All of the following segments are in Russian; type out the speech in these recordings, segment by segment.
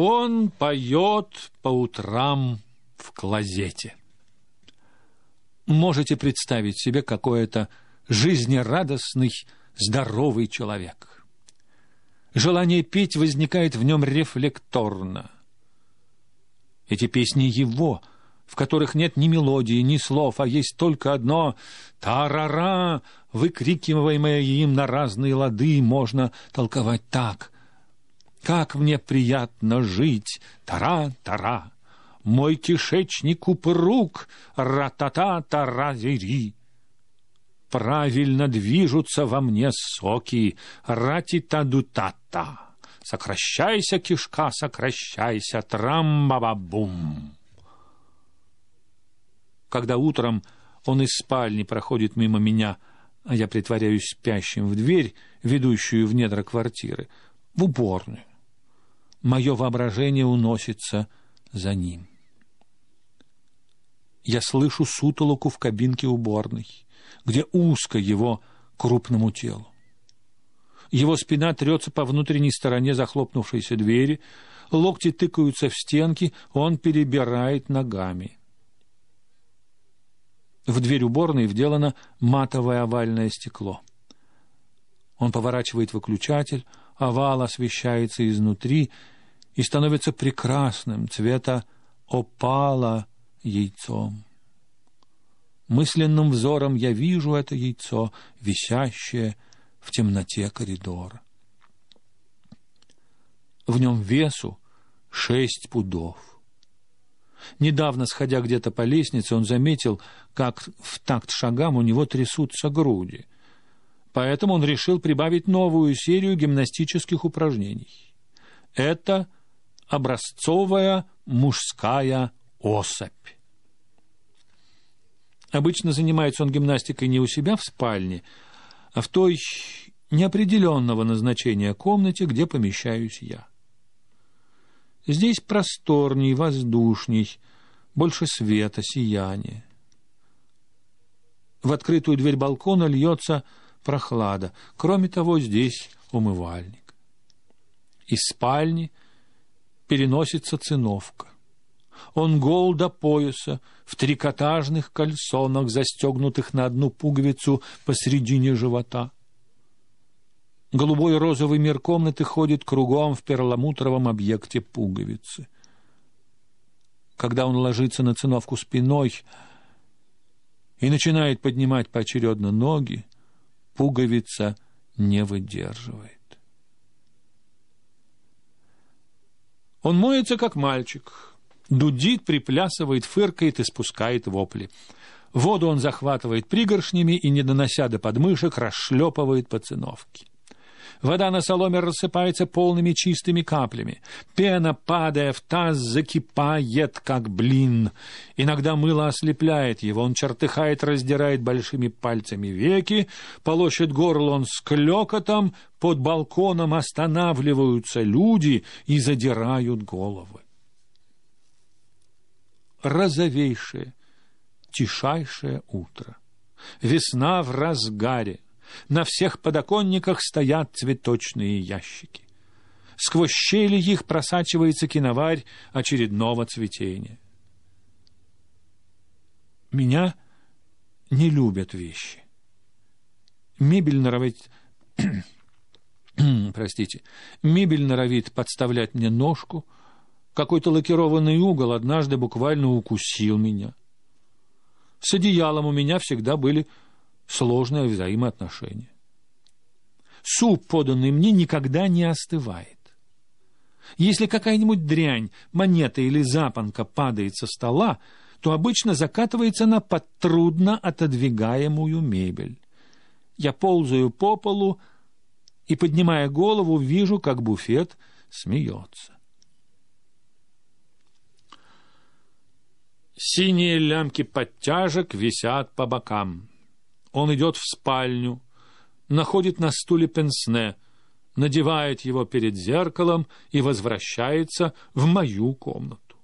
Он поет по утрам в клозете. Можете представить себе какой-то жизнерадостный, здоровый человек. Желание петь возникает в нем рефлекторно. Эти песни его, в которых нет ни мелодии, ни слов, а есть только одно «тарара», выкрикиваемое им на разные лады, можно толковать так. «Как мне приятно жить! Тара-тара!» Мой кишечник упруг, ра-та-та-та-ра-зири. Правильно движутся во мне соки, ра-ти-та-ду-та-та. Сокращайся, кишка, сокращайся, трам-ба-ба-бум. Когда утром он из спальни проходит мимо меня, а я притворяюсь спящим в дверь, ведущую в недра квартиры, в уборную, мое воображение уносится за ним. Я слышу сутолоку в кабинке уборной, где узко его крупному телу. Его спина трется по внутренней стороне захлопнувшейся двери, локти тыкаются в стенки, он перебирает ногами. В дверь уборной вделано матовое овальное стекло. Он поворачивает выключатель, овал освещается изнутри и становится прекрасным цвета опала яйцом. Мысленным взором я вижу это яйцо, висящее в темноте коридора. В нем весу шесть пудов. Недавно, сходя где-то по лестнице, он заметил, как в такт шагам у него трясутся груди. Поэтому он решил прибавить новую серию гимнастических упражнений. Это образцовая мужская особь. Обычно занимается он гимнастикой не у себя в спальне, а в той неопределенного назначения комнате, где помещаюсь я. Здесь просторней, воздушней, больше света, сияния. В открытую дверь балкона льется прохлада. Кроме того, здесь умывальник. Из спальни переносится циновка. Он гол до пояса, в трикотажных кальсонах, застегнутых на одну пуговицу посредине живота. Голубой розовый мир комнаты ходит кругом в перламутровом объекте пуговицы. Когда он ложится на циновку спиной и начинает поднимать поочередно ноги, пуговица не выдерживает. Он моется, как мальчик, Дудит, приплясывает, фыркает и спускает вопли. Воду он захватывает пригоршнями и, не донося до подмышек, расшлепывает по циновке. Вода на соломе рассыпается полными чистыми каплями. Пена, падая в таз, закипает, как блин. Иногда мыло ослепляет его. Он чертыхает, раздирает большими пальцами веки, полощет горло он с клёкотом. Под балконом останавливаются люди и задирают головы розовейшее, тишайшее утро. Весна в разгаре. На всех подоконниках стоят цветочные ящики. Сквозь щели их просачивается киноварь очередного цветения. Меня не любят вещи. Мебель норовит... Простите. Мебель норовит подставлять мне ножку — какой-то лакированный угол однажды буквально укусил меня. С одеялом у меня всегда были сложные взаимоотношения. Суп, поданный мне, никогда не остывает. Если какая-нибудь дрянь, монета или запонка падает со стола, то обычно закатывается на подтрудно отодвигаемую мебель. Я ползаю по полу и, поднимая голову, вижу, как буфет смеется. Синие лямки подтяжек висят по бокам. Он идет в спальню, находит на стуле пенсне, надевает его перед зеркалом и возвращается в мою комнату.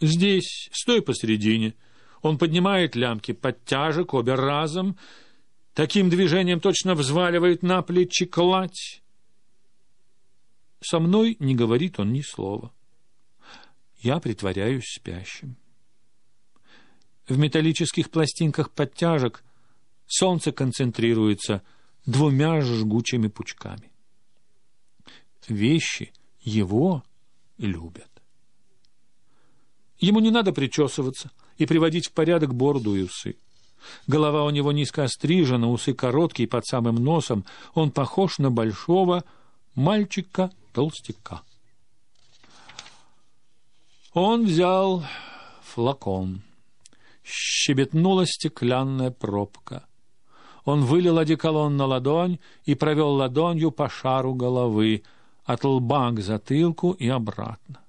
Здесь, стоя посередине, он поднимает лямки подтяжек обе разом, таким движением точно взваливает на плечи кладь. со мной не говорит он ни слова. Я притворяюсь спящим. В металлических пластинках подтяжек солнце концентрируется двумя жгучими пучками. Вещи его любят. Ему не надо причесываться и приводить в порядок бороду и усы. Голова у него низко острижена, усы короткие под самым носом. Он похож на большого мальчика-толстяка. Он взял флакон. Щебетнула стеклянная пробка. Он вылил одеколон на ладонь и провел ладонью по шару головы, от лба к затылку и обратно.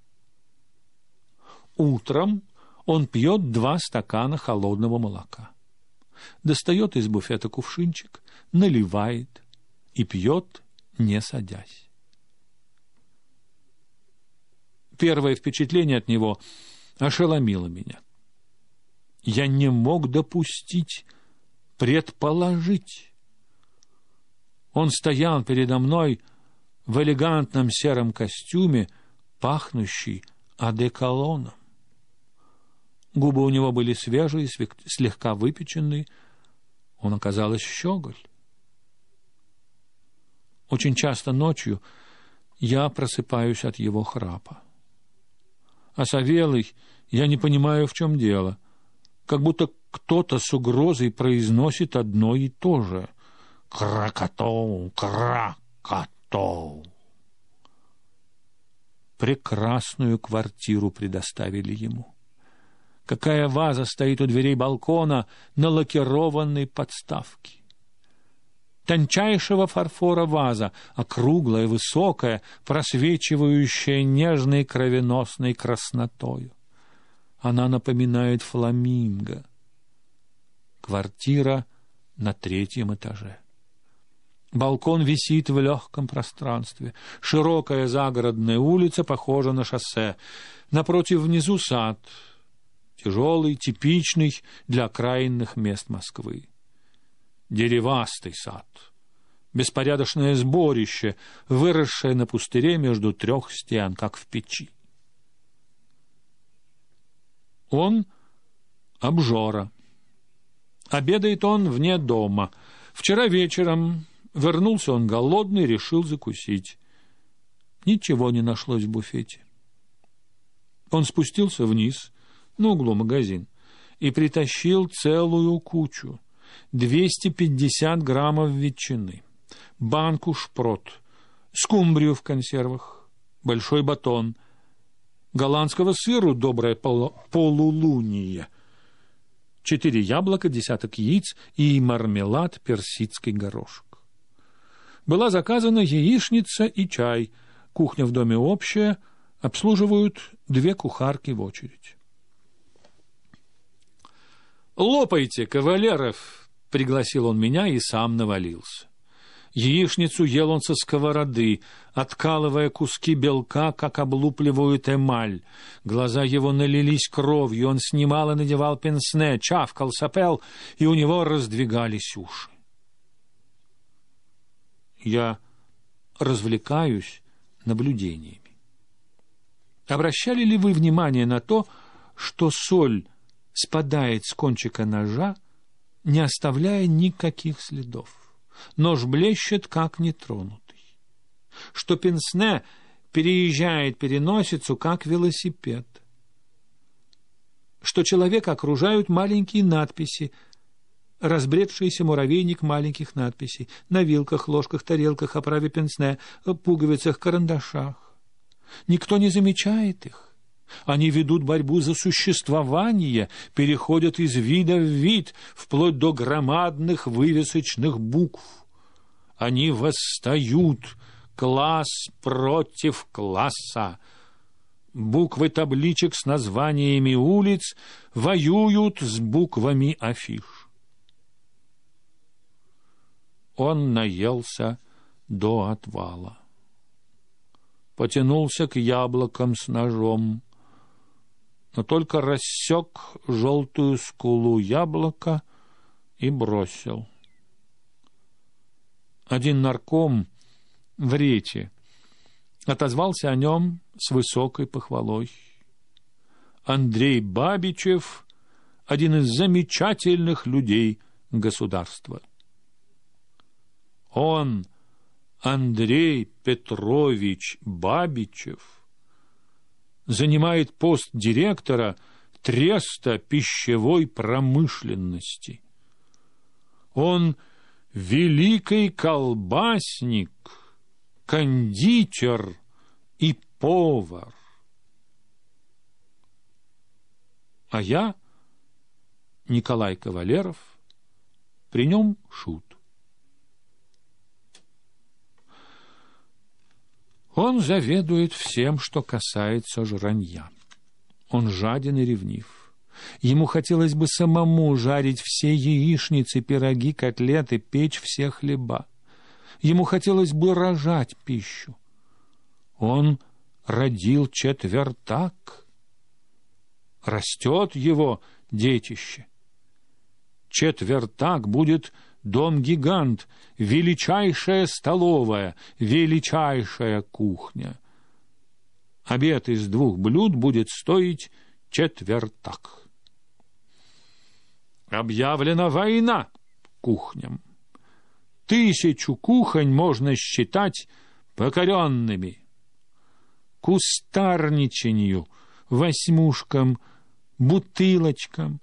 Утром он пьет два стакана холодного молока. Достает из буфета кувшинчик, наливает и пьет, не садясь. Первое впечатление от него ошеломило меня. Я не мог допустить, предположить. Он стоял передо мной в элегантном сером костюме, пахнущий одеколоном. Губы у него были свежие, слегка выпеченные. Он оказалось щеголь. Очень часто ночью я просыпаюсь от его храпа. А Савелый, я не понимаю, в чем дело. Как будто кто-то с угрозой произносит одно и то же. «Кракатоу! Кракатоу!» Прекрасную квартиру предоставили ему какая ваза стоит у дверей балкона на лакированной подставке. Тончайшего фарфора ваза, округлая, высокая, просвечивающая нежной кровеносной краснотою. Она напоминает фламинго. Квартира на третьем этаже. Балкон висит в легком пространстве. Широкая загородная улица похожа на шоссе. Напротив внизу сад — тяжелый, типичный для окраинных мест Москвы. Деревастый сад, беспорядочное сборище, выросшее на пустыре между трех стен, как в печи. Он обжора. Обедает он вне дома. Вчера вечером вернулся он голодный, решил закусить. Ничего не нашлось в буфете. Он спустился вниз — на углу магазин, и притащил целую кучу. 250 граммов ветчины, банку шпрот, скумбрию в консервах, большой батон, голландского сыру доброе полулуние, четыре яблока, десяток яиц и мармелад персидский горошек. Была заказана яичница и чай. Кухня в доме общая, обслуживают две кухарки в очередь. «Лопайте, кавалеров!» — пригласил он меня и сам навалился. Яичницу ел он со сковороды, откалывая куски белка, как облупливают эмаль. Глаза его налились кровью, он снимал и надевал пенсне, чавкал, сопел, и у него раздвигались уши. Я развлекаюсь наблюдениями. Обращали ли вы внимание на то, что соль спадает с кончика ножа, не оставляя никаких следов. Нож блещет, как нетронутый. Что пенсне переезжает переносицу, как велосипед. Что человека окружают маленькие надписи, разбредшийся муравейник маленьких надписей на вилках, ложках, тарелках, оправе пенсне, пуговицах, карандашах. Никто не замечает их. Они ведут борьбу за существование, переходят из вида в вид, вплоть до громадных вывесочных букв. Они восстают, класс против класса. Буквы табличек с названиями улиц воюют с буквами афиш. Он наелся до отвала. Потянулся к яблокам с ножом но только рассек желтую скулу яблока и бросил. Один нарком в речи отозвался о нем с высокой похвалой. Андрей Бабичев — один из замечательных людей государства. Он, Андрей Петрович Бабичев, занимает пост директора треста пищевой промышленности. Он великий колбасник, кондитер и повар. А я, Николай Кавалеров, при нем шут. Он заведует всем, что касается жранья. Он жаден и ревнив. Ему хотелось бы самому жарить все яичницы, пироги, котлеты, печь все хлеба. Ему хотелось бы рожать пищу. Он родил четвертак. Растет его детище. Четвертак будет дом-гигант, величайшая столовая, величайшая кухня. Обед из двух блюд будет стоить четвертак. Объявлена война кухням. Тысячу кухонь можно считать покоренными. Кустарничанию, восьмушкам, бутылочкам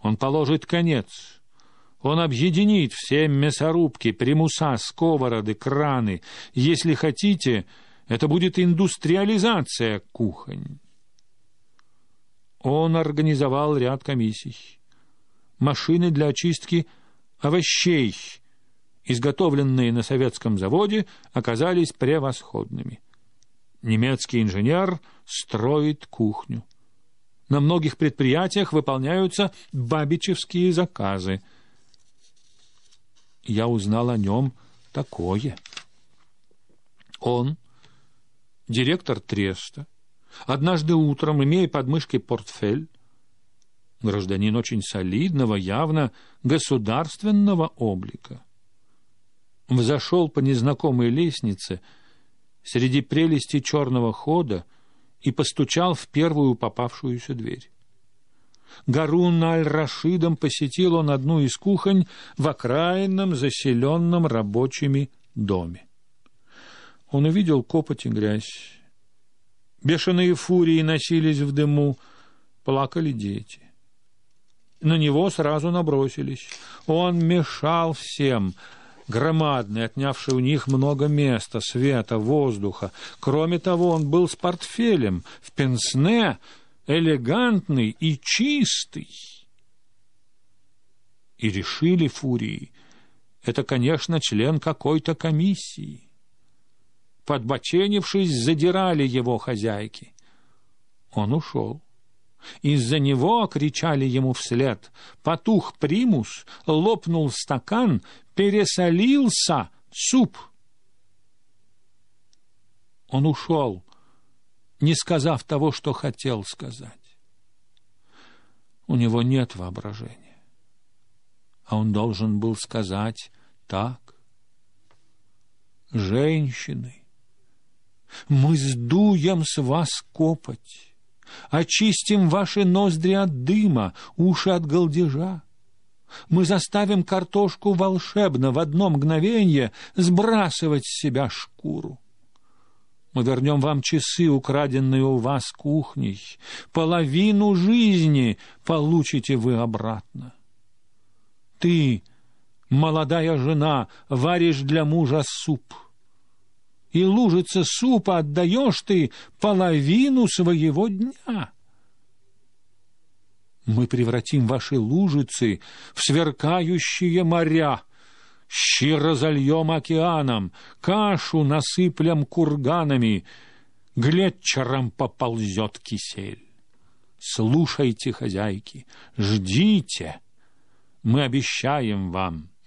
он положит конец. Он объединит все мясорубки, примуса, сковороды, краны. Если хотите, это будет индустриализация кухонь. Он организовал ряд комиссий. Машины для очистки овощей — изготовленные на советском заводе, оказались превосходными. Немецкий инженер строит кухню. На многих предприятиях выполняются бабичевские заказы. Я узнал о нем такое. Он, директор Треста, однажды утром, имея под мышкой портфель, гражданин очень солидного, явно государственного облика, взошел по незнакомой лестнице среди прелести черного хода и постучал в первую попавшуюся дверь. Гарун аль-Рашидом посетил он одну из кухонь в окраинном, заселенном рабочими доме. Он увидел копоть и грязь. Бешеные фурии носились в дыму, плакали дети. На него сразу набросились. Он мешал всем — громадный, отнявший у них много места, света, воздуха. Кроме того, он был с портфелем, в пенсне, элегантный и чистый. И решили фурии, это, конечно, член какой-то комиссии. Подбоченившись, задирали его хозяйки. Он ушел. Из-за него кричали ему вслед. Потух примус, лопнул стакан, пересолился суп. Он ушел, не сказав того, что хотел сказать. У него нет воображения. А он должен был сказать так. Женщины, мы сдуем с вас копоть очистим ваши ноздри от дыма, уши от голдежа. Мы заставим картошку волшебно в одно мгновение сбрасывать с себя шкуру. Мы вернем вам часы, украденные у вас кухней. Половину жизни получите вы обратно. Ты, молодая жена, варишь для мужа суп — и лужице супа отдаешь ты половину своего дня. Мы превратим ваши лужицы в сверкающие моря, щи разольем океаном, кашу насыплем курганами, глетчером поползет кисель. Слушайте, хозяйки, ждите, мы обещаем вам —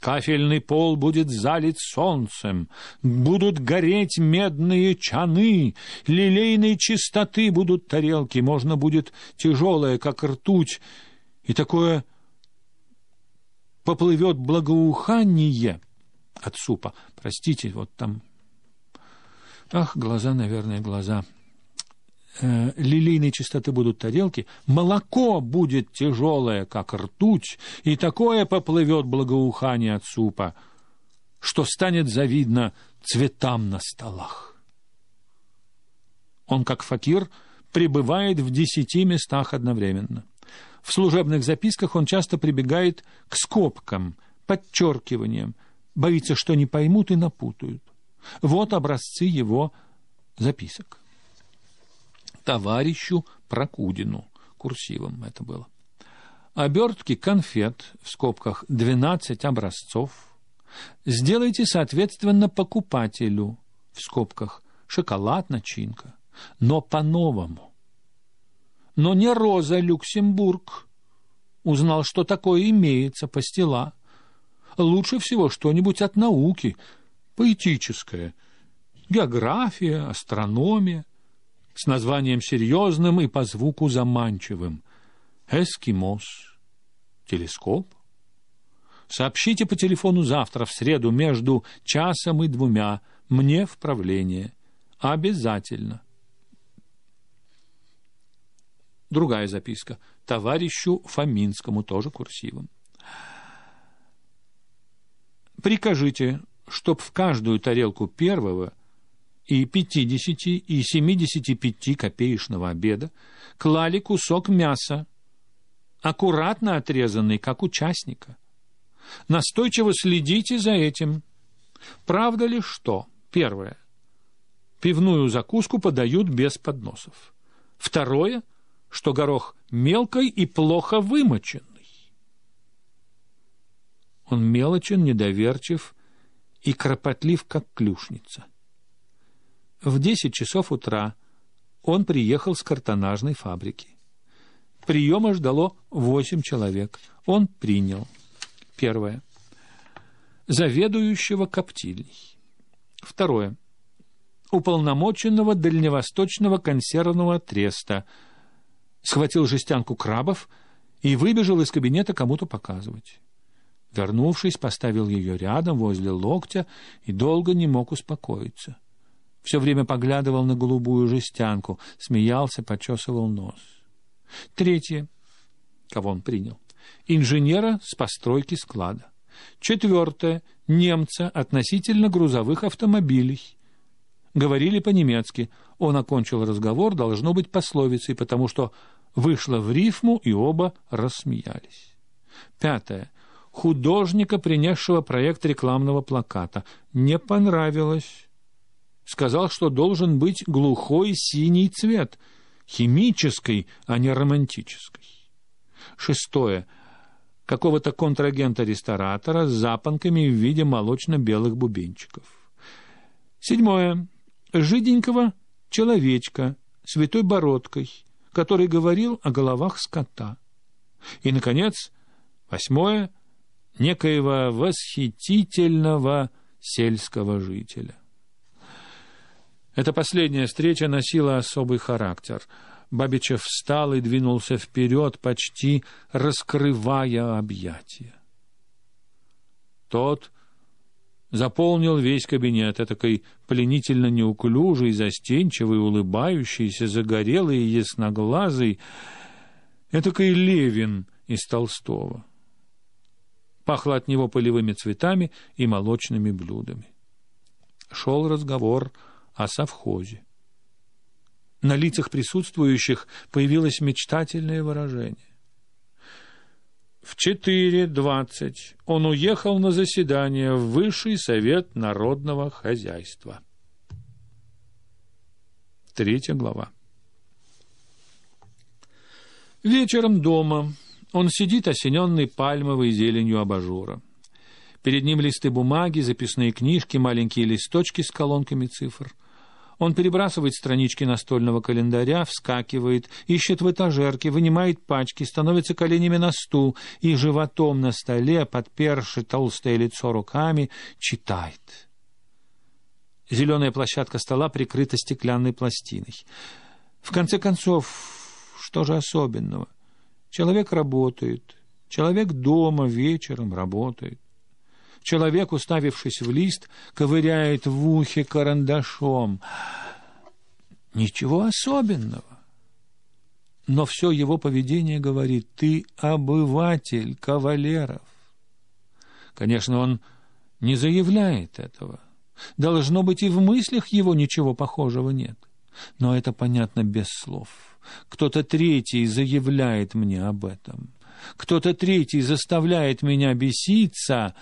Кафельный пол будет залит солнцем, будут гореть медные чаны, лилейной чистоты будут тарелки, можно будет тяжелое, как ртуть, и такое поплывет благоухание от супа. Простите, вот там Ах, глаза, наверное, глаза. Э, лилийной чистоты будут тарелки, молоко будет тяжелое, как ртуть, и такое поплывет благоухание от супа, что станет завидно цветам на столах. Он, как факир, пребывает в десяти местах одновременно. В служебных записках он часто прибегает к скобкам, подчеркиваниям, боится, что не поймут и напутают. Вот образцы его записок. Товарищу Прокудину, курсивом это было. Обертки конфет, в скобках 12 образцов, сделайте, соответственно, покупателю, в скобках шоколад, начинка, но по-новому. Но не Роза Люксембург узнал, что такое имеется, пастила. Лучше всего что-нибудь от науки – поэтическое, география, астрономия, с названием серьезным и по звуку заманчивым. Эскимос. Телескоп. Сообщите по телефону завтра, в среду, между часом и двумя, мне в правление. Обязательно. Другая записка. Товарищу Фоминскому, тоже курсивом. Прикажите чтоб в каждую тарелку первого и 50 и 75 копеечного обеда клали кусок мяса, аккуратно отрезанный, как участника. Настойчиво следите за этим. Правда ли что? Первое. Пивную закуску подают без подносов. Второе, что горох мелкий и плохо вымоченный. Он мелочен, недоверчив, и кропотлив, как клюшница. В десять часов утра он приехал с картонажной фабрики. Приема ждало восемь человек. Он принял. Первое. Заведующего коптильней. Второе. Уполномоченного дальневосточного консервного треста. Схватил жестянку крабов и выбежал из кабинета кому-то показывать. Вернувшись, поставил ее рядом, возле локтя, и долго не мог успокоиться. Все время поглядывал на голубую жестянку, смеялся, почесывал нос. Третье. Кого он принял? Инженера с постройки склада. Четвертое. Немца относительно грузовых автомобилей. Говорили по-немецки. Он окончил разговор, должно быть, пословицей, потому что вышло в рифму, и оба рассмеялись. Пятое художника, принесшего проект рекламного плаката. Не понравилось. Сказал, что должен быть глухой синий цвет, химический, а не романтический. Шестое. Какого-то контрагента-ресторатора с запонками в виде молочно-белых бубенчиков. Седьмое. Жиденького человечка с витой бородкой, который говорил о головах скота. И, наконец, восьмое некоего восхитительного сельского жителя. Эта последняя встреча носила особый характер. Бабичев встал и двинулся вперед, почти раскрывая объятия. Тот заполнил весь кабинет, этакой пленительно неуклюжий, застенчивый, улыбающийся, загорелый и ясноглазый, этакой Левин из Толстого. Пахло от него полевыми цветами и молочными блюдами. Шел разговор о совхозе. На лицах присутствующих появилось мечтательное выражение. В четыре двадцать он уехал на заседание в Высший совет народного хозяйства. Третья глава. Вечером дома он сидит, осененный пальмовой зеленью абажура. Перед ним листы бумаги, записные книжки, маленькие листочки с колонками цифр. Он перебрасывает странички настольного календаря, вскакивает, ищет в этажерке, вынимает пачки, становится коленями на стул и животом на столе, подперши толстое лицо руками, читает. Зеленая площадка стола прикрыта стеклянной пластиной. В конце концов, что же особенного? Человек работает, человек дома вечером работает. Человек, уставившись в лист, ковыряет в ухе карандашом. Ничего особенного. Но все его поведение говорит, ты обыватель кавалеров. Конечно, он не заявляет этого. Должно быть, и в мыслях его ничего похожего нет. Но это понятно без слов. Кто-то третий заявляет мне об этом. Кто-то третий заставляет меня беситься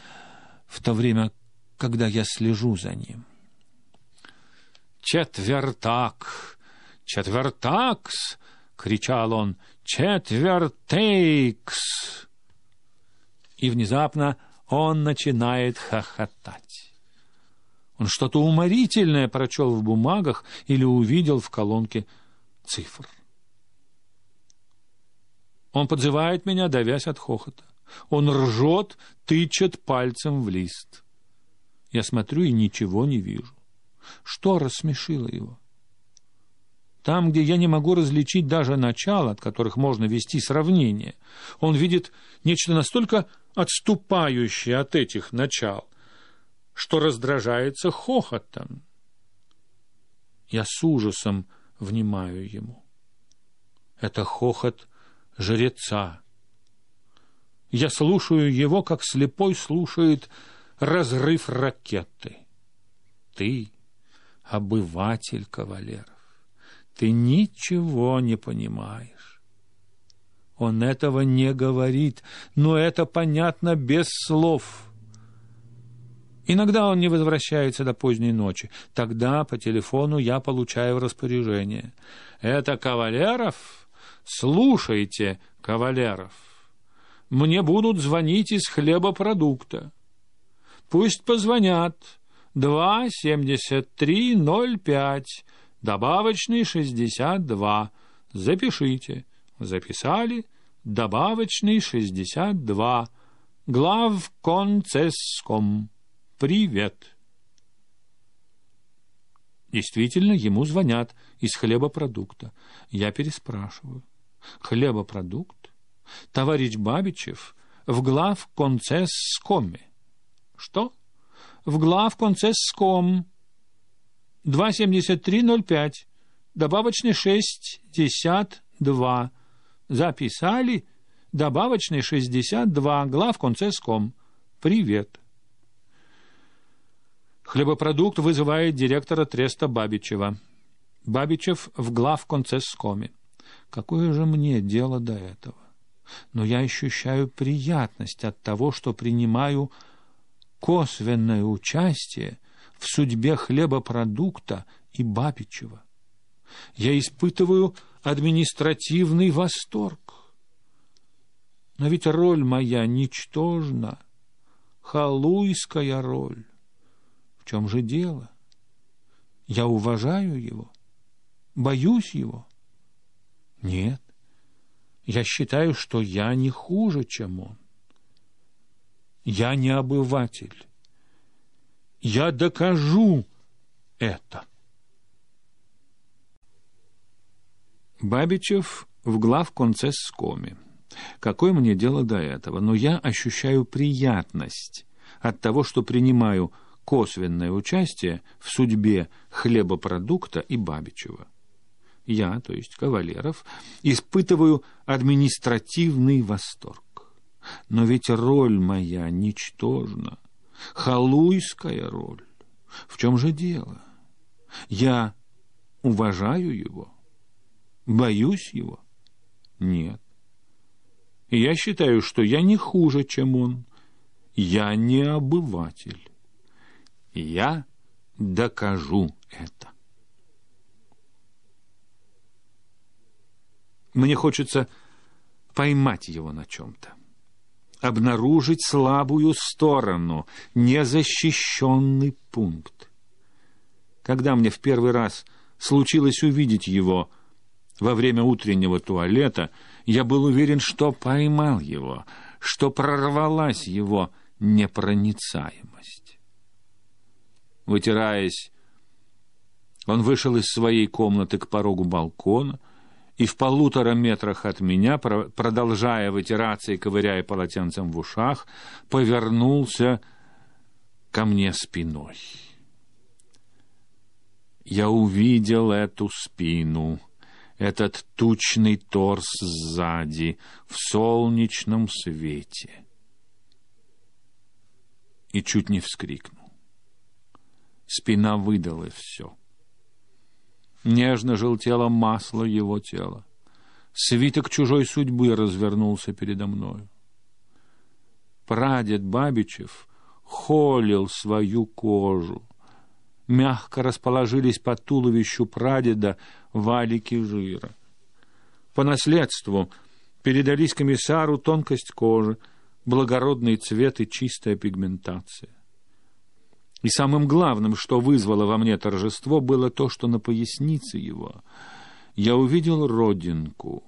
в то время, когда я слежу за ним. «Четвертак! Четвертакс!» — кричал он. «Четвертейкс!» И внезапно он начинает хохотать. Он что-то уморительное прочел в бумагах или увидел в колонке цифр. Он подзывает меня, давясь от хохота. Он ржет, тычет пальцем в лист. Я смотрю и ничего не вижу. Что рассмешило его? Там, где я не могу различить даже начало, от которых можно вести сравнение, он видит нечто настолько отступающее от этих начал, что раздражается хохотом. Я с ужасом внимаю ему. Это хохот жреца. Я слушаю его, как слепой слушает разрыв ракеты. Ты — обыватель кавалеров. Ты ничего не понимаешь. Он этого не говорит, но это понятно без слов. Иногда он не возвращается до поздней ночи. Тогда по телефону я получаю распоряжение. Это Кавалеров? Слушайте, Кавалеров. Мне будут звонить из хлебопродукта. Пусть позвонят. Два семьдесят три ноль пять добавочный 62. Запишите. Записали. Добавочный 62. Главконцесском. Привет. Действительно, ему звонят из хлебопродукта. Я переспрашиваю. Хлебопродукт? Товарищ Бабичев в главконцесскоме. Что? В главконцесском 273.05, добавочный 62. Записали? Добавочный 62, главконцеском. Привет. Хлебопродукт вызывает директора Треста Бабичева. Бабичев в главконцескоме. Какое же мне дело до этого? Но я ощущаю приятность от того, что принимаю косвенное участие в судьбе хлебопродукта и Бабичева. Я испытываю административный восторг. Но ведь роль моя ничтожна, халуйская роль. В чем же дело? Я уважаю его, боюсь его. Нет, я считаю, что я не хуже, чем он. Я не обыватель. Я докажу это. Бабичев в главконцесскоме. Какое мне дело до этого? Но я ощущаю приятность от того, что принимаю косвенное участие в судьбе хлебопродукта и Бабичева. Я, то есть Кавалеров, испытываю административный восторг. Но ведь роль моя ничтожна халуйская роль. В чем же дело? Я уважаю его? Боюсь его? Нет. Я считаю, что я не хуже, чем он. Я не обыватель. Я докажу это. Мне хочется поймать его на чем-то обнаружить слабую сторону, незащищенный пункт. Когда мне в первый раз случилось увидеть его во время утреннего туалета, я был уверен, что поймал его, что прорвалась его непроницаемость. Вытираясь, он вышел из своей комнаты к порогу балкона, и в полутора метрах от меня, продолжая вытираться и ковыряя полотенцем в ушах, повернулся ко мне спиной. Я увидел эту спину, этот тучный торс сзади, в солнечном свете. И чуть не вскрикнул. Спина выдала все. Нежно желтело масло его тела. Свиток чужой судьбы развернулся передо мною. Прадед Бабичев холил свою кожу. Мягко расположились по туловищу прадеда валики жира. По наследству передались комиссару тонкость кожи, благородный цвет и чистая пигментация. И самым главным, что вызвало во мне торжество, было то, что на пояснице его я увидел родинку,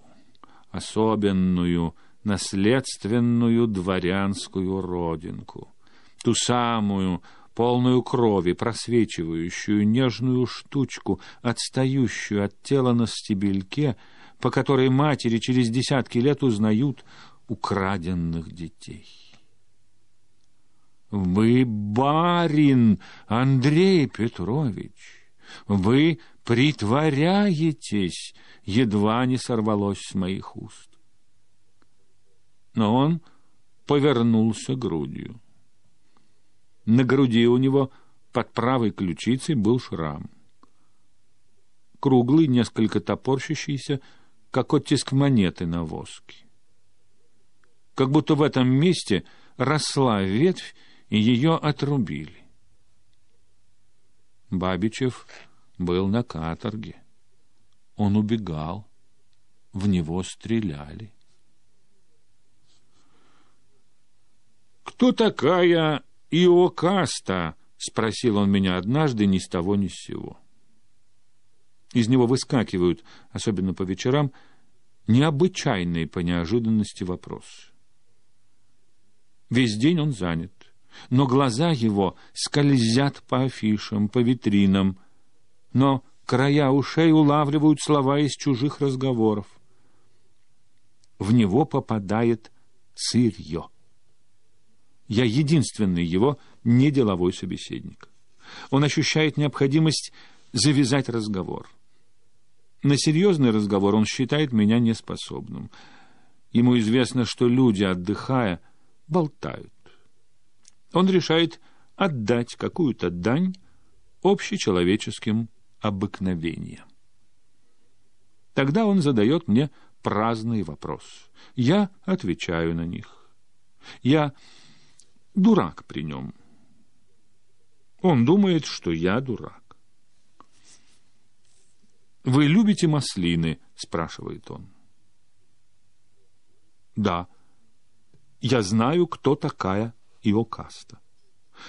особенную, наследственную дворянскую родинку, ту самую, полную крови, просвечивающую нежную штучку, отстающую от тела на стебельке, по которой матери через десятки лет узнают украденных детей. Вы барин, Андрей Петрович, вы притворяетесь, едва не сорвалось с моих уст. Но он повернулся грудью. На груди у него под правой ключицей был шрам. Круглый, несколько топорщащийся, как оттиск монеты на воске. Как будто в этом месте росла ветвь, и ее отрубили. Бабичев был на каторге. Он убегал. В него стреляли. «Кто такая Иокаста?» — спросил он меня однажды ни с того ни с сего. Из него выскакивают, особенно по вечерам, необычайные по неожиданности вопросы. Весь день он занят но глаза его скользят по афишам, по витринам, но края ушей улавливают слова из чужих разговоров. В него попадает сырье. Я единственный его неделовой собеседник. Он ощущает необходимость завязать разговор. На серьезный разговор он считает меня неспособным. Ему известно, что люди, отдыхая, болтают он решает отдать какую-то дань общечеловеческим обыкновениям. Тогда он задает мне праздный вопрос. Я отвечаю на них. Я дурак при нем. Он думает, что я дурак. «Вы любите маслины?» — спрашивает он. «Да, я знаю, кто такая Иокаста.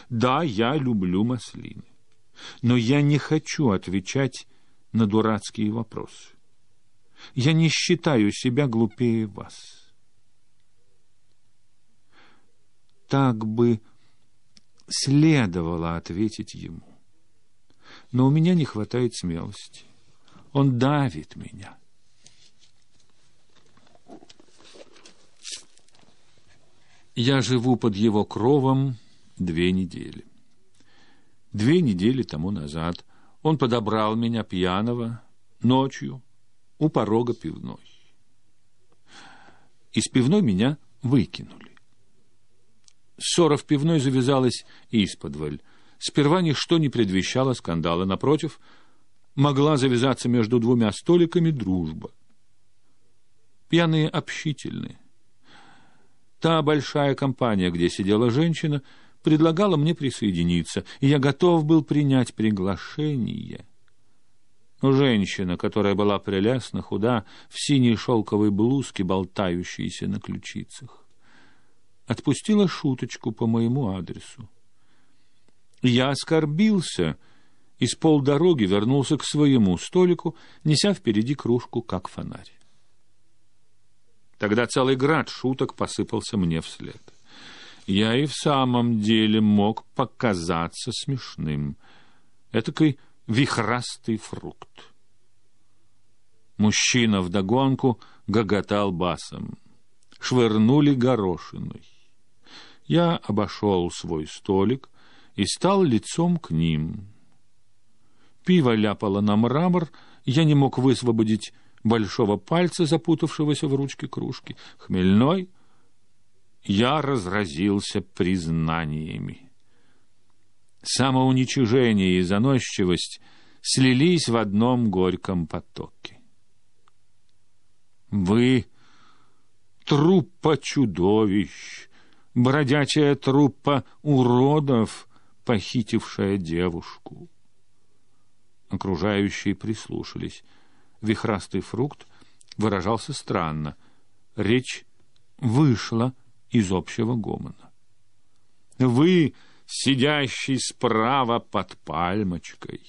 Да, я люблю маслины, но я не хочу отвечать на дурацкие вопросы. Я не считаю себя глупее вас. Так бы следовало ответить ему. Но у меня не хватает смелости. Он давит меня. Я живу под его кровом две недели. Две недели тому назад он подобрал меня пьяного ночью у порога пивной. Из пивной меня выкинули. Ссора в пивной завязалась исподволь. Сперва ничто не предвещало скандала. Напротив, могла завязаться между двумя столиками дружба. Пьяные общительные, Та большая компания, где сидела женщина, предлагала мне присоединиться, и я готов был принять приглашение. Но женщина, которая была прелестна, худа, в синей шелковой блузке, болтающейся на ключицах, отпустила шуточку по моему адресу. Я оскорбился и с полдороги вернулся к своему столику, неся впереди кружку, как фонарь. Тогда целый град шуток посыпался мне вслед. Я и в самом деле мог показаться смешным. Этакой вихрастый фрукт. Мужчина вдогонку гоготал басом. Швырнули горошиной. Я обошел свой столик и стал лицом к ним. Пиво ляпало на мрамор, я не мог высвободить большого пальца, запутавшегося в ручке кружки. Хмельной я разразился признаниями. Самоуничижение и заносчивость слились в одном горьком потоке. Вы труппа чудовищ, бродячая труппа уродов, похитившая девушку. Окружающие прислушались. Вихрастый фрукт выражался странно. Речь вышла из общего гомона. Вы, сидящий справа под пальмочкой,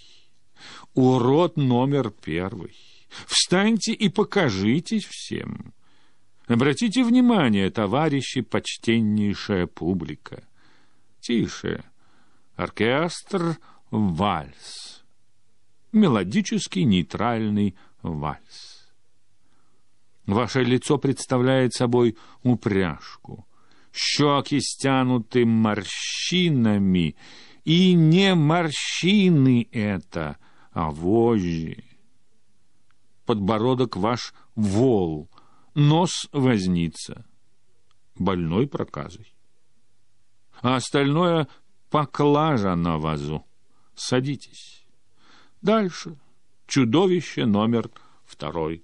урод номер первый, встаньте и покажитесь всем. Обратите внимание, товарищи, почтеннейшая публика. Тише. Оркестр — вальс. Мелодический нейтральный вальс. Ваше лицо представляет собой упряжку. Щеки стянуты морщинами, и не морщины это, а вожжи. Подбородок ваш вол, нос возница, больной проказой. А остальное — поклажа на вазу. Садитесь. Дальше чудовище номер второй.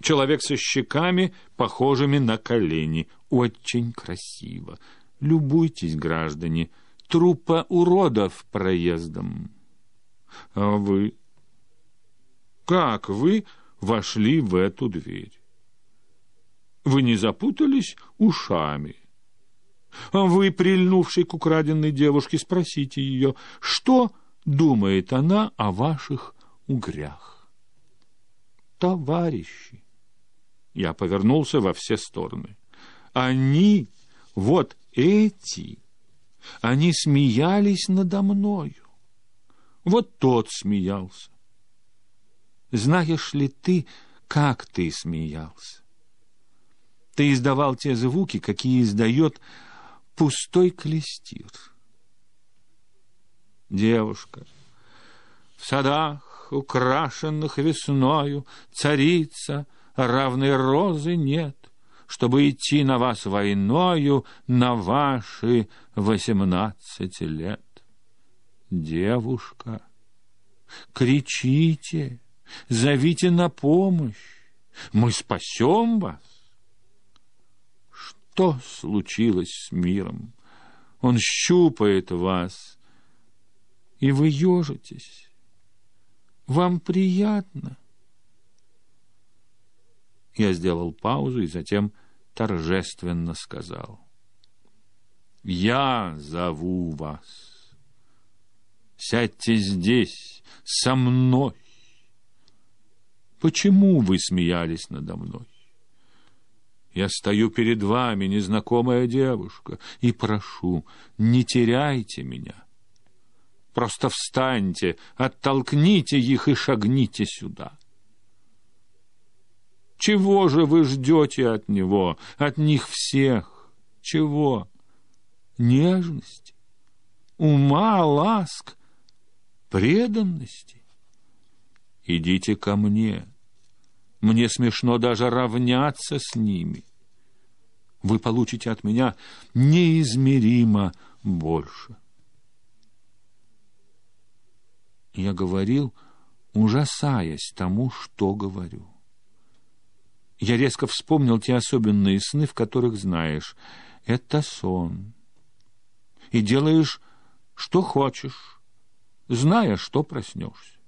Человек со щеками, похожими на колени. Очень красиво. Любуйтесь, граждане, трупа уродов проездом. А вы? Как вы вошли в эту дверь? Вы не запутались ушами? А вы, прильнувший к украденной девушке, спросите ее, что думает она о ваших угрях? Товарищи, я повернулся во все стороны. Они, вот эти, они смеялись надо мною. Вот тот смеялся. Знаешь ли ты, как ты смеялся? Ты издавал те звуки, какие издает пустой клестир. Девушка в садах, украшенных весною, царица, равной розы нет, чтобы идти на вас войною на ваши восемнадцать лет. Девушка, кричите, зовите на помощь, мы спасем вас что случилось с миром? Он щупает вас, и вы ежитесь. Вам приятно. Я сделал паузу и затем торжественно сказал. Я зову вас. Сядьте здесь, со мной. Почему вы смеялись надо мной? Я стою перед вами, незнакомая девушка, и прошу, не теряйте меня. Просто встаньте, оттолкните их и шагните сюда. Чего же вы ждете от него, от них всех? Чего? Нежности, ума, ласк, преданности? Идите ко мне. Мне смешно даже равняться с ними. Вы получите от меня неизмеримо больше. Я говорил, ужасаясь тому, что говорю. Я резко вспомнил те особенные сны, в которых знаешь. Это сон. И делаешь, что хочешь, зная, что проснешься.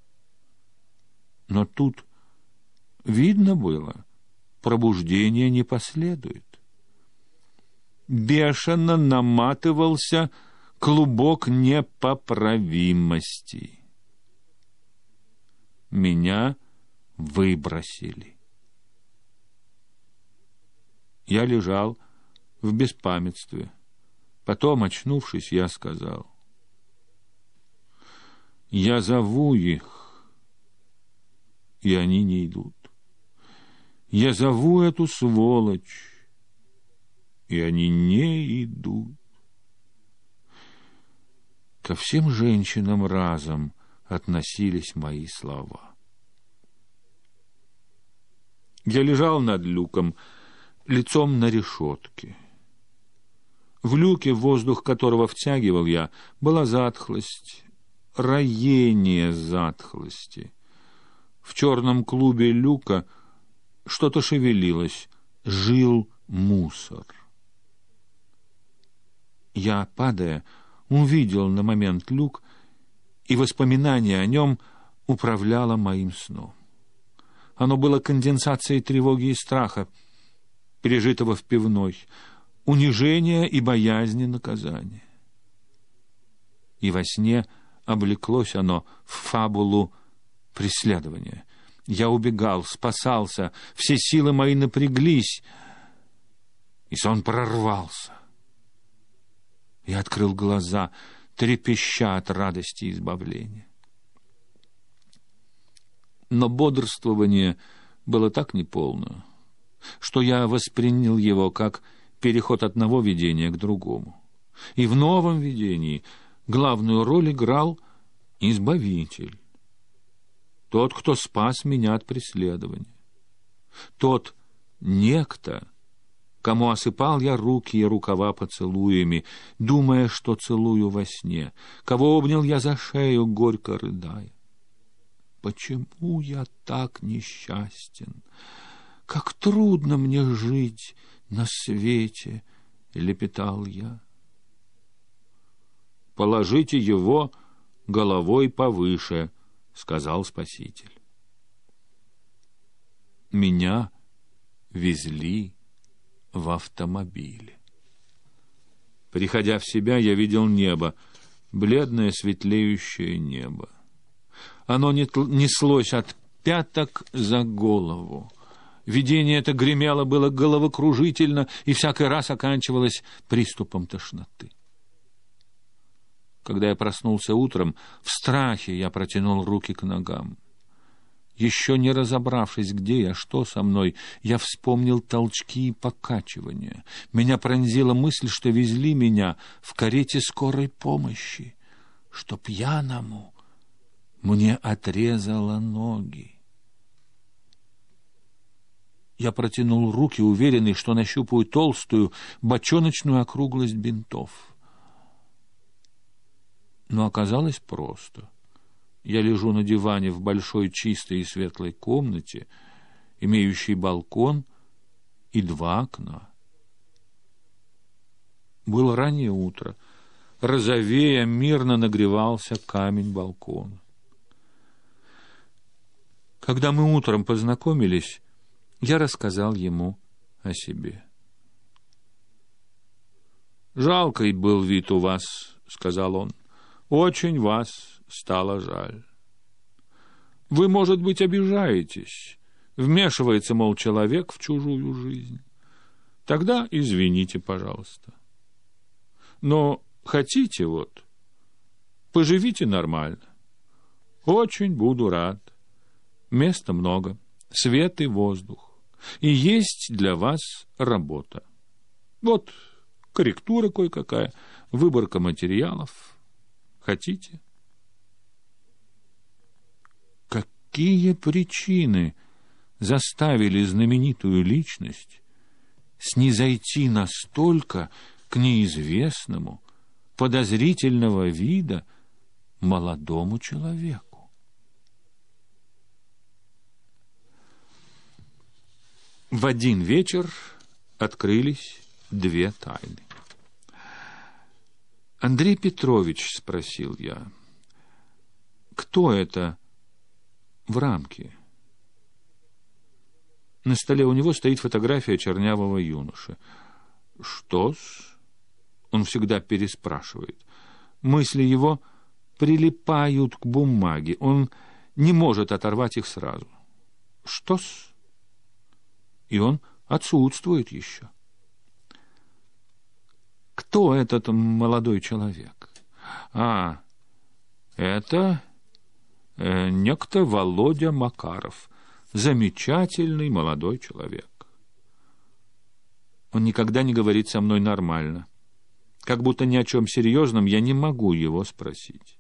Но тут Видно было, пробуждение не последует. Бешено наматывался клубок непоправимости. Меня выбросили. Я лежал в беспамятстве. Потом, очнувшись, я сказал, «Я зову их, и они не идут. Я зову эту сволочь, и они не идут. Ко всем женщинам разом относились мои слова. Я лежал над люком, лицом на решетке. В люке, воздух которого втягивал я, была затхлость, роение затхлости. В черном клубе люка что-то шевелилось, жил мусор. Я, падая, увидел на момент люк, и воспоминание о нем управляло моим сном. Оно было конденсацией тревоги и страха, пережитого в пивной, унижения и боязни наказания. И во сне облеклось оно в фабулу преследования. Я убегал, спасался, все силы мои напряглись, и сон прорвался. Я открыл глаза, трепеща от радости избавления. Но бодрствование было так неполно, что я воспринял его как переход одного видения к другому. И в новом видении главную роль играл Избавитель, тот, кто спас меня от преследования, тот некто, кому осыпал я руки и рукава поцелуями, думая, что целую во сне, кого обнял я за шею, горько рыдая. Почему я так несчастен? Как трудно мне жить на свете, — лепетал я. Положите его головой повыше, — сказал Спаситель. Меня везли в автомобиле. Приходя в себя, я видел небо, бледное светлеющее небо. Оно неслось от пяток за голову. Видение это гремело, было головокружительно и всякий раз оканчивалось приступом тошноты. Когда я проснулся утром, в страхе я протянул руки к ногам. Еще не разобравшись, где я, что со мной, я вспомнил толчки и покачивания. Меня пронзила мысль, что везли меня в карете скорой помощи, что пьяному мне отрезало ноги. Я протянул руки, уверенный, что нащупаю толстую, бочоночную округлость бинтов. Но оказалось просто. Я лежу на диване в большой чистой и светлой комнате, имеющей балкон и два окна. Было раннее утро. Розовея мирно нагревался камень балкона. Когда мы утром познакомились, я рассказал ему о себе. «Жалкий был вид у вас», — сказал он. «Очень вас стало жаль. Вы, может быть, обижаетесь. Вмешивается, мол, человек в чужую жизнь. Тогда извините, пожалуйста. Но хотите вот, поживите нормально. Очень буду рад. Места много, свет и воздух. И есть для вас работа. Вот корректура кое-какая, выборка материалов. Хотите? Какие причины заставили знаменитую личность снизойти настолько к неизвестному, подозрительного вида молодому человеку? В один вечер открылись две тайны. «Андрей Петрович», — спросил я, — «кто это в рамке?» На столе у него стоит фотография чернявого юноши. «Что-с?» Он всегда переспрашивает. Мысли его прилипают к бумаге. Он не может оторвать их сразу. «Что-с?» и он отсутствует еще. Кто этот молодой человек? А, это некто Володя Макаров, замечательный молодой человек. Он никогда не говорит со мной нормально. как будто ни о чем серьезном я не могу его спросить.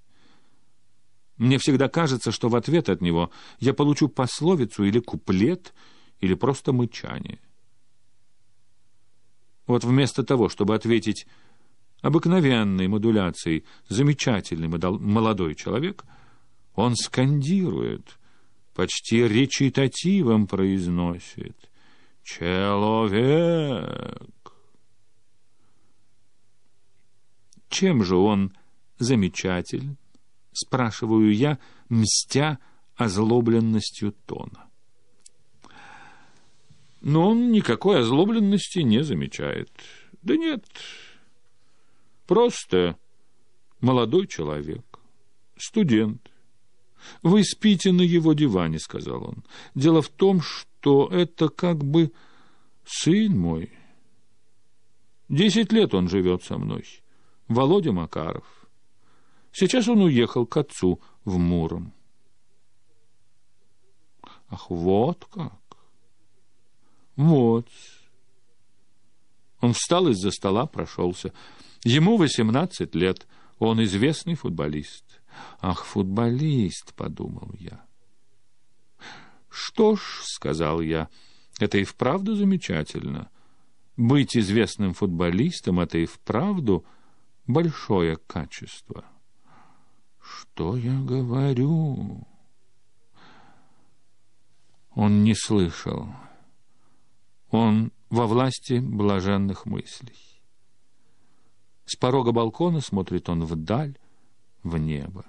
Мне всегда кажется, что в ответ от него я получу пословицу или куплет, или просто мычание. Вот вместо того, чтобы ответить обыкновенной модуляцией «замечательный молодой человек», он скандирует, почти речитативом произносит «человек». Чем же он замечатель? Спрашиваю я, мстя озлобленностью тона. Но он никакой озлобленности не замечает. Да нет, просто молодой человек, студент. «Вы спите на его диване», — сказал он. «Дело в том, что это как бы сын мой. Десять лет он живет со мной. Володя Макаров. Сейчас он уехал к отцу в Муром. Ах, вот как! Вот. Он встал из-за стола, прошелся. Ему восемнадцать лет. Он известный футболист. Ах, футболист, подумал я. Что ж, сказал я, это и вправду замечательно. Быть известным футболистом — это и вправду большое качество. Что я говорю? Он не слышал. Он во власти блаженных мыслей. С порога балкона смотрит он вдаль, в небо.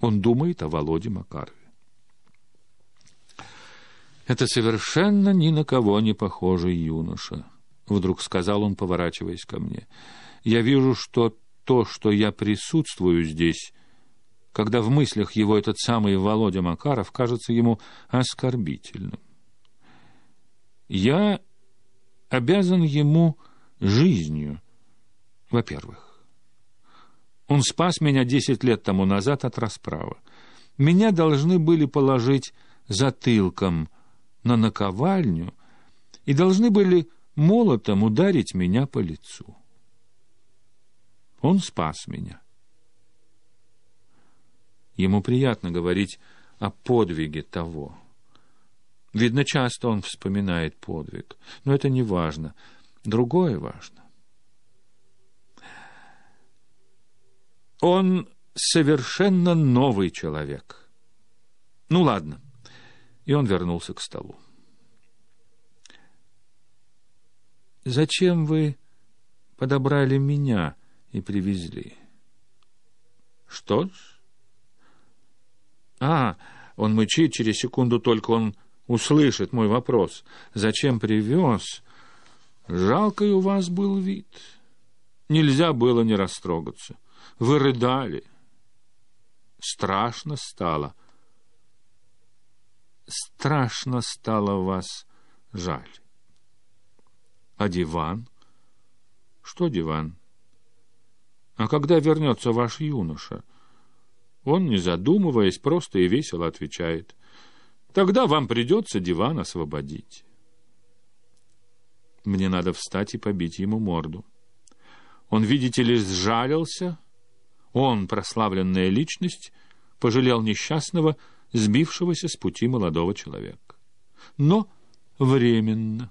Он думает о Володе Макарове. Это совершенно ни на кого не похожий юноша вдруг сказал он, поворачиваясь ко мне. Я вижу, что то, что я присутствую здесь, когда в мыслях его этот самый Володя Макаров кажется ему оскорбительным. Я обязан ему жизнью, во-первых. Он спас меня десять лет тому назад от расправы. Меня должны были положить затылком на наковальню и должны были молотом ударить меня по лицу. Он спас меня. Ему приятно говорить о подвиге того. Видно, часто он вспоминает подвиг, но это не важно. Другое важно. Он совершенно новый человек. Ну, ладно. И он вернулся к столу. Зачем вы подобрали меня и привезли? Что ж? А, он мычит, через секунду только он услышит мой вопрос. Зачем привез? Жалкий у вас был вид. Нельзя было не растрогаться. Вы рыдали. Страшно стало. Страшно стало вас жаль. А диван? Что диван? А когда вернется ваш юноша? Он, не задумываясь, просто и весело отвечает. Тогда вам придется диван освободить. Мне надо встать и побить ему морду. Он, видите ли, сжалился. Он, прославленная личность, пожалел несчастного, сбившегося с пути молодого человека. Но временно.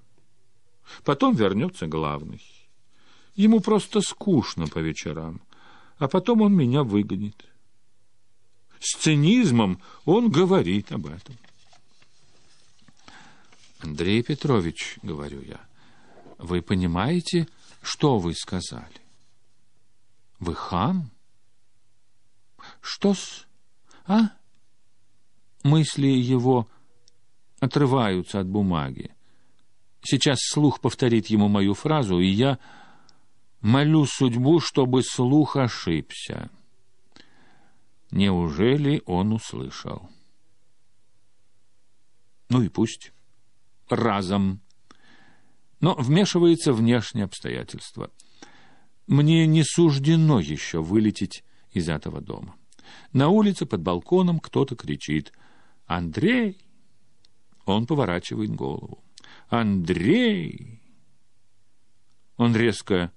Потом вернется главный. Ему просто скучно по вечерам, а потом он меня выгонит. С цинизмом он говорит об этом. Андрей Петрович, говорю я, вы понимаете, что вы сказали? Вы хам? Что-с? А? Мысли его отрываются от бумаги. Сейчас слух повторит ему мою фразу, и я молю судьбу, чтобы слух ошибся. Неужели он услышал? Ну и пусть. Разом. Но вмешивается внешние обстоятельства. Мне не суждено еще вылететь из этого дома. На улице под балконом кто-то кричит «Андрей!» Он поворачивает голову. Андрей!» Он резко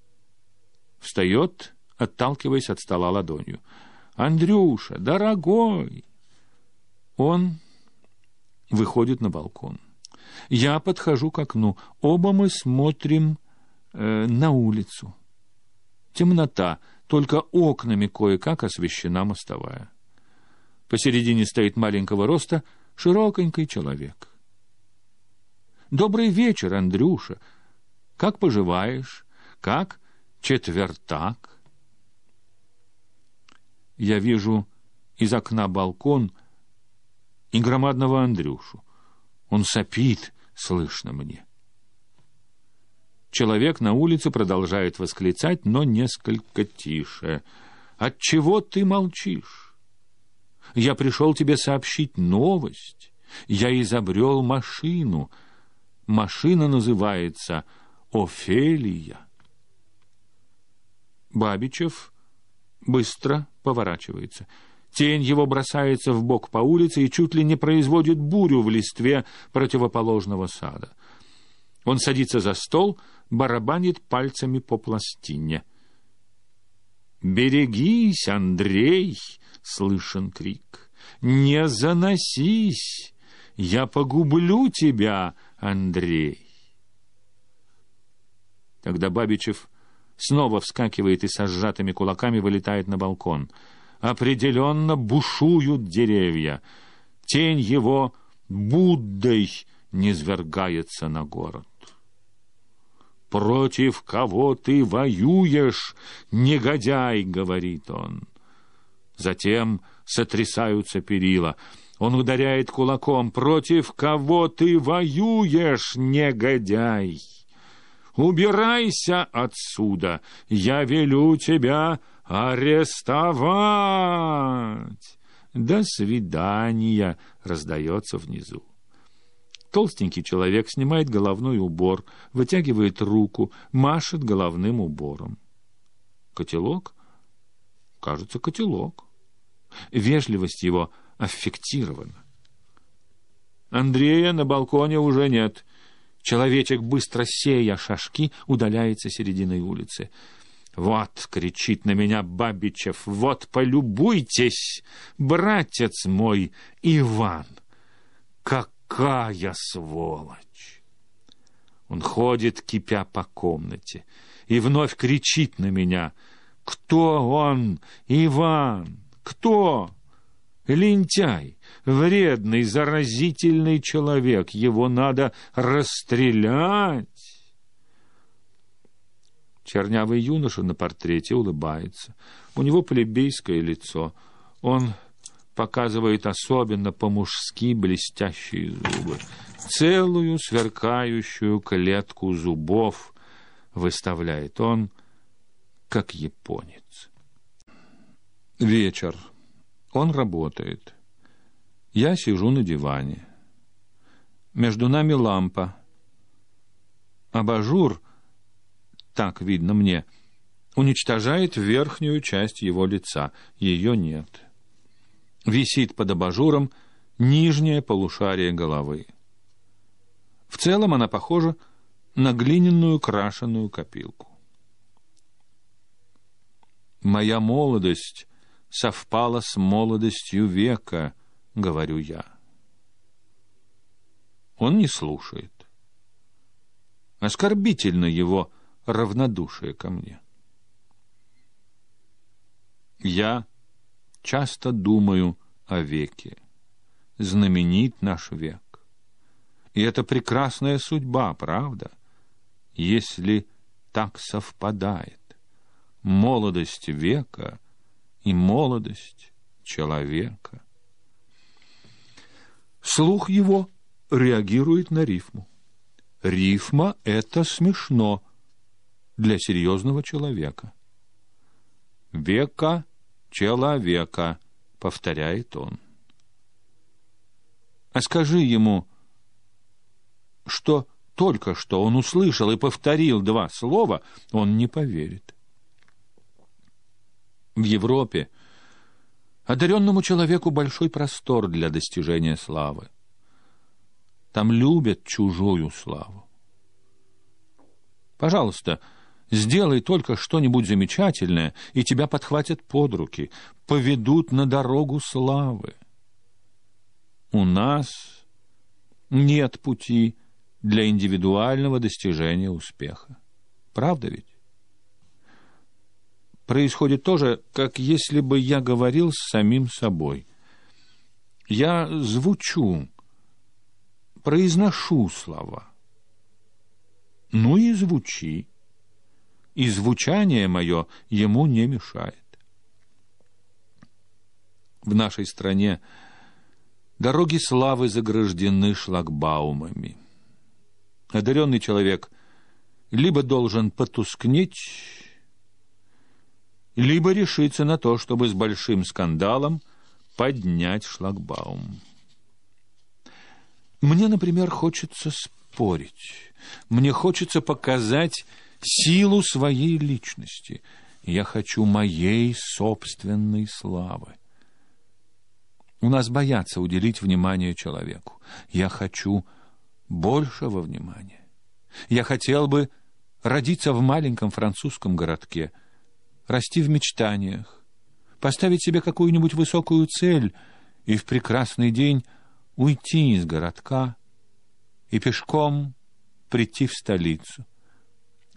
Встает, отталкиваясь от стола ладонью. «Андрюша, дорогой!» Он выходит на балкон. Я подхожу к окну. Оба мы смотрим э, на улицу. Темнота, только окнами кое-как освещена мостовая. Посередине стоит маленького роста широконький человек. «Добрый вечер, Андрюша! Как поживаешь? Как четвертак?» Я вижу из окна балкон и громадного Андрюшу. Он сопит, слышно мне. Человек на улице продолжает восклицать, но несколько тише. «Отчего ты молчишь? Я пришел тебе сообщить новость. Я изобрел машину. Машина называется Офелия». Бабичев быстро поворачивается. Тень его бросается в бок по улице и чуть ли не производит бурю в листве противоположного сада. Он садится за стол, барабанит пальцами по пластине. «Берегись, Андрей!» — слышен крик. «Не заносись! Я погублю тебя, Андрей!» Тогда Бабичев снова вскакивает и со сжатыми кулаками вылетает на балкон. Определенно бушуют деревья. Тень его Буддой низвергается на город. «Против кого ты воюешь, негодяй?» — говорит он. Затем сотрясаются перила. Он ударяет кулаком. «Против кого ты воюешь, негодяй?» Убирайся отсюда, я велю тебя арестовать. До свидания, раздается внизу. Толстенький человек снимает головной убор, вытягивает руку, машет головным убором. Котелок? Кажется, котелок. Вежливость его аффектирована. Андрея на балконе уже нет. Человечек, быстро сея шашки, удаляется серединой улицы. «Вот!» — кричит на меня Бабичев. «Вот, полюбуйтесь, братец мой Иван! Какая сволочь!» Он ходит, кипя по комнате, и вновь кричит на меня. «Кто он, Иван? Кто?» Лентяй, вредный, заразительный человек. Его надо расстрелять. Чернявый юноша на портрете улыбается. У него плебейское лицо. Он показывает особенно по-мужски блестящие зубы. Целую сверкающую клетку зубов выставляет он, как японец. Вечер. Он работает. Я сижу на диване. Между нами лампа. Абажур, так видно мне, уничтожает верхнюю часть его лица. Ее нет. Висит под абажуром нижнее полушарие головы. В целом она похожа на глиняную крашеную копилку. Моя молодость совпало с молодостью века, говорю я. Он не слушает. Оскорбительно его равнодушие ко мне. Я часто думаю о веке. Знаменит наш век. И это прекрасная судьба, правда? Если так совпадает. Молодость века — и молодость человека. Слух его реагирует на рифму. Рифма — это смешно для серьезного человека. «Века человека», — повторяет он. А скажи ему, что только что он услышал и повторил два слова, он не поверит в Европе одаренному человеку большой простор для достижения славы. Там любят чужую славу. Пожалуйста, Сделай только что-нибудь замечательное, и тебя подхватят под руки, поведут на дорогу славы. У нас нет пути для индивидуального достижения успеха. Правда ведь? Происходит тоже, как если бы я говорил с самим собой. Я звучу, произношу слова. Ну и звучи и звучание мое ему не мешает. В нашей стране дороги славы заграждены шлагбаумами. Одаренный человек либо должен потускнеть, либо решиться на то, чтобы с большим скандалом поднять шлагбаум. Мне, например, хочется спорить. Мне хочется показать силу своей личности. Я хочу моей собственной славы. У нас боятся уделить внимание человеку. Я хочу большего внимания. Я хотел бы родиться в маленьком французском городке, расти в мечтаниях, поставить себе какую-нибудь высокую цель и в прекрасный день уйти из городка и пешком прийти в столицу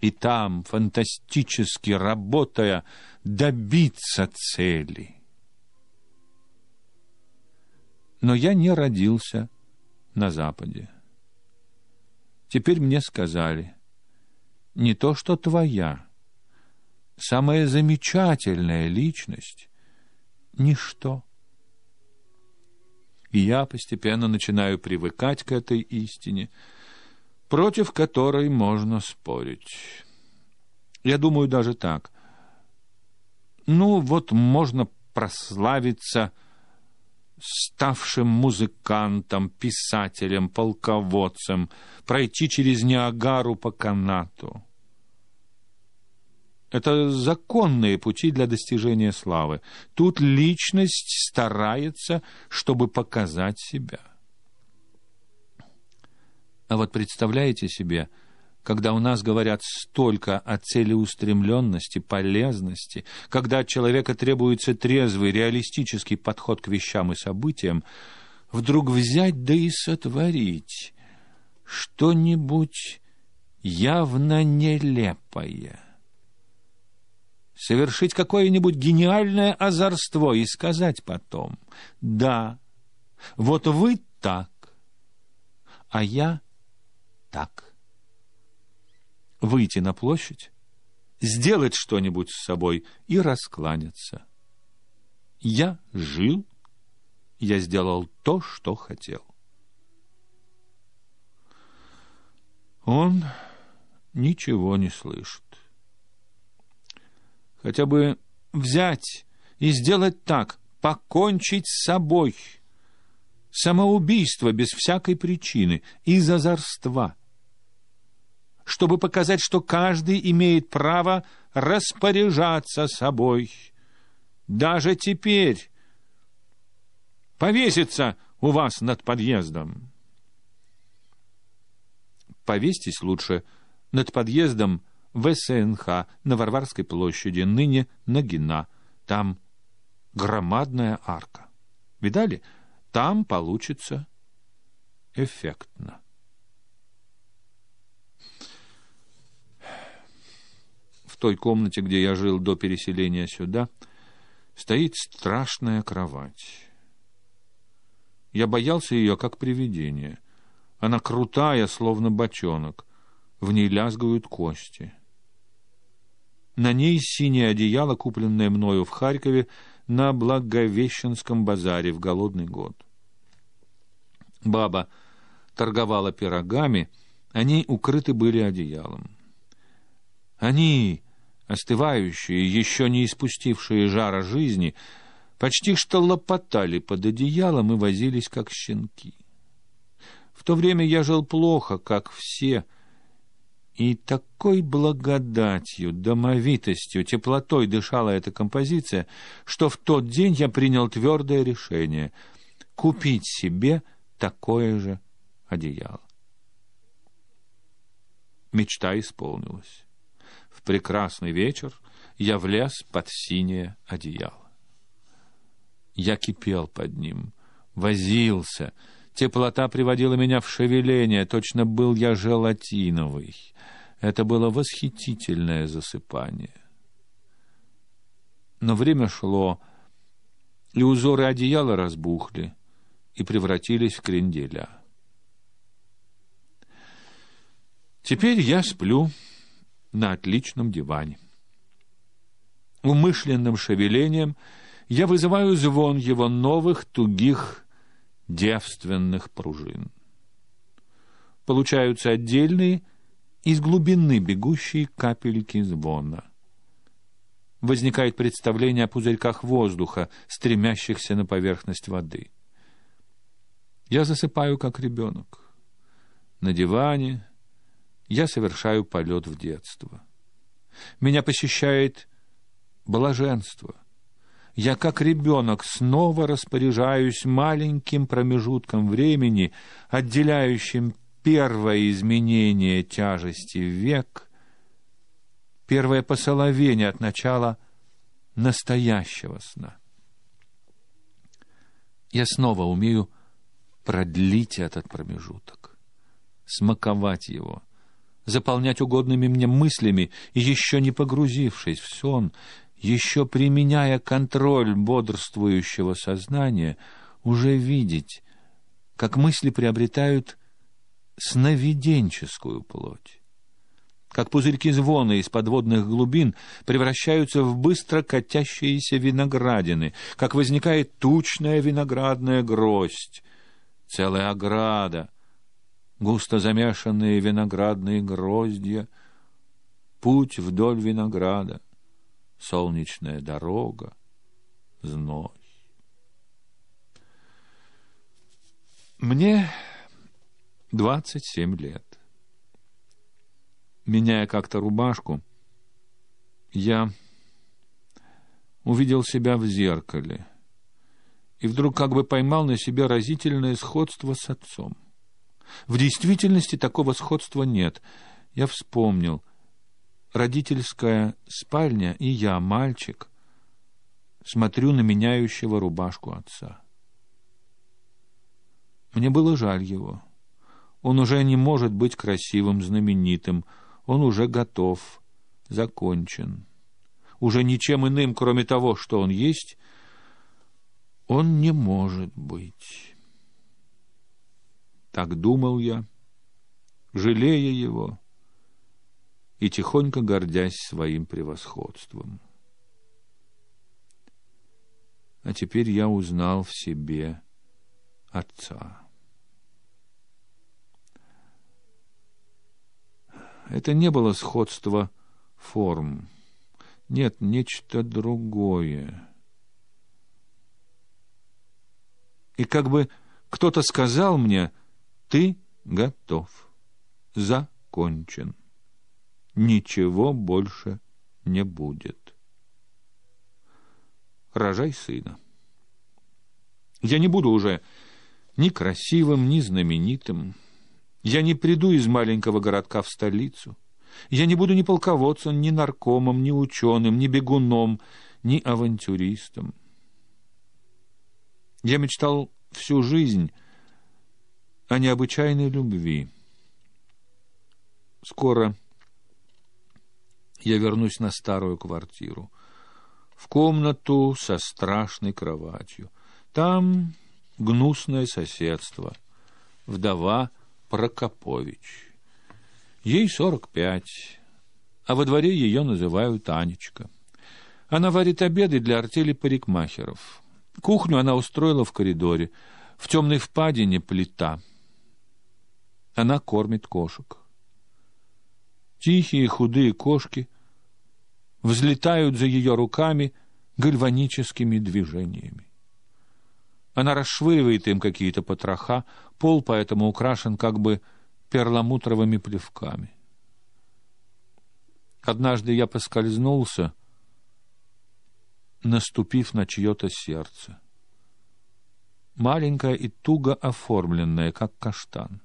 и там, фантастически работая, добиться цели. Но я не родился на Западе. Теперь мне сказали, не то что твоя, самая замечательная личность — ничто. И я постепенно начинаю привыкать к этой истине — против которой можно спорить. Я думаю даже так. Ну, вот можно прославиться ставшим музыкантом, писателем, полководцем, пройти через Ниагару по канату. Это законные пути для достижения славы. Тут личность старается, чтобы показать себя. А вот представляете себе, когда у нас говорят столько о целеустремленности, полезности, когда от человека требуется трезвый, реалистический подход к вещам и событиям, вдруг взять да и сотворить что-нибудь явно нелепое. Совершить какое-нибудь гениальное озорство и сказать потом «Да, вот вы так, а я так. Выйти на площадь, сделать что-нибудь с собой и раскланяться. Я жил, я сделал то, что хотел. Он ничего не слышит. Хотя бы взять и сделать так, покончить с собой. Самоубийство без всякой причины, из озорства — чтобы показать, что каждый имеет право распоряжаться собой. Даже теперь повеситься у вас над подъездом. Повесьтесь лучше над подъездом в СНХ на Варварской площади, ныне Нагина. Там громадная арка. Видали? Там получится эффектно. Той комнате, где я жил до переселения сюда, стоит страшная кровать. Я боялся ее, как привидение. Она крутая, словно бочонок. В ней лязгают кости. На ней синее одеяло, купленное мною в Харькове на Благовещенском базаре в голодный год. Баба торговала пирогами, они укрыты были одеялом. Они остывающие, еще не испустившие жара жизни, почти что лопотали под одеялом и возились, как щенки. В то время я жил плохо, как все, и такой благодатью, домовитостью, теплотой дышала эта композиция, что в тот день я принял твердое решение купить себе такое же одеяло. Мечта исполнилась. Прекрасный вечер я влез под синее одеяло. Я кипел под ним, возился. Теплота приводила меня в шевеление, точно был я желатиновый. Это было восхитительное засыпание. Но время шло, и узоры одеяла разбухли и превратились в кренделя. Теперь я сплю на отличном диване. Умышленным шевелением я вызываю звон его новых тугих девственных пружин. Получаются отдельные из глубины бегущие капельки звона. Возникает представление о пузырьках воздуха, стремящихся на поверхность воды. Я засыпаю, как ребенок. На диване я совершаю полет в детство. Меня посещает блаженство. Я, как ребенок, снова распоряжаюсь маленьким промежутком времени, отделяющим первое изменение тяжести век, первое посоловение от начала настоящего сна. Я снова умею продлить этот промежуток, смаковать его, заполнять угодными мне мыслями и еще не погрузившись в сон, еще применяя контроль бодрствующего сознания, уже видеть, как мысли приобретают сновиденческую плоть, как пузырьки звона из подводных глубин превращаются в быстро катящиеся виноградины, как возникает тучная виноградная гроздь, целая ограда, густо замешанные виноградные гроздья, путь вдоль винограда, солнечная дорога, зной. Мне двадцать семь лет. Меняя как-то рубашку, я увидел себя в зеркале и вдруг как бы поймал на себе разительное сходство с отцом. В действительности такого сходства нет. Я вспомнил. Родительская спальня, и я, мальчик, смотрю на меняющего рубашку отца. Мне было жаль его. Он уже не может быть красивым, знаменитым. Он уже готов, закончен. Уже ничем иным, кроме того, что он есть, он не может быть». Так думал я, жалея его и тихонько гордясь своим превосходством. А теперь я узнал в себе отца. Это не было сходство форм. Нет, нечто другое. И как бы кто-то сказал мне — ты готов. Закончен. Ничего больше не будет. Рожай сына. Я не буду уже ни красивым, ни знаменитым. Я не приду из маленького городка в столицу. Я не буду ни полководцем, ни наркомом, ни ученым, ни бегуном, ни авантюристом. Я мечтал всю жизнь о необычайной любви. Скоро я вернусь на старую квартиру, в комнату со страшной кроватью. Там гнусное соседство, вдова Прокопович. Ей сорок пять, а во дворе ее называют Анечка. Она варит обеды для артели парикмахеров. Кухню она устроила в коридоре, в темной впадине плита — она кормит кошек. Тихие худые кошки взлетают за ее руками гальваническими движениями. Она расшвыривает им какие-то потроха, пол поэтому украшен как бы перламутровыми плевками. Однажды я поскользнулся, наступив на чье-то сердце. Маленькое и туго оформленное, как каштан.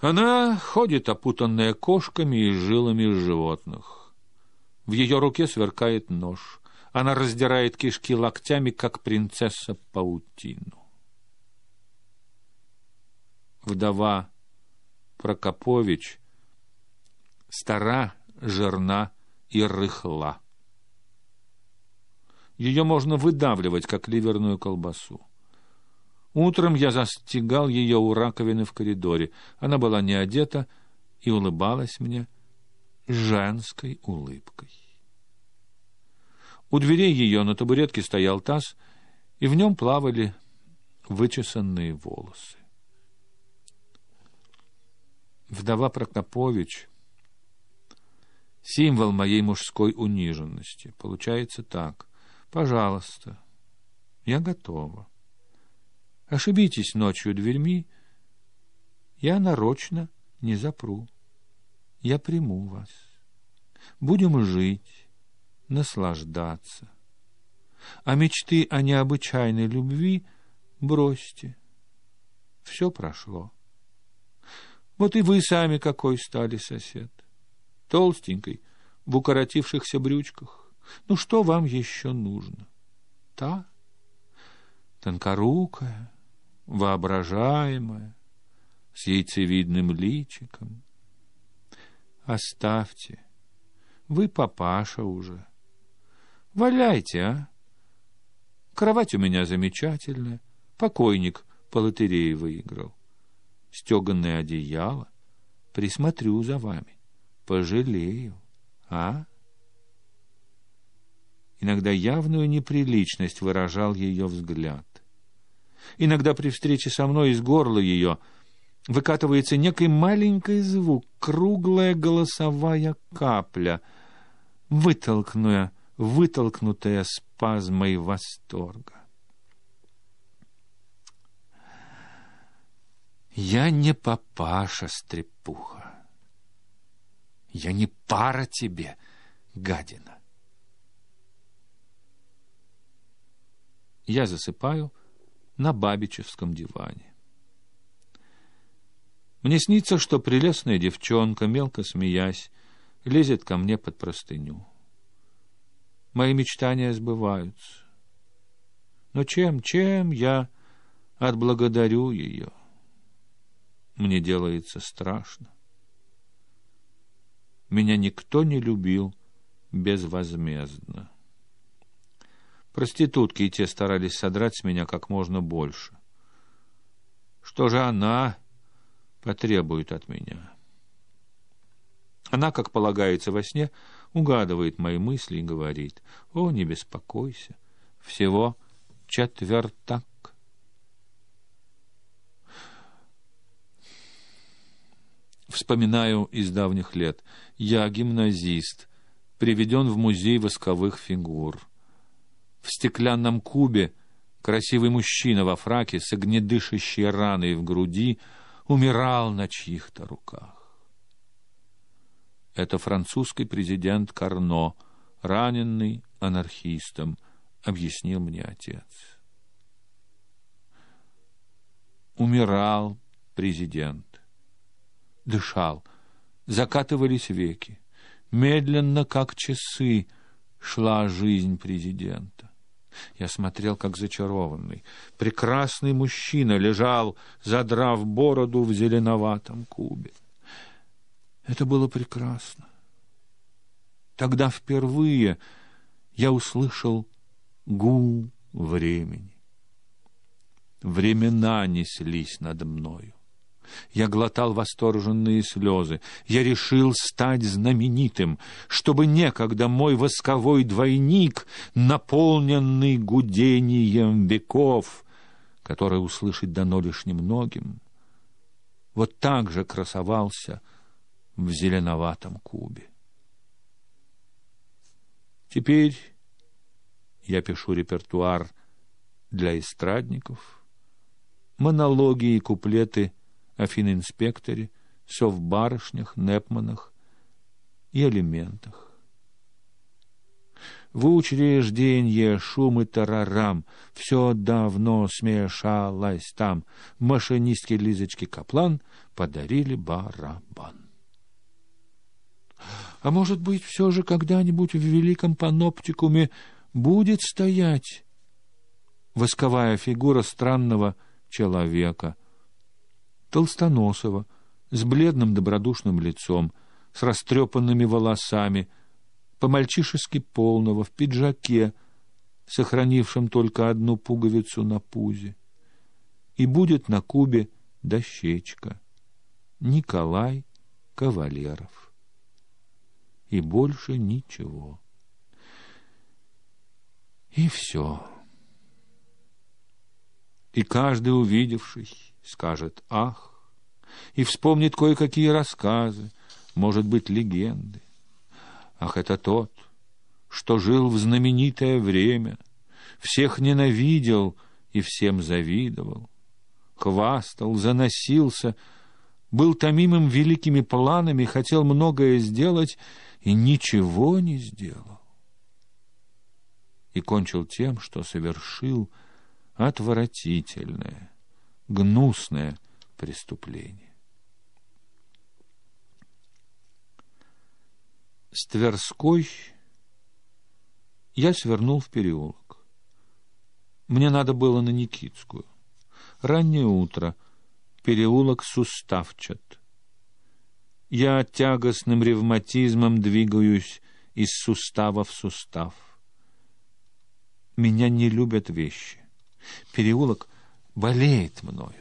Она ходит, опутанная кошками и жилами животных. В ее руке сверкает нож. Она раздирает кишки локтями, как принцесса паутину. Вдова Прокопович стара, жирна и рыхла. Ее можно выдавливать, как ливерную колбасу. Утром я застигал ее у раковины в коридоре. Она была не одета и улыбалась мне женской улыбкой. У дверей ее на табуретке стоял таз, и в нем плавали вычесанные волосы. Вдова Прокопович — символ моей мужской униженности. Получается так. Пожалуйста, я готова. Ошибитесь ночью дверьми, я нарочно не запру. Я приму вас. Будем жить, наслаждаться. А мечты о необычайной любви бросьте. Все прошло. Вот и вы сами какой стали сосед. Толстенький, в укоротившихся брючках. Ну, что вам еще нужно? Та, тонкорукая, воображаемая, с яйцевидным личиком. Оставьте, вы папаша уже. Валяйте, а? Кровать у меня замечательная, покойник по лотерее выиграл стеганное одеяло. Присмотрю за вами. Пожалею. А? Иногда явную неприличность выражал ее взгляд. Иногда при встрече со мной из горла ее выкатывается некий маленький звук, круглая голосовая капля, вытолкнуя, вытолкнутая спазмой восторга. Я не папаша, стрепуха. Я не пара тебе, гадина. Я засыпаю на бабичевском диване. Мне снится, что прелестная девчонка, мелко смеясь, лезет ко мне под простыню. Мои мечтания сбываются. Но чем, чем я отблагодарю ее? мне делается страшно. Меня никто не любил безвозмездно. Проститутки и те старались содрать с меня как можно больше. Что же она потребует от меня? Она, как полагается во сне, угадывает мои мысли и говорит, «О, не беспокойся, всего четвертак». Вспоминаю из давних лет. Я гимназист, приведен в музей восковых фигур. В стеклянном кубе красивый мужчина во фраке с огнедышащей раной в груди умирал на чьих-то руках. Это французский президент Карно, раненый анархистом, объяснил мне отец. Умирал президент дышал. Закатывались веки. Медленно, как часы, шла жизнь президента. Я смотрел, как зачарованный. Прекрасный мужчина лежал, задрав бороду в зеленоватом кубе. Это было прекрасно. Тогда впервые я услышал гул времени. Времена неслись над мною. Я глотал восторженные слезы. Я решил стать знаменитым, чтобы некогда мой восковой двойник, наполненный гудением веков, который услышать дано лишь немногим, вот так же красовался в зеленоватом кубе. Теперь я пишу репертуар для эстрадников, монологи и куплеты о фининспекторе, совбарышнях, непманах и алиментах. в учрежденье шум и тарарам, все давно смешалось там. Машинистке Лизочке Каплан подарили барабан. А может быть, все же когда-нибудь в великом паноптикуме будет стоять восковая фигура странного человека, толстоносого, с бледным добродушным лицом, с растрепанными волосами, по-мальчишески полного, в пиджаке, сохранившем только одну пуговицу на пузе. И будет на кубе дощечка Николай Кавалеров. И больше ничего. И все. И каждый увидевший скажет «Ах!» и вспомнит кое-какие рассказы, может быть, легенды. Ах, это тот, что жил в знаменитое время, всех ненавидел и всем завидовал, хвастал, заносился, был томимым великими планами, хотел многое сделать и ничего не сделал. И кончил тем, что совершил отвратительное, гнусное преступление. С Тверской я свернул в переулок. Мне надо было на Никитскую. Раннее утро, переулок Суставчат. Я тягостным ревматизмом двигаюсь из сустава в сустав. Меня не любят вещи. Переулок болеет мною.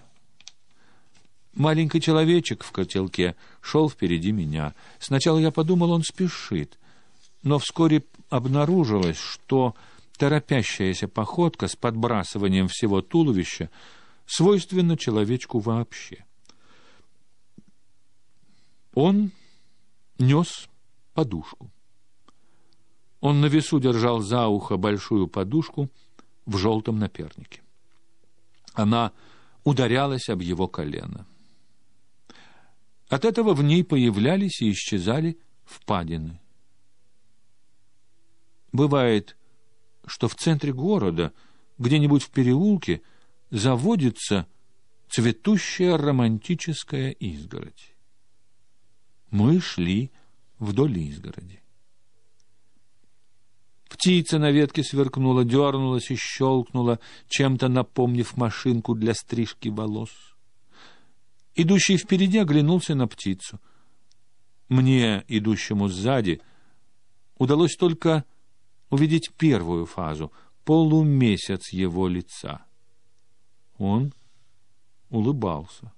Маленький человечек в котелке шел впереди меня. Сначала я подумал, он спешит, но вскоре обнаружилось, что торопящаяся походка с подбрасыванием всего туловища свойственна человечку вообще. Он нес подушку. Он на весу держал за ухо большую подушку в желтом напернике. Она ударялась об его колено. От этого в ней появлялись и исчезали впадины. Бывает, что в центре города, где-нибудь в переулке, заводится цветущая романтическая изгородь. Мы шли вдоль изгороди. Птица на ветке сверкнула, дернулась и щелкнула, чем-то напомнив машинку для стрижки волос. Идущий впереди оглянулся на птицу. Мне, идущему сзади, удалось только увидеть первую фазу — полумесяц его лица. Он улыбался.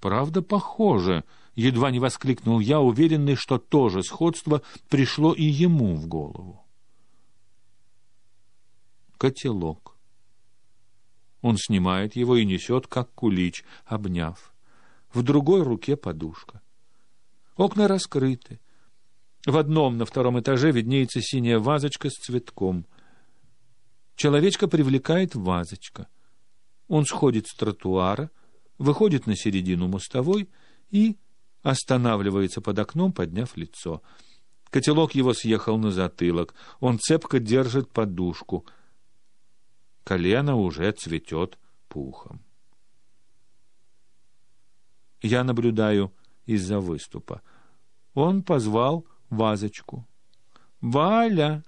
«Правда, похоже», — едва не воскликнул я, уверенный, что то же сходство пришло и ему в голову. Котелок. Он снимает его и несет, как кулич, обняв. В другой руке подушка. Окна раскрыты. В одном на втором этаже виднеется синяя вазочка с цветком. Человечка привлекает вазочка. Он сходит с тротуара, выходит на середину мостовой и останавливается под окном, подняв лицо. Котелок его съехал на затылок. Он цепко держит подушку — колено уже цветет пухом. Я наблюдаю из-за выступа. Он позвал вазочку. «Валя!»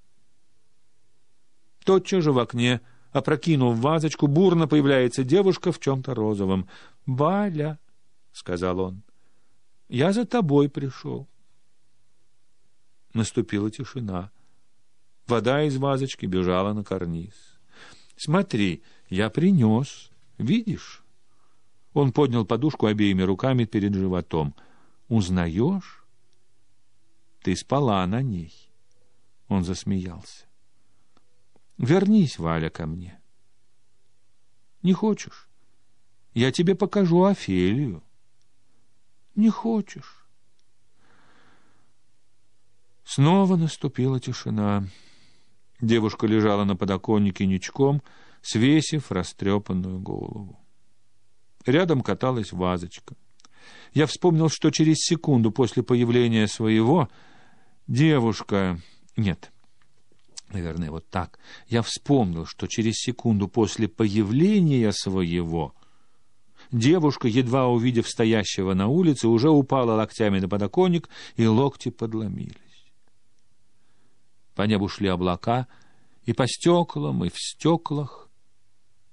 Тотчас же в окне, опрокинув вазочку, бурно появляется девушка в чем-то розовом. «Валя!» — сказал он. «Я за тобой пришел». Наступила тишина. Вода из вазочки бежала на карниз. Смотри, я принес. Видишь? Он поднял подушку обеими руками перед животом. Узнаешь? Ты спала на ней. Он засмеялся. Вернись, Валя, ко мне. Не хочешь? Я тебе покажу Офелию. Не хочешь? Снова наступила тишина. Девушка лежала на подоконнике ничком, свесив растрепанную голову. Рядом каталась вазочка. Я вспомнил, что через секунду после появления своего девушка Нет, наверное, вот так. Я вспомнил, что через секунду после появления своего девушка, едва увидев стоящего на улице, уже упала локтями на подоконник, и локти подломились. По небу шли облака, и по стеклам, и в стеклах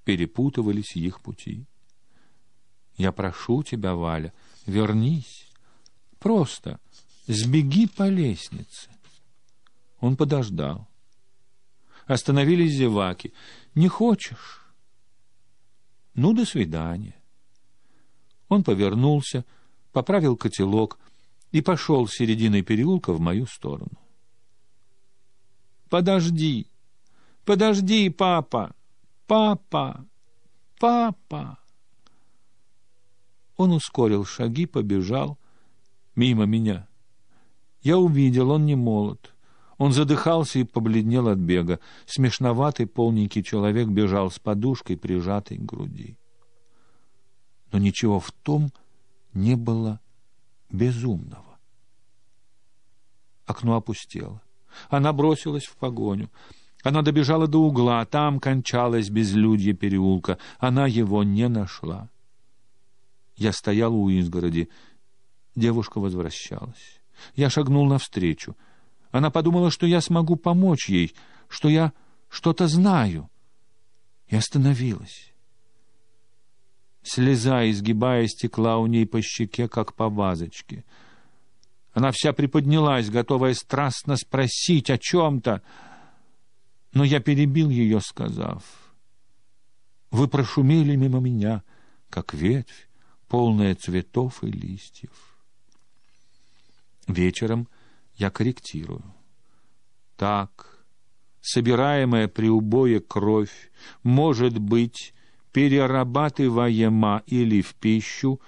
перепутывались их пути. Я прошу тебя, Валя, вернись. Просто сбеги по лестнице. Он подождал. Остановились зеваки. Не хочешь? Ну, до свидания. Он повернулся, поправил котелок и пошел серединой переулка в мою сторону. «Подожди! Подожди, папа! Папа! Папа!» Он ускорил шаги, побежал мимо меня. Я увидел, он не молод. Он задыхался и побледнел от бега. Смешноватый полненький человек бежал с подушкой, прижатой к груди. Но ничего в том не было безумного. Окно опустело. Она бросилась в погоню. Она добежала до угла, там кончалось безлюдье переулка. Она его не нашла. Я стоял у изгороди. Девушка возвращалась. Я шагнул навстречу. Она подумала, что я смогу помочь ей, что я что-то знаю. И остановилась. Слеза, изгибая, стекла у ней по щеке, как по вазочке. Она вся приподнялась, готовая страстно спросить о чем-то. Но я перебил ее, сказав, «Вы прошумели мимо меня, как ветвь, полная цветов и листьев». Вечером я корректирую. Так, собираемая при убое кровь может быть перерабатываема или в пищу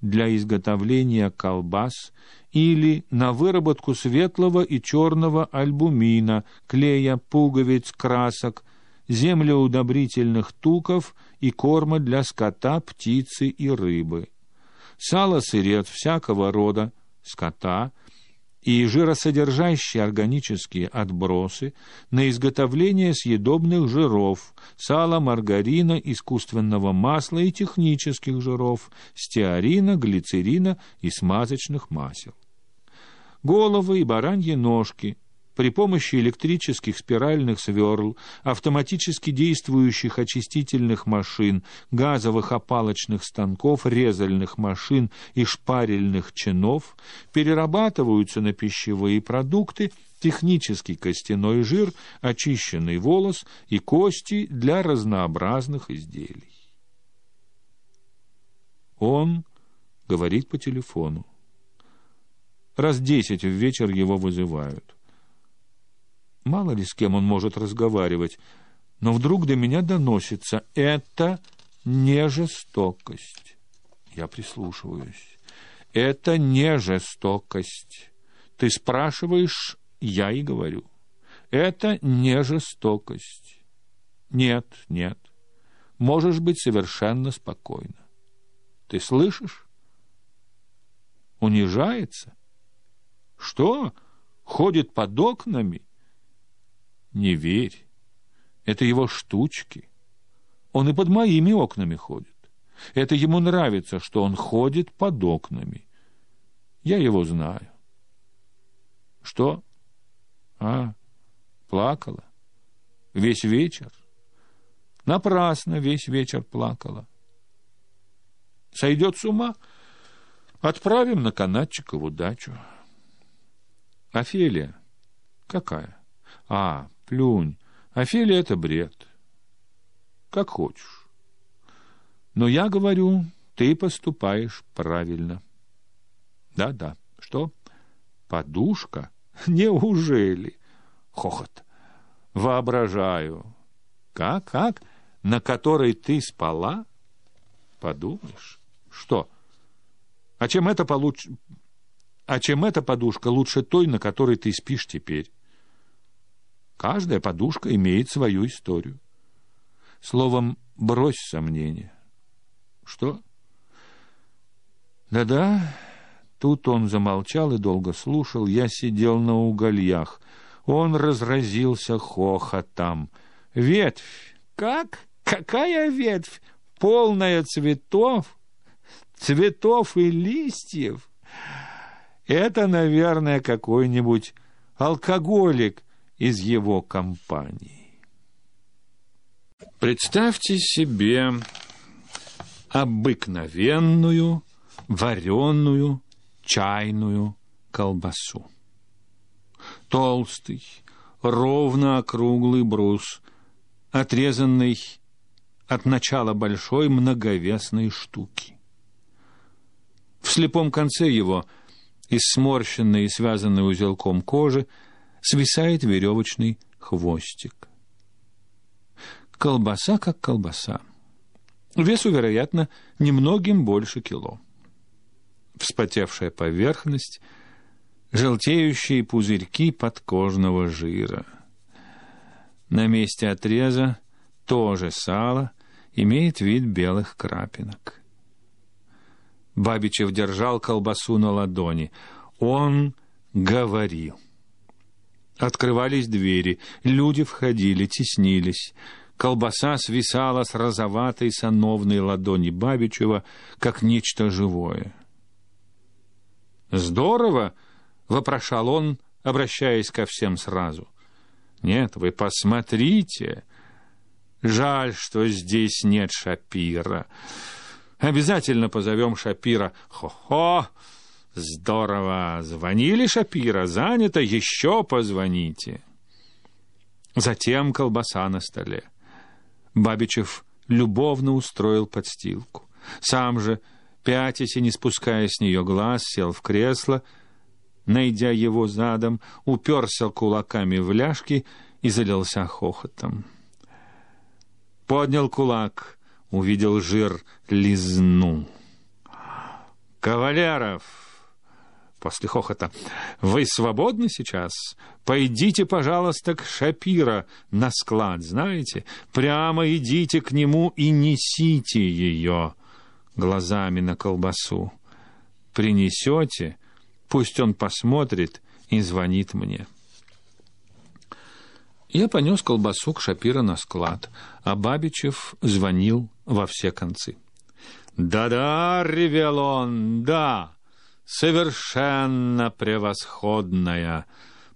для изготовления колбас, или на выработку светлого и черного альбумина, клея, пуговиц, красок, землеудобрительных туков и корма для скота, птицы и рыбы. Сало, сырец всякого рода, скота – и жиросодержащие органические отбросы на изготовление съедобных жиров, сала, маргарина, искусственного масла и технических жиров, стеарина, глицерина и смазочных масел. Головы и бараньи ножки – при помощи электрических спиральных сверл, автоматически действующих очистительных машин, газовых опалочных станков, резальных машин и шпарильных чинов перерабатываются на пищевые продукты технический костяной жир, очищенный волос и кости для разнообразных изделий. Он говорит по телефону. Раз десять в вечер его вызывают. Мало ли с кем он может разговаривать. Но вдруг до меня доносится «это не жестокость». Я прислушиваюсь. «Это не жестокость». Ты спрашиваешь, я и говорю. «Это не жестокость». Нет, нет. Можешь быть совершенно спокойно. Ты слышишь? Унижается? Что? Ходит под окнами? Не верь. Это его штучки. Он и под моими окнами ходит. Это ему нравится, что он ходит под окнами. Я его знаю. Что? А, плакала. Весь вечер. Напрасно весь вечер плакала. Сойдет с ума? Отправим на канатчика в удачу. Офелия. Какая? А, Плюнь. Офелия — это бред. Как хочешь. Но я говорю, ты поступаешь правильно. Да-да. Что? Подушка? Неужели? Хохот. Воображаю. Как, как? На которой ты спала? Подумаешь. Что? А чем это получше... А чем эта подушка лучше той, на которой ты спишь теперь? Каждая подушка имеет свою историю. Словом, брось сомнения. Что? Да-да, тут он замолчал и долго слушал. Я сидел на угольях. Он разразился хохотом. «Ветвь! Как? Какая ветвь? Полная цветов? Цветов и листьев? Это, наверное, какой-нибудь алкоголик из его компании. Представьте себе обыкновенную вареную чайную колбасу. Толстый, ровно округлый брус, отрезанный от начала большой многовесной штуки. В слепом конце его, из сморщенной и связанной узелком кожи, свисает веревочный хвостик. Колбаса как колбаса. Весу, вероятно, немногим больше кило. Вспотевшая поверхность, желтеющие пузырьки подкожного жира. На месте отреза тоже сало имеет вид белых крапинок. Бабичев держал колбасу на ладони. Он говорил. Открывались двери, люди входили, теснились. Колбаса свисала с розоватой сановной ладони Бабичева, как нечто живое. «Здорово!» — вопрошал он, обращаясь ко всем сразу. «Нет, вы посмотрите. Жаль, что здесь нет Шапира. Обязательно позовем Шапира. Хо-хо! Здорово! Звонили Шапира? Занято? Еще позвоните!» Затем колбаса на столе. Бабичев любовно устроил подстилку. Сам же, пятясь и не спуская с нее глаз, сел в кресло, найдя его задом, уперся кулаками в ляжки и залился хохотом. Поднял кулак, увидел жир, лизнул. «Кавалеров!» После хохота. «Вы свободны сейчас? Пойдите, пожалуйста, к Шапира на склад, знаете? Прямо идите к нему и несите ее глазами на колбасу. Принесете, пусть он посмотрит и звонит мне». Я понес колбасу к Шапира на склад, а Бабичев звонил во все концы. «Да-да!» — ревел он, «да!» Совершенно превосходная.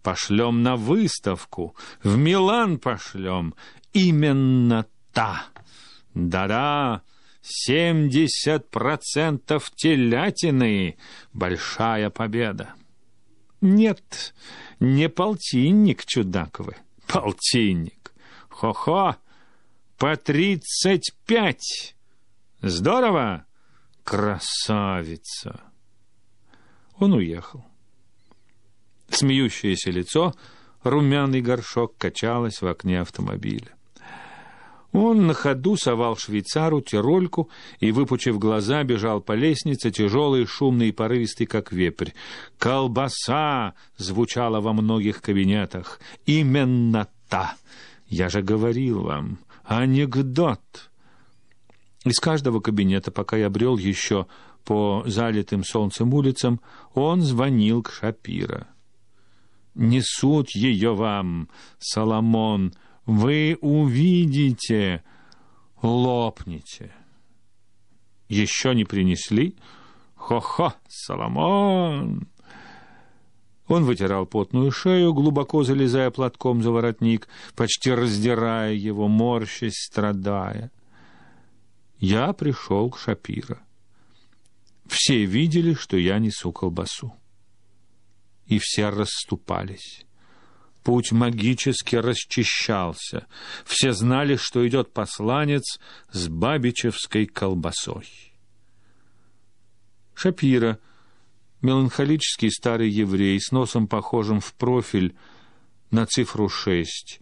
Пошлем на выставку, в Милан пошлем. Именно та. Да-да, семьдесят процентов телятины. Большая победа. Нет, не полтинник, чудак вы. Полтинник. Хо-хо, по тридцать пять. Здорово? Красавица. Он уехал. Смеющееся лицо, румяный горшок качалось в окне автомобиля. Он на ходу совал швейцару тирольку и, выпучив глаза, бежал по лестнице, тяжелый, шумный и порывистый, как вепрь. «Колбаса!» — звучала во многих кабинетах. «Именно та! Я же говорил вам! Анекдот!» Из каждого кабинета, пока я брел еще по залитым солнцем улицам, он звонил к Шапира. «Несут ее вам, Соломон, вы увидите, лопните». «Еще не принесли? Хо-хо, Соломон!» Он вытирал потную шею, глубоко залезая платком за воротник, почти раздирая его, морщась, страдая. Я пришел к Шапира. Все видели, что я несу колбасу. И все расступались. Путь магически расчищался. Все знали, что идет посланец с бабичевской колбасой. Шапира, меланхолический старый еврей с носом похожим в профиль на цифру шесть,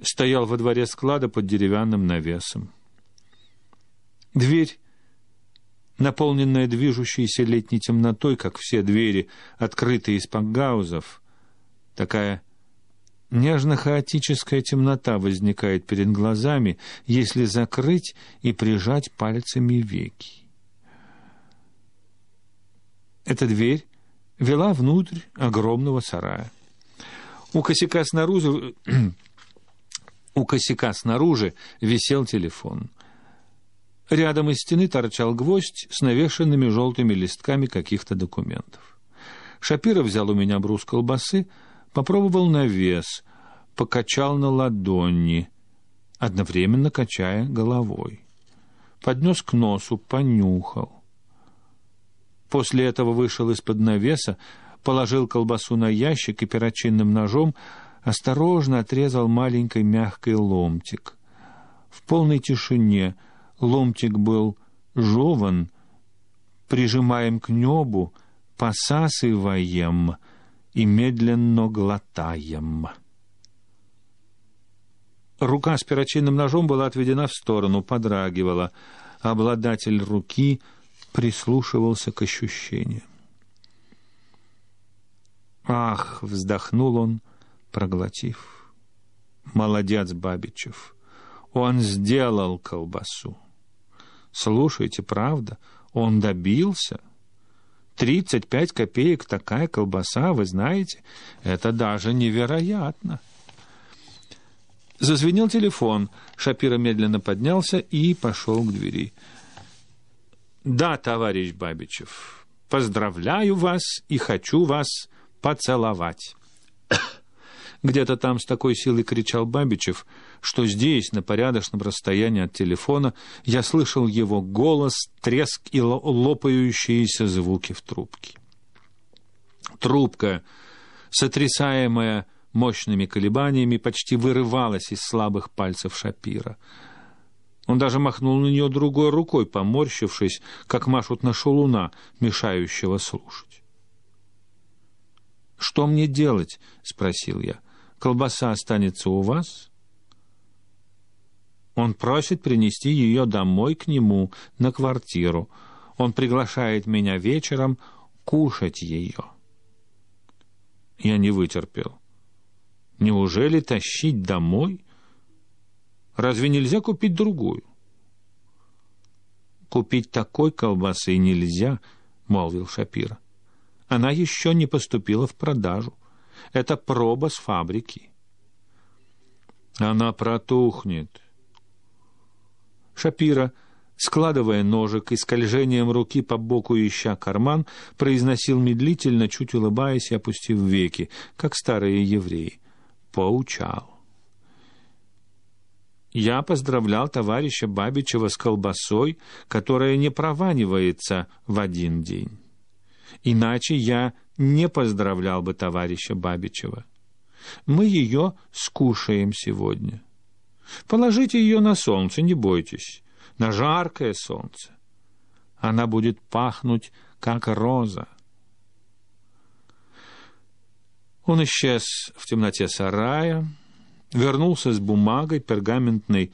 стоял во дворе склада под деревянным навесом. Дверь наполненная движущейся летней темнотой, как все двери, открытые из пангаузов. Такая нежно-хаотическая темнота возникает перед глазами, если закрыть и прижать пальцами веки. Эта дверь вела внутрь огромного сарая. У косяка снаружи... У косяка снаружи висел телефон. Рядом из стены торчал гвоздь с навешенными желтыми листками каких-то документов. Шапира взял у меня брус колбасы, попробовал на вес, покачал на ладони, одновременно качая головой. Поднес к носу, понюхал. После этого вышел из-под навеса, положил колбасу на ящик и перочинным ножом осторожно отрезал маленький мягкий ломтик. В полной тишине ломтик был жеван, прижимаем к небу, посасываем и медленно глотаем. Рука с перочинным ножом была отведена в сторону, подрагивала. Обладатель руки прислушивался к ощущениям. «Ах!» — вздохнул он, проглотив. «Молодец, Бабичев! Он сделал колбасу! Слушайте, правда, он добился!» Тридцать пять копеек такая колбаса, вы знаете, это даже невероятно. Зазвенел телефон. Шапира медленно поднялся и пошел к двери. «Да, товарищ Бабичев, поздравляю вас и хочу вас поцеловать». Где-то там с такой силой кричал Бабичев, что здесь, на порядочном расстоянии от телефона, я слышал его голос, треск и лопающиеся звуки в трубке. Трубка, сотрясаемая мощными колебаниями, почти вырывалась из слабых пальцев Шапира. Он даже махнул на нее другой рукой, поморщившись, как машут на шалуна, мешающего слушать. «Что мне делать?» — спросил я. «Колбаса останется у вас?» Он просит принести ее домой к нему, на квартиру. Он приглашает меня вечером кушать ее. Я не вытерпел. Неужели тащить домой? Разве нельзя купить другую? Купить такой колбасы нельзя, молвил Шапира. Она еще не поступила в продажу. Это проба с фабрики. Она протухнет. Шапира, складывая ножик и скольжением руки по боку ища карман, произносил медлительно, чуть улыбаясь и опустив веки, как старые евреи. Поучал. Я поздравлял товарища Бабичева с колбасой, которая не прованивается в один день. Иначе я не поздравлял бы товарища Бабичева. Мы ее скушаем сегодня. Положите ее на солнце, не бойтесь, на жаркое солнце. Она будет пахнуть, как роза. Он исчез в темноте сарая, вернулся с бумагой, пергаментной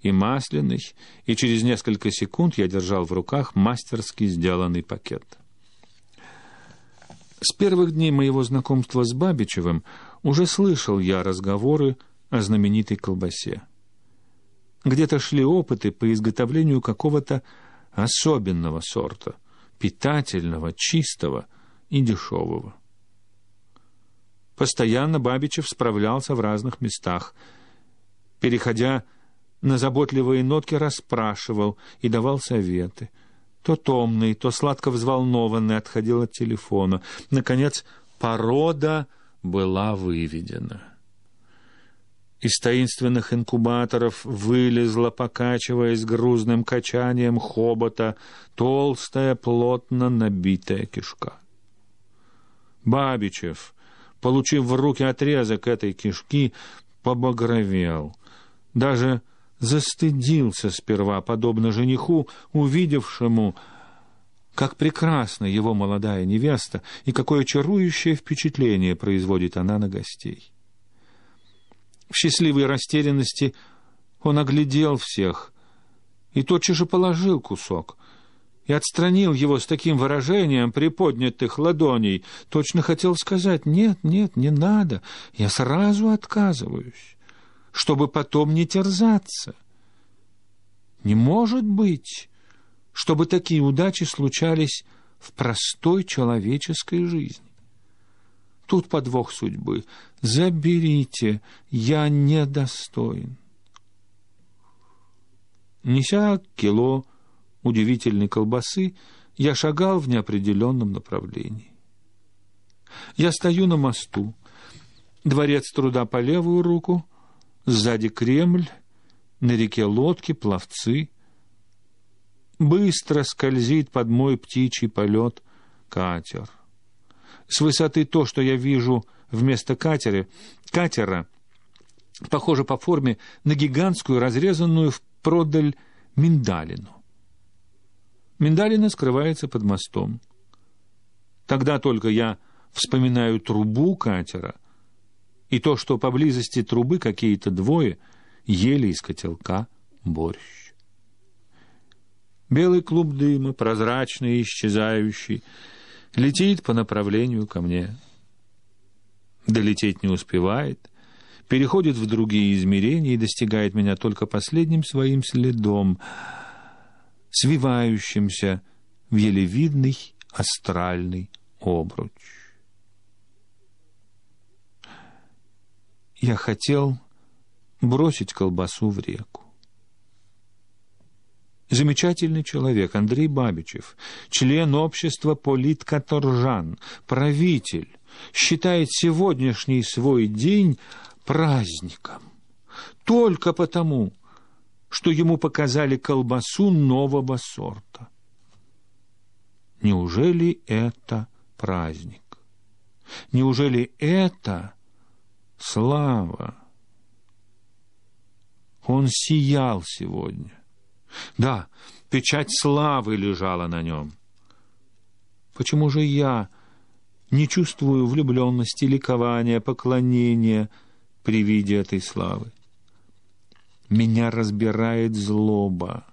и масляной, и через несколько секунд я держал в руках мастерски сделанный пакет. С первых дней моего знакомства с Бабичевым уже слышал я разговоры о знаменитой колбасе. Где-то шли опыты по изготовлению какого-то особенного сорта, питательного, чистого и дешевого. Постоянно Бабичев справлялся в разных местах. Переходя на заботливые нотки, расспрашивал и давал советы — то томный, то сладко взволнованный отходил от телефона. Наконец, порода была выведена. Из таинственных инкубаторов вылезла, покачиваясь грузным качанием хобота, толстая, плотно набитая кишка. Бабичев, получив в руки отрезок этой кишки, побагровел. Даже застыдился сперва, подобно жениху, увидевшему, как прекрасна его молодая невеста и какое чарующее впечатление производит она на гостей. В счастливой растерянности он оглядел всех и тотчас же положил кусок и отстранил его с таким выражением приподнятых ладоней, точно хотел сказать «нет, нет, не надо, я сразу отказываюсь» чтобы потом не терзаться. Не может быть, чтобы такие удачи случались в простой человеческой жизни. Тут подвох судьбы. Заберите, я недостоин. Неся кило удивительной колбасы, я шагал в неопределенном направлении. Я стою на мосту. Дворец труда по левую руку, сзади Кремль, на реке лодки, пловцы. Быстро скользит под мой птичий полет катер. С высоты то, что я вижу вместо катера, катера, похоже по форме на гигантскую разрезанную в продаль миндалину. Миндалина скрывается под мостом. Тогда только я вспоминаю трубу катера и то, что поблизости трубы какие-то двое ели из котелка борщ. Белый клуб дыма, прозрачный и исчезающий, летит по направлению ко мне. Долететь не успевает, переходит в другие измерения и достигает меня только последним своим следом — свивающимся в еле видный астральный обруч. Я хотел бросить колбасу в реку. Замечательный человек Андрей Бабичев, член общества политкаторжан, правитель, считает сегодняшний свой день праздником. Только потому, что ему показали колбасу нового сорта. Неужели это праздник? Неужели это слава? Он сиял сегодня. Да, печать славы лежала на нем. Почему же я не чувствую влюбленности, ликования, поклонения при виде этой славы? Меня разбирает злоба.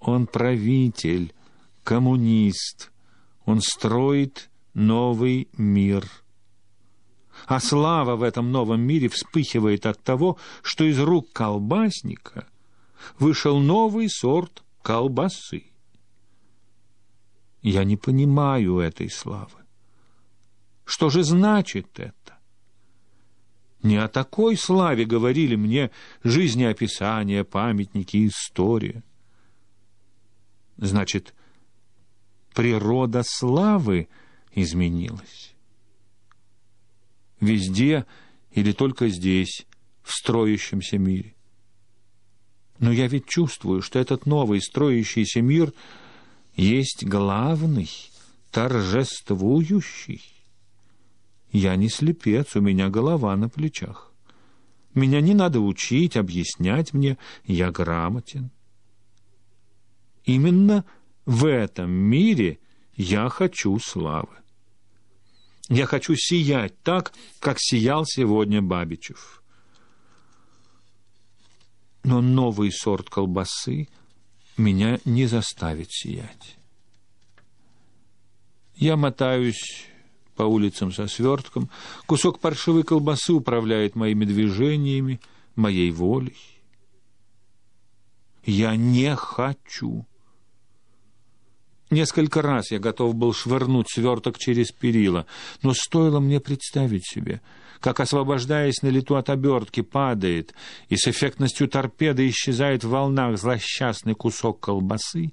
Он правитель, коммунист. Он строит новый мир. А слава в этом новом мире вспыхивает от того, что из рук колбасника вышел новый сорт колбасы. Я не понимаю этой славы. Что же значит это? Не о такой славе говорили мне жизнеописания, памятники, история. Значит, природа славы изменилась. Везде или только здесь, в строящемся мире. Но я ведь чувствую, что этот новый строящийся мир есть главный, торжествующий. Я не слепец, у меня голова на плечах. Меня не надо учить, объяснять мне, я грамотен. Именно в этом мире я хочу славы. Я хочу сиять так, как сиял сегодня Бабичев. Но новый сорт колбасы меня не заставит сиять. Я мотаюсь по улицам со свертком. Кусок паршивой колбасы управляет моими движениями, моей волей. Я не хочу. Несколько раз я готов был швырнуть сверток через перила, но стоило мне представить себе, как, освобождаясь на лету от обертки, падает и с эффектностью торпеды исчезает в волнах злосчастный кусок колбасы,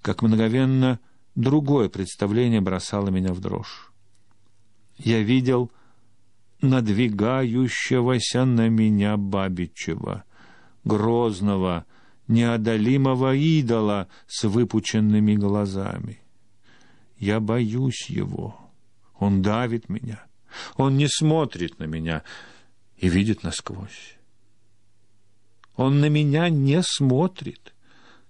как мгновенно другое представление бросало меня в дрожь. Я видел надвигающегося на меня Бабичева, грозного, неодолимого идола с выпученными глазами. Я боюсь его. Он давит меня. Он не смотрит на меня и видит насквозь. Он на меня не смотрит.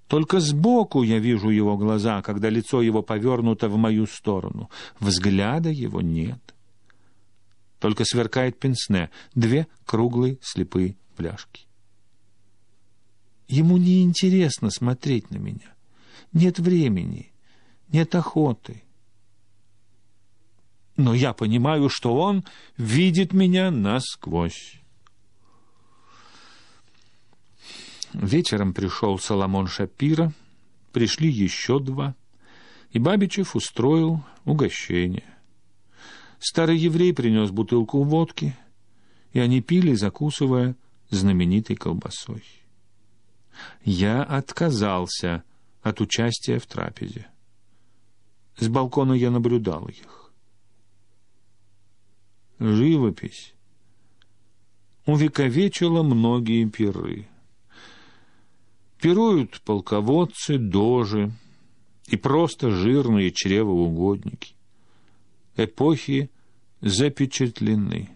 Только сбоку я вижу его глаза, когда лицо его повернуто в мою сторону. Взгляда его нет только сверкает пенсне, две круглые слепые пляшки. Ему неинтересно смотреть на меня. Нет времени, нет охоты. Но я понимаю, что он видит меня насквозь. Вечером пришел Соломон Шапира, пришли еще два, и Бабичев устроил угощение. Старый еврей принес бутылку водки, и они пили, закусывая знаменитой колбасой. Я отказался от участия в трапезе. С балкона я наблюдал их. Живопись увековечила многие пиры. Пируют полководцы, дожи и просто жирные чревоугодники. Эпохи запечатлены.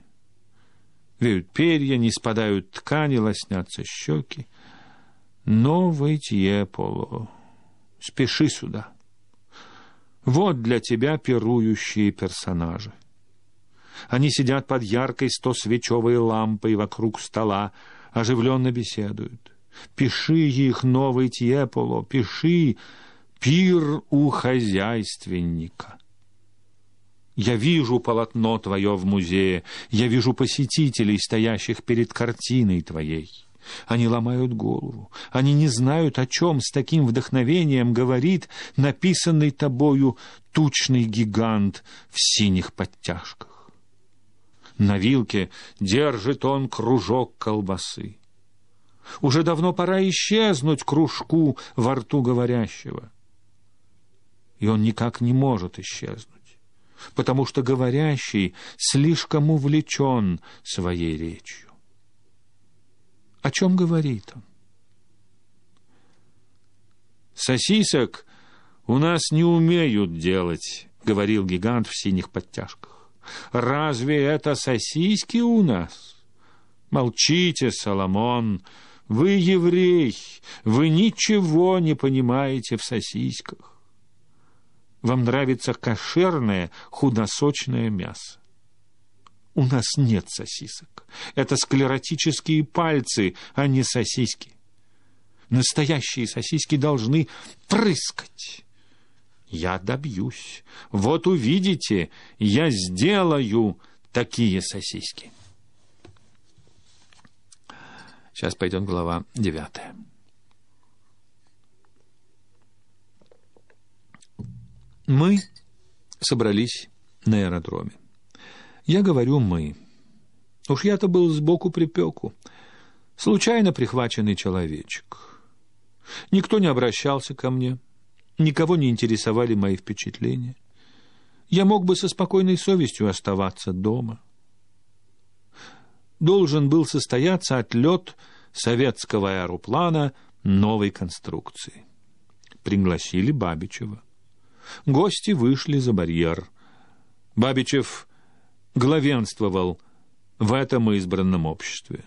Веют перья, не спадают ткани, лоснятся щеки. Новый Тьеполо, спеши сюда. Вот для тебя пирующие персонажи. Они сидят под яркой стосвечевой лампой вокруг стола, оживленно беседуют. Пиши их, новый Тьеполо, пиши, пир у хозяйственника. Я вижу полотно твое в музее, я вижу посетителей, стоящих перед картиной твоей. Они ломают голову, они не знают, о чем с таким вдохновением говорит написанный тобою тучный гигант в синих подтяжках. На вилке держит он кружок колбасы. Уже давно пора исчезнуть кружку во рту говорящего. И он никак не может исчезнуть потому что говорящий слишком увлечен своей речью. О чем говорит он? «Сосисок у нас не умеют делать», — говорил гигант в синих подтяжках. «Разве это сосиски у нас?» «Молчите, Соломон, вы еврей, вы ничего не понимаете в сосисках. Вам нравится кошерное худосочное мясо. У нас нет сосисок. Это склеротические пальцы, а не сосиски. Настоящие сосиски должны прыскать. Я добьюсь. Вот увидите, я сделаю такие сосиски. Сейчас пойдет глава девятая. Мы собрались на аэродроме. Я говорю «мы». Уж я-то был сбоку припеку. Случайно прихваченный человечек. Никто не обращался ко мне. Никого не интересовали мои впечатления. Я мог бы со спокойной совестью оставаться дома. Должен был состояться отлет советского аэроплана новой конструкции. Пригласили Бабичева. Гости вышли за барьер. Бабичев главенствовал в этом избранном обществе.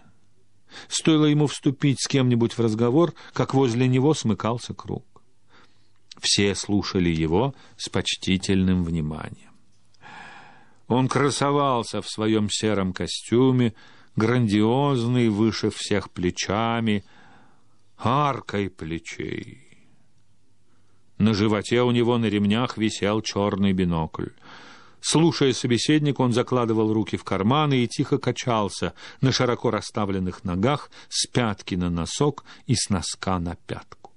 Стоило ему вступить с кем-нибудь в разговор, как возле него смыкался круг. Все слушали его с почтительным вниманием. Он красовался в своем сером костюме, грандиозный, выше всех плечами, аркой плечей. На животе у него на ремнях висел черный бинокль. Слушая собеседника, он закладывал руки в карманы и тихо качался на широко расставленных ногах с пятки на носок и с носка на пятку.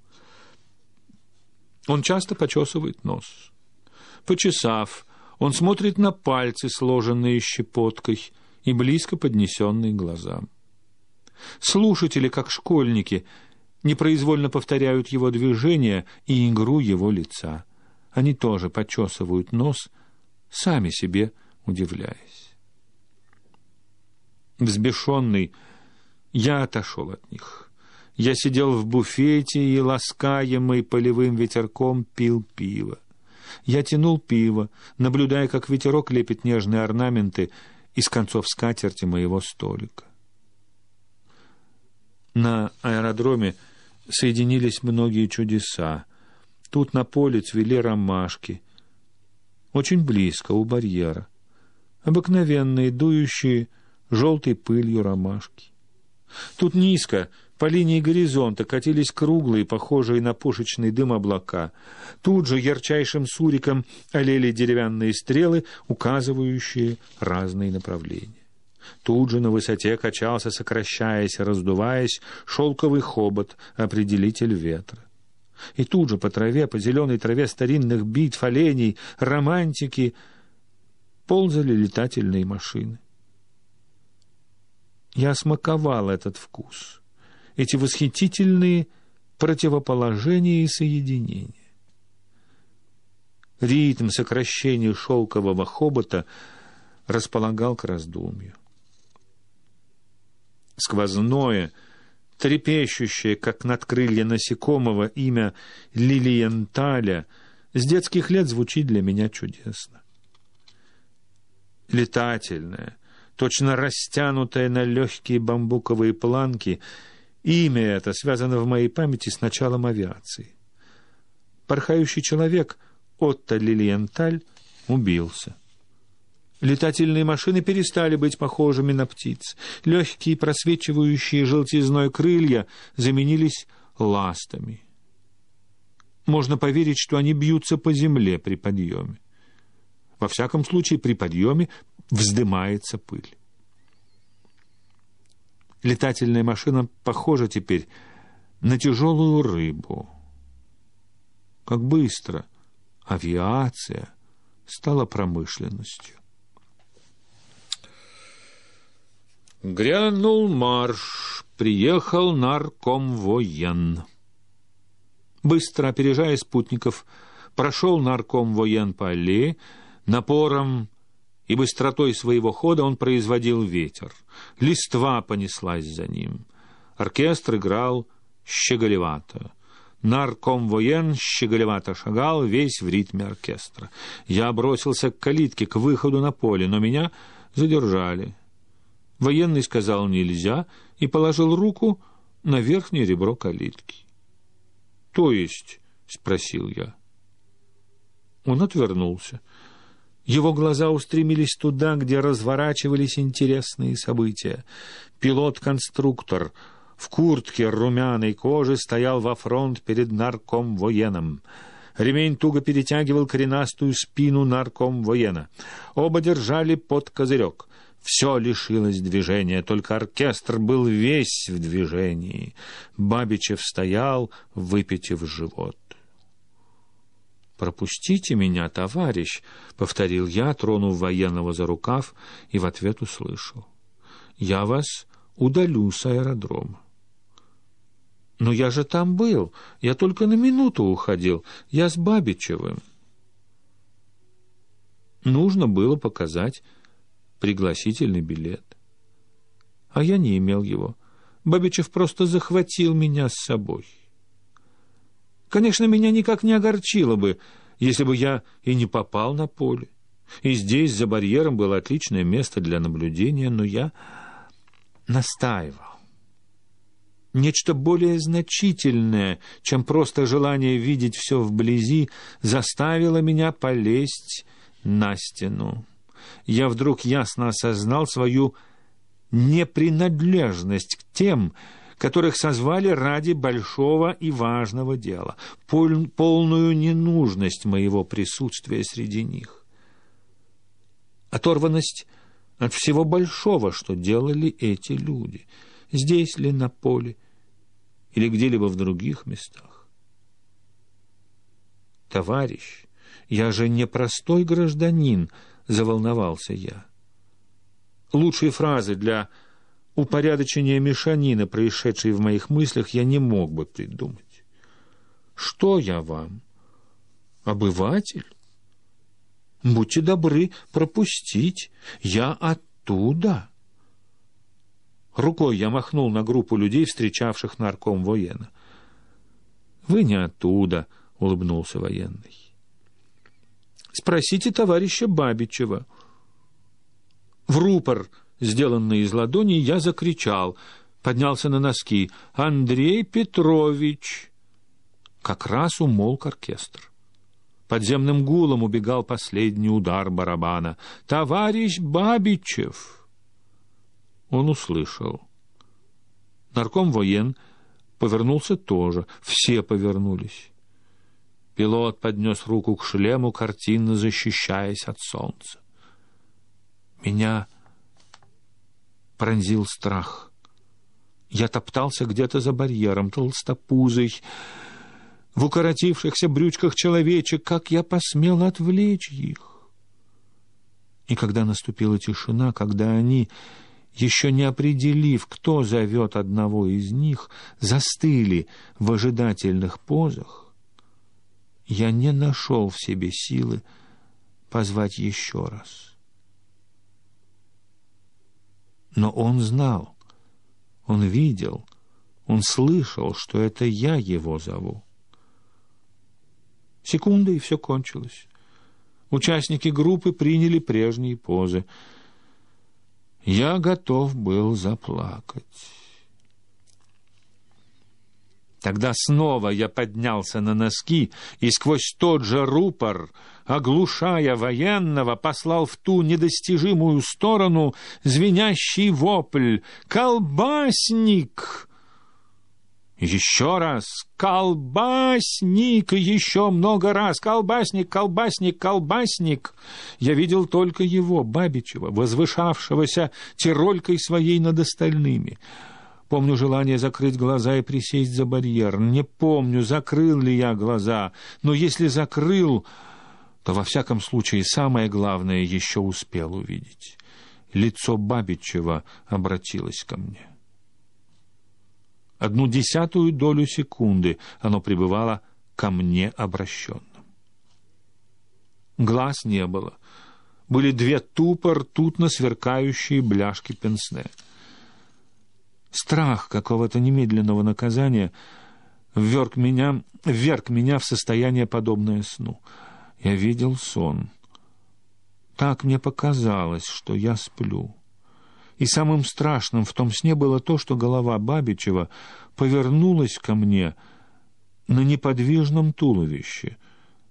Он часто почесывает нос. Почесав, он смотрит на пальцы, сложенные щепоткой, и близко поднесенные глазам. Слушатели, как школьники, непроизвольно повторяют его движения и игру его лица. Они тоже почесывают нос, сами себе удивляясь. Взбешенный, я отошел от них. Я сидел в буфете и, ласкаемый полевым ветерком, пил пиво. Я тянул пиво, наблюдая, как ветерок лепит нежные орнаменты из концов скатерти моего столика. На аэродроме соединились многие чудеса. Тут на поле цвели ромашки. Очень близко, у барьера. Обыкновенные, дующие желтой пылью ромашки. Тут низко, по линии горизонта, катились круглые, похожие на пушечный дым облака. Тут же ярчайшим суриком олели деревянные стрелы, указывающие разные направления. Тут же на высоте качался, сокращаясь, раздуваясь, шелковый хобот, определитель ветра. И тут же по траве, по зеленой траве старинных битв, оленей, романтики ползали летательные машины. Я смаковал этот вкус, эти восхитительные противоположения и соединения. Ритм сокращения шелкового хобота располагал к раздумью. Сквозное, трепещущее, как над крылья насекомого, имя Лилиенталя с детских лет звучит для меня чудесно. Летательное, точно растянутое на легкие бамбуковые планки, имя это связано в моей памяти с началом авиации. Порхающий человек — Отто Лилиенталь убился. Летательные машины перестали быть похожими на птиц. Легкие просвечивающие желтизной крылья заменились ластами. Можно поверить, что они бьются по земле при подъеме. Во всяком случае, при подъеме вздымается пыль. Летательная машина похожа теперь на тяжелую рыбу. Как быстро — авиация стала промышленностью. Грянул марш, приехал нарком воен. Быстро опережая спутников, прошел нарком воен по аллее, напором и быстротой своего хода он производил ветер. Листва понеслась за ним. Оркестр играл щеголевато. Нарком воен щеголевато шагал, весь в ритме оркестра. Я бросился к калитке, к выходу на поле, но меня задержали. Военный сказал «нельзя» и положил руку на верхнее ребро калитки. «То есть?» — спросил я. Он отвернулся. Его глаза устремились туда, где разворачивались интересные события. Пилот-конструктор — в куртке румяной кожи стоял во фронт перед нарком военом. Ремень туго перетягивал коренастую спину нарком воена. Оба держали под козырек. Все лишилось движения, только оркестр был весь в движении. Бабичев стоял, выпитив живот. «Пропустите меня, товарищ», — повторил я, тронув военного за рукав, и в ответ услышал. «Я вас удалю с аэродрома». «Но я же там был. Я только на минуту уходил. Я с Бабичевым». Нужно было показать пригласительный билет. А я не имел его. Бабичев просто захватил меня с собой. Конечно, меня никак не огорчило бы, если бы я и не попал на поле. И здесь, за барьером, было отличное место для наблюдения, но я настаивал. Нечто более значительное, чем просто желание видеть все вблизи, заставило меня полезть на стену. Я вдруг ясно осознал свою непринадлежность к тем, которых созвали ради большого и важного дела, полную ненужность моего присутствия среди них. Оторванность от всего большого, что делали эти люди — здесь ли на поле или где-либо в других местах. «Товарищ, я же не простой гражданин», — заволновался я. Лучшей фразы для упорядочения мешанины, происшедшей в моих мыслях, я не мог бы придумать. «Что я вам? Обыватель?» «Будьте добры пропустить. Я оттуда». Рукой я махнул на группу людей, встречавших нарком воена. «Вы не оттуда», — улыбнулся военный. «Спросите товарища Бабичева». В рупор, сделанный из ладони, я закричал, поднялся на носки. «Андрей Петрович!» Как раз умолк оркестр. Подземным гулом убегал последний удар барабана. «Товарищ Бабичев!» он услышал. Нарком воен повернулся тоже, все повернулись. Пилот поднес руку к шлему, картинно защищаясь от солнца. Меня пронзил страх. Я топтался где-то за барьером, толстопузый, в укоротившихся брючках человечек, как я посмел отвлечь их. И когда наступила тишина, когда они, еще не определив, кто зовет одного из них, застыли в ожидательных позах, я не нашел в себе силы позвать еще раз. Но он знал, он видел, он слышал, что это я его зову. Секунда, и все кончилось. Участники группы приняли прежние позы. Я готов был заплакать. Тогда снова я поднялся на носки и сквозь тот же рупор, оглушая военного, послал в ту недостижимую сторону звенящий вопль «Колбасник!» Еще раз «Колбасник!» еще много раз «Колбасник! Колбасник! Колбасник!» Я видел только его, Бабичева, возвышавшегося тиролькой своей над остальными — Помню желание закрыть глаза и присесть за барьер. Не помню, закрыл ли я глаза, но если закрыл, то во всяком случае самое главное еще успел увидеть. Лицо Бабичева обратилось ко мне. Одну десятую долю секунды оно пребывало ко мне обращенным. Глаз не было. Были две тупо ртутно сверкающие бляшки пенсне — Страх какого-то немедленного наказания вверг меня, вверг меня в состояние, подобное сну. Я видел сон. Так мне показалось, что я сплю. И самым страшным в том сне было то, что голова Бабичева повернулась ко мне на неподвижном туловище,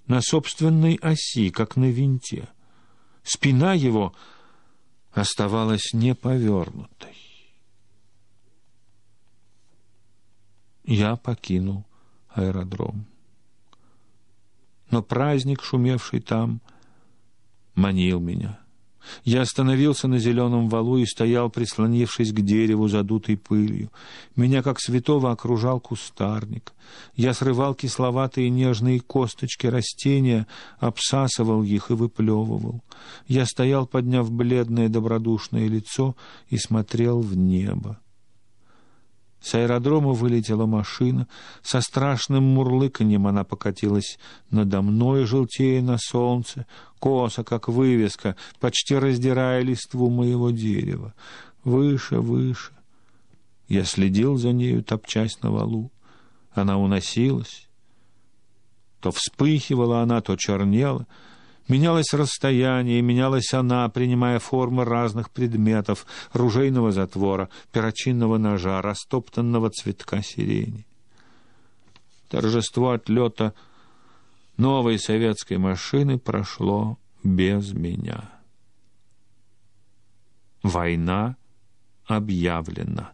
на собственной оси, как на винте. Спина его оставалась неповернутой. Я покинул аэродром. Но праздник, шумевший там, манил меня. Я остановился на зеленом валу и стоял, прислонившись к дереву, задутой пылью. Меня, как святого, окружал кустарник. Я срывал кисловатые нежные косточки растения, обсасывал их и выплевывал. Я стоял, подняв бледное добродушное лицо, и смотрел в небо. С аэродрома вылетела машина, со страшным мурлыканьем она покатилась надо мной, желтея на солнце, косо, как вывеска, почти раздирая листву моего дерева. Выше, выше. Я следил за нею, топчась на валу. Она уносилась. То вспыхивала она, то чернела — Менялось расстояние, менялась она, принимая формы разных предметов, ружейного затвора, перочинного ножа, растоптанного цветка сирени. Торжество отлета новой советской машины прошло без меня. Война объявлена.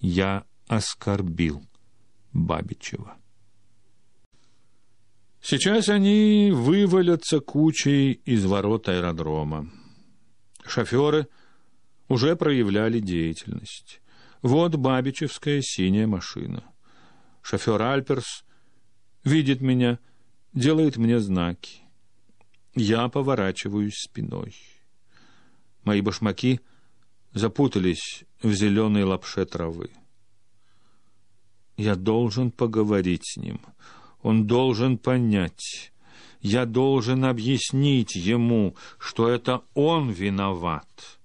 Я оскорбил Бабичева. Сейчас они вывалятся кучей из ворот аэродрома. Шоферы уже проявляли деятельность. Вот бабичевская синяя машина. Шофер Альперс видит меня, делает мне знаки. Я поворачиваюсь спиной. Мои башмаки запутались в зеленой лапше травы. Я должен поговорить с ним — он должен понять. Я должен объяснить ему, что это он виноват.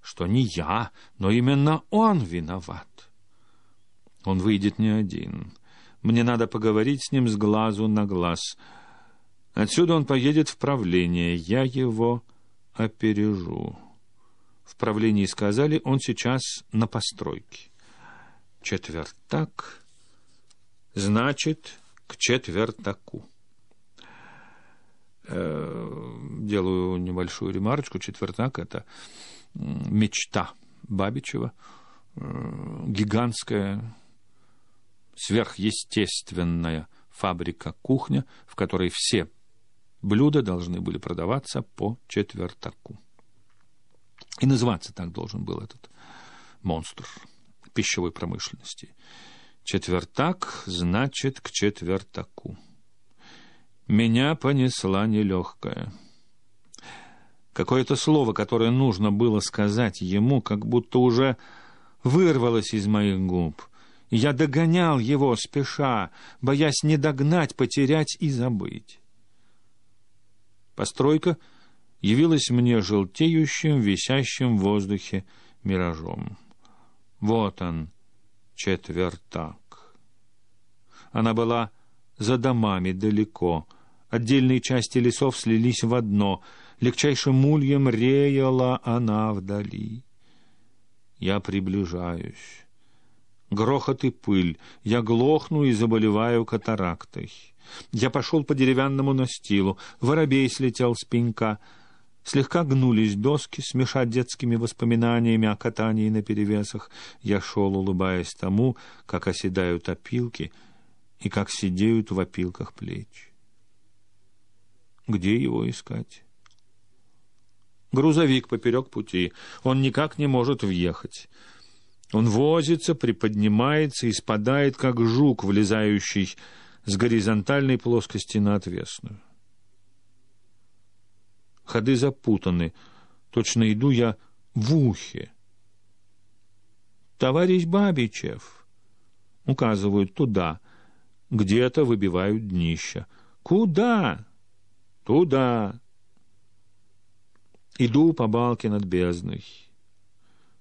Что не я, но именно он виноват. Он выйдет не один. Мне надо поговорить с ним с глазу на глаз. Отсюда он поедет в правление. Я его опережу. В правлении сказали, он сейчас на постройке. Четвертак. Значит, к четвертаку. Э, делаю небольшую ремарочку. Четвертак — это мечта Бабичева, э, гигантская, сверхъестественная фабрика-кухня, в которой все блюда должны были продаваться по четвертаку. И называться так должен был этот монстр пищевой промышленности – Четвертак значит к четвертаку. Меня понесла нелегкая. Какое-то слово, которое нужно было сказать ему, как будто уже вырвалось из моих губ. Я догонял его, спеша, боясь не догнать, потерять и забыть. Постройка явилась мне желтеющим, висящим в воздухе миражом. Вот он, четвертак. Она была за домами далеко. Отдельные части лесов слились в одно. Легчайшим ульем реяла она вдали. Я приближаюсь. Грохот и пыль. Я глохну и заболеваю катарактой. Я пошел по деревянному настилу. Воробей слетел с пенька. Слегка гнулись доски, смешать детскими воспоминаниями о катании на перевесах. Я шел, улыбаясь тому, как оседают опилки и как сидеют в опилках плеч. Где его искать? Грузовик поперек пути. Он никак не может въехать. Он возится, приподнимается и спадает, как жук, влезающий с горизонтальной плоскости на отвесную. Ходы запутаны. Точно иду я в ухе. «Товарищ Бабичев!» Указывают туда. Где-то выбивают днища. «Куда?» «Туда!» Иду по балке над бездной.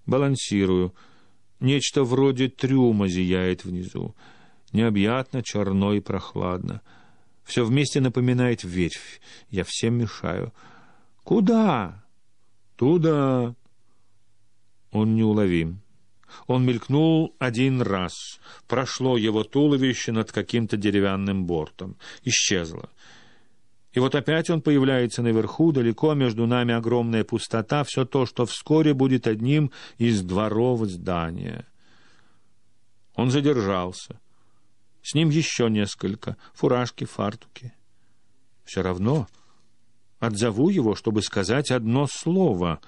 Балансирую — Нечто вроде трюма зияет внизу. Необъятно, черно и прохладно. Все вместе напоминает верфь. Я всем мешаю. «Куда?» «Туда». Он неуловим. Он мелькнул один раз. Прошло его туловище над каким-то деревянным бортом. Исчезло. И вот опять он появляется наверху, далеко между нами огромная пустота, все то, что вскоре будет одним из дворов здания. Он задержался. С ним еще несколько, фуражки, фартуки. Все равно отзову его, чтобы сказать одно слово.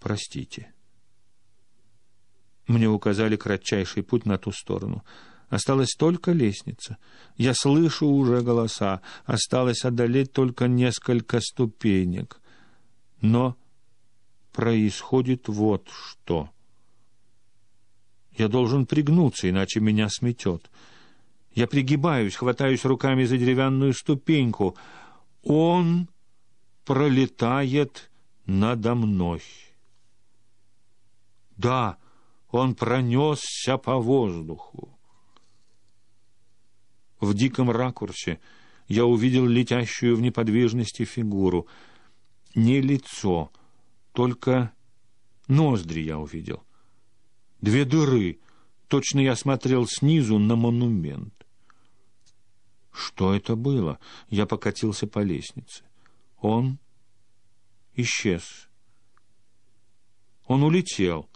Простите. Мне указали кратчайший путь на ту сторону — Осталась только лестница. Я слышу уже голоса. Осталось одолеть только несколько ступенек. Но происходит вот что. Я должен пригнуться, иначе меня сметет. Я пригибаюсь, хватаюсь руками за деревянную ступеньку. Он пролетает надо мной. Да, он пронесся по воздуху. В диком ракурсе я увидел летящую в неподвижности фигуру. Не лицо, только ноздри я увидел. Две дыры. Точно я смотрел снизу на монумент. Что это было? Я покатился по лестнице. Он исчез. Он улетел.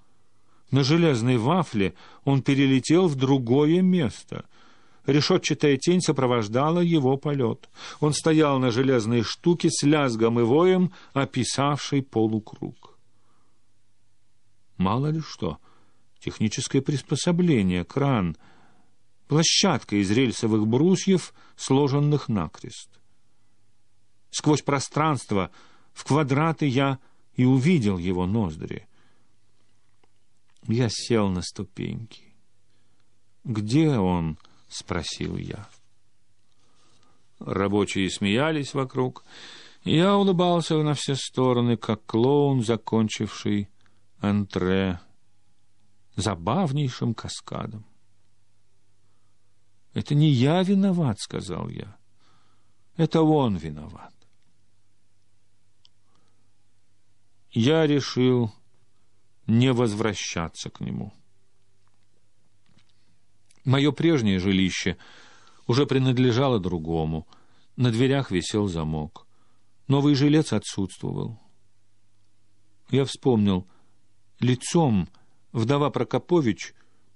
На железной вафле он перелетел в другое место — Решетчатая тень сопровождала его полет. Он стоял на железной штуке с лязгом и воем, описавшей полукруг. Мало ли что. Техническое приспособление, кран, площадка из рельсовых брусьев, сложенных накрест. Сквозь пространство, в квадраты я и увидел его ноздри. Я сел на ступеньки. Где он? —— спросил я. Рабочие смеялись вокруг. Я улыбался на все стороны, как клоун, закончивший антре забавнейшим каскадом. «Это не я виноват», — сказал я. «Это он виноват». Я решил не возвращаться к нему. Мое прежнее жилище уже принадлежало другому. На дверях висел замок. Новый жилец отсутствовал. Я вспомнил. Лицом вдова Прокопович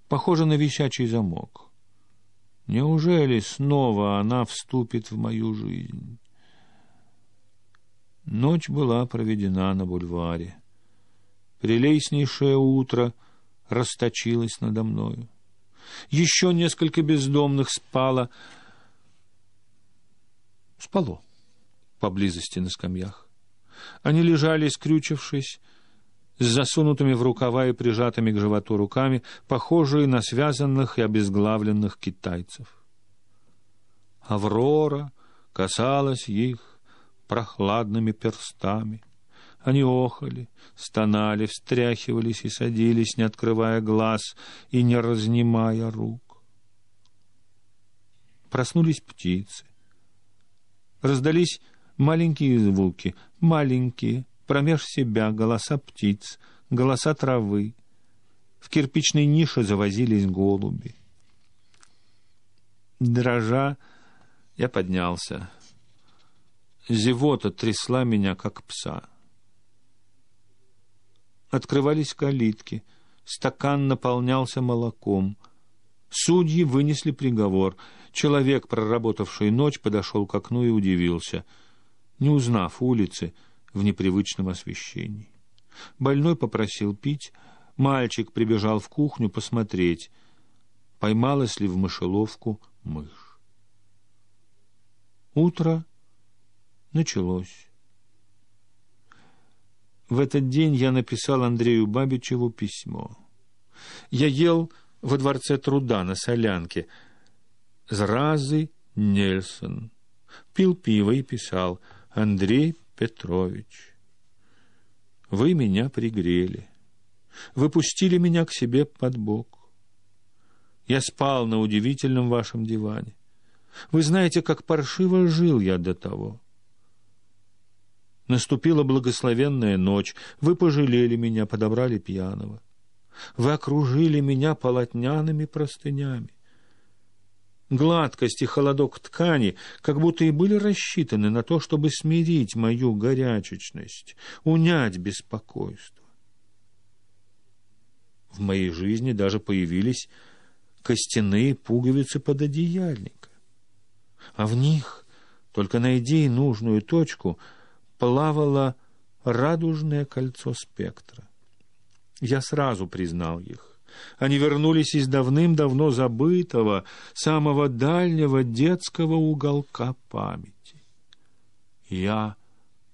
похожа на висячий замок. Неужели снова она вступит в мою жизнь? Ночь была проведена на бульваре. Прелестнейшее утро расточилось надо мною. Еще несколько бездомных спало. Спало поблизости на скамьях. Они лежали, скрючившись, с засунутыми в рукава и прижатыми к животу руками, похожие на связанных и обезглавленных китайцев. Аврора касалась их прохладными перстами. Они охали, стонали, встряхивались и садились, не открывая глаз и не разнимая рук. Проснулись птицы. Раздались маленькие звуки, маленькие, промеж себя голоса птиц, голоса травы. В кирпичной нише завозились голуби. Дрожа, я поднялся. Зевота трясла меня, как пса. Открывались калитки, стакан наполнялся молоком. Судьи вынесли приговор. Человек, проработавший ночь, подошел к окну и удивился, не узнав улицы в непривычном освещении. Больной попросил пить, мальчик прибежал в кухню посмотреть, поймалась ли в мышеловку мышь. Утро началось. В этот день я написал Андрею Бабичеву письмо. Я ел во Дворце труда на солянке. Зразы Нельсон. Пил пиво и писал «Андрей Петрович, вы меня пригрели. Вы пустили меня к себе под бок. Я спал на удивительном вашем диване. Вы знаете, как паршиво жил я до того. Наступила благословенная ночь, вы пожалели меня, подобрали пьяного. Вы окружили меня полотняными простынями. Гладкость и холодок ткани как будто и были рассчитаны на то, чтобы смирить мою горячечность, унять беспокойство. В моей жизни даже появились костяные пуговицы под одеяльник а в них, только найди нужную точку, плавало радужное кольцо спектра. Я сразу признал их. Они вернулись из давным-давно забытого, самого дальнего детского уголка памяти. Я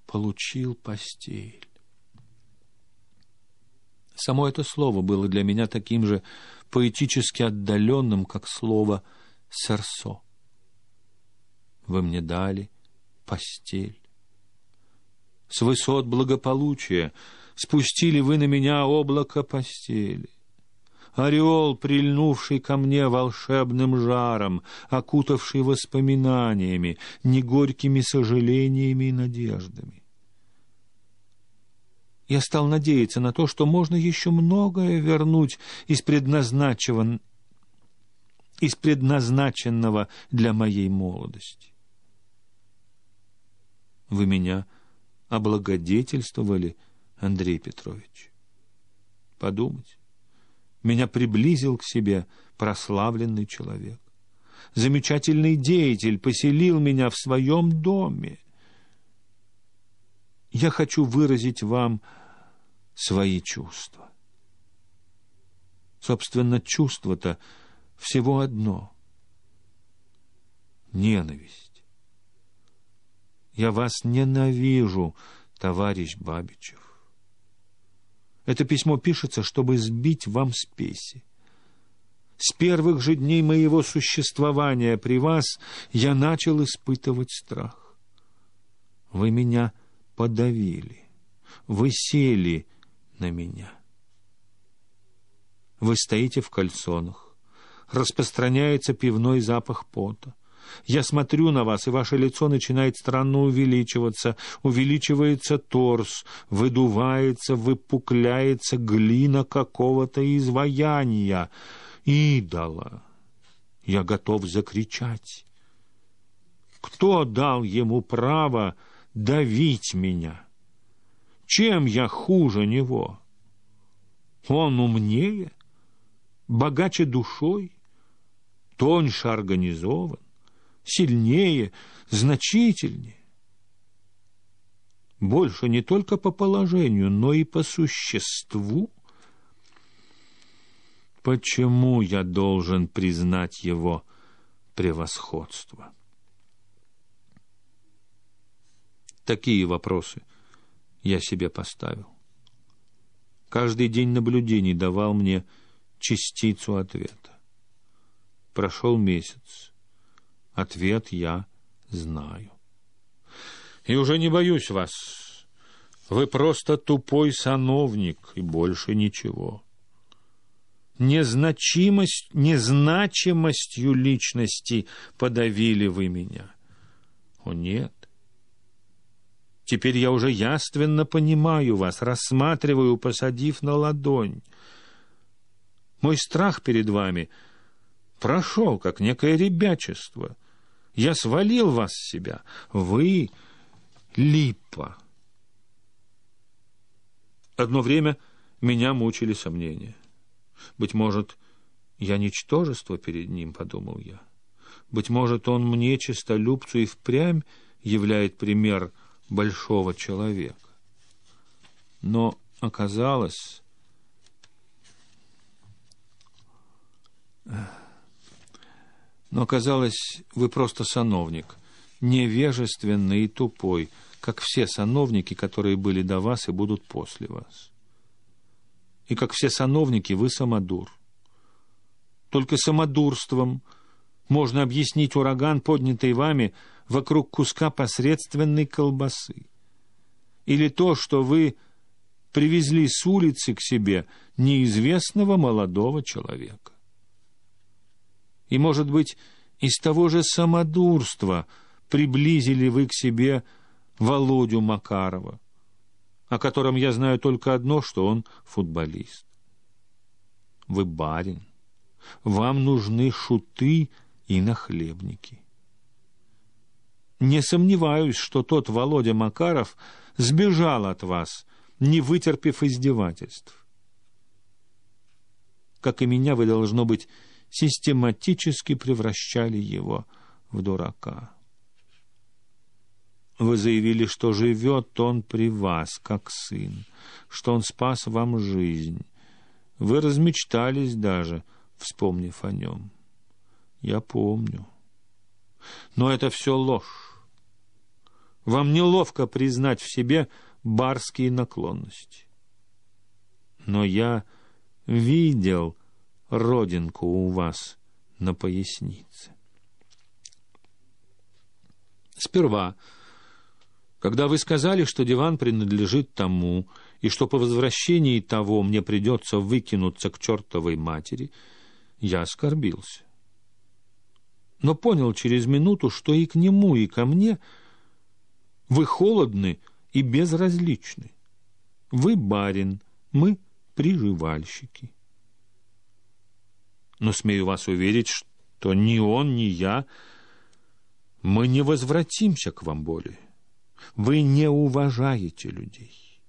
получил постель. Само это слово было для меня таким же поэтически отдаленным, как слово «серсо» вы мне дали постель. С высот благополучия спустили вы на меня облако постели. Ореол, прильнувший ко мне волшебным жаром, окутавший воспоминаниями, не горькими сожалениями и надеждами. Я стал надеяться на то, что можно еще многое вернуть из предназначенного, из предназначенного для моей молодости. Вы меня облагодетельствовали, Андрей Петрович. Подумать. Меня приблизил к себе прославленный человек. Замечательный деятель поселил меня в своем доме. Я хочу выразить вам свои чувства. Собственно, чувство-то всего одно — ненависть. Я вас ненавижу, товарищ Бабичев. Это письмо пишется, чтобы сбить вам спеси. С первых же дней моего существования при вас я начал испытывать страх. Вы меня подавили, вы сели на меня. Вы стоите в кальсонах, распространяется пивной запах пота. Я смотрю на вас, и ваше лицо начинает странно увеличиваться. Увеличивается торс, выдувается, выпукляется глина какого-то изваяния. Идола! Я готов закричать. Кто дал ему право давить меня? Чем я хуже него? Он умнее, богаче душой, тоньше организован сильнее, значительнее. Больше не только по положению, но и по существу. Почему я должен признать его превосходство? Такие вопросы я себе поставил. Каждый день наблюдений давал мне частицу ответа. Прошел месяц. Ответ я знаю. И уже не боюсь вас. Вы просто тупой сановник и больше ничего. Незначимость, незначимостью личности подавили вы меня. О, нет. Теперь я уже яственно понимаю вас, рассматриваю, посадив на ладонь. Мой страх перед вами прошел, как некое ребячество. Я свалил вас с себя. Вы — липа. Одно время меня мучили сомнения. Быть может, я ничтожество перед ним, подумал я. Быть может, он мне, честолюбцу, и впрямь являет пример большого человека. Но оказалось... Но оказалось, вы просто сановник, невежественный и тупой, как все сановники, которые были до вас и будут после вас. И как все сановники, вы самодур. Только самодурством можно объяснить ураган, поднятый вами вокруг куска посредственной колбасы. Или то, что вы привезли с улицы к себе неизвестного молодого человека. И, может быть, из того же самодурства приблизили вы к себе Володю Макарова, о котором я знаю только одно, что он футболист. Вы барин, вам нужны шуты и нахлебники. Не сомневаюсь, что тот Володя Макаров сбежал от вас, не вытерпев издевательств. Как и меня, вы, должно быть, систематически превращали его в дурака. Вы заявили, что живет он при вас, как сын, что он спас вам жизнь. Вы размечтались даже, вспомнив о нем. Я помню. Но это все ложь. Вам неловко признать в себе барские наклонности. Но я видел родинку у вас на пояснице. Сперва когда вы сказали, что диван принадлежит тому, и что по возвращении того мне придется выкинуться к чертовой матери, я оскорбился. Но понял через минуту, что и к нему, и ко мне вы холодны и безразличны. Вы барин, мы приживальщики. Но смею вас уверить, что ни он, ни я, мы не возвратимся к вам более. Вы не уважаете людей.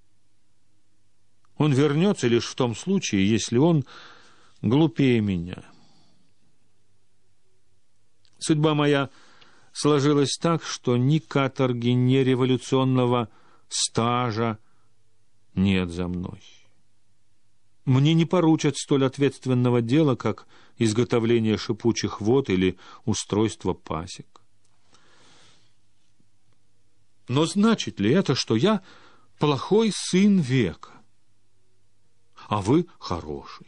Он вернется лишь в том случае, если он глупее меня. Судьба моя сложилась так, что ни каторги, ни революционного стажа нет за мной. Мне не поручат столь ответственного дела, как изготовление шипучих вод или устройство пасек. Но значит ли это, что я плохой сын века, а вы хороший?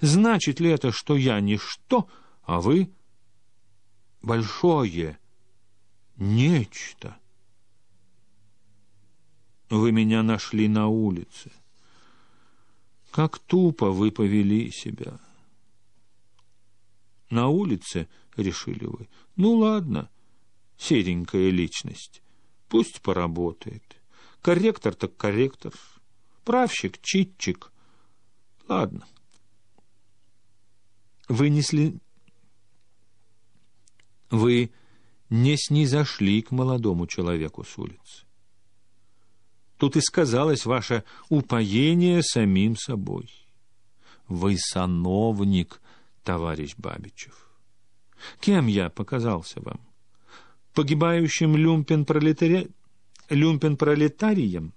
Значит ли это, что я ничто, а вы большое нечто? Вы меня нашли на улице. Как тупо вы повели себя. На улице, решили вы. Ну, ладно, — серенькая личность. Пусть поработает. Корректор так корректор. Правщик, читчик. Ладно. Вынесли... Вы не снизошли к молодому человеку с улицы. Тут и сказалось ваше упоение самим собой. Вы сановник, товарищ Бабичев. Кем я показался вам? погибающим люмпен-пролетари... люмпен-пролетарием.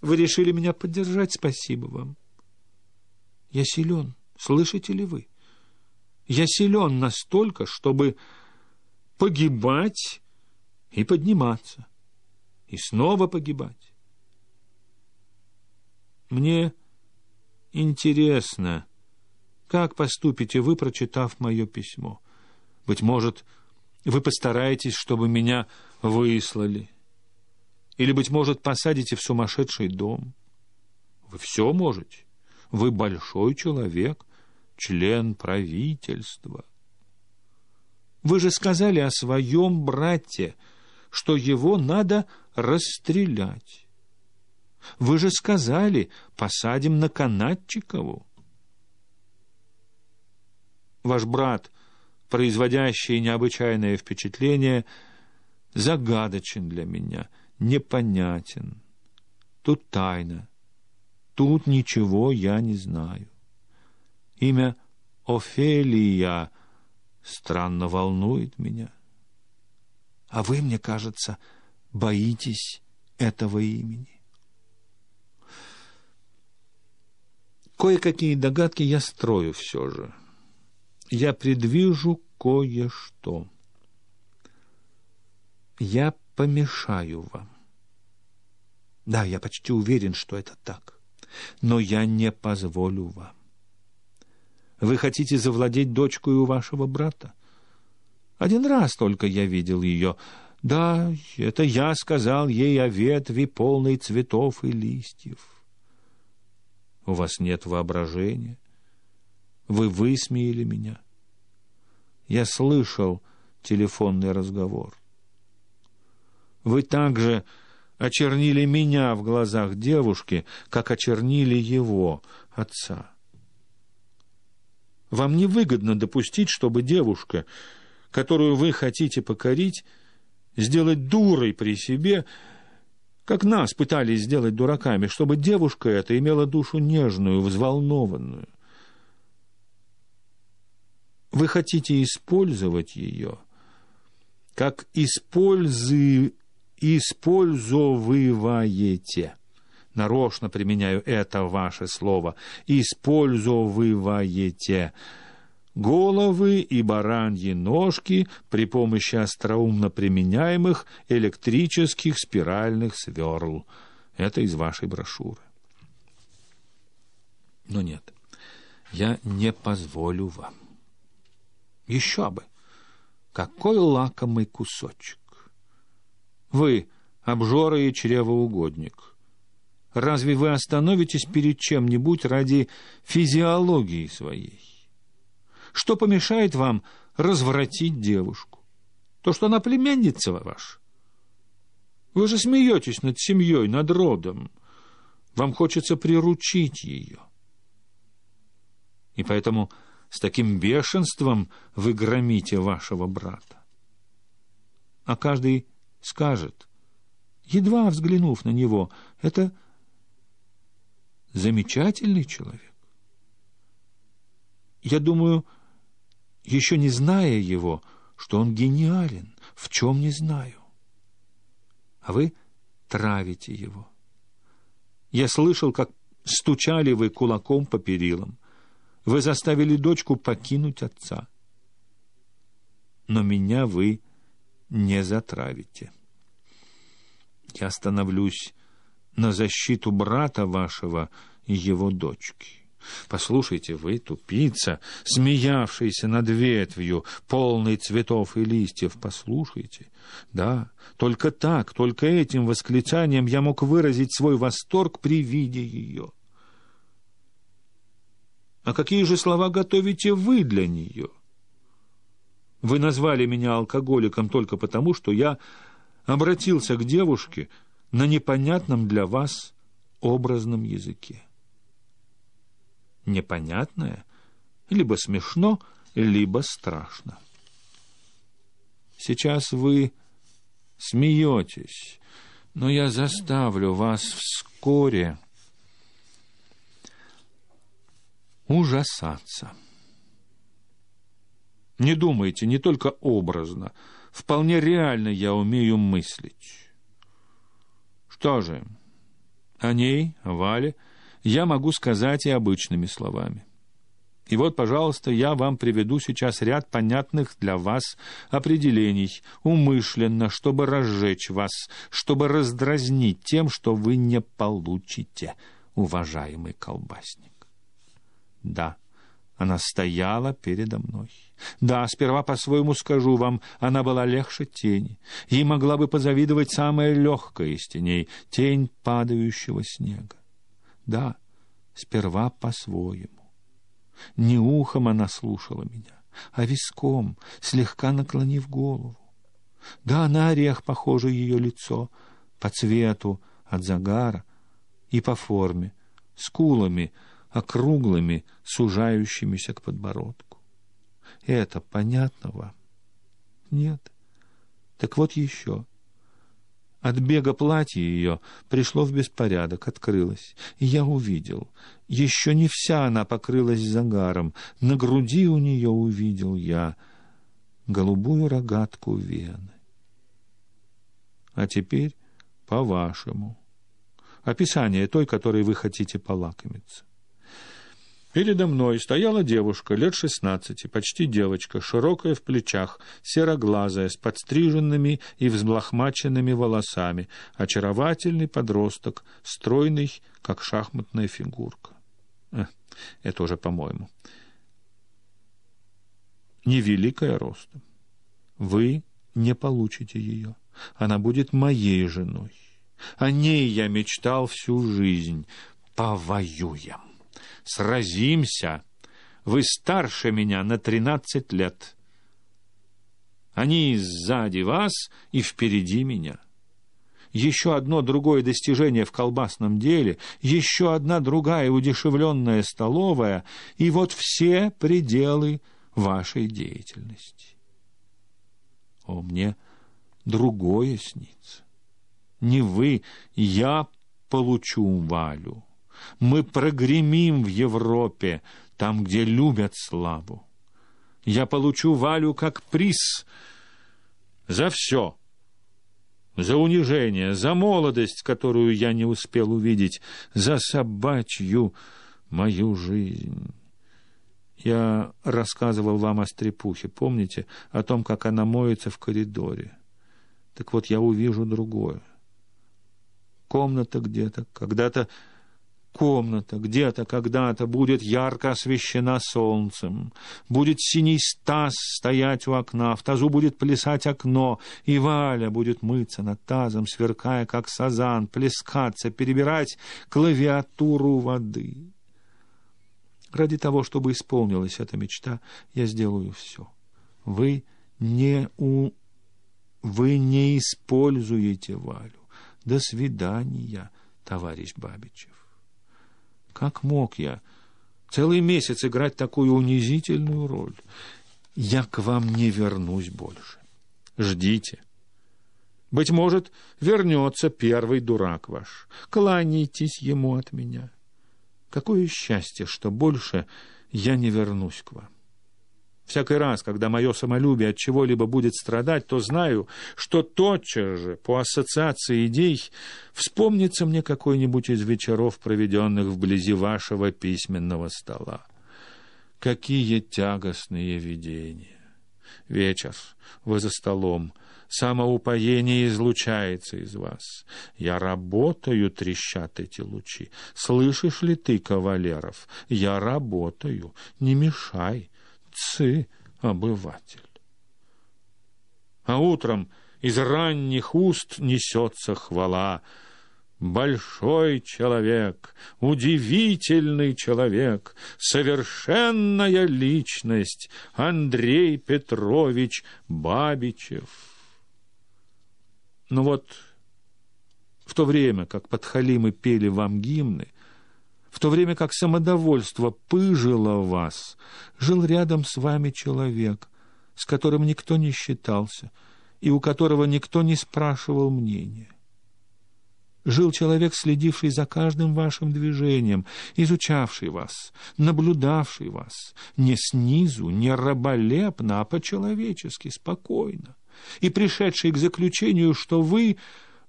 Вы решили меня поддержать, спасибо вам. Я силен, слышите ли вы? Я силен настолько, чтобы погибать и подниматься. И снова погибать. Мне интересно, как поступите вы, прочитав мое письмо. Быть может, вы постараетесь, чтобы меня выслали. Или, быть может, посадите в сумасшедший дом. Вы все можете. Вы большой человек, член правительства. Вы же сказали о своем брате, что его надо расстрелять. Вы же сказали, посадим на канатчикову. Ваш брат, производящий необычайное впечатление, загадочен для меня, непонятен. Тут тайна, тут ничего я не знаю. Имя Офелия странно волнует меня. А вы, мне кажется, боитесь этого имени. Кое-какие догадки я строю все же. Я предвижу кое-что. Я помешаю вам. Да, я почти уверен, что это так. Но я не позволю вам. Вы хотите завладеть дочкой у вашего брата? Один раз только я видел ее. Да, это я сказал ей о ветви, полной цветов и листьев. У вас нет воображения. Вы высмеяли меня. Я слышал телефонный разговор. Вы также очернили меня в глазах девушки, как очернили его, отца. Вам невыгодно допустить, чтобы девушка, которую вы хотите покорить, сделать дурой при себе, как нас пытались сделать дураками, чтобы девушка эта имела душу нежную, взволнованную. Вы хотите использовать ее, как используя, использовываете. Нарочно применяю это ваше слово. Использовываете головы и бараньи ножки при помощи остроумно применяемых электрических спиральных сверл. Это из вашей брошюры. Но нет, я не позволю вам. Еще бы! Какой лакомый кусочек! Вы, обжора и чревоугодник, разве вы остановитесь перед чем-нибудь ради физиологии своей? Что помешает вам развратить девушку? То, что она племянница ваша. Вы же смеетесь над семьей, над родом. Вам хочется приручить ее. И поэтому с таким бешенством вы громите вашего брата. А каждый скажет, едва взглянув на него, это замечательный человек. Я думаю, еще не зная его, что он гениален, в чем не знаю. А вы травите его. Я слышал, как стучали вы кулаком по перилам. Вы заставили дочку покинуть отца. Но меня вы не затравите. Я становлюсь на защиту брата вашего и его дочки. Послушайте, вы, тупица, смеявшийся над ветвью, полный цветов и листьев, послушайте. Да, только так, только этим восклицанием я мог выразить свой восторг при виде ее. А какие же слова готовите вы для нее? Вы назвали меня алкоголиком только потому, что я обратился к девушке на непонятном для вас образном языке. Непонятное либо смешно, либо страшно. Сейчас вы смеетесь, но я заставлю вас вскоре ужасаться. Не думайте, не только образно, вполне реально я умею мыслить. Что же, о ней, о Вале, я могу сказать и обычными словами. И вот, пожалуйста, я вам приведу сейчас ряд понятных для вас определений, умышленно, чтобы разжечь вас, чтобы раздразнить тем, что вы не получите, уважаемый колбасник. Да, она стояла передо мной. Да, сперва по-своему скажу вам, она была легче тени. Ей могла бы позавидовать самая легкая из теней, тень падающего снега. Да, сперва по-своему. Не ухом она слушала меня, а виском, слегка наклонив голову. Да, на орех похоже ее лицо, по цвету от загара и по форме, скулами, округлыми, сужающимися к подбородку. Это понятно вам? Нет. Так вот еще. От бега платье ее пришло в беспорядок, открылось, и я увидел. Еще не вся она покрылась загаром, на груди у нее увидел я голубую рогатку вены. А теперь по-вашему. Описание той, которой вы хотите полакомиться. Передо мной стояла девушка лет шестнадцати, почти девочка, широкая в плечах, сероглазая, с подстриженными и взблохмаченными волосами, очаровательный подросток, стройный, как шахматная фигурка. Э, это уже по-моему. Невеликая ростом. Вы не получите ее. Она будет моей женой. О ней я мечтал всю жизнь. Повоюем сразимся. Вы старше меня на тринадцать лет. Они сзади вас и впереди меня. Еще одно другое достижение в колбасном деле, еще одна другая удешевленная столовая, и вот все пределы вашей деятельности. О, мне другое снится. Не вы, я получу Валю мы прогремим в Европе, там, где любят славу. Я получу Валю как приз за все, за унижение, за молодость, которую я не успел увидеть, за собачью мою жизнь. Я рассказывал вам о стрепухе, помните, о том, как она моется в коридоре. Так вот, я увижу другое. Комната где-то, когда-то комната где-то когда-то будет ярко освещена солнцем, будет синий стаз стоять у окна, в тазу будет плясать окно, и Валя будет мыться над тазом, сверкая, как сазан, плескаться, перебирать клавиатуру воды. Ради того, чтобы исполнилась эта мечта, я сделаю все. Вы не у... Вы не используете Валю. До свидания, товарищ Бабичев. Как мог я целый месяц играть такую унизительную роль? Я к вам не вернусь больше. Ждите. Быть может, вернется первый дурак ваш. Кланяйтесь ему от меня. Какое счастье, что больше я не вернусь к вам. Всякий раз, когда мое самолюбие от чего-либо будет страдать, то знаю, что тотчас же, по ассоциации идей, вспомнится мне какой-нибудь из вечеров, проведенных вблизи вашего письменного стола. Какие тягостные видения! Вечер, вы за столом, самоупоение излучается из вас. Я работаю, трещат эти лучи. Слышишь ли ты, кавалеров? Я работаю, не мешай ци обыватель. А утром из ранних уст несется хвала. Большой человек, удивительный человек, совершенная личность Андрей Петрович Бабичев. Ну вот, в то время, как подхалимы пели вам гимны, в то время как самодовольство пыжило вас, жил рядом с вами человек, с которым никто не считался и у которого никто не спрашивал мнения. Жил человек, следивший за каждым вашим движением, изучавший вас, наблюдавший вас, не снизу, не раболепно, а по-человечески, спокойно, и пришедший к заключению, что вы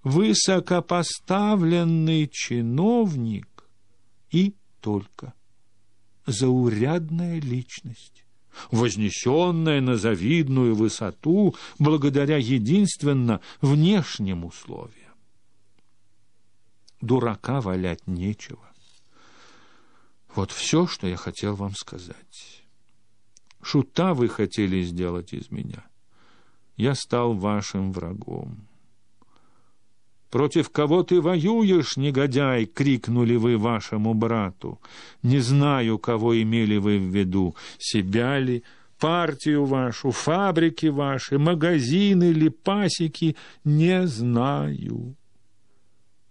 высокопоставленный чиновник, и только. заурядная личность, вознесенная на завидную высоту благодаря единственно внешним условиям. Дурака валять нечего. Вот все, что я хотел вам сказать. Шута вы хотели сделать из меня. Я стал вашим врагом. «Против кого ты воюешь, негодяй?» — крикнули вы вашему брату. «Не знаю, кого имели вы в виду, себя ли, партию вашу, фабрики ваши, магазины ли, пасеки, не знаю.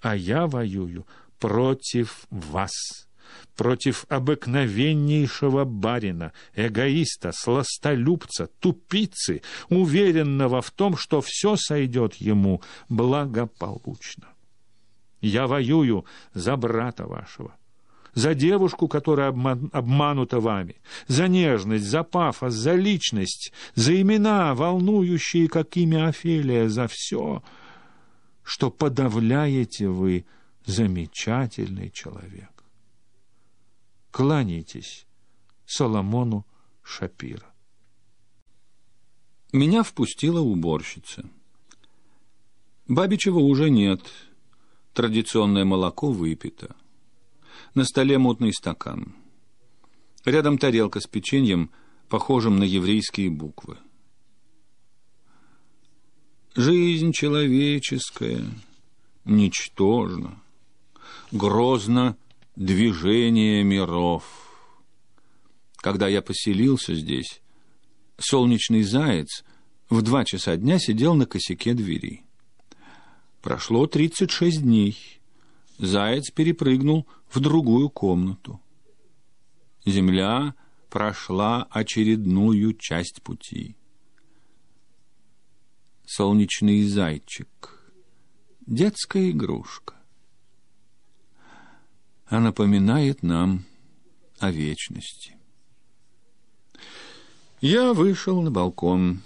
А я воюю против вас» против обыкновеннейшего барина, эгоиста, сластолюбца, тупицы, уверенного в том, что все сойдет ему благополучно. Я воюю за брата вашего, за девушку, которая обман, обманута вами, за нежность, за пафос, за личность, за имена, волнующие, как имя Офелия, за все, что подавляете вы замечательный человек кланяйтесь Соломону Шапира. Меня впустила уборщица. Бабичева уже нет. Традиционное молоко выпито. На столе мутный стакан. Рядом тарелка с печеньем, похожим на еврейские буквы. Жизнь человеческая ничтожна, грозно движение миров. Когда я поселился здесь, солнечный заяц в два часа дня сидел на косяке двери. Прошло тридцать шесть дней. Заяц перепрыгнул в другую комнату. Земля прошла очередную часть пути. Солнечный зайчик. Детская игрушка а напоминает нам о вечности. Я вышел на балкон.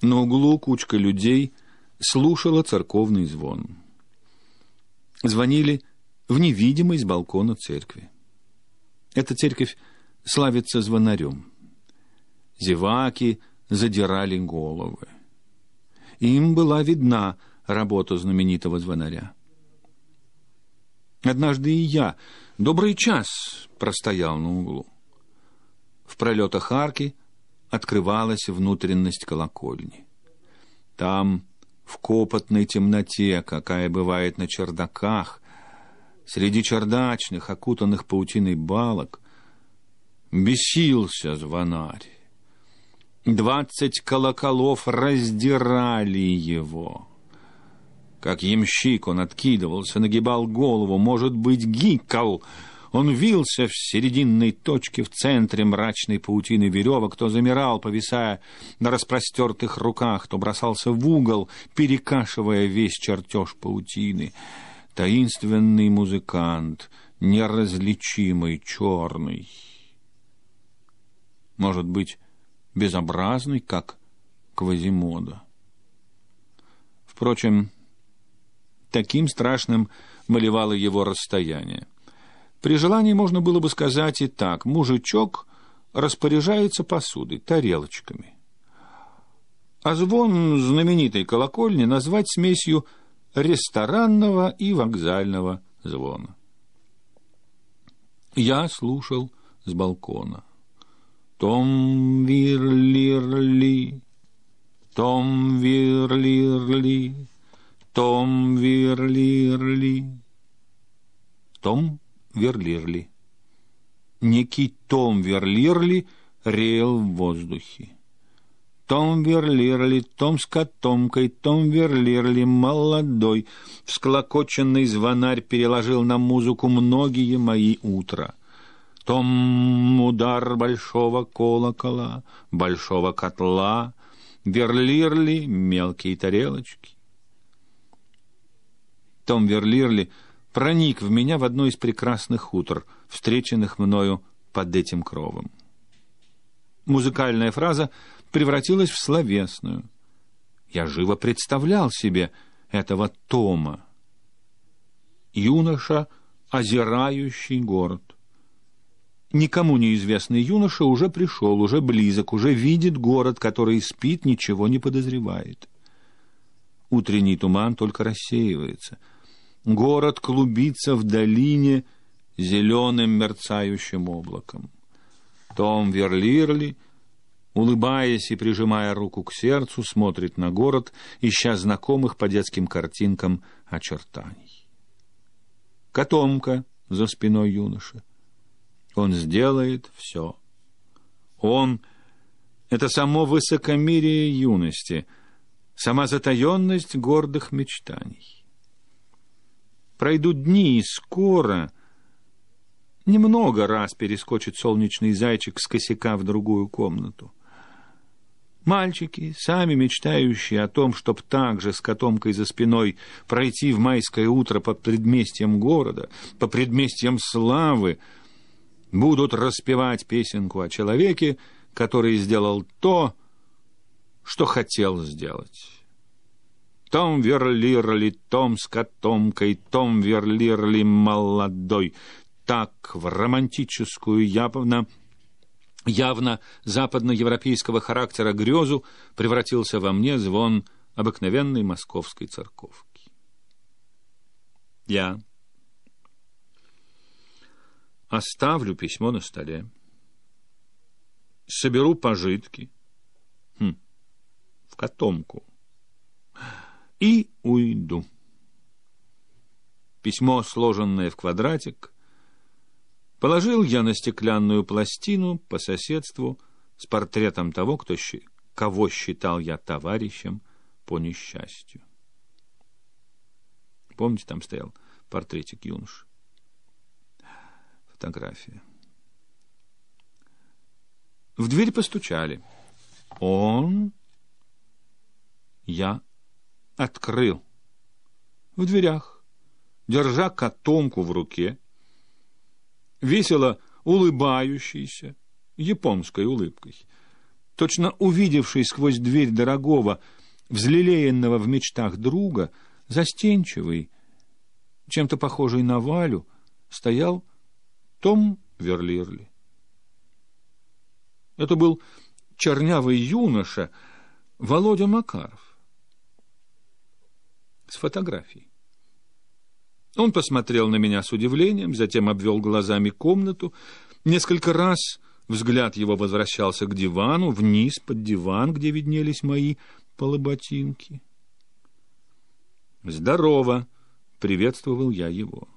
На углу кучка людей слушала церковный звон. Звонили в невидимой с балкона церкви. Эта церковь славится звонарем. Зеваки задирали головы. Им была видна работа знаменитого звонаря. Однажды и я добрый час простоял на углу. В пролетах арки открывалась внутренность колокольни. Там, в копотной темноте, какая бывает на чердаках, среди чердачных, окутанных паутиной балок, бесился звонарь. Двадцать колоколов раздирали его. Как ямщик он откидывался, нагибал голову, может быть, гикал. Он вился в серединной точке в центре мрачной паутины веревок, то замирал, повисая на распростертых руках, то бросался в угол, перекашивая весь чертеж паутины. Таинственный музыкант, неразличимый, черный. Может быть, безобразный, как Квазимода. Впрочем, Таким страшным малевало его расстояние. При желании можно было бы сказать и так. Мужичок распоряжается посудой, тарелочками. А звон знаменитой колокольни назвать смесью ресторанного и вокзального звона. Я слушал с балкона. Том вирлирли, том вирлирли, том Верлирли. Том Верлирли. Некий Том Верлирли реял в воздухе. Том Верлирли, Том с котомкой, Том Верлирли, молодой, всклокоченный звонарь переложил на музыку многие мои утра. Том удар большого колокола, большого котла, Верлирли, мелкие тарелочки. Том Верлирли проник в меня в одно из прекрасных утр, встреченных мною под этим кровом. Музыкальная фраза превратилась в словесную. Я живо представлял себе этого Тома. Юноша, озирающий город. Никому неизвестный юноша уже пришел, уже близок, уже видит город, который спит, ничего не подозревает. Утренний туман только рассеивается. Город клубится в долине зеленым мерцающим облаком. Том Верлирли, улыбаясь и прижимая руку к сердцу, смотрит на город, ища знакомых по детским картинкам очертаний. Котомка за спиной юноши. Он сделает все. Он — это само высокомерие юности, сама затаенность гордых мечтаний. Пройдут дни, и скоро, немного раз перескочит солнечный зайчик с косяка в другую комнату. Мальчики, сами мечтающие о том, чтоб так же с котомкой за спиной пройти в майское утро по предместьям города, по предместьям славы, будут распевать песенку о человеке, который сделал то, что хотел сделать. Том Верлирли, Том с котомкой, Том Верлирли молодой. Так в романтическую, явно, явно западноевропейского характера грезу превратился во мне звон обыкновенной московской церковки. Я Оставлю письмо на столе. Соберу пожитки. Хм, в котомку. И уйду. Письмо, сложенное в квадратик, положил я на стеклянную пластину по соседству с портретом того, кто, кого считал я товарищем по несчастью. Помните, там стоял портретик юноши? фотография. В дверь постучали. Он... Я открыл. В дверях, держа котомку в руке, весело улыбающийся, японской улыбкой, точно увидевший сквозь дверь дорогого, взлелеянного в мечтах друга, застенчивый, чем-то похожий на Валю, стоял том Верлирли. Это был чернявый юноша Володя Макаров с фотографией. Он посмотрел на меня с удивлением, затем обвел глазами комнату. Несколько раз взгляд его возвращался к дивану, вниз под диван, где виднелись мои полуботинки. «Здорово!» — приветствовал я его.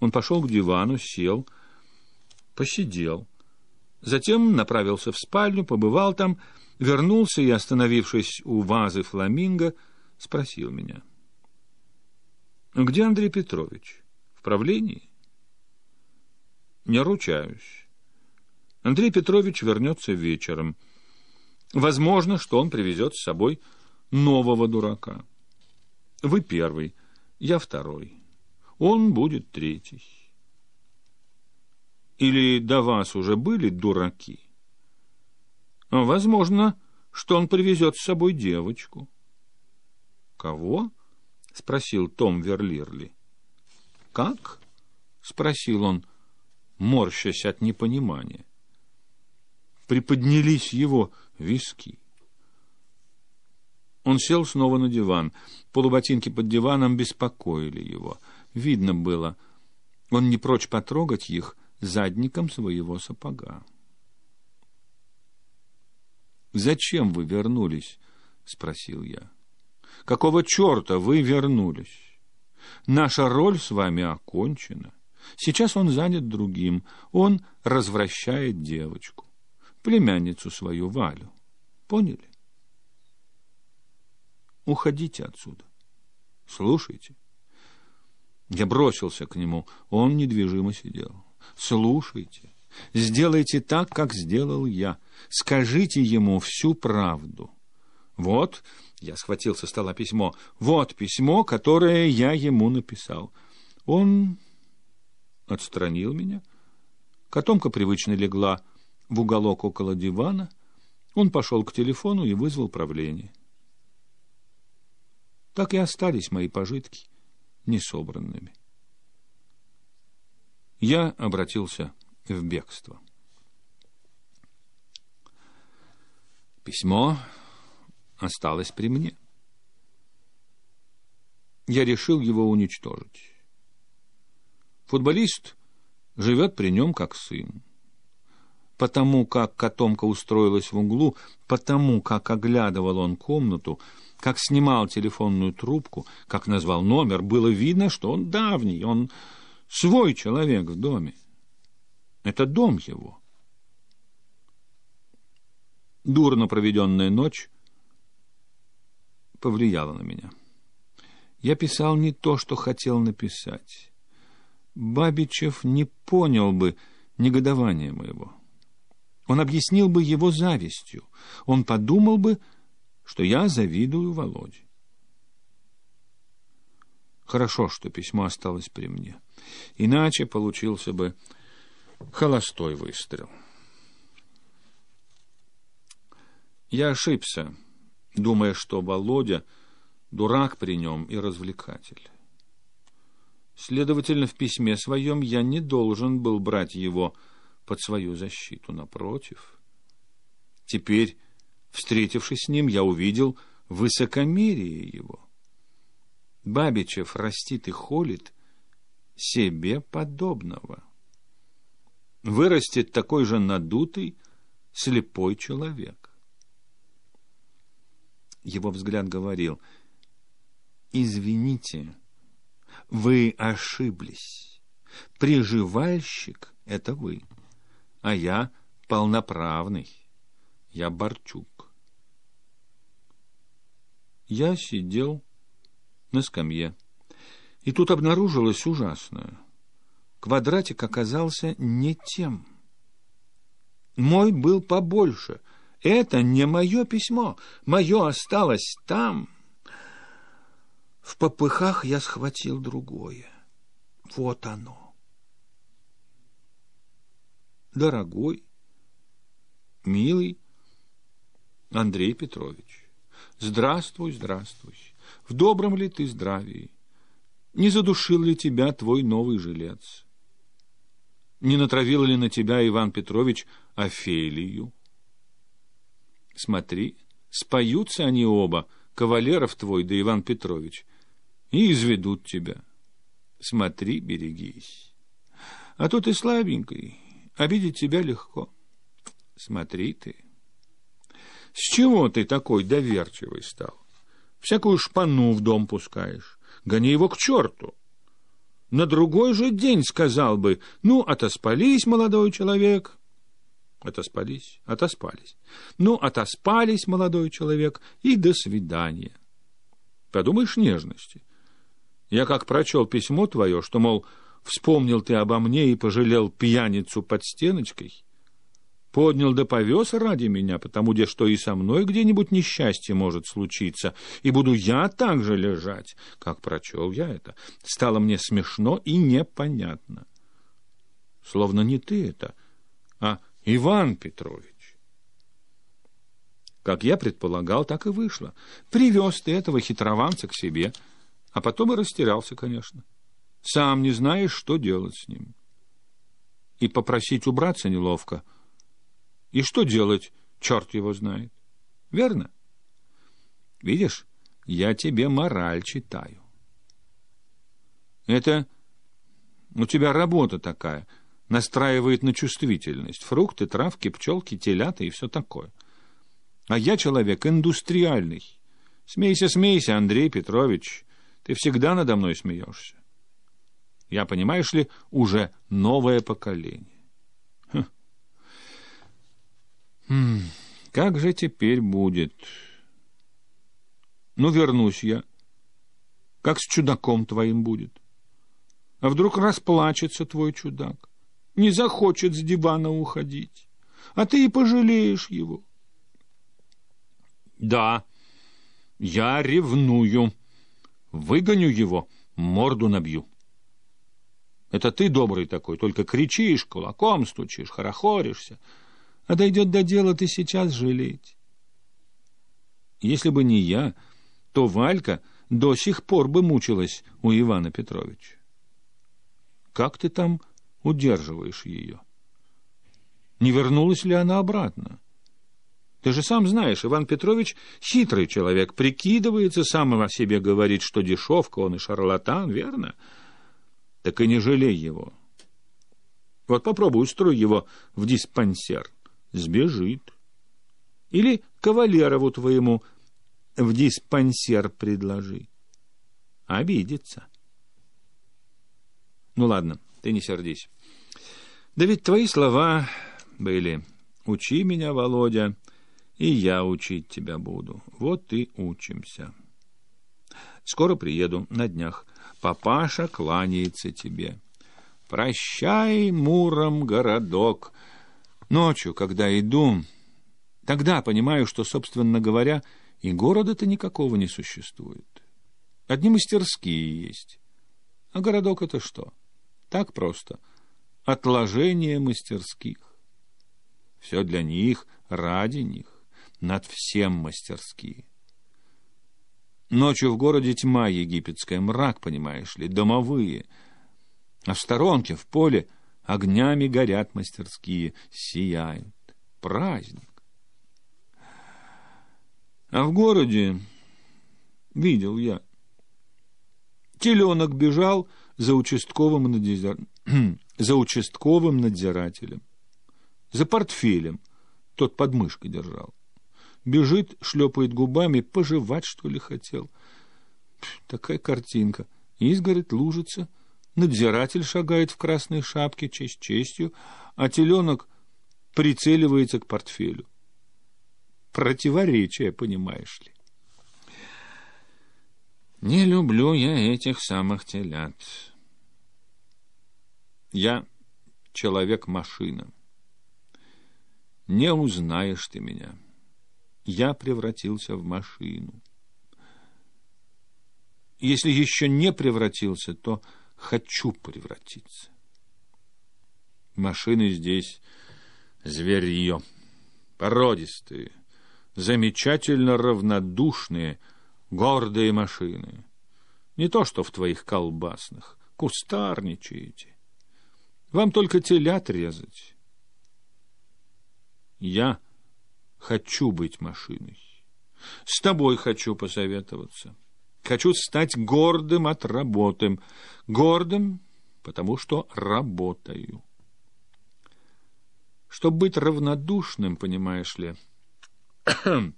Он пошел к дивану, сел, посидел. Затем направился в спальню, побывал там, вернулся и, остановившись у вазы фламинго, спросил меня. «Где Андрей Петрович? В правлении?» «Не ручаюсь. Андрей Петрович вернется вечером. Возможно, что он привезет с собой нового дурака. Вы первый, я второй». Он будет третий. Или до вас уже были дураки? Возможно, что он привезет с собой девочку. Кого? Спросил Том Верлирли. Как? Спросил он, морщась от непонимания. Приподнялись его виски. Он сел снова на диван. Полуботинки под диваном беспокоили его — Видно было, он не прочь потрогать их задником своего сапога. «Зачем вы вернулись?» — спросил я. «Какого черта вы вернулись? Наша роль с вами окончена. Сейчас он занят другим. Он развращает девочку, племянницу свою Валю. Поняли? Уходите отсюда. Слушайте. Я бросился к нему. Он недвижимо сидел. «Слушайте, сделайте так, как сделал я. Скажите ему всю правду. Вот, я схватил со стола письмо, вот письмо, которое я ему написал. Он отстранил меня. Котомка привычно легла в уголок около дивана. Он пошел к телефону и вызвал правление. Так и остались мои пожитки несобранными. я обратился в бегство. Письмо осталось при мне. Я решил его уничтожить. Футболист живет при нем как сын. Потому как котомка устроилась в углу, потому как оглядывал он комнату, как снимал телефонную трубку, как назвал номер, было видно, что он давний, он свой человек в доме. Это дом его. Дурно проведенная ночь повлияла на меня. Я писал не то, что хотел написать. Бабичев не понял бы негодования моего. Он объяснил бы его завистью. Он подумал бы, что я завидую Володе. Хорошо, что письмо осталось при мне. Иначе получился бы холостой выстрел. Я ошибся, думая, что Володя — дурак при нем и развлекатель. Следовательно, в письме своем я не должен был брать его под свою защиту. Напротив, теперь, встретившись с ним, я увидел высокомерие его. Бабичев растит и холит себе подобного. Вырастет такой же надутый, слепой человек. Его взгляд говорил, «Извините, вы ошиблись. Приживальщик — это вы, а я полноправный, я Борчук». Я сидел на скамье, и тут обнаружилось ужасное. Квадратик оказался не тем. Мой был побольше — это не мое письмо. Мое осталось там. В попыхах я схватил другое. Вот оно. Дорогой, милый Андрей Петрович, здравствуй, здравствуй. В добром ли ты здравии? Не задушил ли тебя твой новый жилец? Не натравил ли на тебя Иван Петрович Офелию? Смотри, споются они оба, кавалеров твой да Иван Петрович, и изведут тебя. Смотри, берегись. А то ты слабенький, обидеть тебя легко. Смотри ты. С чего ты такой доверчивый стал? Всякую шпану в дом пускаешь. Гони его к черту. На другой же день сказал бы, ну, отоспались, молодой человек, Отоспались? Отоспались. Ну, отоспались, молодой человек, и до свидания. Подумаешь, нежности. Я как прочел письмо твое, что, мол, вспомнил ты обо мне и пожалел пьяницу под стеночкой, поднял да повез ради меня, потому где что и со мной где-нибудь несчастье может случиться, и буду я так же лежать, как прочел я это. Стало мне смешно и непонятно. Словно не ты это, а Иван Петрович. Как я предполагал, так и вышло. Привез ты этого хитрованца к себе, а потом и растерялся, конечно. Сам не знаешь, что делать с ним. И попросить убраться неловко. И что делать, черт его знает. Верно? Видишь, я тебе мораль читаю. Это у тебя работа такая — настраивает на чувствительность. Фрукты, травки, пчелки, телята и все такое. А я человек индустриальный. Смейся, смейся, Андрей Петрович. Ты всегда надо мной смеешься. Я, понимаешь ли, уже новое поколение. Хм. Хм. Как же теперь будет? Ну, вернусь я. Как с чудаком твоим будет? А вдруг расплачется твой чудак? Не захочет с дивана уходить, а ты и пожалеешь его. Да, я ревную. Выгоню его, морду набью. Это ты добрый такой, только кричишь, кулаком стучишь, хорохоришься. А дойдет до дела, ты сейчас жалеть. Если бы не я, то Валька до сих пор бы мучилась у Ивана Петровича. Как ты там удерживаешь ее? Не вернулась ли она обратно? Ты же сам знаешь, Иван Петрович хитрый человек, прикидывается, сам о себе говорит, что дешевка, он и шарлатан, верно? Так и не жалей его. Вот попробуй устрой его в диспансер. Сбежит. Или кавалерову твоему в диспансер предложи. Обидится. Ну ладно, ты не сердись. Да ведь твои слова были «Учи меня, Володя, и я учить тебя буду». Вот и учимся. Скоро приеду, на днях. Папаша кланяется тебе. Прощай, Муром, городок. Ночью, когда иду, тогда понимаю, что, собственно говоря, и города-то никакого не существует. Одни мастерские есть. А городок — это что? Так просто. Отложение мастерских. Все для них, ради них, над всем мастерские. Ночью в городе тьма египетская, мрак, понимаешь ли, домовые. А в сторонке, в поле, огнями горят мастерские, сияют. Праздник. А в городе, видел я, теленок бежал за участковым, надзир... за участковым надзирателем, за портфелем, тот под мышкой держал. Бежит, шлепает губами, пожевать, что ли, хотел. Такая картинка. Изгородь лужится, надзиратель шагает в красной шапке, честь честью, а теленок прицеливается к портфелю. Противоречие, понимаешь ли. Не люблю я этих самых телят. Я человек-машина. Не узнаешь ты меня я превратился в машину. Если еще не превратился, то хочу превратиться. Машины здесь зверье, породистые, замечательно равнодушные, гордые машины. Не то, что в твоих колбасных, кустарничаете. Вам только телят резать. Я — хочу быть машиной. С тобой хочу посоветоваться. Хочу стать гордым от работы. Гордым, потому что работаю. Чтобы быть равнодушным, понимаешь ли.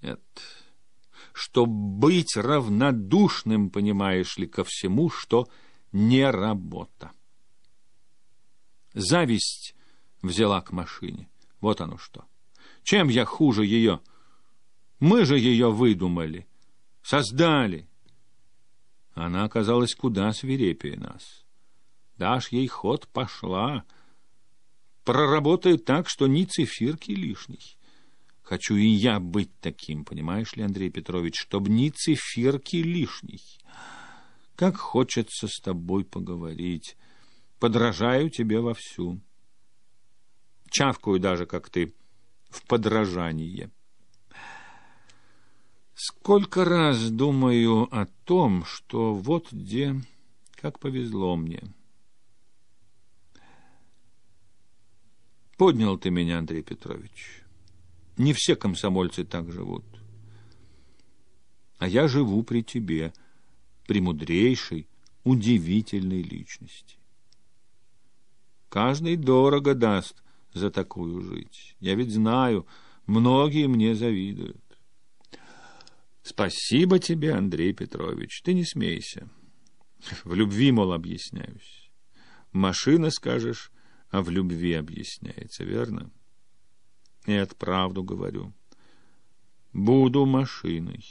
Нет. Чтобы быть равнодушным, понимаешь ли, ко всему, что не работа. Зависть взяла к машине. Вот оно что. Чем я хуже ее? Мы же ее выдумали, создали. Она оказалась куда свирепее нас. Дашь ей ход, пошла. Проработает так, что ни цифирки лишней. Хочу и я быть таким, понимаешь ли, Андрей Петрович, чтобы ни цифирки лишней. Как хочется с тобой поговорить. Подражаю тебе вовсю чавкаю даже, как ты, в подражание. Сколько раз думаю о том, что вот где, как повезло мне. Поднял ты меня, Андрей Петрович. Не все комсомольцы так живут. А я живу при тебе, при мудрейшей, удивительной личности. Каждый дорого даст за такую жить. Я ведь знаю, многие мне завидуют. Спасибо тебе, Андрей Петрович, ты не смейся. В любви, мол, объясняюсь. Машина, скажешь, а в любви объясняется, верно? Нет, правду говорю. Буду машиной.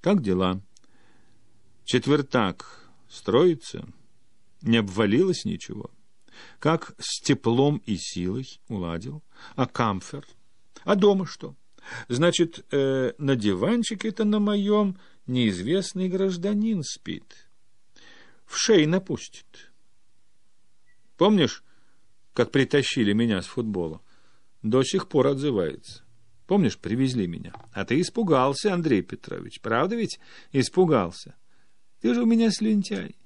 Как дела? Четвертак строится? Не обвалилось ничего? — как с теплом и силой уладил. А камфер? А дома что? Значит, э, на диванчике-то на моем неизвестный гражданин спит. В шей напустит. Помнишь, как притащили меня с футбола? До сих пор отзывается. Помнишь, привезли меня? А ты испугался, Андрей Петрович. Правда ведь? Испугался. Ты же у меня слюнтяй.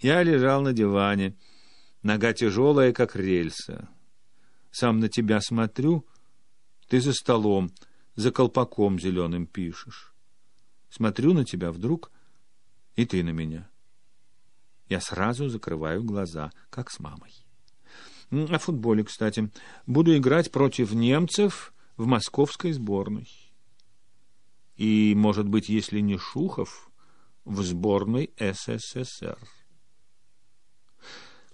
Я лежал на диване, нога тяжелая, как рельса. Сам на тебя смотрю, ты за столом, за колпаком зеленым пишешь. Смотрю на тебя вдруг, и ты на меня. Я сразу закрываю глаза, как с мамой. О футболе, кстати. Буду играть против немцев в московской сборной. И, может быть, если не Шухов, в сборной СССР.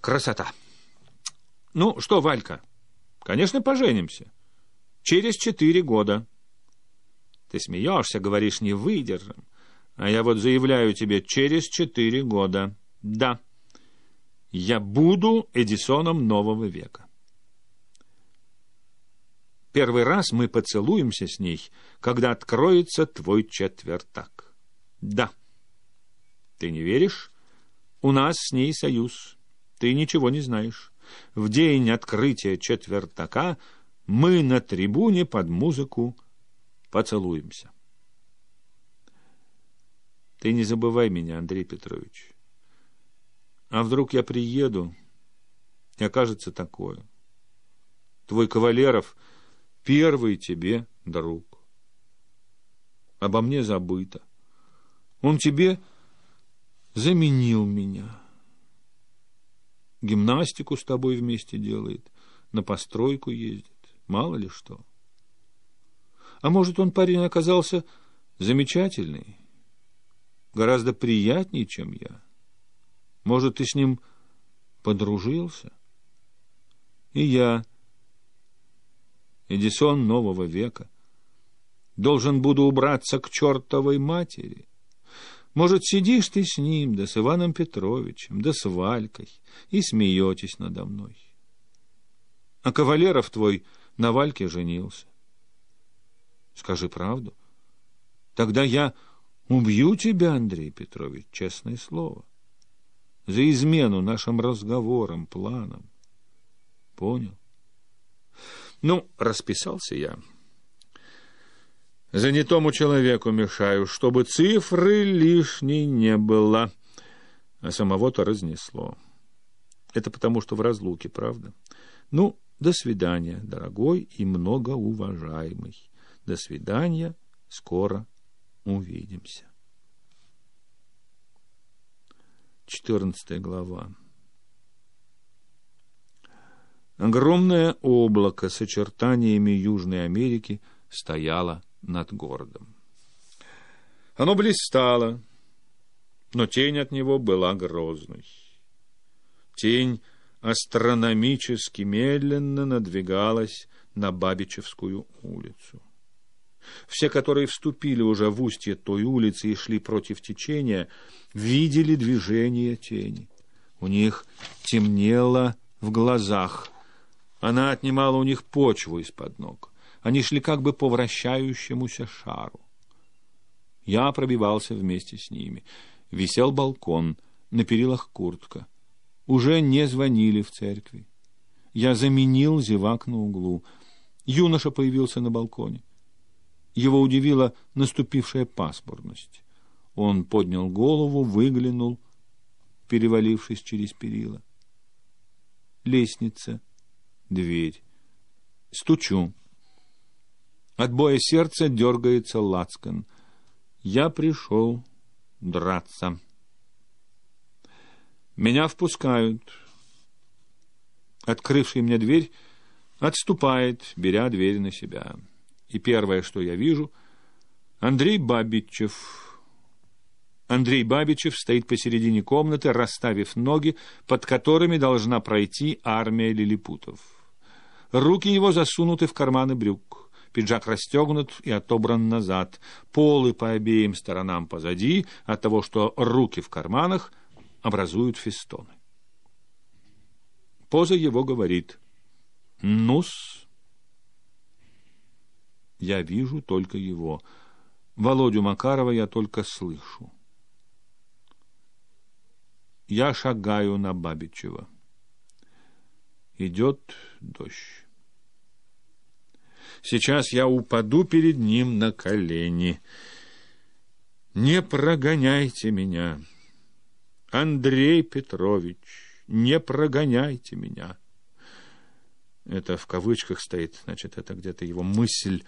Красота. Ну что, Валька, конечно, поженимся. Через четыре года. Ты смеешься, говоришь, не выдержим. А я вот заявляю тебе, через четыре года. Да, я буду Эдисоном нового века. Первый раз мы поцелуемся с ней, когда откроется твой четвертак. Да. Ты не веришь? У нас с ней союз. Ты ничего не знаешь. В день открытия четвертака мы на трибуне под музыку поцелуемся. Ты не забывай меня, Андрей Петрович. А вдруг я приеду, и окажется такое. Твой Кавалеров первый тебе друг. Обо мне забыто. Он тебе заменил меня. Гимнастику с тобой вместе делает, на постройку ездит, мало ли что. А может, он парень оказался замечательный, гораздо приятнее, чем я. Может, ты с ним подружился? И я, Эдисон нового века, должен буду убраться к чертовой матери. Может, сидишь ты с ним, да с Иваном Петровичем, да с Валькой, и смеетесь надо мной. А кавалеров твой на Вальке женился. Скажи правду. Тогда я убью тебя, Андрей Петрович, честное слово за измену нашим разговорам, планам. Понял? Ну, расписался я. Занятому человеку мешаю, чтобы цифры лишней не было. А самого-то разнесло. Это потому, что в разлуке, правда? Ну, до свидания, дорогой и многоуважаемый. До свидания, скоро увидимся. 14 глава. Огромное облако с очертаниями Южной Америки стояло над городом. Оно блистало, но тень от него была грозной. Тень астрономически медленно надвигалась на Бабичевскую улицу. Все, которые вступили уже в устье той улицы и шли против течения, видели движение тени. У них темнело в глазах. Она отнимала у них почву из-под ног. Они шли как бы по вращающемуся шару. Я пробивался вместе с ними. Висел балкон, на перилах куртка. Уже не звонили в церкви. Я заменил зевак на углу. Юноша появился на балконе. Его удивила наступившая пасмурность. Он поднял голову, выглянул, перевалившись через перила. Лестница, дверь. Стучу. От боя сердца дергается лацкан. Я пришел драться. Меня впускают. Открывший мне дверь отступает, беря дверь на себя. И первое, что я вижу, Андрей Бабичев. Андрей Бабичев стоит посередине комнаты, расставив ноги, под которыми должна пройти армия лилипутов. Руки его засунуты в карманы брюк. Пиджак расстегнут и отобран назад. Полы по обеим сторонам позади, от того, что руки в карманах образуют фестоны. Поза его говорит «Нус». Я вижу только его. Володю Макарова я только слышу. Я шагаю на Бабичева. Идет дождь. Сейчас я упаду перед ним на колени. Не прогоняйте меня. Андрей Петрович, не прогоняйте меня. Это в кавычках стоит, значит, это где-то его мысль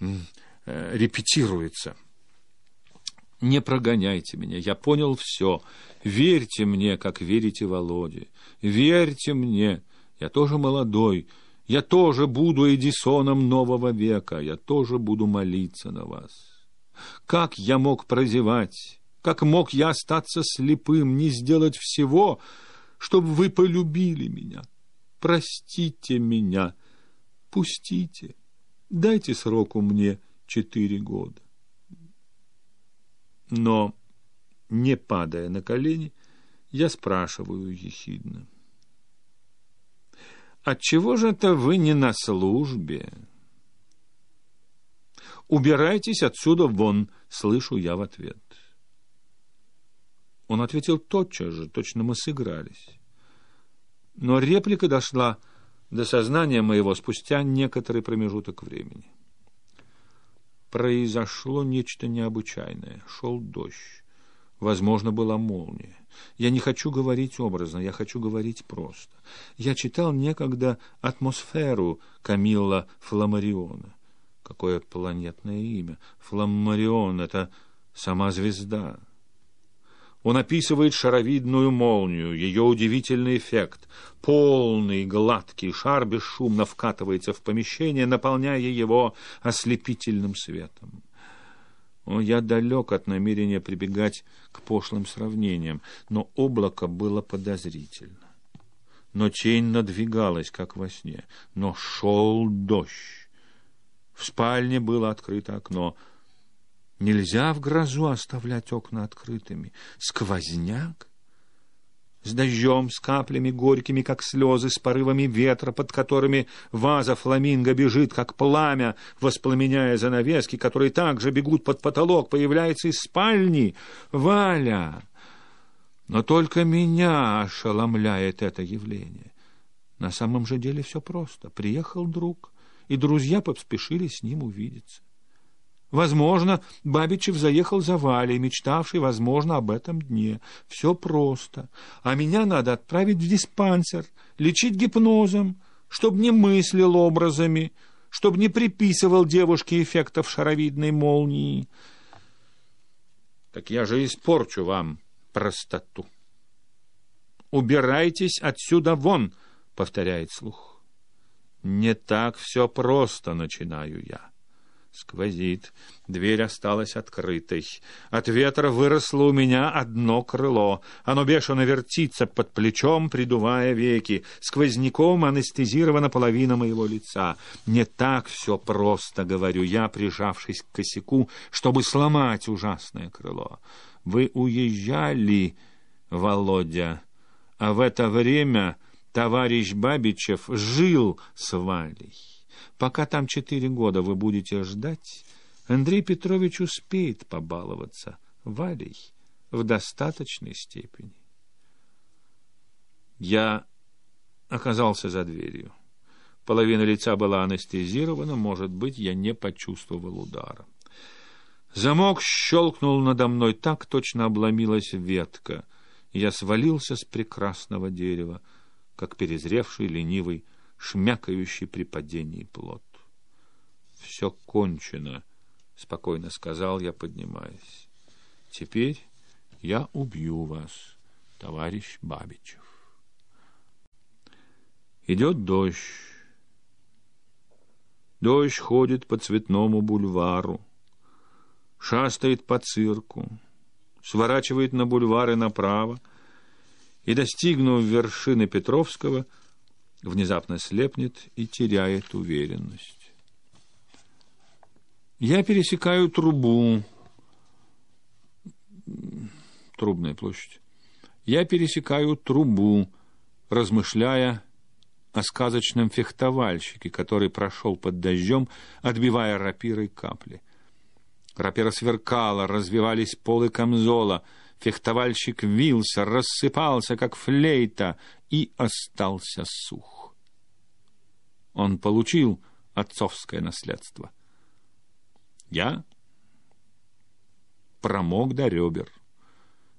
э, репетируется. Не прогоняйте меня, я понял все. Верьте мне, как верите Володе. Верьте мне, я тоже молодой, я тоже буду Эдисоном нового века, я тоже буду молиться на вас. Как я мог прозевать? Как мог я остаться слепым, не сделать всего, чтобы вы полюбили меня? Простите меня, пустите, дайте сроку мне четыре года. Но, не падая на колени, я спрашиваю ехидно. Отчего же это вы не на службе? Убирайтесь отсюда вон, слышу я в ответ. Он ответил тотчас же, точно мы сыгрались. Но реплика дошла до сознания моего спустя некоторый промежуток времени. Произошло нечто необычайное. Шел дождь. Возможно, была молния. Я не хочу говорить образно, я хочу говорить просто. Я читал некогда «Атмосферу» Камилла Фламариона. Какое планетное имя. Фламарион — это сама звезда. Он описывает шаровидную молнию, ее удивительный эффект. Полный, гладкий шар бесшумно вкатывается в помещение, наполняя его ослепительным светом. Я далек от намерения прибегать к пошлым сравнениям, но облако было подозрительно. Но тень надвигалась, как во сне, но шел дождь. В спальне было открыто окно — Нельзя в грозу оставлять окна открытыми. Сквозняк? С дождем, с каплями горькими, как слезы, с порывами ветра, под которыми ваза фламинго бежит, как пламя, воспламеняя занавески, которые также бегут под потолок, появляется из спальни. Валя! Но только меня ошеломляет это явление. На самом же деле все просто. Приехал друг, и друзья поспешили с ним увидеться. Возможно, Бабичев заехал за Валей, мечтавший, возможно, об этом дне. Все просто. А меня надо отправить в диспансер, лечить гипнозом, чтобы не мыслил образами, чтобы не приписывал девушке эффектов шаровидной молнии. Так я же испорчу вам простоту. «Убирайтесь отсюда вон!» — повторяет слух. «Не так все просто», — начинаю я. Сквозит. Дверь осталась открытой. От ветра выросло у меня одно крыло. Оно бешено вертится под плечом, придувая веки. Сквозняком анестезирована половина моего лица. Не так все просто, говорю я, прижавшись к косяку, чтобы сломать ужасное крыло. Вы уезжали, Володя, а в это время товарищ Бабичев жил с Валей. Пока там четыре года вы будете ждать, Андрей Петрович успеет побаловаться Валей в достаточной степени. Я оказался за дверью. Половина лица была анестезирована, может быть, я не почувствовал удара. Замок щелкнул надо мной так, точно обломилась ветка, я свалился с прекрасного дерева, как перезревший ленивый шмякающий при падении плод. «Все кончено», — спокойно сказал я, поднимаясь. «Теперь я убью вас, товарищ Бабичев». Идет дождь. Дождь ходит по цветному бульвару, шастает по цирку, сворачивает на бульвары направо и, достигнув вершины Петровского, — внезапно слепнет и теряет уверенность. Я пересекаю трубу, трубная площадь. Я пересекаю трубу, размышляя о сказочном фехтовальщике, который прошел под дождем, отбивая рапирой капли. Рапира сверкала, развивались полы камзола, фехтовальщик вился, рассыпался, как флейта, и остался сух. Он получил отцовское наследство. Я промок до ребер.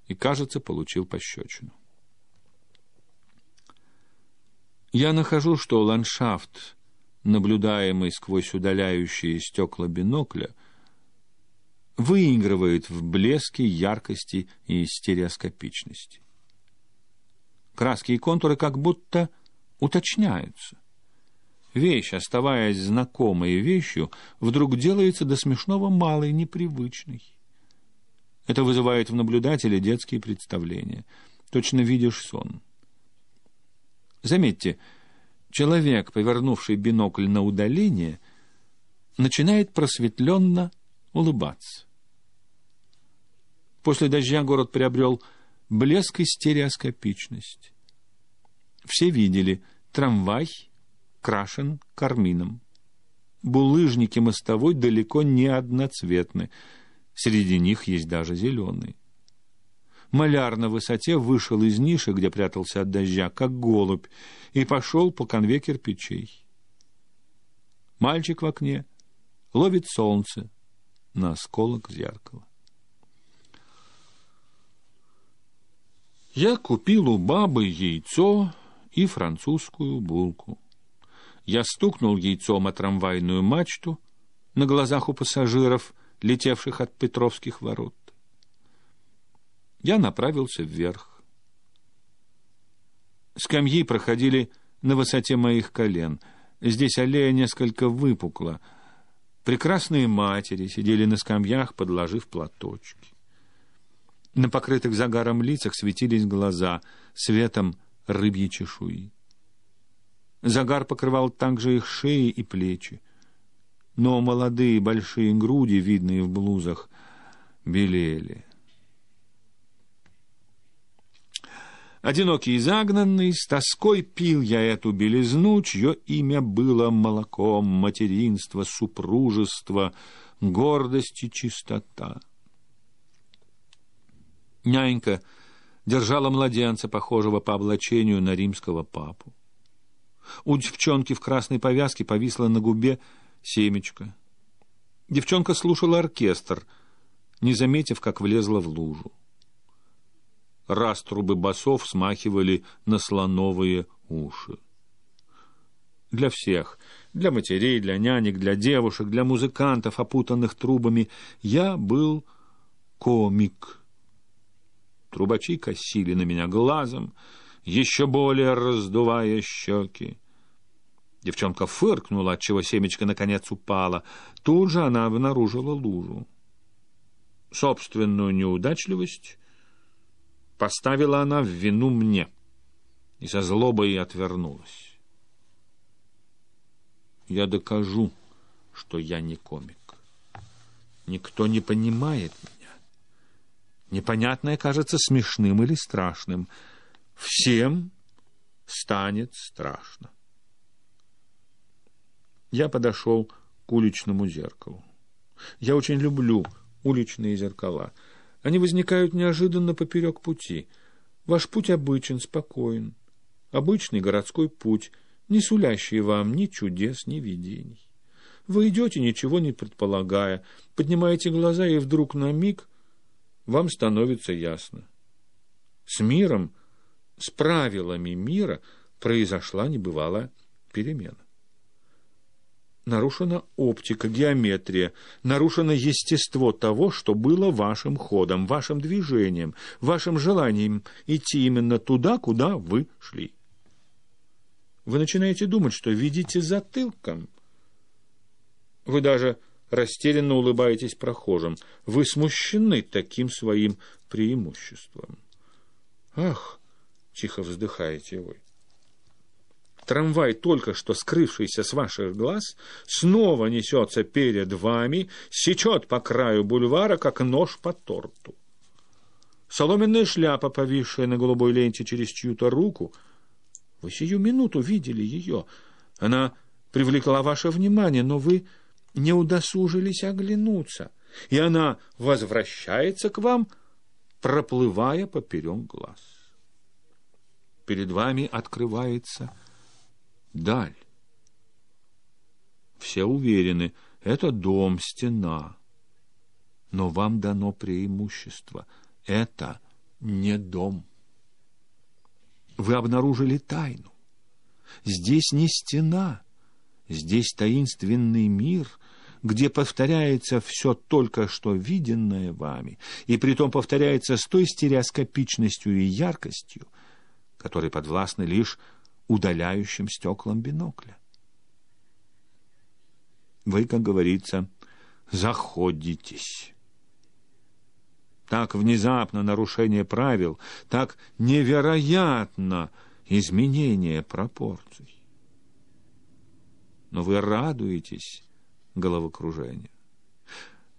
и, кажется, получил пощечину. Я нахожу, что ландшафт, наблюдаемый сквозь удаляющие стекла бинокля, выигрывает в блеске, яркости и стереоскопичности. Краски и контуры как будто уточняются. Вещь, оставаясь знакомой вещью, вдруг делается до смешного малой, непривычной. Это вызывает в наблюдателе детские представления. Точно видишь сон. Заметьте, человек, повернувший бинокль на удаление, начинает просветленно улыбаться. После дождя город приобрел блеск и стереоскопичность. Все видели трамвай крашен кармином. Булыжники мостовой далеко не одноцветны, среди них есть даже зеленые. Маляр на высоте вышел из ниши, где прятался от дождя, как голубь, и пошел по конве кирпичей. Мальчик в окне ловит солнце на осколок зеркала. Я купил у бабы яйцо и французскую булку. Я стукнул яйцом о трамвайную мачту на глазах у пассажиров, летевших от Петровских ворот я направился вверх. Скамьи проходили на высоте моих колен. Здесь аллея несколько выпукла. Прекрасные матери сидели на скамьях, подложив платочки. На покрытых загаром лицах светились глаза светом рыбьей чешуи. Загар покрывал также их шеи и плечи. Но молодые большие груди, видные в блузах, белели. Одинокий и загнанный, с тоской пил я эту белизну, чье имя было молоком, материнство, супружество, гордость и чистота. Нянька держала младенца, похожего по облачению на римского папу. У девчонки в красной повязке повисла на губе семечко. Девчонка слушала оркестр, не заметив, как влезла в лужу раструбы басов смахивали на слоновые уши. Для всех, для матерей, для нянек, для девушек, для музыкантов, опутанных трубами, я был комик. Трубачи косили на меня глазом, еще более раздувая щеки. Девчонка фыркнула, отчего семечко наконец упала. Тут же она обнаружила лужу. Собственную неудачливость поставила она в вину мне и со злобой отвернулась. Я докажу, что я не комик. Никто не понимает меня. Непонятное кажется смешным или страшным. Всем станет страшно. Я подошел к уличному зеркалу. Я очень люблю уличные зеркала — они возникают неожиданно поперек пути. Ваш путь обычен, спокоен. Обычный городской путь, не сулящий вам ни чудес, ни видений. Вы идете, ничего не предполагая, поднимаете глаза, и вдруг на миг вам становится ясно. С миром, с правилами мира произошла небывалая перемена нарушена оптика, геометрия, нарушено естество того, что было вашим ходом, вашим движением, вашим желанием идти именно туда, куда вы шли. Вы начинаете думать, что видите затылком. Вы даже растерянно улыбаетесь прохожим. Вы смущены таким своим преимуществом. Ах, тихо вздыхаете вы. Трамвай, только что скрывшийся с ваших глаз, снова несется перед вами, сечет по краю бульвара, как нож по торту. Соломенная шляпа, повисшая на голубой ленте через чью-то руку, вы сию минуту видели ее. Она привлекла ваше внимание, но вы не удосужились оглянуться, и она возвращается к вам, проплывая поперек глаз. Перед вами открывается даль. Все уверены, это дом, стена. Но вам дано преимущество. Это не дом. Вы обнаружили тайну. Здесь не стена, здесь таинственный мир, где повторяется все только что виденное вами, и притом повторяется с той стереоскопичностью и яркостью, которые подвластны лишь удаляющим стеклам бинокля. Вы, как говорится, заходитесь. Так внезапно нарушение правил, так невероятно изменение пропорций. Но вы радуетесь головокружению.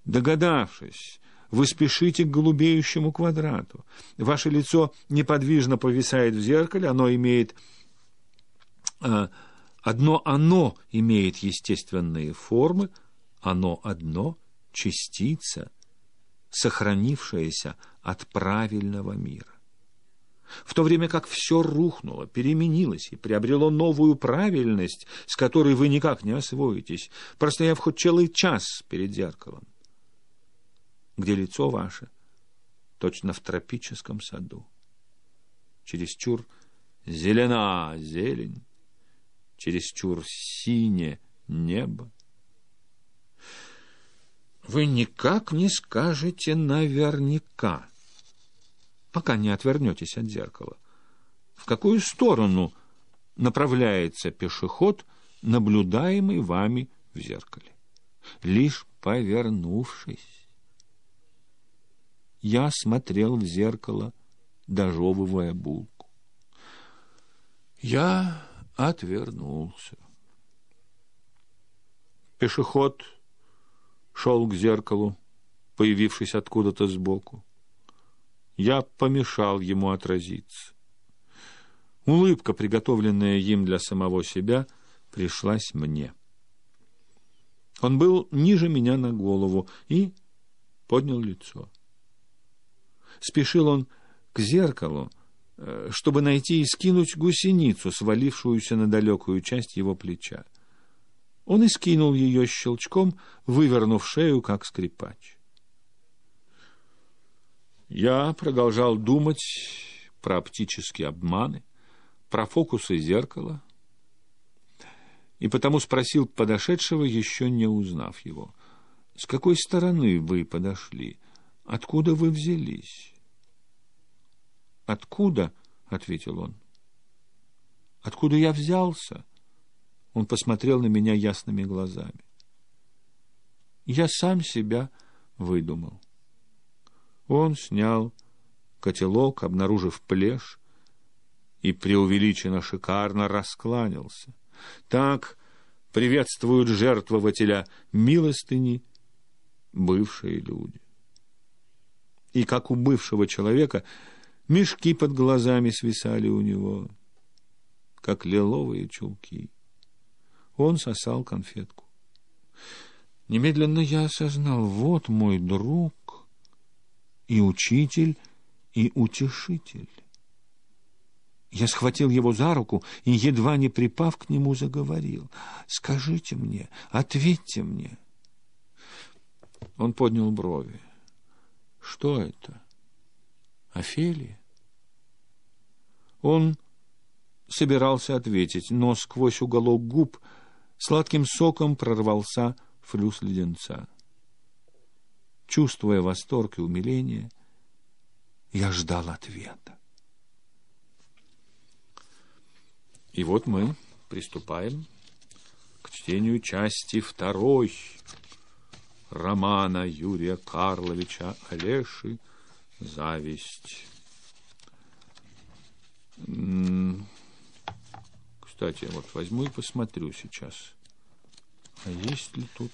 Догадавшись, вы спешите к голубеющему квадрату. Ваше лицо неподвижно повисает в зеркале, оно имеет... Э, одно оно имеет естественные формы, оно одно — частица, сохранившаяся от правильного мира. В то время как все рухнуло, переменилось и приобрело новую правильность, с которой вы никак не освоитесь, простояв хоть целый час перед зеркалом, где лицо ваше точно в тропическом саду. Чересчур зелена зелень, чересчур синее небо, вы никак не скажете наверняка, пока не отвернетесь от зеркала, в какую сторону направляется пешеход, наблюдаемый вами в зеркале. Лишь повернувшись, я смотрел в зеркало, дожевывая булку. Я отвернулся. Пешеход шел к зеркалу, появившись откуда-то сбоку. Я помешал ему отразиться. Улыбка, приготовленная им для самого себя, пришлась мне. Он был ниже меня на голову и поднял лицо. Спешил он к зеркалу, э, чтобы найти и скинуть гусеницу, свалившуюся на далекую часть его плеча. Он и скинул ее щелчком, вывернув шею, как скрипач. Я продолжал думать про оптические обманы, про фокусы зеркала, и потому спросил подошедшего, еще не узнав его, «С какой стороны вы подошли? Откуда вы взялись?» «Откуда?» — ответил он. «Откуда я взялся?» Он посмотрел на меня ясными глазами. Я сам себя выдумал. Он снял котелок, обнаружив плешь, и преувеличенно шикарно раскланялся. Так приветствуют жертвователя милостыни бывшие люди. И как у бывшего человека мешки под глазами свисали у него, как лиловые чулки. Он сосал конфетку. Немедленно я осознал, вот мой друг и учитель, и утешитель. Я схватил его за руку и, едва не припав к нему, заговорил. «Скажите мне, ответьте мне». Он поднял брови. «Что это? Офелия?» Он собирался ответить, но сквозь уголок губ – Сладким соком прорвался флюс леденца. Чувствуя восторг и умиление, я ждал ответа. И вот мы приступаем к чтению части второй романа Юрия Карловича Олеши «Зависть». Кстати, вот возьму и посмотрю сейчас. А есть ли тут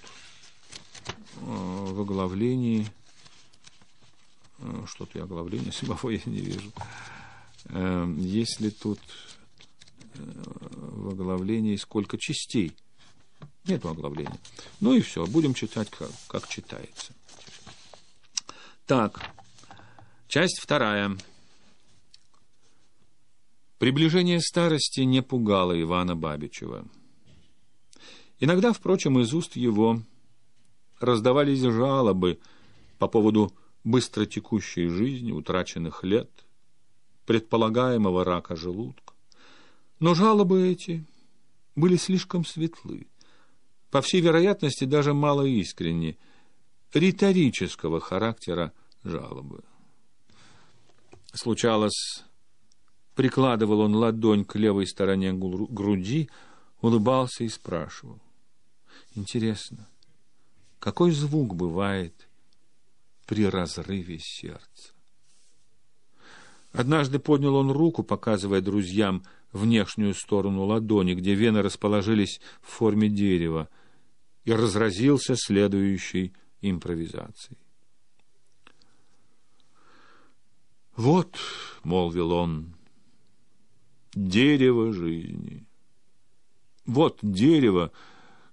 в оглавлении... А, что-то я оглавление самого я не вижу. А, есть ли тут э, в оглавлении сколько частей? Нет оглавления. Ну и все, будем читать, как, как читается. Так, часть вторая. Приближение старости не пугало Ивана Бабичева. Иногда, впрочем, из уст его раздавались жалобы по поводу быстротекущей жизни, утраченных лет, предполагаемого рака желудка. Но жалобы эти были слишком светлы, по всей вероятности даже малоискренни, риторического характера жалобы. Случалось, прикладывал он ладонь к левой стороне груди, улыбался и спрашивал. Интересно, какой звук бывает при разрыве сердца? Однажды поднял он руку, показывая друзьям внешнюю сторону ладони, где вены расположились в форме дерева, и разразился следующей импровизацией. «Вот», — молвил он, — «дерево жизни. Вот дерево,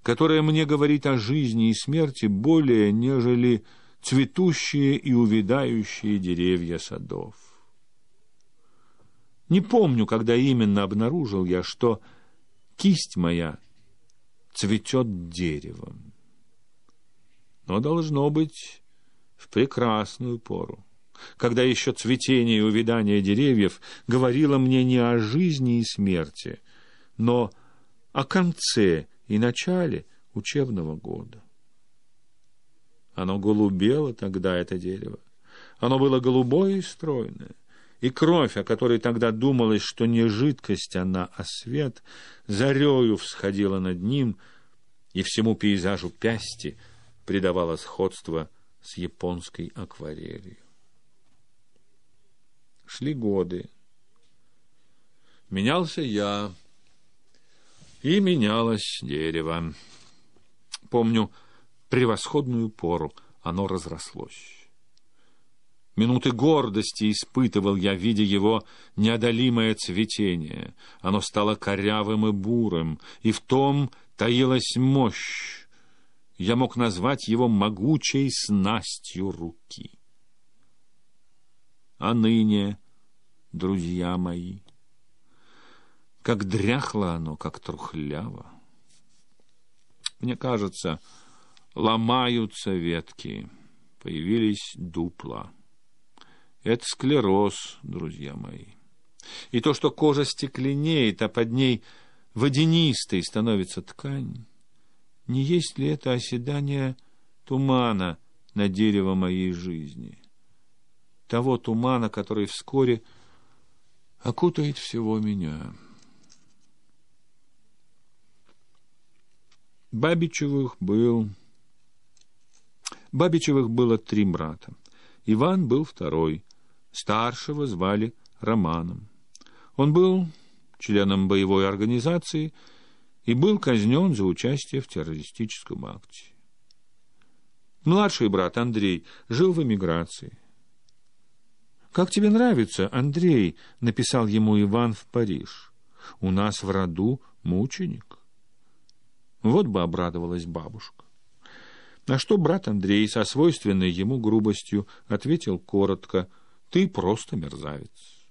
которое мне говорит о жизни и смерти более, нежели цветущие и увядающие деревья садов. Не помню, когда именно обнаружил я, что кисть моя цветет деревом. Но должно быть в прекрасную пору, когда еще цветение и увядание деревьев говорило мне не о жизни и смерти, но о конце и начале учебного года. Оно голубело тогда, это дерево. Оно было голубое и стройное. И кровь, о которой тогда думалось, что не жидкость она, а свет, зарею всходила над ним, и всему пейзажу пясти придавала сходство с японской акварелью. Шли годы. Менялся я, и менялось дерево. Помню, превосходную пору оно разрослось. Минуты гордости испытывал я, видя его неодолимое цветение. Оно стало корявым и бурым, и в том таилась мощь. Я мог назвать его могучей снастью руки. А ныне, друзья мои, как дряхло оно, как трухляво. Мне кажется, ломаются ветки, появились дупла. Это склероз, друзья мои. И то, что кожа стекленеет, а под ней водянистой становится ткань, не есть ли это оседание тумана на дерево моей жизни? Того тумана, который вскоре окутает всего меня». Бабичевых был... Бабичевых было три брата. Иван был второй. Старшего звали Романом. Он был членом боевой организации и был казнен за участие в террористическом акте. Младший брат Андрей жил в эмиграции. «Как тебе нравится, Андрей?» — написал ему Иван в Париж. «У нас в роду мученик». Вот бы обрадовалась бабушка. На что брат Андрей со свойственной ему грубостью ответил коротко «Ты просто мерзавец».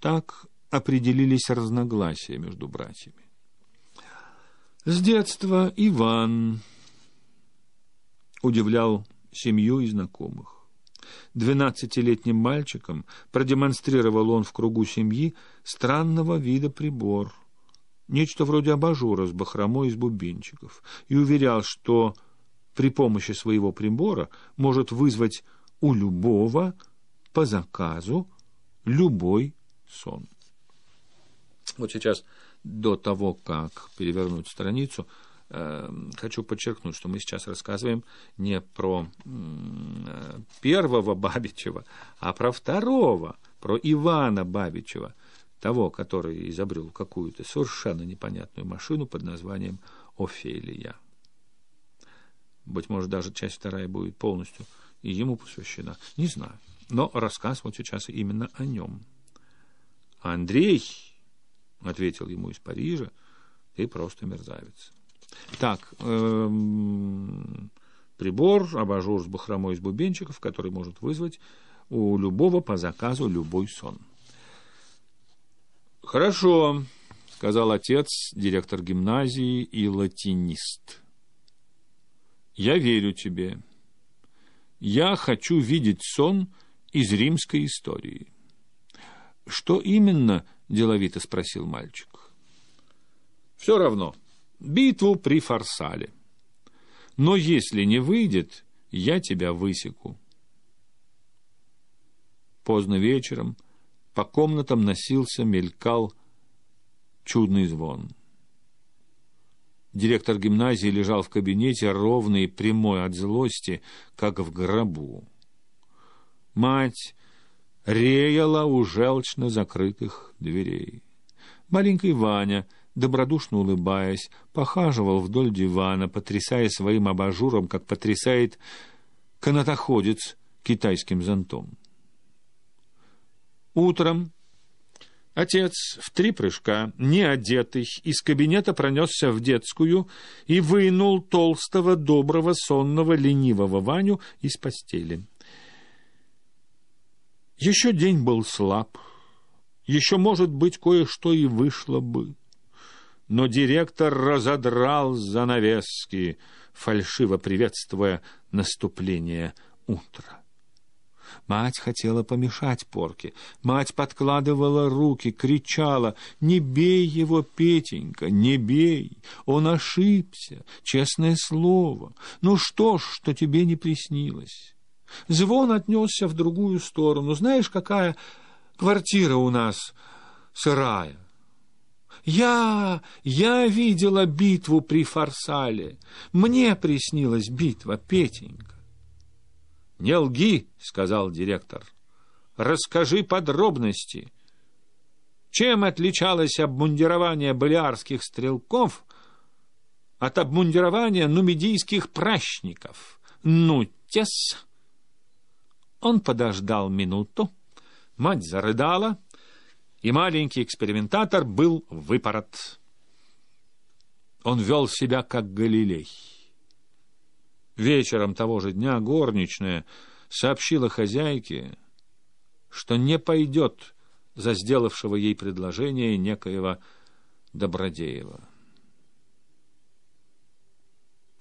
Так определились разногласия между братьями. С детства Иван удивлял семью и знакомых. Двенадцатилетним мальчиком продемонстрировал он в кругу семьи странного вида прибор — нечто вроде абажура с бахромой из бубенчиков, и уверял, что при помощи своего прибора может вызвать у любого по заказу любой сон. Вот сейчас, до того, как перевернуть страницу, э, хочу подчеркнуть, что мы сейчас рассказываем не про э, первого Бабичева, а про второго, про Ивана Бабичева – того, который изобрел какую-то совершенно непонятную машину под названием Офелия. Быть может, даже часть вторая будет полностью и ему посвящена. Не знаю. Но рассказ вот сейчас именно о нем. Андрей, ответил ему из Парижа, ты просто мерзавец. Так, эм, прибор, абажур с бахромой из бубенчиков, который может вызвать у любого по заказу любой сон. «Хорошо», — сказал отец, директор гимназии и латинист. «Я верю тебе. Я хочу видеть сон из римской истории. Что именно? деловито спросил мальчик. Все равно. Битву при Фарсале. Но если не выйдет, я тебя высеку. Поздно вечером по комнатам носился, мелькал чудный звон. Директор гимназии лежал в кабинете, ровный и прямой от злости, как в гробу. Мать реяла у желчно закрытых дверей. Маленький Ваня, добродушно улыбаясь, похаживал вдоль дивана, потрясая своим абажуром, как потрясает канатоходец китайским зонтом. Утром Отец в три прыжка, не одетый, из кабинета пронесся в детскую и вынул толстого, доброго, сонного, ленивого Ваню из постели. Еще день был слаб, еще, может быть, кое-что и вышло бы. Но директор разодрал занавески, фальшиво приветствуя наступление утра. Мать хотела помешать порке. Мать подкладывала руки, кричала «Не бей его, Петенька, не бей! Он ошибся, честное слово. Ну что ж, что тебе не приснилось?» Звон отнесся в другую сторону. «Знаешь, какая квартира у нас сырая?» Я, я видела битву при Фарсале. Мне приснилась битва, Петенька. «Не лги», — сказал директор. «Расскажи подробности. Чем отличалось обмундирование балиарских стрелков от обмундирования нумидийских пращников? Ну, тес!» Он подождал минуту, мать зарыдала, и маленький экспериментатор был выпорот. Он вел себя как Галилей. Вечером того же дня горничная сообщила хозяйке, что не пойдет за сделавшего ей предложение некоего Добродеева.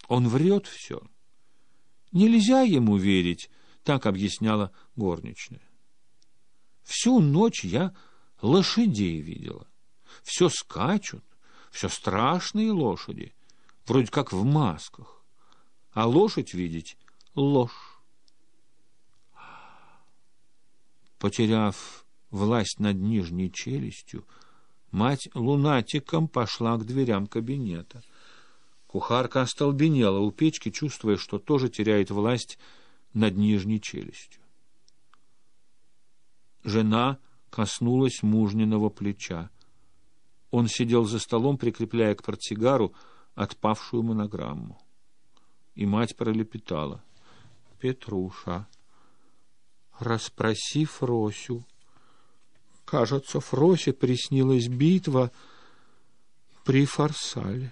Он врет все. Нельзя ему верить, так объясняла горничная. Всю ночь я лошадей видела. Все скачут, все страшные лошади, вроде как в масках а лошадь видеть — ложь. Потеряв власть над нижней челюстью, мать лунатиком пошла к дверям кабинета. Кухарка остолбенела у печки, чувствуя, что тоже теряет власть над нижней челюстью. Жена коснулась мужниного плеча. Он сидел за столом, прикрепляя к портсигару отпавшую монограмму и мать пролепетала. «Петруша, расспроси Фросю. Кажется, Фросе приснилась битва при Фарсале».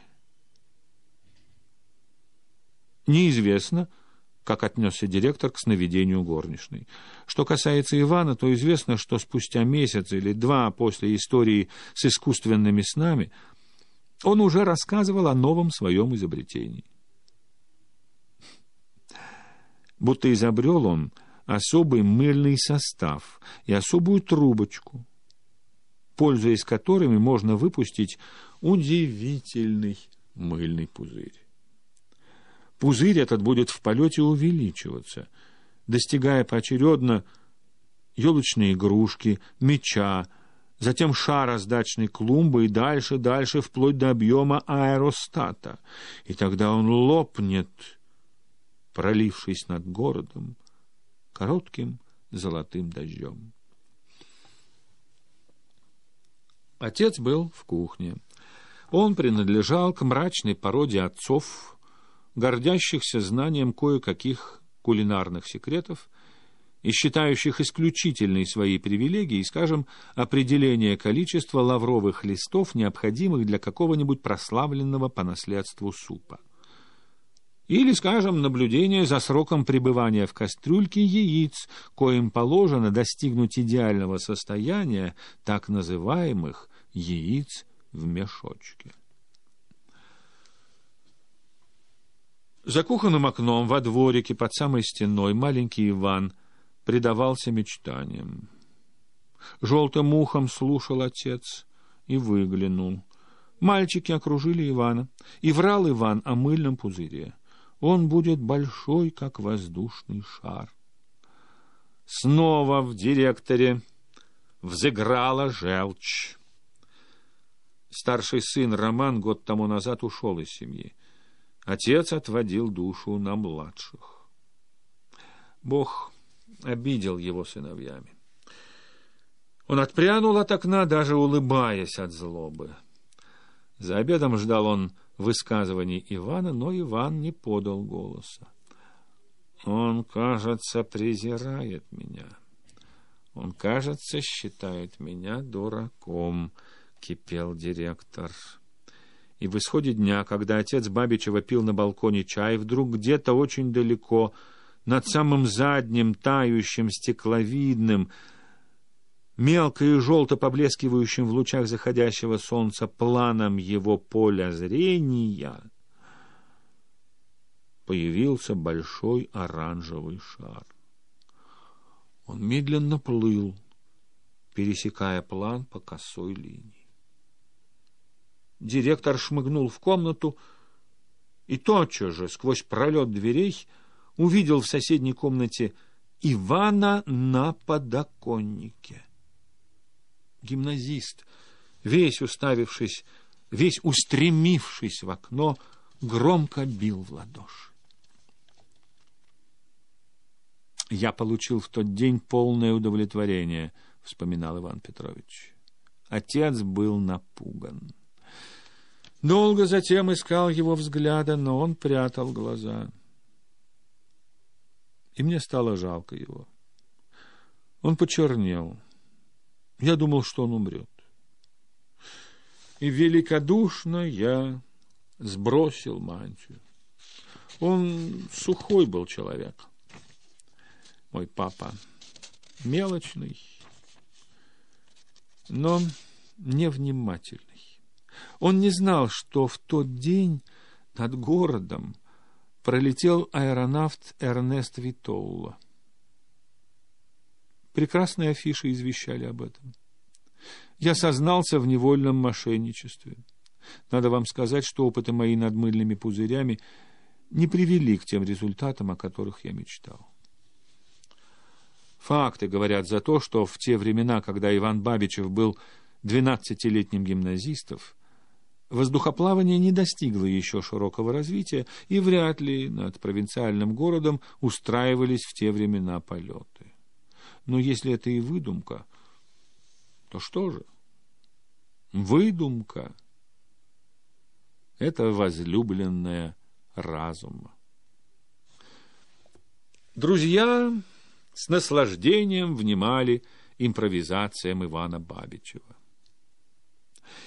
Неизвестно, как отнесся директор к сновидению горничной. Что касается Ивана, то известно, что спустя месяц или два после истории с искусственными снами он уже рассказывал о новом своем изобретении будто изобрел он особый мыльный состав и особую трубочку, пользуясь которыми можно выпустить удивительный мыльный пузырь. Пузырь этот будет в полете увеличиваться, достигая поочередно елочной игрушки, меча, затем шара с дачной клумбы и дальше, дальше, вплоть до объема аэростата. И тогда он лопнет пролившись над городом коротким золотым дождем. Отец был в кухне. Он принадлежал к мрачной породе отцов, гордящихся знанием кое-каких кулинарных секретов и считающих исключительной своей привилегией, скажем, определение количества лавровых листов, необходимых для какого-нибудь прославленного по наследству супа. Или, скажем, наблюдение за сроком пребывания в кастрюльке яиц, коим положено достигнуть идеального состояния так называемых яиц в мешочке. За кухонным окном во дворике под самой стеной маленький Иван предавался мечтаниям. Желтым ухом слушал отец и выглянул. Мальчики окружили Ивана, и врал Иван о мыльном пузыре. Он будет большой, как воздушный шар. Снова в директоре взыграла желчь. Старший сын Роман год тому назад ушел из семьи. Отец отводил душу на младших. Бог обидел его сыновьями. Он отпрянул от окна, даже улыбаясь от злобы. За обедом ждал он высказываний Ивана, но Иван не подал голоса. Он, кажется, презирает меня. Он, кажется, считает меня дураком, кипел директор. И в исходе дня, когда отец Бабичева пил на балконе чай, вдруг где-то очень далеко, над самым задним, тающим, стекловидным, мелко и желто поблескивающим в лучах заходящего солнца планом его поля зрения, появился большой оранжевый шар. Он медленно плыл, пересекая план по косой линии. Директор шмыгнул в комнату и тотчас же сквозь пролет дверей увидел в соседней комнате Ивана на подоконнике гимназист, весь уставившись, весь устремившись в окно, громко бил в ладоши. «Я получил в тот день полное удовлетворение», — вспоминал Иван Петрович. Отец был напуган. Долго затем искал его взгляда, но он прятал глаза. И мне стало жалко его. Он почернел. Я думал, что он умрет. И великодушно я сбросил мантию. Он сухой был человек. Мой папа мелочный, но невнимательный. Он не знал, что в тот день над городом пролетел аэронавт Эрнест Витоула. Прекрасные афиши извещали об этом. Я сознался в невольном мошенничестве. Надо вам сказать, что опыты мои над мыльными пузырями не привели к тем результатам, о которых я мечтал. Факты говорят за то, что в те времена, когда Иван Бабичев был двенадцатилетним гимназистом, воздухоплавание не достигло еще широкого развития, и вряд ли над провинциальным городом устраивались в те времена полеты. Но если это и выдумка, то что же? Выдумка — это возлюбленная разума. Друзья с наслаждением внимали импровизациям Ивана Бабичева.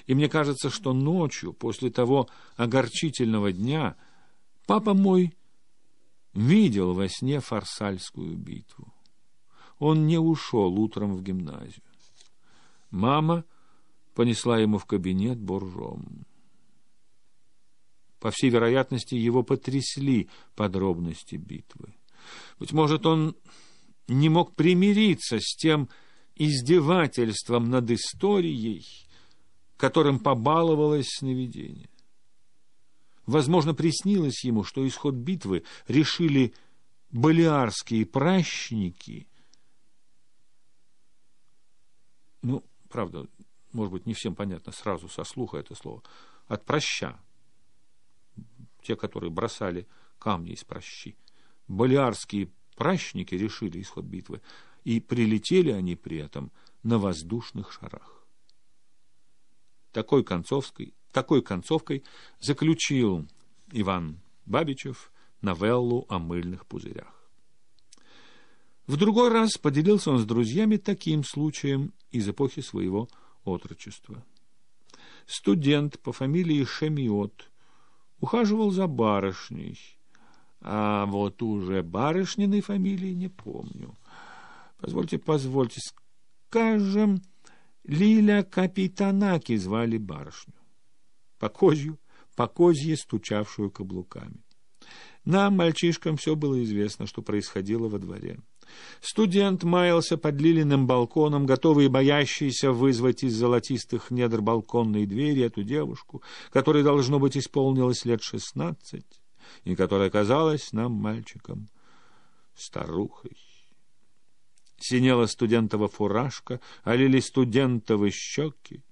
И мне кажется, что ночью, после того огорчительного дня, папа мой видел во сне фарсальскую битву он не ушел утром в гимназию. Мама понесла ему в кабинет боржом. По всей вероятности, его потрясли подробности битвы. Быть может, он не мог примириться с тем издевательством над историей, которым побаловалось сновидение. Возможно, приснилось ему, что исход битвы решили балиарские пращники – ну, правда, может быть, не всем понятно сразу со слуха это слово, от проща. Те, которые бросали камни из прощи. Балиарские пращники решили исход битвы, и прилетели они при этом на воздушных шарах. Такой концовской, такой концовкой заключил Иван Бабичев новеллу о мыльных пузырях. В другой раз поделился он с друзьями таким случаем из эпохи своего отрочества. Студент по фамилии Шемиот ухаживал за барышней, а вот уже барышниной фамилии не помню. Позвольте, позвольте, скажем, Лиля Капитанаки звали барышню, по козью, стучавшую каблуками. Нам, мальчишкам, все было известно, что происходило во дворе. Студент маялся под лилиным балконом, готовый и боящийся вызвать из золотистых недр балконной двери эту девушку, которой, должно быть, исполнилось лет шестнадцать, и которая казалась нам, мальчикам, старухой. Синела студентова фуражка, олили студентовы щеки.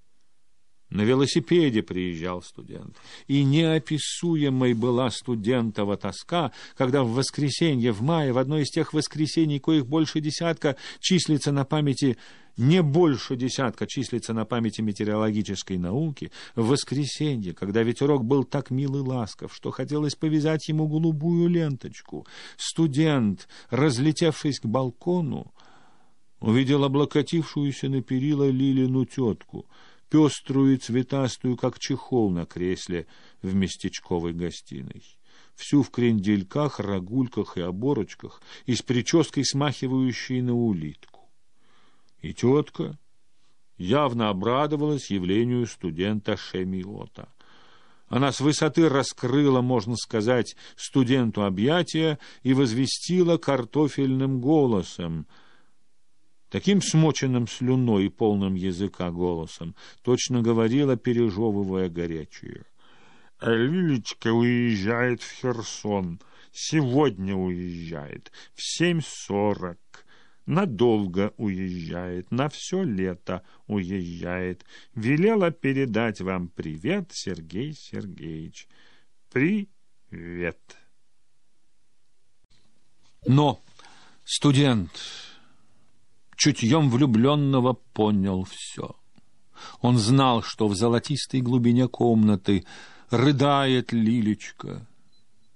На велосипеде приезжал студент. И неописуемой была студентова тоска, когда в воскресенье, в мае, в одно из тех воскресений, коих больше десятка, числится на памяти, не больше десятка числится на памяти метеорологической науки, в воскресенье, когда ветерок был так мил и ласков, что хотелось повязать ему голубую ленточку, студент, разлетевшись к балкону, увидел облокотившуюся на перила Лилину тетку — пеструю и цветастую, как чехол на кресле в местечковой гостиной. Всю в крендельках, рогульках и оборочках, и с прической, смахивающей на улитку. И тетка явно обрадовалась явлению студента Шемиота. Она с высоты раскрыла, можно сказать, студенту объятия и возвестила картофельным голосом — таким смоченным слюной и полным языка голосом, точно говорила, пережевывая горячее. «А Лилечка уезжает в Херсон. Сегодня уезжает. В семь сорок. Надолго уезжает. На все лето уезжает. Велела передать вам привет, Сергей Сергеевич. Привет. Но студент чутьем влюбленного понял все. Он знал, что в золотистой глубине комнаты рыдает Лилечка,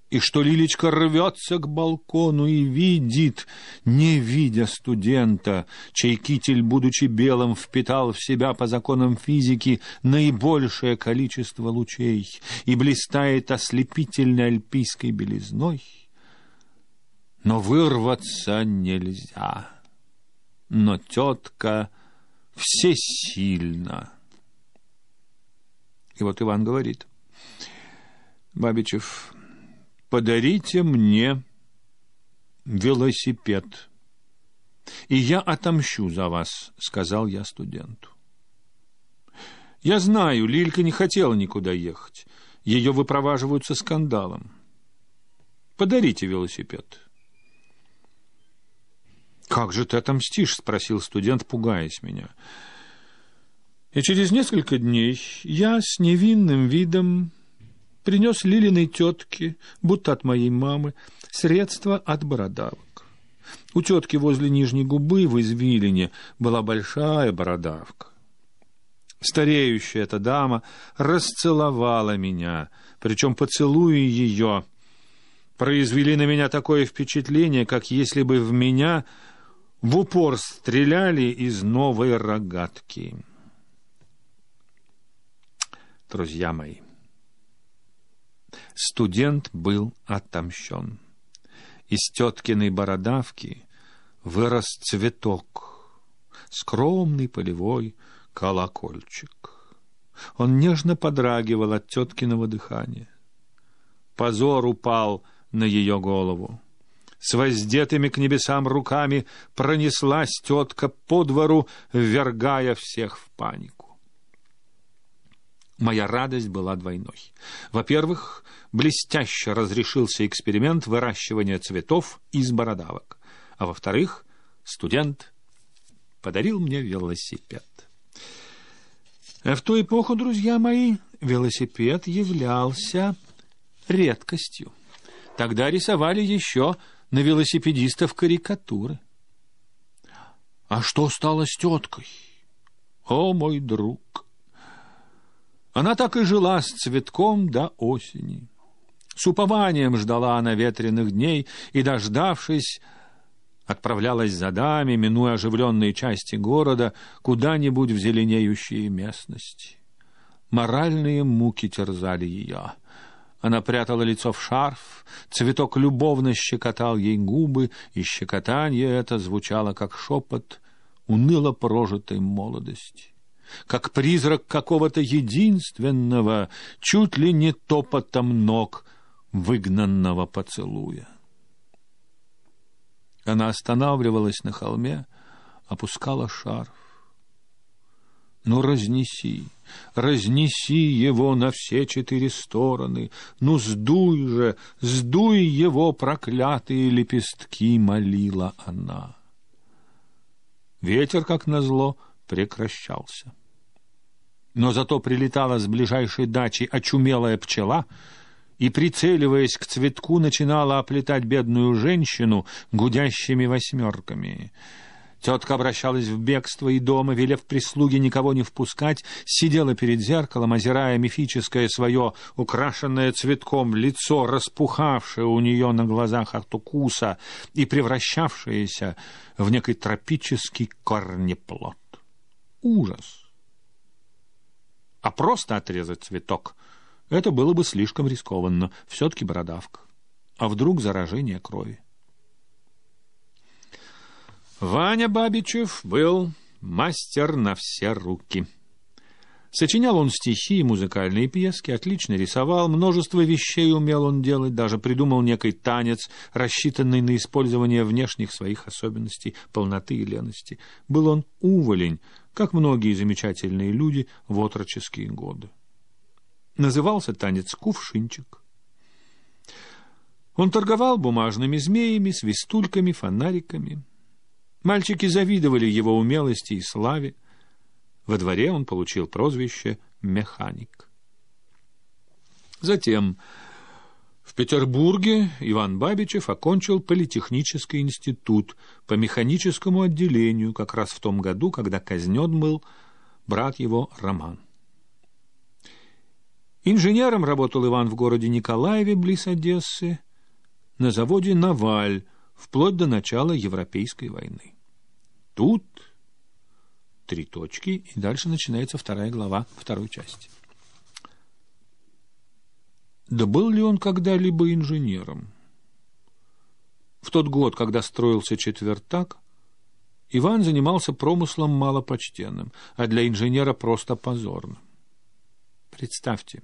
и что Лилечка рвется к балкону и видит, не видя студента, чей китель, будучи белым, впитал в себя по законам физики наибольшее количество лучей и блистает ослепительной альпийской белизной, но вырваться нельзя но тетка всесильна. И вот Иван говорит, Бабичев, подарите мне велосипед, и я отомщу за вас, сказал я студенту. Я знаю, Лилька не хотела никуда ехать. Ее выпроваживают со скандалом. Подарите велосипед. «Как же ты отомстишь?» — спросил студент, пугаясь меня. И через несколько дней я с невинным видом принес Лилиной тетке, будто от моей мамы, средства от бородавок. У тетки возле нижней губы в извилине была большая бородавка. Стареющая эта дама расцеловала меня, причем поцелуи ее произвели на меня такое впечатление, как если бы в меня в упор стреляли из новой рогатки. Друзья мои, студент был отомщен. Из теткиной бородавки вырос цветок, скромный полевой колокольчик. Он нежно подрагивал от теткиного дыхания. Позор упал на ее голову с воздетыми к небесам руками пронеслась тетка по двору, ввергая всех в панику. Моя радость была двойной. Во-первых, блестяще разрешился эксперимент выращивания цветов из бородавок. А во-вторых, студент подарил мне велосипед. В ту эпоху, друзья мои, велосипед являлся редкостью. Тогда рисовали еще на велосипедистов карикатуры. А что стало с теткой? О, мой друг! Она так и жила с цветком до осени. С упованием ждала она ветреных дней и, дождавшись, отправлялась за дами, минуя оживленные части города, куда-нибудь в зеленеющие местности. Моральные муки терзали ее. Она прятала лицо в шарф, цветок любовно щекотал ей губы, и щекотанье это звучало, как шепот уныло прожитой молодости. Как призрак какого-то единственного, чуть ли не топотом ног, выгнанного поцелуя. Она останавливалась на холме, опускала шарф. Ну, разнеси, разнеси его на все четыре стороны, ну, сдуй же, сдуй его проклятые лепестки, молила она. Ветер, как назло, прекращался. Но зато прилетала с ближайшей дачи очумелая пчела и, прицеливаясь к цветку, начинала оплетать бедную женщину гудящими восьмерками — Тетка обращалась в бегство и дома, велев прислуге никого не впускать, сидела перед зеркалом, озирая мифическое свое, украшенное цветком лицо, распухавшее у нее на глазах от укуса и превращавшееся в некий тропический корнеплод. Ужас! А просто отрезать цветок — это было бы слишком рискованно, все-таки бородавка. А вдруг заражение крови? Ваня Бабичев был мастер на все руки. Сочинял он стихи и музыкальные пьески, отлично рисовал, множество вещей умел он делать, даже придумал некий танец, рассчитанный на использование внешних своих особенностей, полноты и лености. Был он уволень, как многие замечательные люди в отроческие годы. Назывался танец «Кувшинчик». Он торговал бумажными змеями, свистульками, фонариками. Мальчики завидовали его умелости и славе. Во дворе он получил прозвище «механик». Затем в Петербурге Иван Бабичев окончил Политехнический институт по механическому отделению как раз в том году, когда казнен был брат его Роман. Инженером работал Иван в городе Николаеве, близ Одессы, на заводе «Наваль», вплоть до начала Европейской войны. Тут три точки, и дальше начинается вторая глава второй части. Да был ли он когда-либо инженером? В тот год, когда строился четвертак, Иван занимался промыслом малопочтенным, а для инженера просто позорным. Представьте,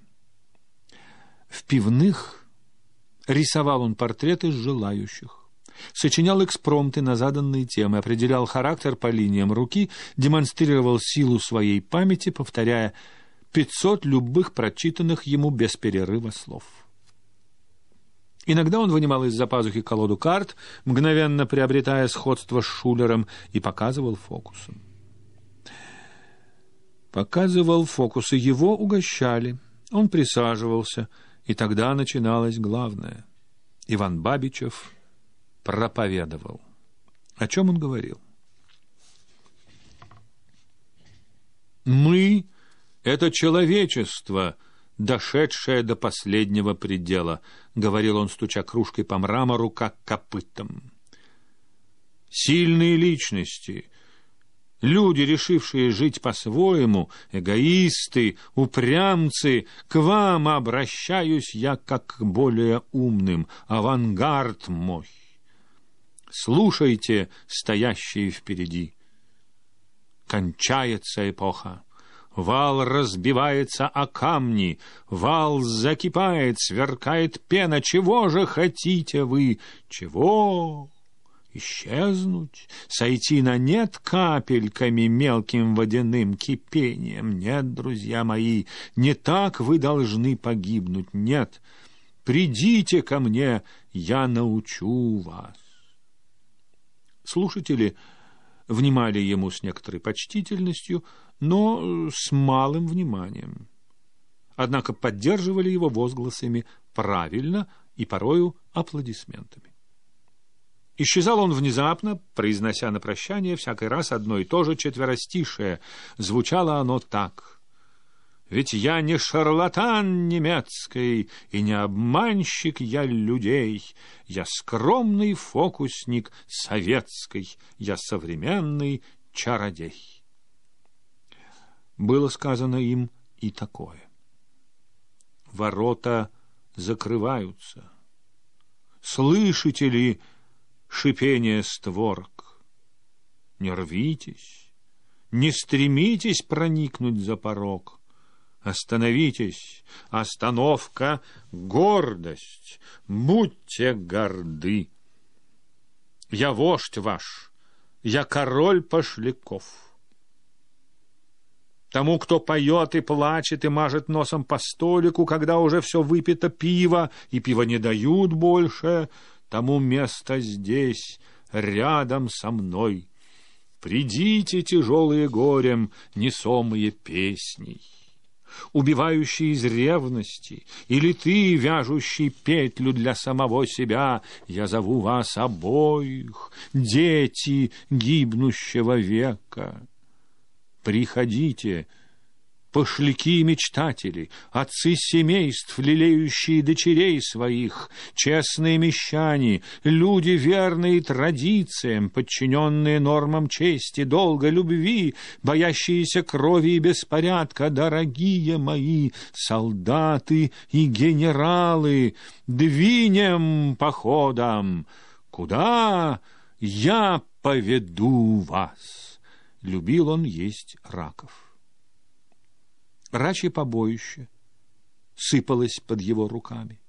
в пивных рисовал он портреты желающих сочинял экспромты на заданные темы, определял характер по линиям руки, демонстрировал силу своей памяти, повторяя 500 любых прочитанных ему без перерыва слов. Иногда он вынимал из-за пазухи колоду карт, мгновенно приобретая сходство с Шулером, и показывал фокусы. Показывал фокусы, его угощали, он присаживался, и тогда начиналось главное. Иван Бабичев проповедовал. О чем он говорил? Мы — это человечество, дошедшее до последнего предела, — говорил он, стуча кружкой по мрамору, как копытом. Сильные личности — Люди, решившие жить по-своему, эгоисты, упрямцы, к вам обращаюсь я как к более умным, авангард мой. Слушайте, стоящие впереди. Кончается эпоха. Вал разбивается о камни, вал закипает, сверкает пена. Чего же хотите вы? Чего? Исчезнуть, сойти на нет капельками мелким водяным кипением? Нет, друзья мои, не так вы должны погибнуть, нет. Придите ко мне, я научу вас. Слушатели внимали ему с некоторой почтительностью, но с малым вниманием. Однако поддерживали его возгласами правильно и порою аплодисментами. Исчезал он внезапно, произнося на прощание всякий раз одно и то же четверостишее. Звучало оно так — ведь я не шарлатан немецкий и не обманщик я людей. Я скромный фокусник советский, я современный чародей. Было сказано им и такое. Ворота закрываются. Слышите ли шипение створок? Не рвитесь, не стремитесь проникнуть за порог. Остановитесь! Остановка — гордость! Будьте горды! Я вождь ваш, я король пошляков. Тому, кто поет и плачет и мажет носом по столику, когда уже все выпито пиво, и пива не дают больше, тому место здесь, рядом со мной. Придите, тяжелые горем, несомые песней убивающий из ревности, или ты, вяжущий петлю для самого себя, я зову вас обоих, дети гибнущего века. Приходите, пошляки и мечтатели, отцы семейств, лелеющие дочерей своих, честные мещане, люди, верные традициям, подчиненные нормам чести, долга, любви, боящиеся крови и беспорядка, дорогие мои солдаты и генералы, двинем походом, куда я поведу вас. Любил он есть раков. Рачье побоище сыпалось под его руками.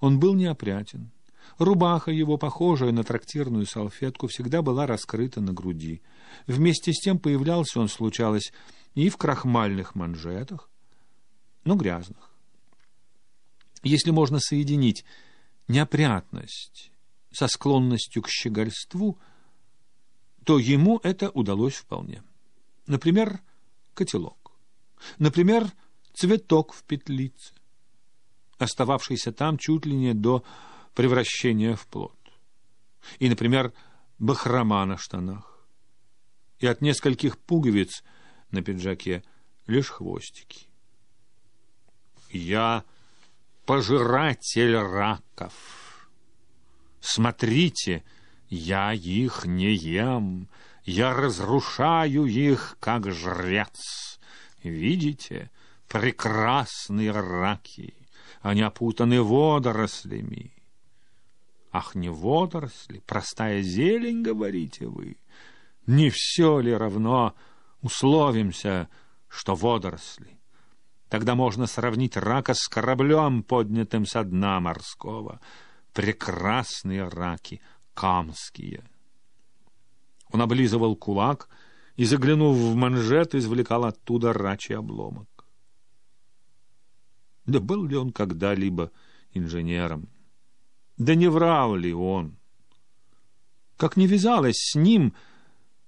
Он был неопрятен. Рубаха его, похожая на трактирную салфетку, всегда была раскрыта на груди. Вместе с тем появлялся он, случалось, и в крахмальных манжетах, но грязных. Если можно соединить неопрятность со склонностью к щегольству, то ему это удалось вполне. Например, котелок. Например, цветок в петлице, остававшийся там чуть ли не до превращения в плод. И, например, бахрома на штанах. И от нескольких пуговиц на пиджаке лишь хвостики. Я пожиратель раков. Смотрите, я их не ем, я разрушаю их, как жрец. Видите, прекрасные раки, они опутаны водорослями. Ах, не водоросли, простая зелень, говорите вы. Не все ли равно условимся, что водоросли? Тогда можно сравнить рака с кораблем, поднятым со дна морского. Прекрасные раки, камские. Он облизывал кулак — и, заглянув в манжет, извлекал оттуда рачий обломок. Да был ли он когда-либо инженером? Да не врал ли он? Как не вязалось с ним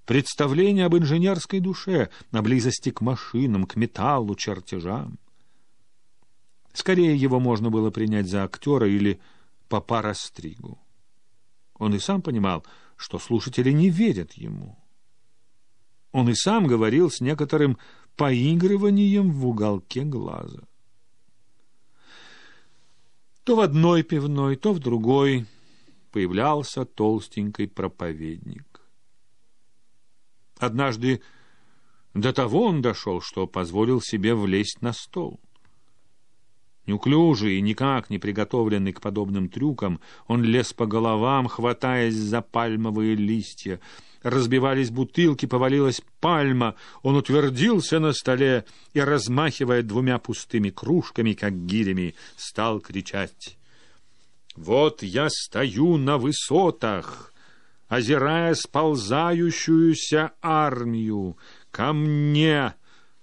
представление об инженерской душе, на близости к машинам, к металлу, чертежам. Скорее его можно было принять за актера или папа Растригу. Он и сам понимал, что слушатели не верят ему. Он и сам говорил с некоторым поигрыванием в уголке глаза. То в одной пивной, то в другой появлялся толстенький проповедник. Однажды до того он дошел, что позволил себе влезть на стол. Неуклюжий и никак не приготовленный к подобным трюкам, он лез по головам, хватаясь за пальмовые листья, разбивались бутылки, повалилась пальма. Он утвердился на столе и, размахивая двумя пустыми кружками, как гирями, стал кричать. «Вот я стою на высотах!» озирая сползающуюся армию. Ко мне,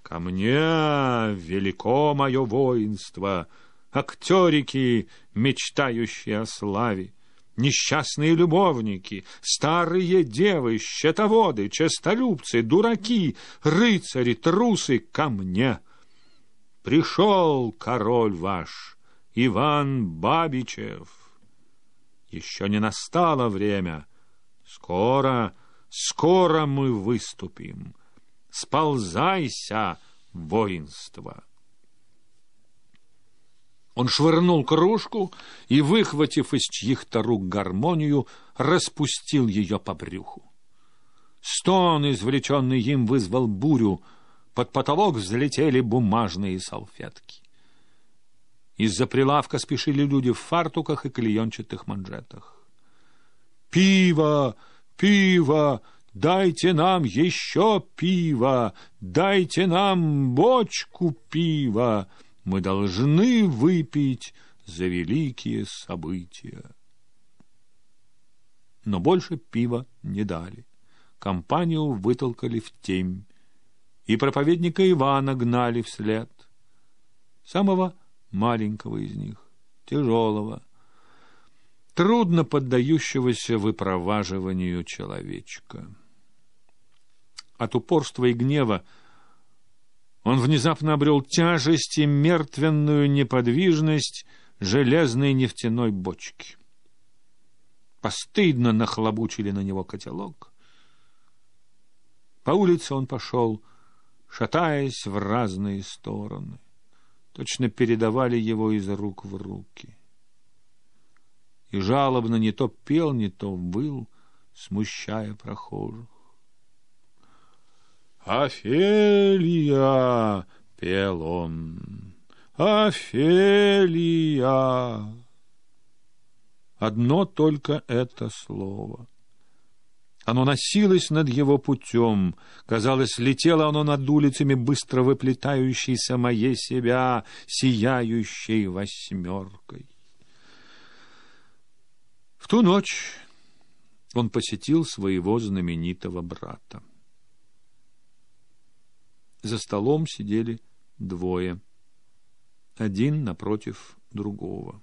ко мне велико мое воинство, актерики, мечтающие о славе несчастные любовники, старые девы, счетоводы, честолюбцы, дураки, рыцари, трусы ко мне. Пришел король ваш, Иван Бабичев. Еще не настало время. Скоро, скоро мы выступим. Сползайся, воинство. Он швырнул кружку и, выхватив из чьих-то рук гармонию, распустил ее по брюху. Стон, извлеченный им, вызвал бурю. Под потолок взлетели бумажные салфетки. Из-за прилавка спешили люди в фартуках и клеенчатых манжетах. «Пиво! Пиво!» Дайте нам еще пива, дайте нам бочку пива. Мы должны выпить за великие события. Но больше пива не дали. Компанию вытолкали в темь, и проповедника Ивана гнали вслед. Самого маленького из них, тяжелого, трудно поддающегося выпроваживанию человечка. От упорства и гнева он внезапно обрел тяжесть и мертвенную неподвижность железной нефтяной бочки. Постыдно нахлобучили на него котелок. По улице он пошел, шатаясь в разные стороны. Точно передавали его из рук в руки. И жалобно не то пел, не то выл, смущая прохожих. «Офелия!» — пел он. «Офелия!» Одно только это слово. Оно носилось над его путем. Казалось, летело оно над улицами, быстро выплетающей самое себя, сияющей восьмеркой. В ту ночь он посетил своего знаменитого брата. За столом сидели двое, один напротив другого.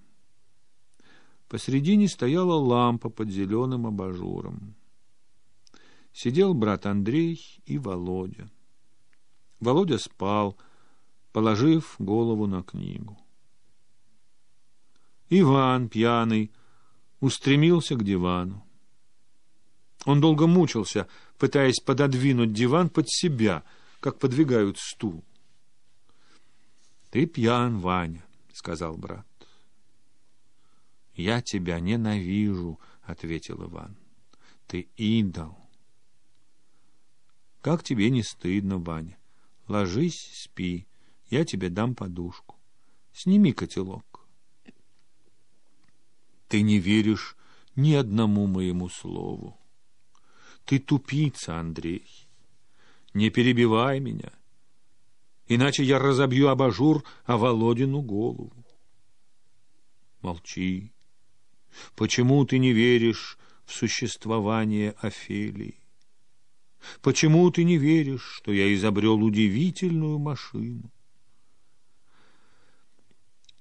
Посредине стояла лампа под зеленым абажуром. Сидел брат Андрей и Володя. Володя спал, положив голову на книгу. Иван, пьяный, устремился к дивану. Он долго мучился, пытаясь пододвинуть диван под себя — как подвигают стул. «Ты пьян, Ваня», — сказал брат. «Я тебя ненавижу», — ответил Иван. «Ты идол». «Как тебе не стыдно, Ваня? Ложись, спи, я тебе дам подушку. Сними котелок». «Ты не веришь ни одному моему слову. Ты тупица, Андрей». Не перебивай меня, иначе я разобью абажур о Володину голову. Молчи. Почему ты не веришь в существование Офелии? Почему ты не веришь, что я изобрел удивительную машину?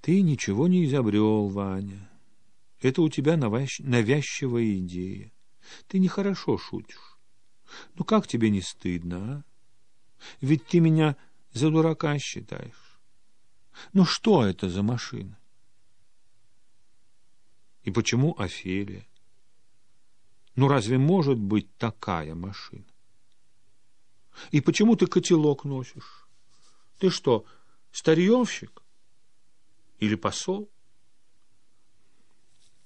Ты ничего не изобрел, Ваня. Это у тебя навязчивая идея. Ты нехорошо шутишь. Ну как тебе не стыдно, а? Ведь ты меня за дурака считаешь. Ну что это за машина? И почему Офелия? Ну разве может быть такая машина? И почему ты котелок носишь? Ты что, старьевщик? Или посол?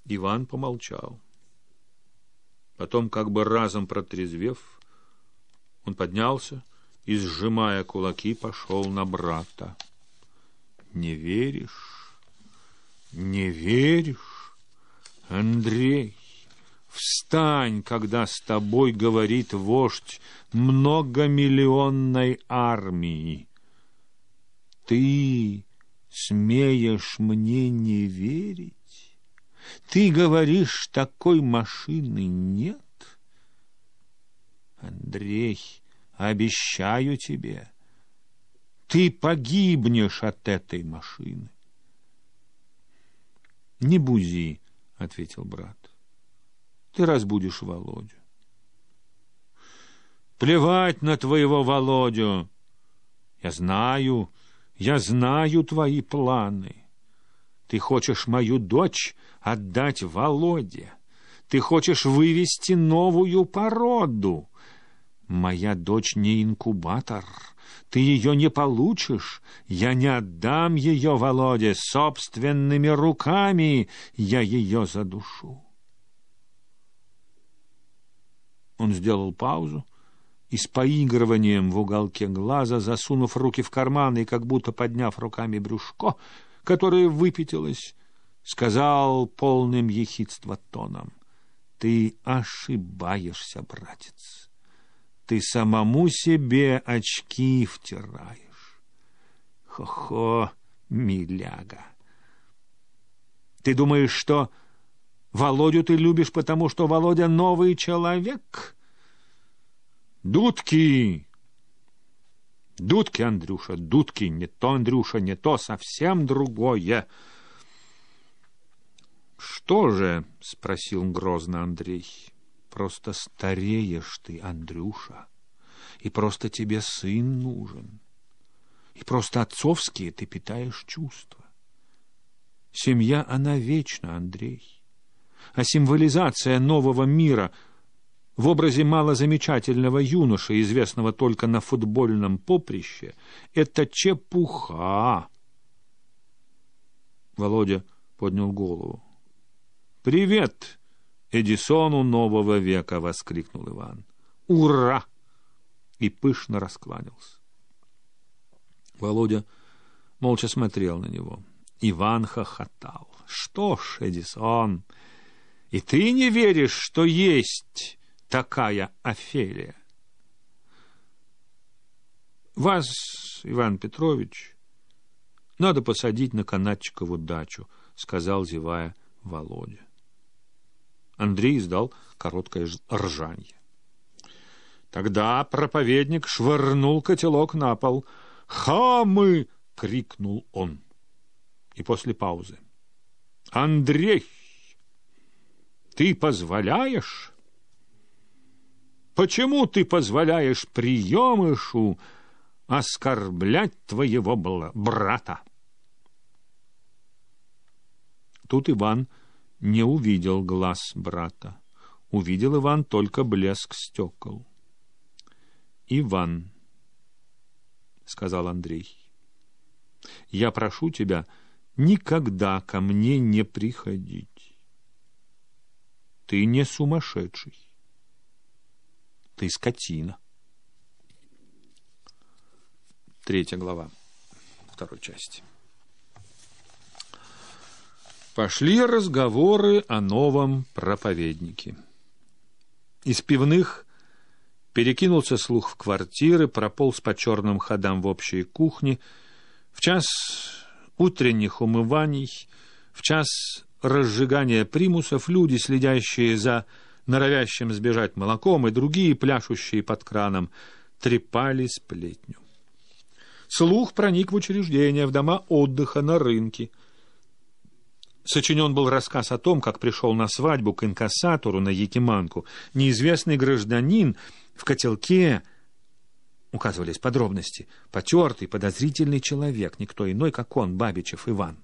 Иван помолчал. Потом, как бы разом протрезвев, он поднялся и, сжимая кулаки, пошел на брата. «Не веришь? Не веришь? Андрей, встань, когда с тобой говорит вождь многомиллионной армии. Ты смеешь мне не верить? Ты говоришь, такой машины нет?» Андрей, Обещаю тебе, ты погибнешь от этой машины. Не бузи, ответил брат. Ты разбудишь Володю. Плевать на твоего Володю. Я знаю, я знаю твои планы. Ты хочешь мою дочь отдать Володе. Ты хочешь вывести новую породу. Моя дочь не инкубатор. Ты ее не получишь. Я не отдам ее Володе. Собственными руками я ее задушу. Он сделал паузу и с поигрыванием в уголке глаза, засунув руки в карманы и как будто подняв руками брюшко, которое выпятилось, сказал полным ехидства тоном, «Ты ошибаешься, братец». Ты самому себе очки втираешь. Хо-хо, миляга. Ты думаешь, что Володю ты любишь, потому что Володя новый человек? Дудки! Дудки, Андрюша, дудки, не то, Андрюша, не то, совсем другое. Что же, — спросил грозно Андрей, — просто стареешь ты, Андрюша, и просто тебе сын нужен, и просто отцовские ты питаешь чувства. Семья, она вечна, Андрей, а символизация нового мира — в образе малозамечательного юноши, известного только на футбольном поприще, это чепуха. Володя поднял голову. «Привет, Эдисону нового века!» — воскликнул Иван. «Ура!» И пышно раскланялся. Володя молча смотрел на него. Иван хохотал. «Что ж, Эдисон, и ты не веришь, что есть такая Офелия. Вас, Иван Петрович, надо посадить на Канатчикову дачу, сказал, зевая, Володя. Андрей издал короткое ржанье. Тогда проповедник швырнул котелок на пол. «Хамы!» — крикнул он. И после паузы. «Андрей, ты позволяешь?» Почему ты позволяешь приемышу оскорблять твоего брата? Тут Иван не увидел глаз брата. Увидел Иван только блеск стекол. «Иван», — сказал Андрей, — «я прошу тебя никогда ко мне не приходить. Ты не сумасшедший. Ты скотина. Третья глава второй части. Пошли разговоры о новом проповеднике. Из пивных перекинулся слух в квартиры, прополз по черным ходам в общей кухне. В час утренних умываний, в час разжигания примусов люди, следящие за норовящим сбежать молоком, и другие, пляшущие под краном, трепали сплетню. Слух проник в учреждения, в дома отдыха, на рынки. Сочинен был рассказ о том, как пришел на свадьбу к инкассатору на Якиманку неизвестный гражданин в котелке, указывались подробности, потертый, подозрительный человек, никто иной, как он, Бабичев Иван.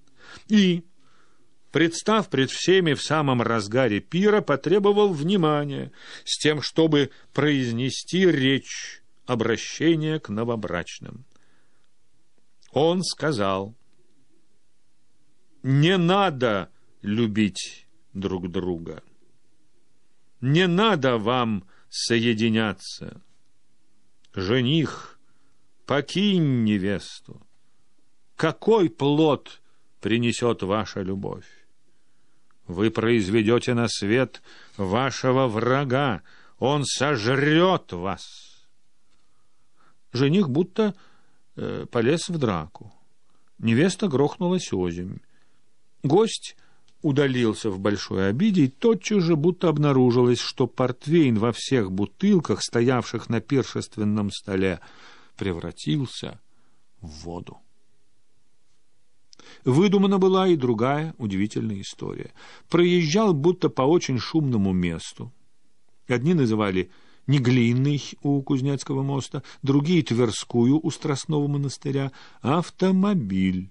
И представ пред всеми в самом разгаре пира, потребовал внимания с тем, чтобы произнести речь обращения к новобрачным. Он сказал, «Не надо любить друг друга, не надо вам соединяться. Жених, покинь невесту. Какой плод принесет ваша любовь? Вы произведете на свет вашего врага, он сожрет вас. Жених будто э, полез в драку. Невеста грохнулась озимь. Гость удалился в большой обиде, и тотчас же будто обнаружилось, что портвейн во всех бутылках, стоявших на пиршественном столе, превратился в воду. Выдумана была и другая удивительная история. Проезжал будто по очень шумному месту. Одни называли Неглинный у Кузнецкого моста, другие — Тверскую у Страстного монастыря, автомобиль,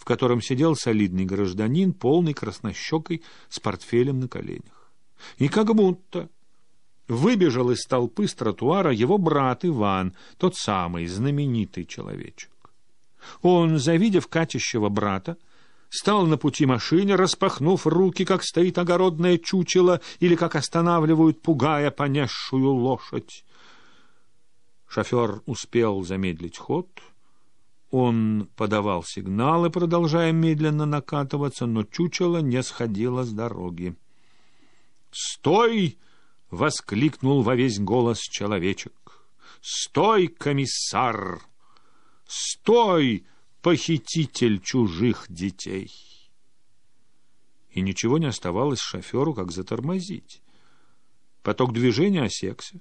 в котором сидел солидный гражданин, полный краснощекой, с портфелем на коленях. И как будто выбежал из толпы с тротуара его брат Иван, тот самый знаменитый человечек. Он, завидев катящего брата, стал на пути машине, распахнув руки, как стоит огородное чучело, или как останавливают, пугая понесшую лошадь. Шофер успел замедлить ход. Он подавал сигналы, продолжая медленно накатываться, но чучело не сходило с дороги. «Стой!» — воскликнул во весь голос человечек. Стой, комиссар! Стой, похититель чужих детей!» И ничего не оставалось шоферу, как затормозить. Поток движения осекся.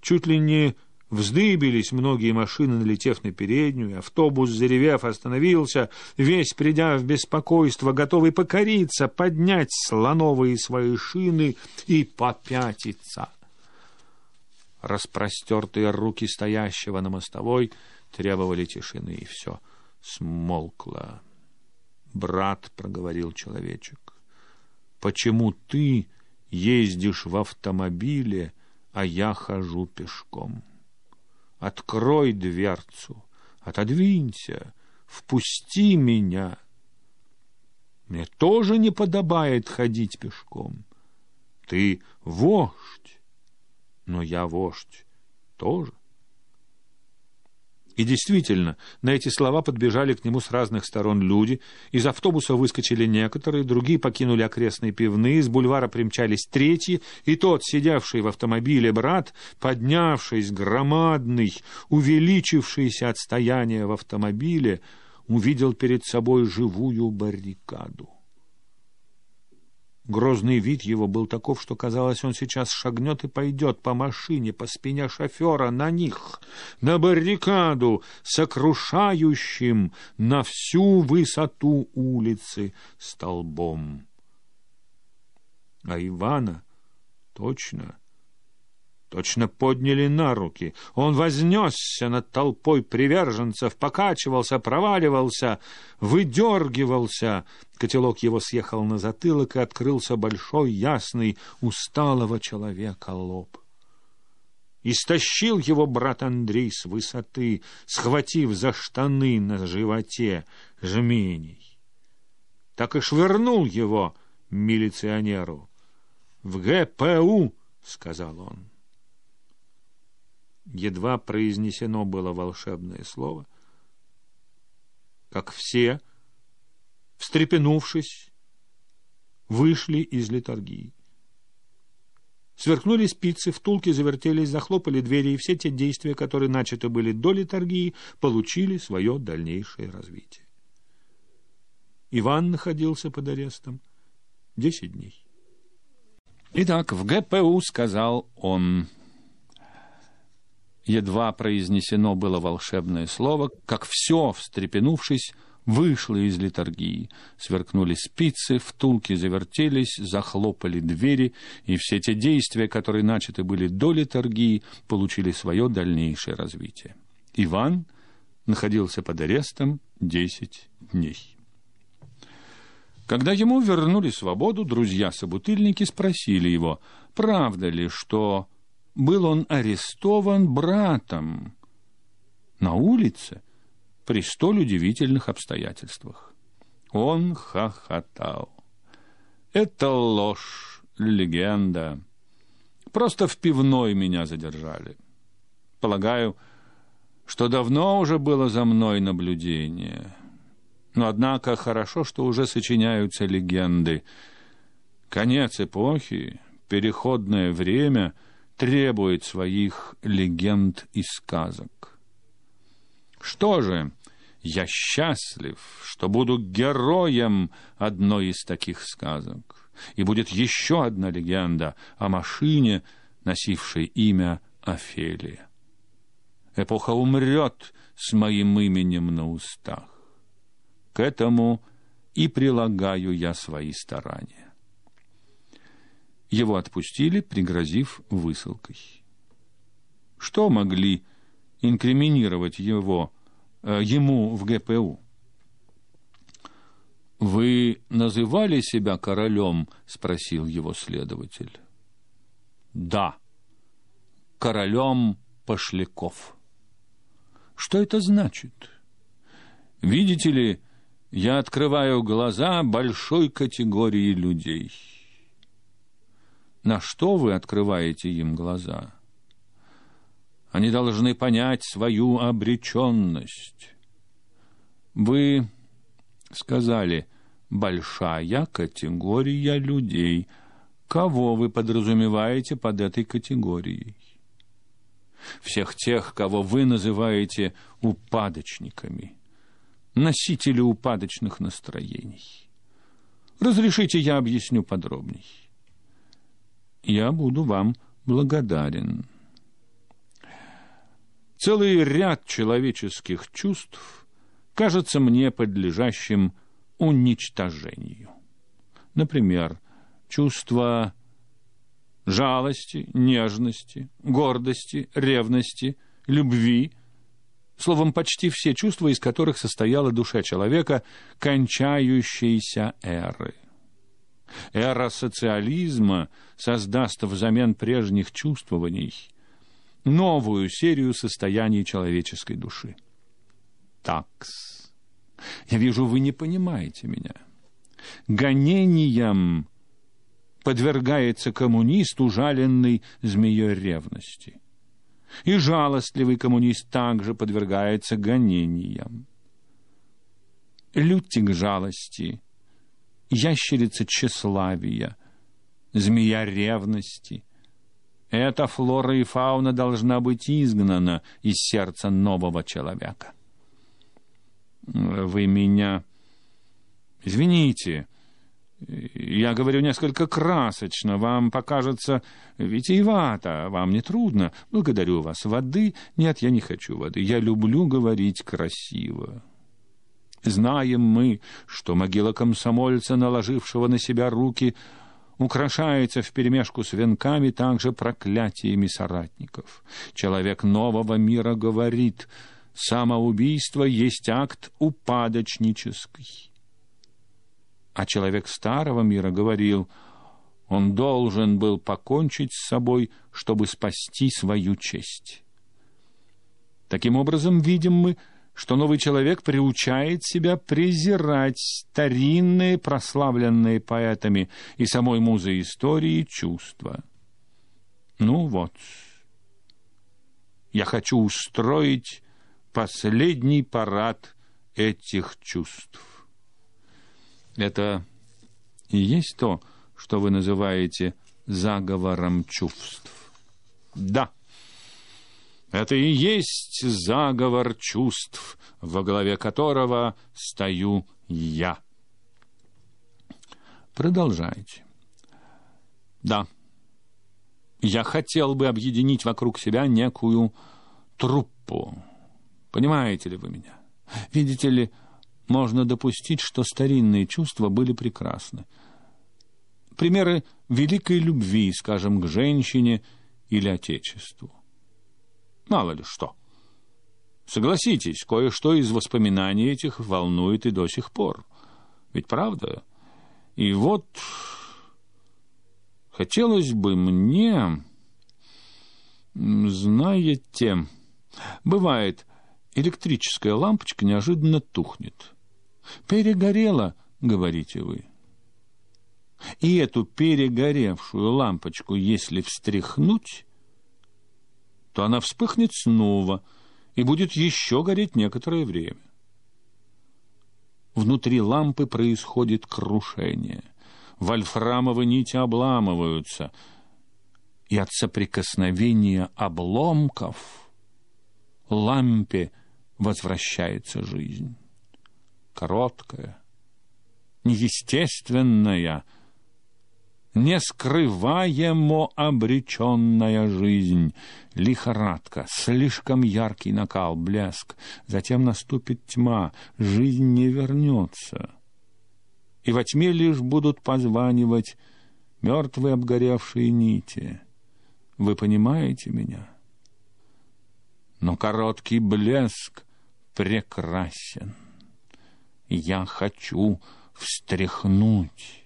Чуть ли не Вздыбились многие машины, налетев на переднюю. Автобус, заревев, остановился, весь придя в беспокойство, готовый покориться, поднять слоновые свои шины и попятиться. Распростертые руки стоящего на мостовой требовали тишины, и все смолкло. «Брат», — проговорил человечек, — «почему ты ездишь в автомобиле, а я хожу пешком?» Открой дверцу, отодвинься, впусти меня. Мне тоже не подобает ходить пешком. Ты вождь, но я вождь тоже. И действительно, на эти слова подбежали к нему с разных сторон люди. Из автобуса выскочили некоторые, другие покинули окрестные пивные, с бульвара примчались третьи, и тот, сидевший в автомобиле брат, поднявшись громадный, увеличившийся от стояния в автомобиле, увидел перед собой живую баррикаду. Грозный вид его был таков, что казалось, он сейчас шагнет и пойдет по машине, по спине шофера, на них, на баррикаду, сокрушающим на всю высоту улицы столбом. А Ивана точно Точно подняли на руки. Он вознесся над толпой приверженцев, покачивался, проваливался, выдергивался. Котелок его съехал на затылок, и открылся большой, ясный, усталого человека лоб. Истощил его брат Андрей с высоты, схватив за штаны на животе жменей. Так и швырнул его милиционеру. «В ГПУ!» — сказал он. Едва произнесено было волшебное слово, как все, встрепенувшись, вышли из литургии. Сверкнули спицы, втулки завертелись, захлопали двери, и все те действия, которые начаты были до литургии, получили свое дальнейшее развитие. Иван находился под арестом десять дней. Итак, в ГПУ сказал он едва произнесено было волшебное слово, как все, встрепенувшись, вышло из литургии. Сверкнули спицы, втулки завертелись, захлопали двери, и все те действия, которые начаты были до литургии, получили свое дальнейшее развитие. Иван находился под арестом десять дней. Когда ему вернули свободу, друзья-собутыльники спросили его, правда ли, что был он арестован братом на улице при столь удивительных обстоятельствах. Он хохотал. Это ложь, легенда. Просто в пивной меня задержали. Полагаю, что давно уже было за мной наблюдение. Но, однако, хорошо, что уже сочиняются легенды. Конец эпохи, переходное время — требует своих легенд и сказок. Что же, я счастлив, что буду героем одной из таких сказок. И будет еще одна легенда о машине, носившей имя Офелия. Эпоха умрет с моим именем на устах. К этому и прилагаю я свои старания. Его отпустили, пригрозив высылкой. Что могли инкриминировать его, э, ему в ГПУ? «Вы называли себя королем?» — спросил его следователь. «Да, королем пошляков». «Что это значит?» «Видите ли, я открываю глаза большой категории людей». На что вы открываете им глаза? Они должны понять свою обреченность. Вы сказали «большая категория людей». Кого вы подразумеваете под этой категорией? всех тех, кого вы называете упадочниками, носители упадочных настроений. Разрешите, я объясню подробней. Я буду вам благодарен. Целый ряд человеческих чувств кажется мне подлежащим уничтожению. Например, чувство жалости, нежности, гордости, ревности, любви, словом, почти все чувства, из которых состояла душа человека, кончающейся эры. Эра социализма создаст взамен прежних чувствований новую серию состояний человеческой души. Такс. Я вижу, вы не понимаете меня. Гонениям подвергается коммунист, ужаленный змеей ревности. И жалостливый коммунист также подвергается гонениям. Лютик жалости, ящерица тщеславия, змея ревности. Эта флора и фауна должна быть изгнана из сердца нового человека. Вы меня... Извините, я говорю несколько красочно, вам покажется витиевато, вам не трудно. Благодарю вас. Воды? Нет, я не хочу воды. Я люблю говорить красиво. Знаем мы, что могила комсомольца, наложившего на себя руки, украшается вперемешку с венками также проклятиями соратников. Человек нового мира говорит, самоубийство есть акт упадочнический а человек старого мира говорил, он должен был покончить с собой, чтобы спасти свою честь. Таким образом, видим мы, что новый человек приучает себя презирать старинные, прославленные поэтами и самой музой истории чувства. Ну вот, я хочу устроить последний парад этих чувств. Это и есть то, что вы называете заговором чувств. Да, это и есть заговор чувств, во главе которого стою я. Продолжайте. Да, я хотел бы объединить вокруг себя некую труппу. Понимаете ли вы меня? Видите ли, можно допустить, что старинные чувства были прекрасны. Примеры великой любви, скажем, к женщине или отечеству. Мало ли что. Согласитесь, кое-что из воспоминаний этих волнует и до сих пор. Ведь правда? И вот хотелось бы мне, знаете, бывает, электрическая лампочка неожиданно тухнет. «Перегорела», — говорите вы. И эту перегоревшую лампочку, если встряхнуть, то она вспыхнет снова и будет еще гореть некоторое время. Внутри лампы происходит крушение. Вольфрамовые нити обламываются, и от соприкосновения обломков лампе возвращается жизнь. Короткая, неестественная, нескрываемо обреченная жизнь, лихорадка, слишком яркий накал, блеск, затем наступит тьма, жизнь не вернется. И во тьме лишь будут позванивать мертвые обгоревшие нити. Вы понимаете меня? Но короткий блеск прекрасен. Я хочу встряхнуть.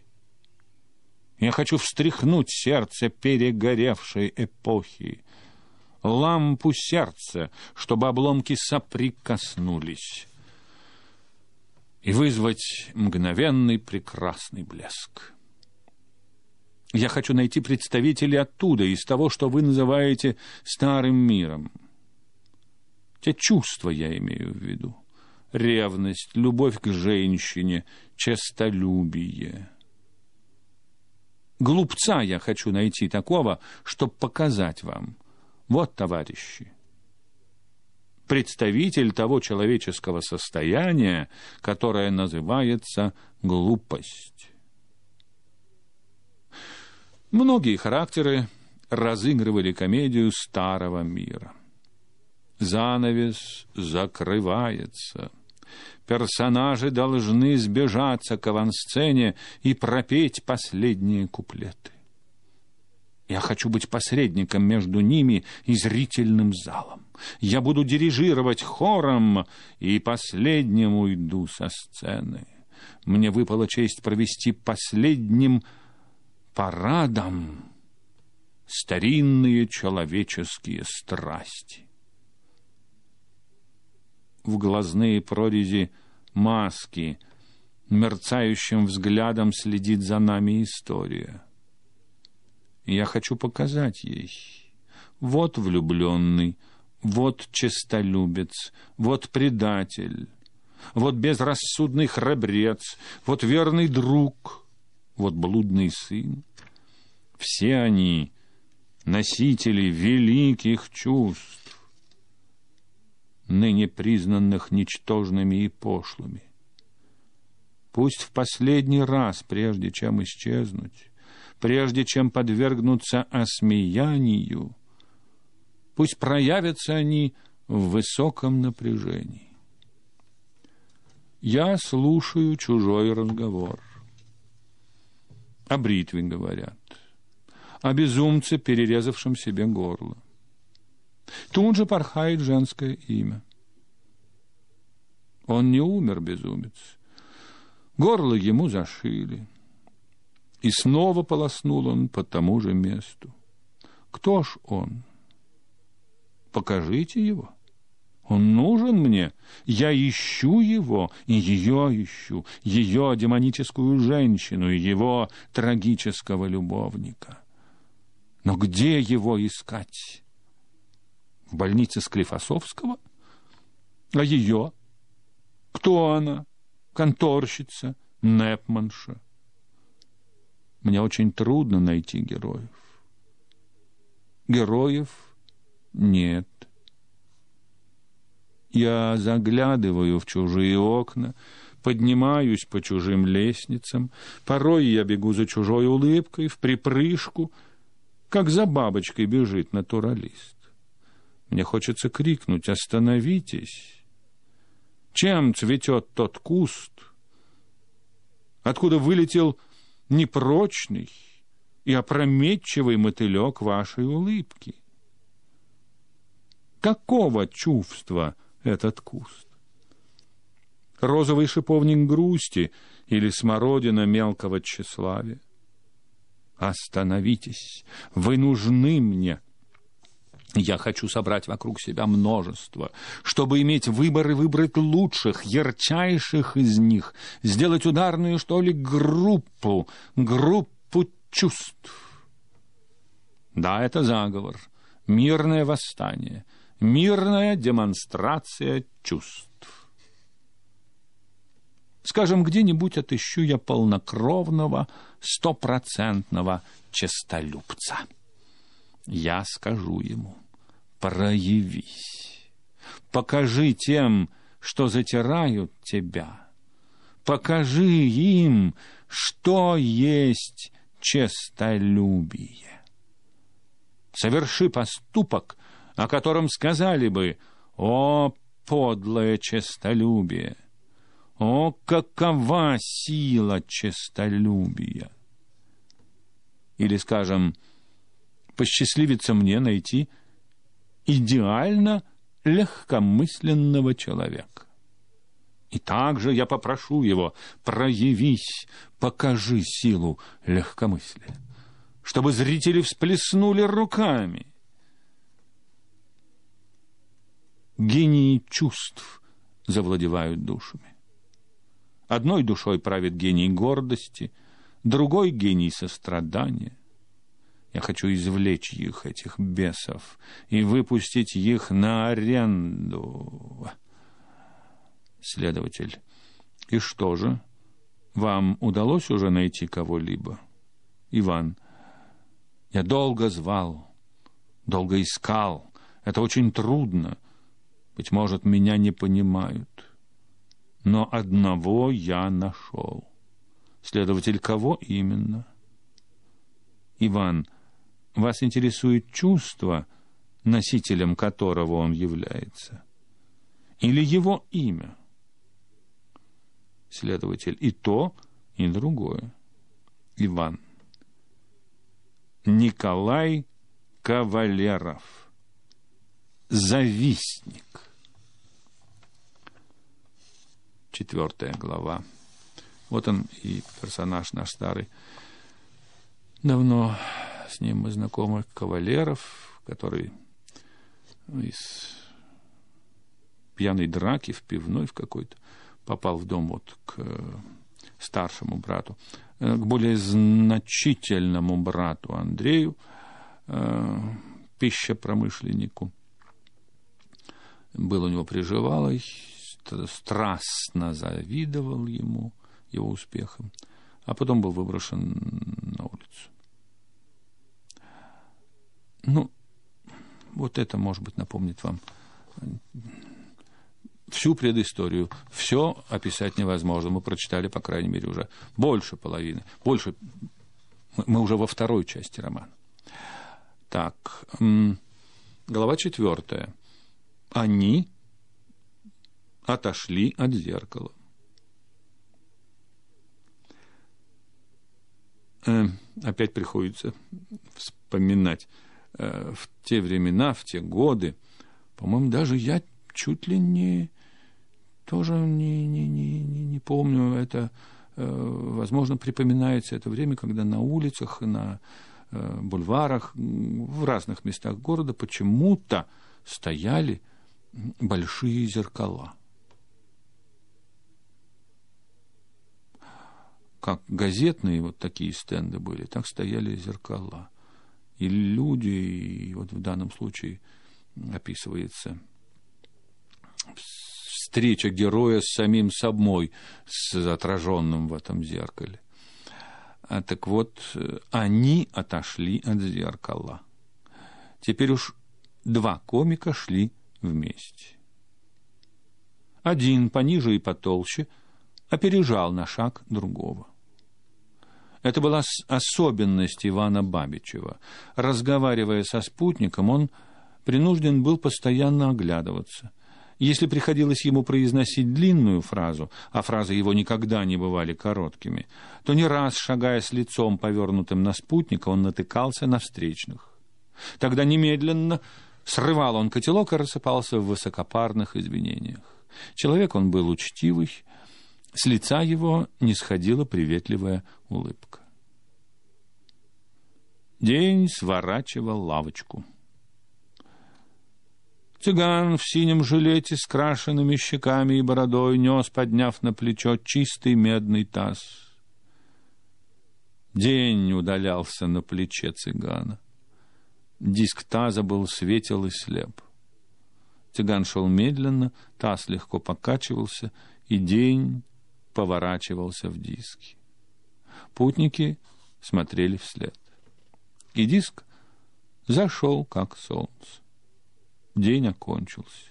Я хочу встряхнуть сердце перегоревшей эпохи, лампу сердца, чтобы обломки соприкоснулись, и вызвать мгновенный прекрасный блеск. Я хочу найти представителей оттуда, из того, что вы называете старым миром. Те чувства я имею в виду ревность, любовь к женщине, честолюбие. Глупца я хочу найти такого, чтобы показать вам. Вот, товарищи, представитель того человеческого состояния, которое называется глупость. Многие характеры разыгрывали комедию старого мира. Занавес закрывается. Персонажи должны сбежаться к авансцене и пропеть последние куплеты. Я хочу быть посредником между ними и зрительным залом. Я буду дирижировать хором и последним уйду со сцены. Мне выпала честь провести последним парадом старинные человеческие страсти. В глазные прорези маски мерцающим взглядом следит за нами история. Я хочу показать ей. Вот влюбленный, вот честолюбец, вот предатель, вот безрассудный храбрец, вот верный друг, вот блудный сын. Все они носители великих чувств, ныне признанных ничтожными и пошлыми. Пусть в последний раз, прежде чем исчезнуть, прежде чем подвергнуться осмеянию, пусть проявятся они в высоком напряжении. Я слушаю чужой разговор. О бритве говорят о безумце, перерезавшем себе горло. Тут же порхает женское имя. Он не умер, безумец. Горло ему зашили. И снова полоснул он по тому же месту. Кто ж он? Покажите его. Он нужен мне. Я ищу его, и ее ищу, ее демоническую женщину, и его трагического любовника. Но где его искать? В больнице Склифосовского? А ее? Кто она? Конторщица? Непманша? Мне очень трудно найти героев. Героев нет. Я заглядываю в чужие окна, поднимаюсь по чужим лестницам, порой я бегу за чужой улыбкой, в припрыжку — как за бабочкой бежит натуралист. Мне хочется крикнуть «Остановитесь!» Чем цветет тот куст, откуда вылетел непрочный и опрометчивый мотылек вашей улыбки? Какого чувства этот куст? Розовый шиповник грусти или смородина мелкого тщеславия? Остановитесь, вы нужны мне. Я хочу собрать вокруг себя множество, чтобы иметь выбор и выбрать лучших, ярчайших из них, сделать ударную, что ли, группу, группу чувств. Да, это заговор, мирное восстание, мирная демонстрация чувств. Скажем, где-нибудь отыщу я полнокровного, стопроцентного честолюбца. Я скажу ему, проявись, покажи тем, что затирают тебя, покажи им, что есть честолюбие. Соверши поступок, о котором сказали бы «О, подлое честолюбие!» О, какова сила честолюбия! Или, скажем, посчастливится мне найти идеально легкомысленного человека. И также я попрошу его, проявись, покажи силу легкомыслия, чтобы зрители всплеснули руками. Гении чувств завладевают душами. Одной душой правит гений гордости, другой гений сострадания. Я хочу извлечь их, этих бесов, и выпустить их на аренду. Следователь, и что же? Вам удалось уже найти кого-либо? Иван, я долго звал, долго искал. Это очень трудно. Быть может, меня не понимают. Но одного я нашел. Следователь, кого именно? Иван, вас интересует чувство, носителем которого он является? Или его имя? Следователь, и то, и другое. Иван. Николай Кавалеров. Завистник. Четвертая глава. Вот он и персонаж наш старый. Давно с ним мы знакомы Кавалеров, который из пьяной драки в пивной в какой-то попал в дом вот к старшему брату, э, к более значительному брату Андрею, э, пищепромышленнику. Был у него приживалый, страстно завидовал ему, его успехам, а потом был выброшен на улицу. Ну, вот это, может быть, напомнит вам всю предысторию. Все описать невозможно. Мы прочитали, по крайней мере, уже больше половины. Больше. Мы уже во второй части романа. Так, глава четвертая. Они отошли от зеркала. Э, опять приходится вспоминать э, в те времена, в те годы, по-моему, даже я чуть ли не тоже не, не, не, не помню. Это, э, возможно, припоминается это время, когда на улицах, на бульварах, в разных местах города почему-то стояли большие зеркала – как газетные вот такие стенды были, так стояли зеркала. И люди, и вот в данном случае описывается встреча героя с самим собой, с отраженным в этом зеркале. А так вот, они отошли от зеркала. Теперь уж два комика шли вместе. Один пониже и потолще опережал на шаг другого. Это была особенность Ивана Бабичева. Разговаривая со спутником, он принужден был постоянно оглядываться. Если приходилось ему произносить длинную фразу, а фразы его никогда не бывали короткими, то не раз, шагая с лицом, повернутым на спутника, он натыкался на встречных. Тогда немедленно срывал он котелок и рассыпался в высокопарных извинениях. Человек он был учтивый, с лица его не сходила приветливая улыбка. День сворачивал лавочку. Цыган в синем жилете с крашенными щеками и бородой нес, подняв на плечо чистый медный таз. День удалялся на плече цыгана. Диск таза был светел и слеп. Цыган шел медленно, таз легко покачивался, и день поворачивался в диске. Путники смотрели вслед. И диск зашел, как солнце. День окончился.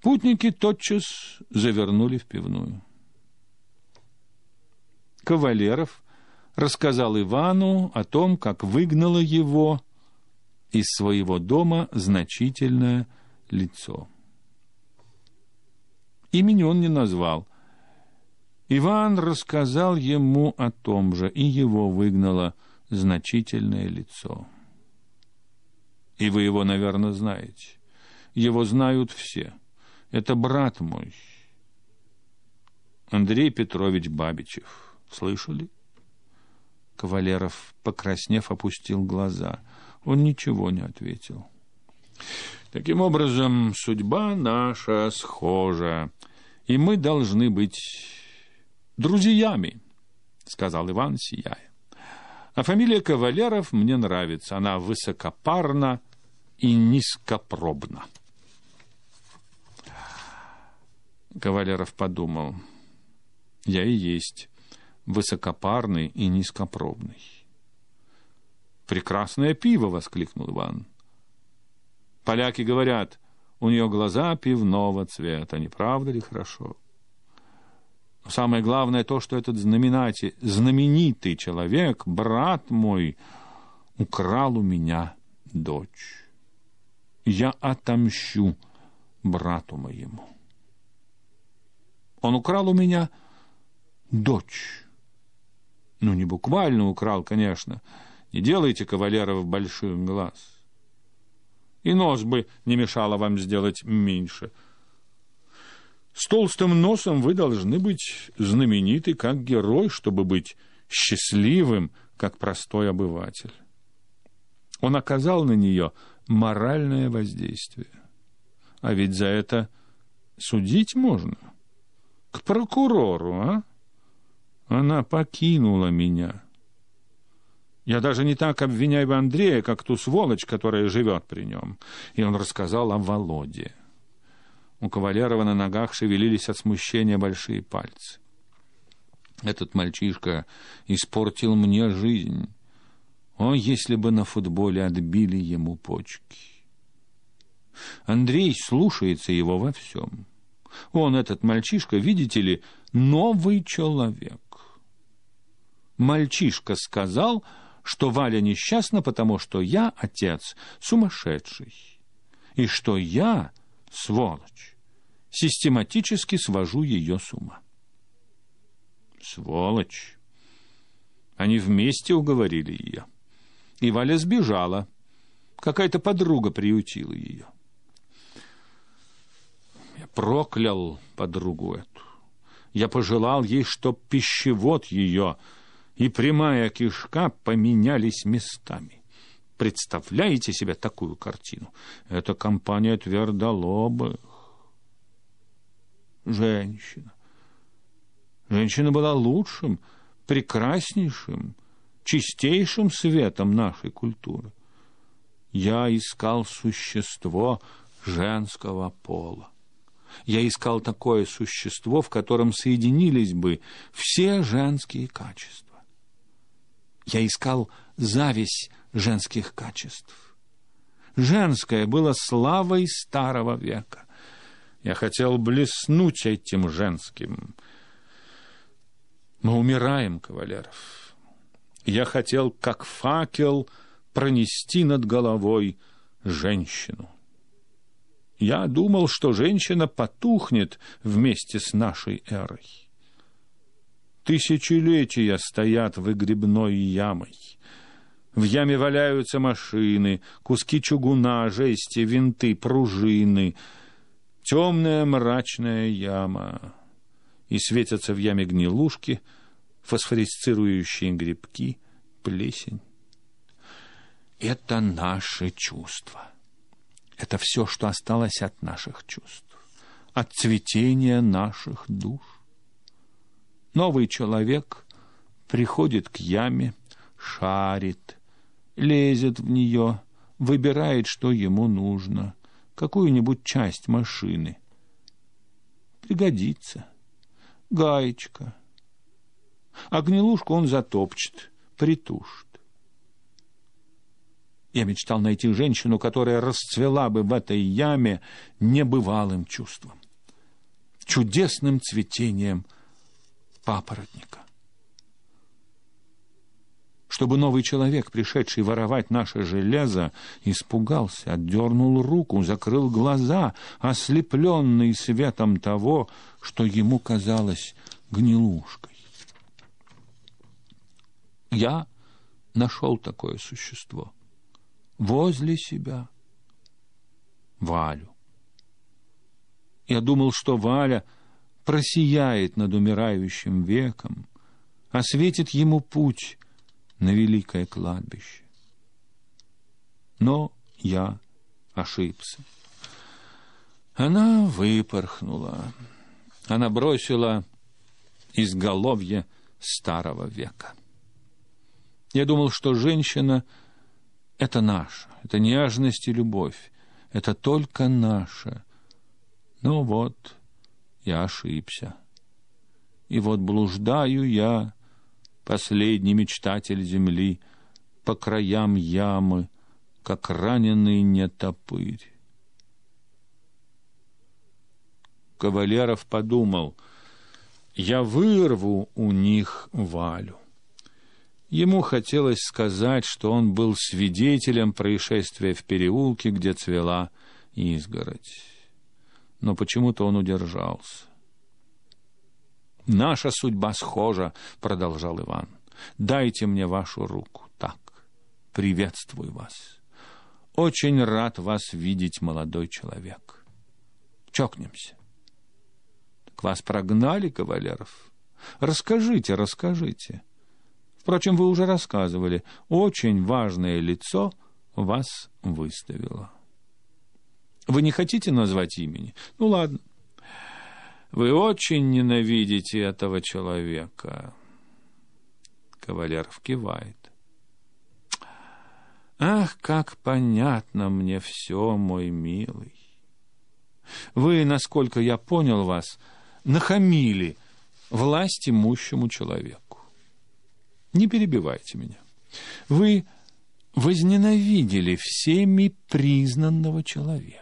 Путники тотчас завернули в пивную. Кавалеров рассказал Ивану о том, как выгнало его из своего дома значительное лицо. Имени он не назвал. Иван рассказал ему о том же, и его выгнало значительное лицо. И вы его, наверное, знаете. Его знают все. Это брат мой, Андрей Петрович Бабичев. Слышали? Кавалеров, покраснев, опустил глаза. Он ничего не ответил. Таким образом, судьба наша схожа, и мы должны быть друзьями, сказал Иван, сияя. А фамилия Кавалеров мне нравится, она высокопарна и низкопробна. Кавалеров подумал, я и есть высокопарный и низкопробный. «Прекрасное пиво!» — воскликнул Иван. Поляки говорят, у нее глаза пивного цвета, не правда ли хорошо? Но самое главное то, что этот знаменатель, знаменитый человек, брат мой, украл у меня дочь. Я отомщу брату моему. Он украл у меня дочь. Ну, не буквально украл, конечно. Не делайте кавалеров больших глаз. И нос бы не мешало вам сделать меньше. С толстым носом вы должны быть знамениты как герой, чтобы быть счастливым, как простой обыватель. Он оказал на нее моральное воздействие. А ведь за это судить можно. К прокурору, а? Она покинула меня. Я даже не так обвиняю Андрея, как ту сволочь, которая живет при нем. И он рассказал о Володе. У Кавалерова на ногах шевелились от смущения большие пальцы. Этот мальчишка испортил мне жизнь. О, если бы на футболе отбили ему почки! Андрей слушается его во всем. Он, этот мальчишка, видите ли, новый человек. Мальчишка сказал, что Валя несчастна, потому что я, отец, сумасшедший, и что я, сволочь, систематически свожу ее с ума. Сволочь! Они вместе уговорили ее. И Валя сбежала. Какая-то подруга приютила ее. Я проклял подругу эту. Я пожелал ей, чтоб пищевод ее и прямая кишка поменялись местами. Представляете себе такую картину? Это компания твердолобых. Женщина. Женщина была лучшим, прекраснейшим, чистейшим светом нашей культуры. Я искал существо женского пола. Я искал такое существо, в котором соединились бы все женские качества. Я искал зависть женских качеств. Женское было славой старого века. Я хотел блеснуть этим женским. Мы умираем, кавалеров. Я хотел, как факел, пронести над головой женщину. Я думал, что женщина потухнет вместе с нашей эрой. Тысячелетия стоят выгребной ямой. В яме валяются машины, куски чугуна, жести, винты, пружины. Темная мрачная яма. И светятся в яме гнилушки, фосфорисцирующие грибки, плесень. Это наши чувства. Это все, что осталось от наших чувств, от цветения наших душ. Новый человек приходит к яме, шарит, лезет в нее, выбирает, что ему нужно, какую-нибудь часть машины. Пригодится. Гаечка. А гнилушку он затопчет, притушит. Я мечтал найти женщину, которая расцвела бы в этой яме небывалым чувством, чудесным цветением – папоротника. Чтобы новый человек, пришедший воровать наше железо, испугался, отдернул руку, закрыл глаза, ослепленный светом того, что ему казалось гнилушкой. Я нашел такое существо возле себя, Валю. Я думал, что Валя — просияет над умирающим веком, осветит ему путь на великое кладбище. Но я ошибся. Она выпорхнула. Она бросила изголовье старого века. Я думал, что женщина — это наша, это нежность и любовь, это только наша. Ну вот, я ошибся. И вот блуждаю я, последний мечтатель земли, по краям ямы, как раненый нетопырь. Кавалеров подумал, я вырву у них Валю. Ему хотелось сказать, что он был свидетелем происшествия в переулке, где цвела изгородь. Но почему-то он удержался. «Наша судьба схожа», — продолжал Иван. «Дайте мне вашу руку. Так, приветствую вас. Очень рад вас видеть, молодой человек. Чокнемся». «Так вас прогнали, кавалеров? Расскажите, расскажите». Впрочем, вы уже рассказывали, очень важное лицо вас выставило. Вы не хотите назвать имени? Ну ладно. Вы очень ненавидите этого человека. Кавалеров кивает. Ах, как понятно мне все, мой милый. Вы, насколько я понял вас, нахамили власть имущему человеку. Не перебивайте меня. Вы возненавидели всеми признанного человека.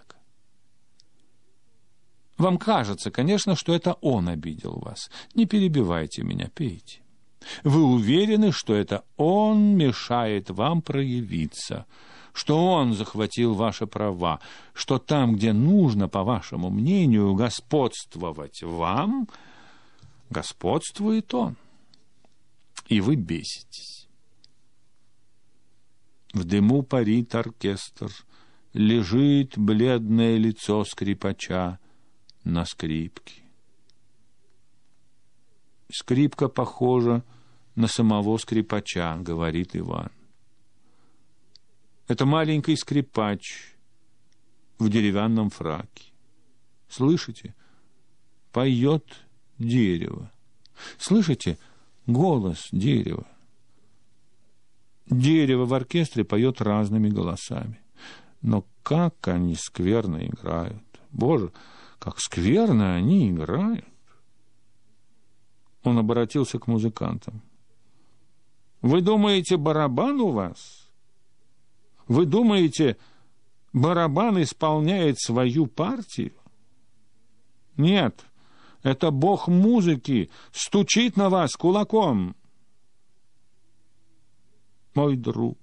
Вам кажется, конечно, что это он обидел вас. Не перебивайте меня, пейте. Вы уверены, что это он мешает вам проявиться, что он захватил ваши права, что там, где нужно, по вашему мнению, господствовать вам, господствует он и вы беситесь. В дыму парит оркестр, лежит бледное лицо скрипача на скрипке. Скрипка похожа на самого скрипача, говорит Иван. Это маленький скрипач в деревянном фраке. Слышите? Поет дерево. Слышите? голос дерева. Дерево в оркестре поет разными голосами. Но как они скверно играют. Боже, как скверно они играют. Он обратился к музыкантам. Вы думаете, барабан у вас? Вы думаете, барабан исполняет свою партию? Нет, это бог музыки стучит на вас кулаком. Мой друг,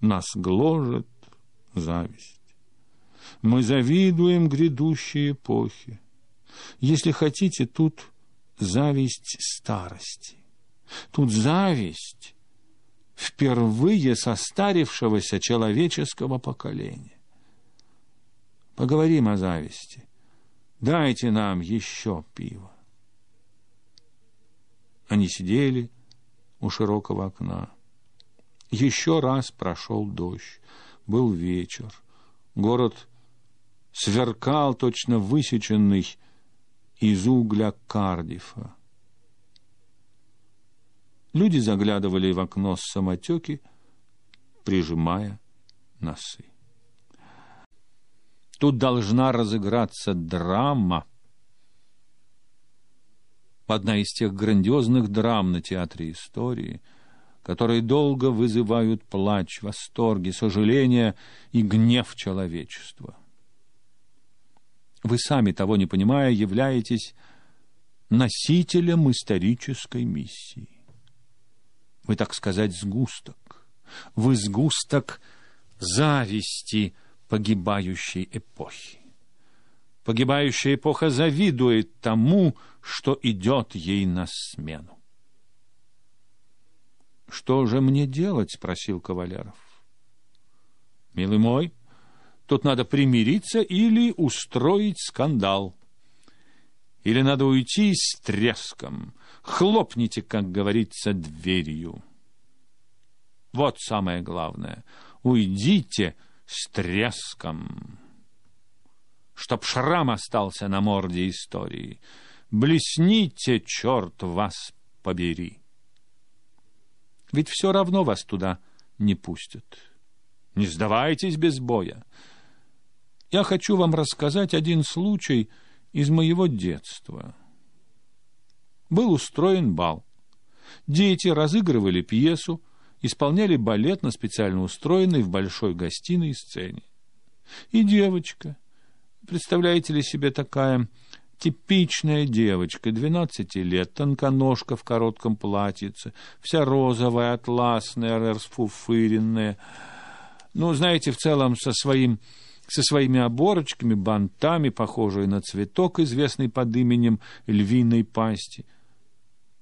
нас гложет зависть. Мы завидуем грядущей эпохе. Если хотите, тут зависть старости. Тут зависть впервые состарившегося человеческого поколения. Поговорим о зависти дайте нам еще пива. Они сидели у широкого окна. Еще раз прошел дождь. Был вечер. Город сверкал, точно высеченный из угля Кардифа. Люди заглядывали в окно с самотеки, прижимая носы. Тут должна разыграться драма. Одна из тех грандиозных драм на театре истории, которые долго вызывают плач, восторги, сожаление и гнев человечества. Вы сами, того не понимая, являетесь носителем исторической миссии. Вы, так сказать, сгусток. Вы сгусток зависти – погибающей эпохи. Погибающая эпоха завидует тому, что идет ей на смену. «Что же мне делать?» — спросил Кавалеров. «Милый мой, тут надо примириться или устроить скандал. Или надо уйти с треском. Хлопните, как говорится, дверью. Вот самое главное. Уйдите — с треском. Чтоб шрам остался на морде истории. Блесните, черт вас побери. Ведь все равно вас туда не пустят. Не сдавайтесь без боя. Я хочу вам рассказать один случай из моего детства. Был устроен бал. Дети разыгрывали пьесу, исполняли балет на специально устроенной в большой гостиной сцене. И девочка, представляете ли себе такая, Типичная девочка, двенадцати лет, тонконожка в коротком платьице, вся розовая, атласная, расфуфыренная. Ну, знаете, в целом со своим со своими оборочками, бантами, похожей на цветок, известный под именем львиной пасти.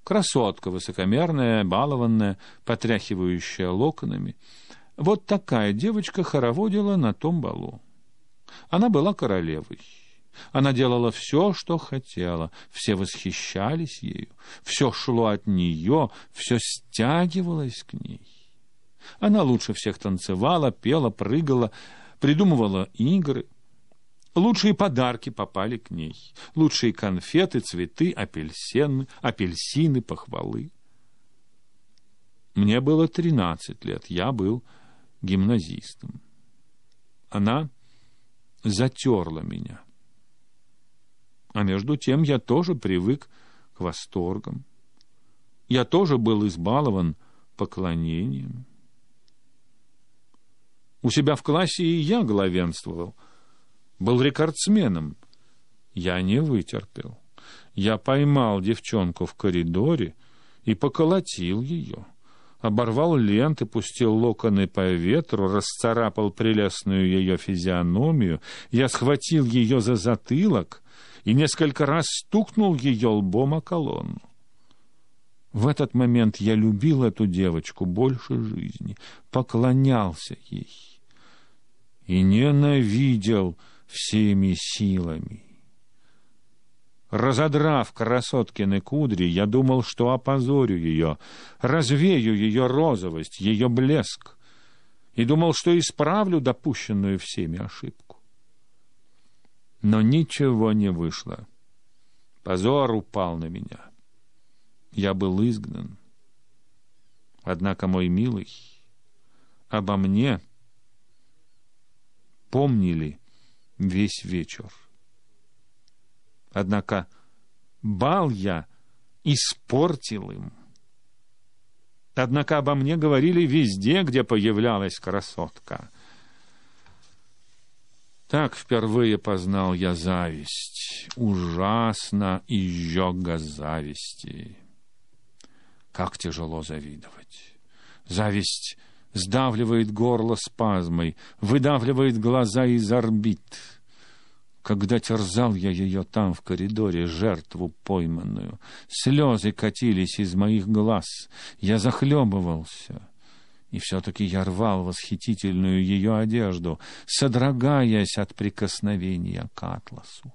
Красотка высокомерная, балованная, потряхивающая локонами. Вот такая девочка хороводила на том балу. Она была королевой. Она делала все, что хотела, все восхищались ею, все шло от нее, все стягивалось к ней. Она лучше всех танцевала, пела, прыгала, придумывала игры. Лучшие подарки попали к ней. Лучшие конфеты, цветы, апельсины, апельсины, похвалы. Мне было тринадцать лет, я был гимназистом. Она затерла меня. А между тем я тоже привык к восторгам. Я тоже был избалован поклонением. У себя в классе и я главенствовал, был рекордсменом. Я не вытерпел. Я поймал девчонку в коридоре и поколотил ее. Оборвал ленты, пустил локоны по ветру, расцарапал прелестную ее физиономию. Я схватил ее за затылок и несколько раз стукнул ее лбом о колонну. В этот момент я любил эту девочку больше жизни, поклонялся ей и ненавидел всеми силами. Разодрав красоткины кудри, я думал, что опозорю ее, развею ее розовость, ее блеск, и думал, что исправлю допущенную всеми ошибку. Но ничего не вышло. Позор упал на меня. Я был изгнан. Однако, мой милый, обо мне помнили весь вечер. Однако бал я испортил им. Однако обо мне говорили везде, где появлялась красотка. Так впервые познал я зависть, ужасно изжога зависти. Как тяжело завидовать. Зависть сдавливает горло спазмой, выдавливает глаза из орбит. Когда терзал я ее там, в коридоре, жертву пойманную, слезы катились из моих глаз, я захлебывался. И все-таки я рвал восхитительную ее одежду, содрогаясь от прикосновения к атласу.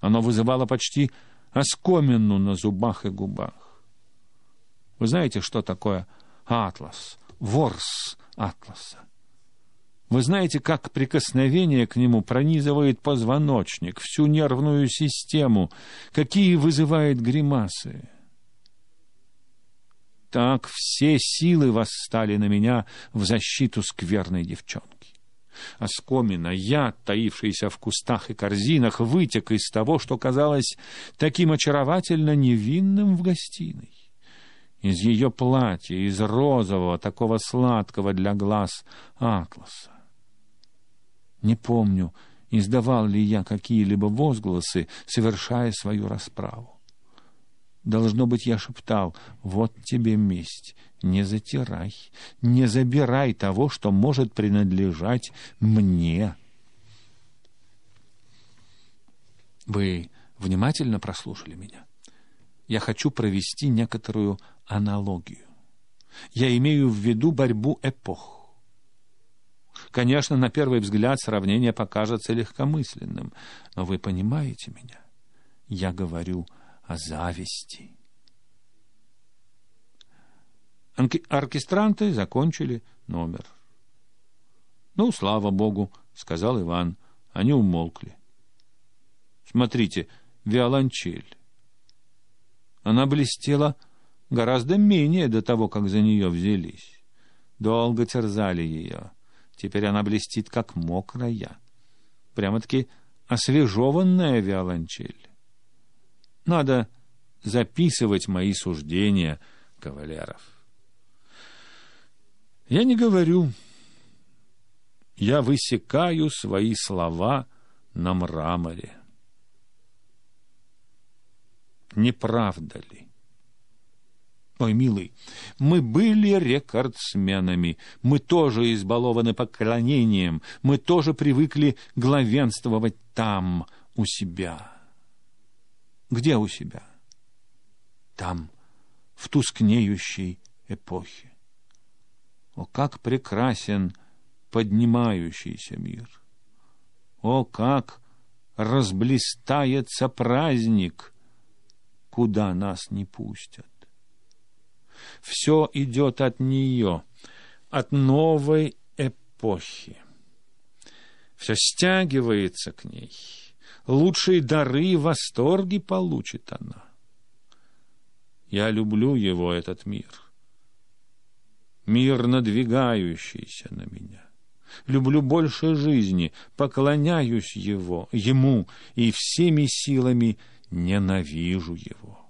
Оно вызывало почти оскомину на зубах и губах. Вы знаете, что такое атлас, ворс атласа? Вы знаете, как прикосновение к нему пронизывает позвоночник, всю нервную систему, какие вызывает гримасы. Так все силы восстали на меня в защиту скверной девчонки. Оскомина, яд, таившийся в кустах и корзинах, вытек из того, что казалось таким очаровательно невинным в гостиной. Из ее платья, из розового, такого сладкого для глаз атласа. Не помню, издавал ли я какие-либо возгласы, совершая свою расправу. Должно быть, я шептал, вот тебе месть, не затирай, не забирай того, что может принадлежать мне. Вы внимательно прослушали меня? Я хочу провести некоторую аналогию. Я имею в виду борьбу эпох. Конечно, на первый взгляд сравнение покажется легкомысленным, но вы понимаете меня. Я говорю о зависти. Оркестранты закончили номер. «Ну, слава богу», — сказал Иван. Они умолкли. «Смотрите, виолончель. Она блестела гораздо менее до того, как за нее взялись. Долго терзали ее. Теперь она блестит, как мокрая. Прямо-таки освежеванная виолончель. Надо записывать мои суждения, кавалеров. Я не говорю. Я высекаю свои слова на мраморе. не правда ли? Ой, милый, мы были рекордсменами, мы тоже избалованы поклонением, мы тоже привыкли главенствовать там, у себя. Где у себя? Там, в тускнеющей эпохе. О, как прекрасен поднимающийся мир! О, как разблистается праздник, куда нас не пустят! Все идет от нее, от новой эпохи. Все стягивается к ней. Лучшие дары и восторги получит она. Я люблю его, этот мир. Мир, надвигающийся на меня. Люблю больше жизни, поклоняюсь его, ему и всеми силами ненавижу его.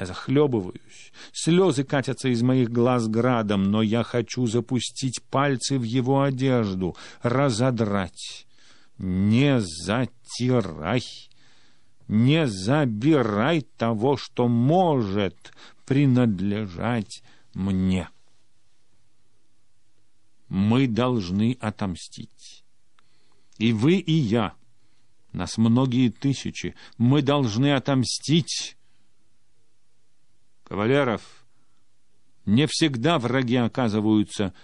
Я захлебываюсь, слезы катятся из моих глаз градом, но я хочу запустить пальцы в его одежду, разодрать. Не затирай, не забирай того, что может принадлежать мне. Мы должны отомстить. И вы, и я, нас многие тысячи, мы должны отомстить кавалеров, не всегда враги оказываются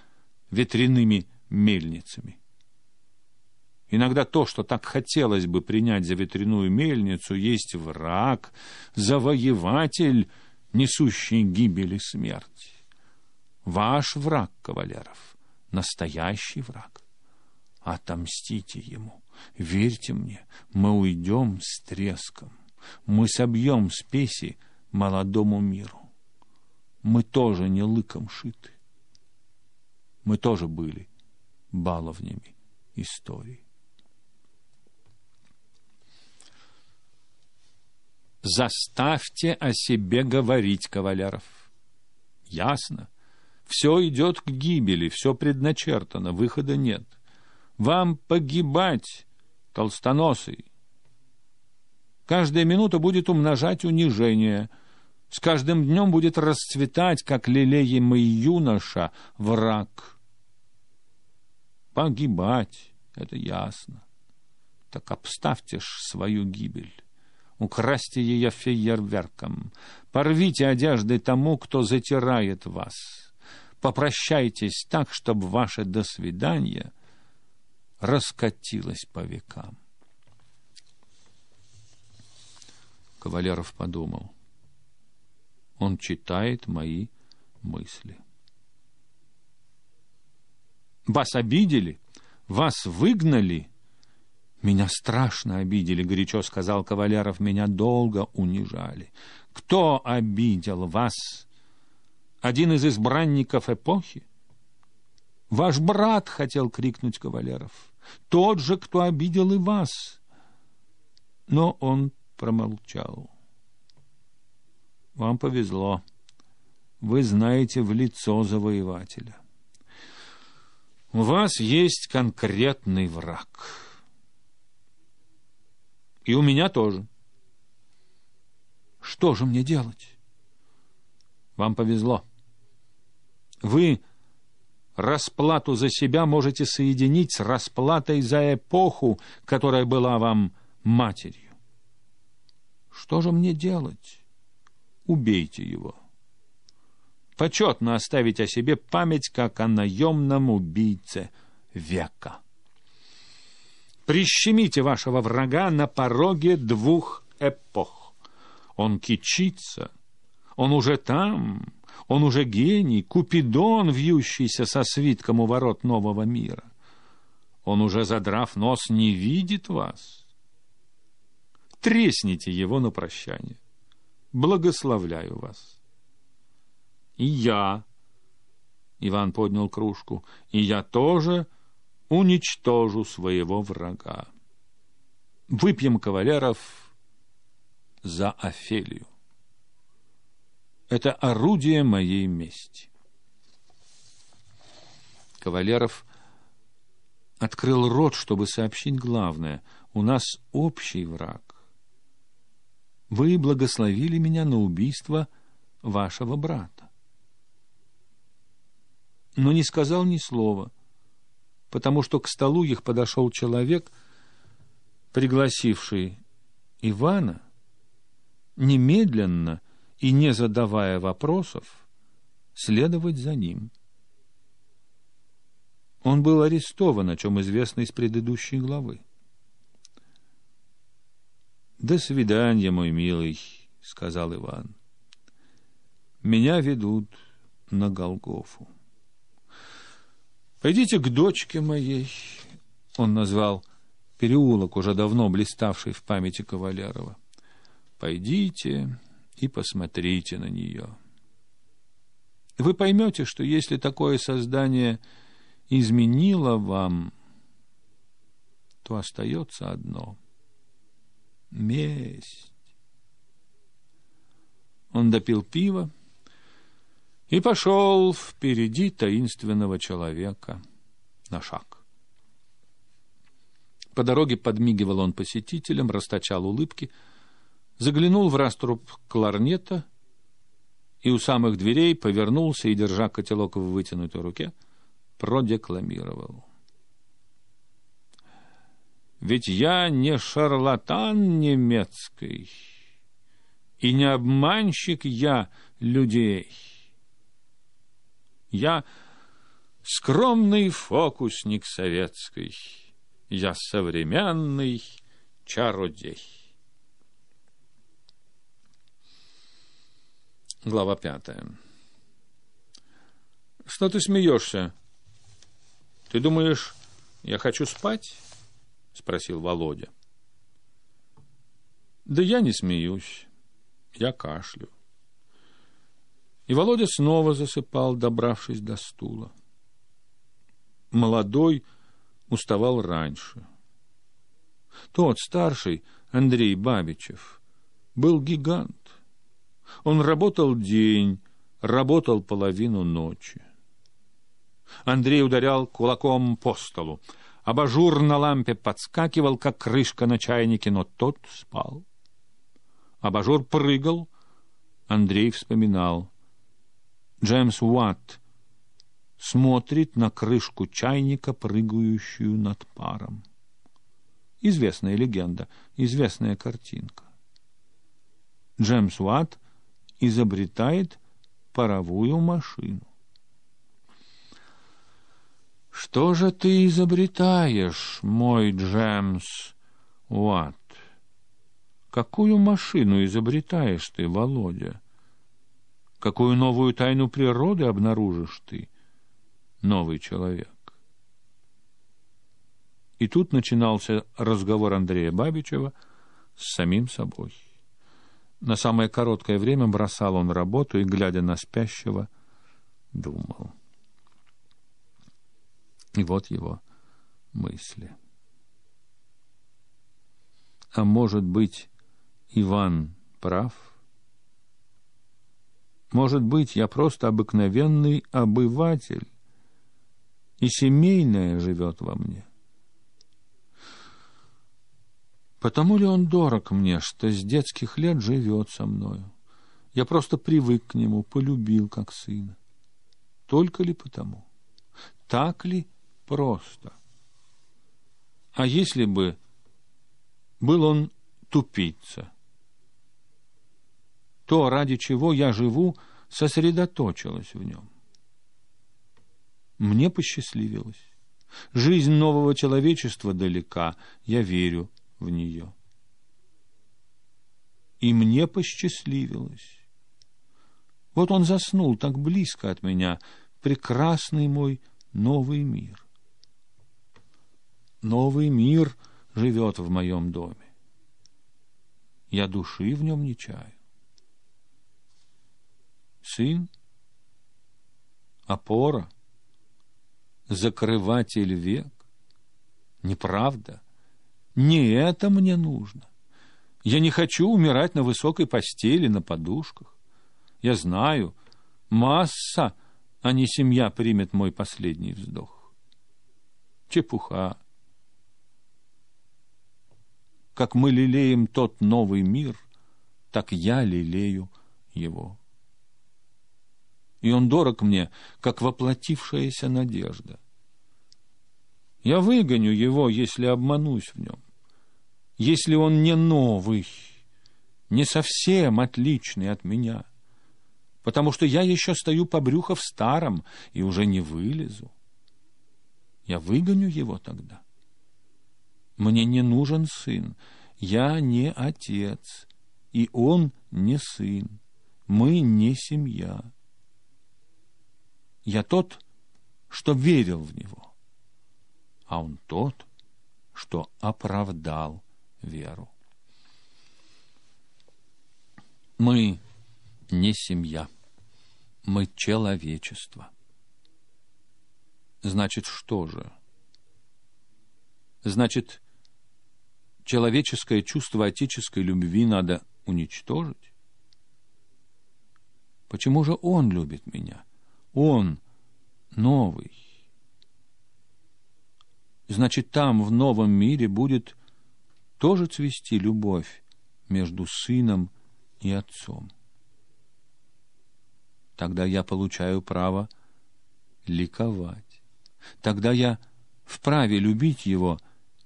ветряными мельницами. Иногда то, что так хотелось бы принять за ветряную мельницу, есть враг, завоеватель, несущий гибель смерть. Ваш враг, кавалеров, настоящий враг. Отомстите ему. Верьте мне, мы уйдем с треском. Мы собьем спеси молодому миру. Мы тоже не лыком шиты. Мы тоже были баловнями истории. Заставьте о себе говорить, кавалеров. Ясно. Все идет к гибели, все предначертано, выхода нет. Вам погибать, толстоносый. Каждая минута будет умножать унижение. С каждым днем будет расцветать, как лелеемый юноша, враг. Погибать — это ясно. Так обставьте ж свою гибель. Украсьте ее фейерверком. Порвите одежды тому, кто затирает вас. Попрощайтесь так, чтобы ваше «до свидания» раскатилось по векам. Кавалеров подумал. Он читает мои мысли. Вас обидели? Вас выгнали? Меня страшно обидели, горячо сказал Кавалеров. Меня долго унижали. Кто обидел вас? Один из избранников эпохи? Ваш брат, хотел крикнуть Кавалеров. Тот же, кто обидел и вас. Но он промолчал. Вам повезло. Вы знаете в лицо завоевателя. У вас есть конкретный враг. И у меня тоже. Что же мне делать? Вам повезло. Вы расплату за себя можете соединить с расплатой за эпоху, которая была вам матерью. Что же мне делать? Убейте его. Почетно оставить о себе память, как о наемном убийце века. Прищемите вашего врага на пороге двух эпох. Он кичится, он уже там, он уже гений, Купидон, вьющийся со свитком у ворот нового мира. Он уже, задрав нос, не видит вас тресните его на прощание. Благословляю вас. И я, Иван поднял кружку, и я тоже уничтожу своего врага. Выпьем, кавалеров, за Офелию. Это орудие моей мести. Кавалеров открыл рот, чтобы сообщить главное. У нас общий враг вы благословили меня на убийство вашего брата. Но не сказал ни слова, потому что к столу их подошел человек, пригласивший Ивана, немедленно и не задавая вопросов, следовать за ним. Он был арестован, о чем известно из предыдущей главы. «До свидания, мой милый», — сказал Иван. «Меня ведут на Голгофу». «Пойдите к дочке моей», — он назвал переулок, уже давно блиставший в памяти Кавалерова. «Пойдите и посмотрите на нее». Вы поймете, что если такое создание изменило вам, то остается одно — месть. Он допил пиво и пошел впереди таинственного человека на шаг. По дороге подмигивал он посетителям, расточал улыбки, заглянул в раструб кларнета и у самых дверей повернулся и, держа котелок в вытянутой руке, продекламировал. Ведь я не шарлатан немецкий, и не обманщик я людей. Я скромный фокусник советский, я современный чародей. Глава пятая. Что ты смеешься? Ты думаешь, я хочу спать? спросил Володя. Да я не смеюсь, я кашлю. И Володя снова засыпал, добравшись до стула. Молодой уставал раньше. Тот, старший, Андрей Бабичев, был гигант. Он работал день, работал половину ночи. Андрей ударял кулаком по столу. Абажур на лампе подскакивал, как крышка на чайнике, но тот спал. Абажур прыгал. Андрей вспоминал. Джеймс Уатт смотрит на крышку чайника, прыгающую над паром. Известная легенда, известная картинка. Джеймс Уатт изобретает паровую машину. Что же ты изобретаешь, мой Джемс Уатт? Какую машину изобретаешь ты, Володя? Какую новую тайну природы обнаружишь ты, новый человек? И тут начинался разговор Андрея Бабичева с самим собой. На самое короткое время бросал он работу и, глядя на спящего, думал. И вот его мысли. А может быть, Иван прав? Может быть, я просто обыкновенный обыватель, и семейное живет во мне. Потому ли он дорог мне, что с детских лет живет со мною? Я просто привык к нему, полюбил как сына. Только ли потому? Так ли просто. А если бы был он тупица, то, ради чего я живу, сосредоточилась в нем. Мне посчастливилось. Жизнь нового человечества далека, я верю в нее. И мне посчастливилось. Вот он заснул так близко от меня, прекрасный мой новый мир новый мир живет в моем доме. Я души в нем не чаю. Сын, опора, закрыватель век. Неправда. Не это мне нужно. Я не хочу умирать на высокой постели, на подушках. Я знаю, масса, а не семья примет мой последний вздох. Чепуха как мы лелеем тот новый мир, так я лелею его. И он дорог мне, как воплотившаяся надежда. Я выгоню его, если обманусь в нем. Если он не новый, не совсем отличный от меня, потому что я еще стою по брюхо в старом и уже не вылезу. Я выгоню его тогда. Мне не нужен сын, я не отец, и он не сын, мы не семья. Я тот, что верил в него, а он тот, что оправдал веру. Мы не семья, мы человечество. Значит, что же? Значит, человеческое чувство отеческой любви надо уничтожить? Почему же он любит меня? Он новый. Значит, там, в новом мире, будет тоже цвести любовь между сыном и отцом. Тогда я получаю право ликовать. Тогда я вправе любить его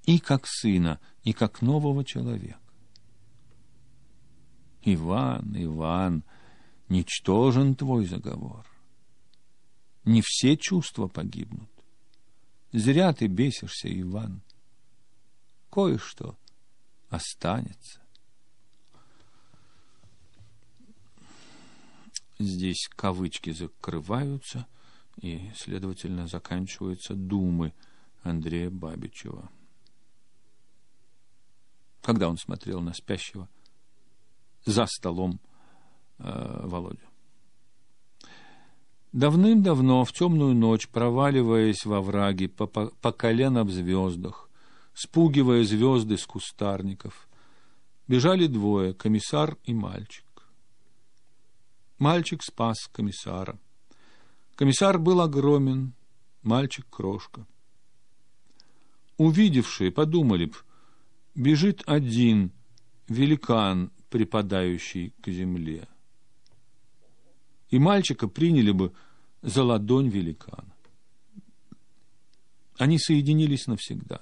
и как сына, и как нового человека. Иван, Иван, ничтожен твой заговор. Не все чувства погибнут. Зря ты бесишься, Иван. Кое-что останется. Здесь кавычки закрываются, и, следовательно, заканчиваются думы Андрея Бабичева. Когда он смотрел на спящего за столом э, Володю. Давным-давно, в темную ночь, проваливаясь во враги по, по, по колено в звездах, спугивая звезды с кустарников, бежали двое, комиссар и мальчик. Мальчик спас комиссара. Комиссар был огромен, мальчик крошка. Увидевшие подумали б, бежит один великан, припадающий к земле. И мальчика приняли бы за ладонь великана. Они соединились навсегда.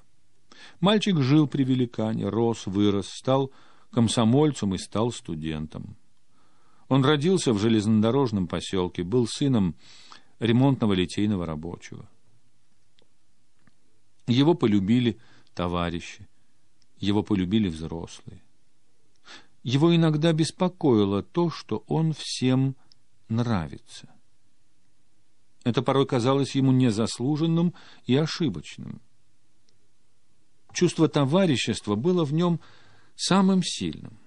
Мальчик жил при великане, рос, вырос, стал комсомольцем и стал студентом. Он родился в железнодорожном поселке, был сыном ремонтного литейного рабочего. Его полюбили товарищи, его полюбили взрослые. Его иногда беспокоило то, что он всем нравится. Это порой казалось ему незаслуженным и ошибочным. Чувство товарищества было в нем самым сильным.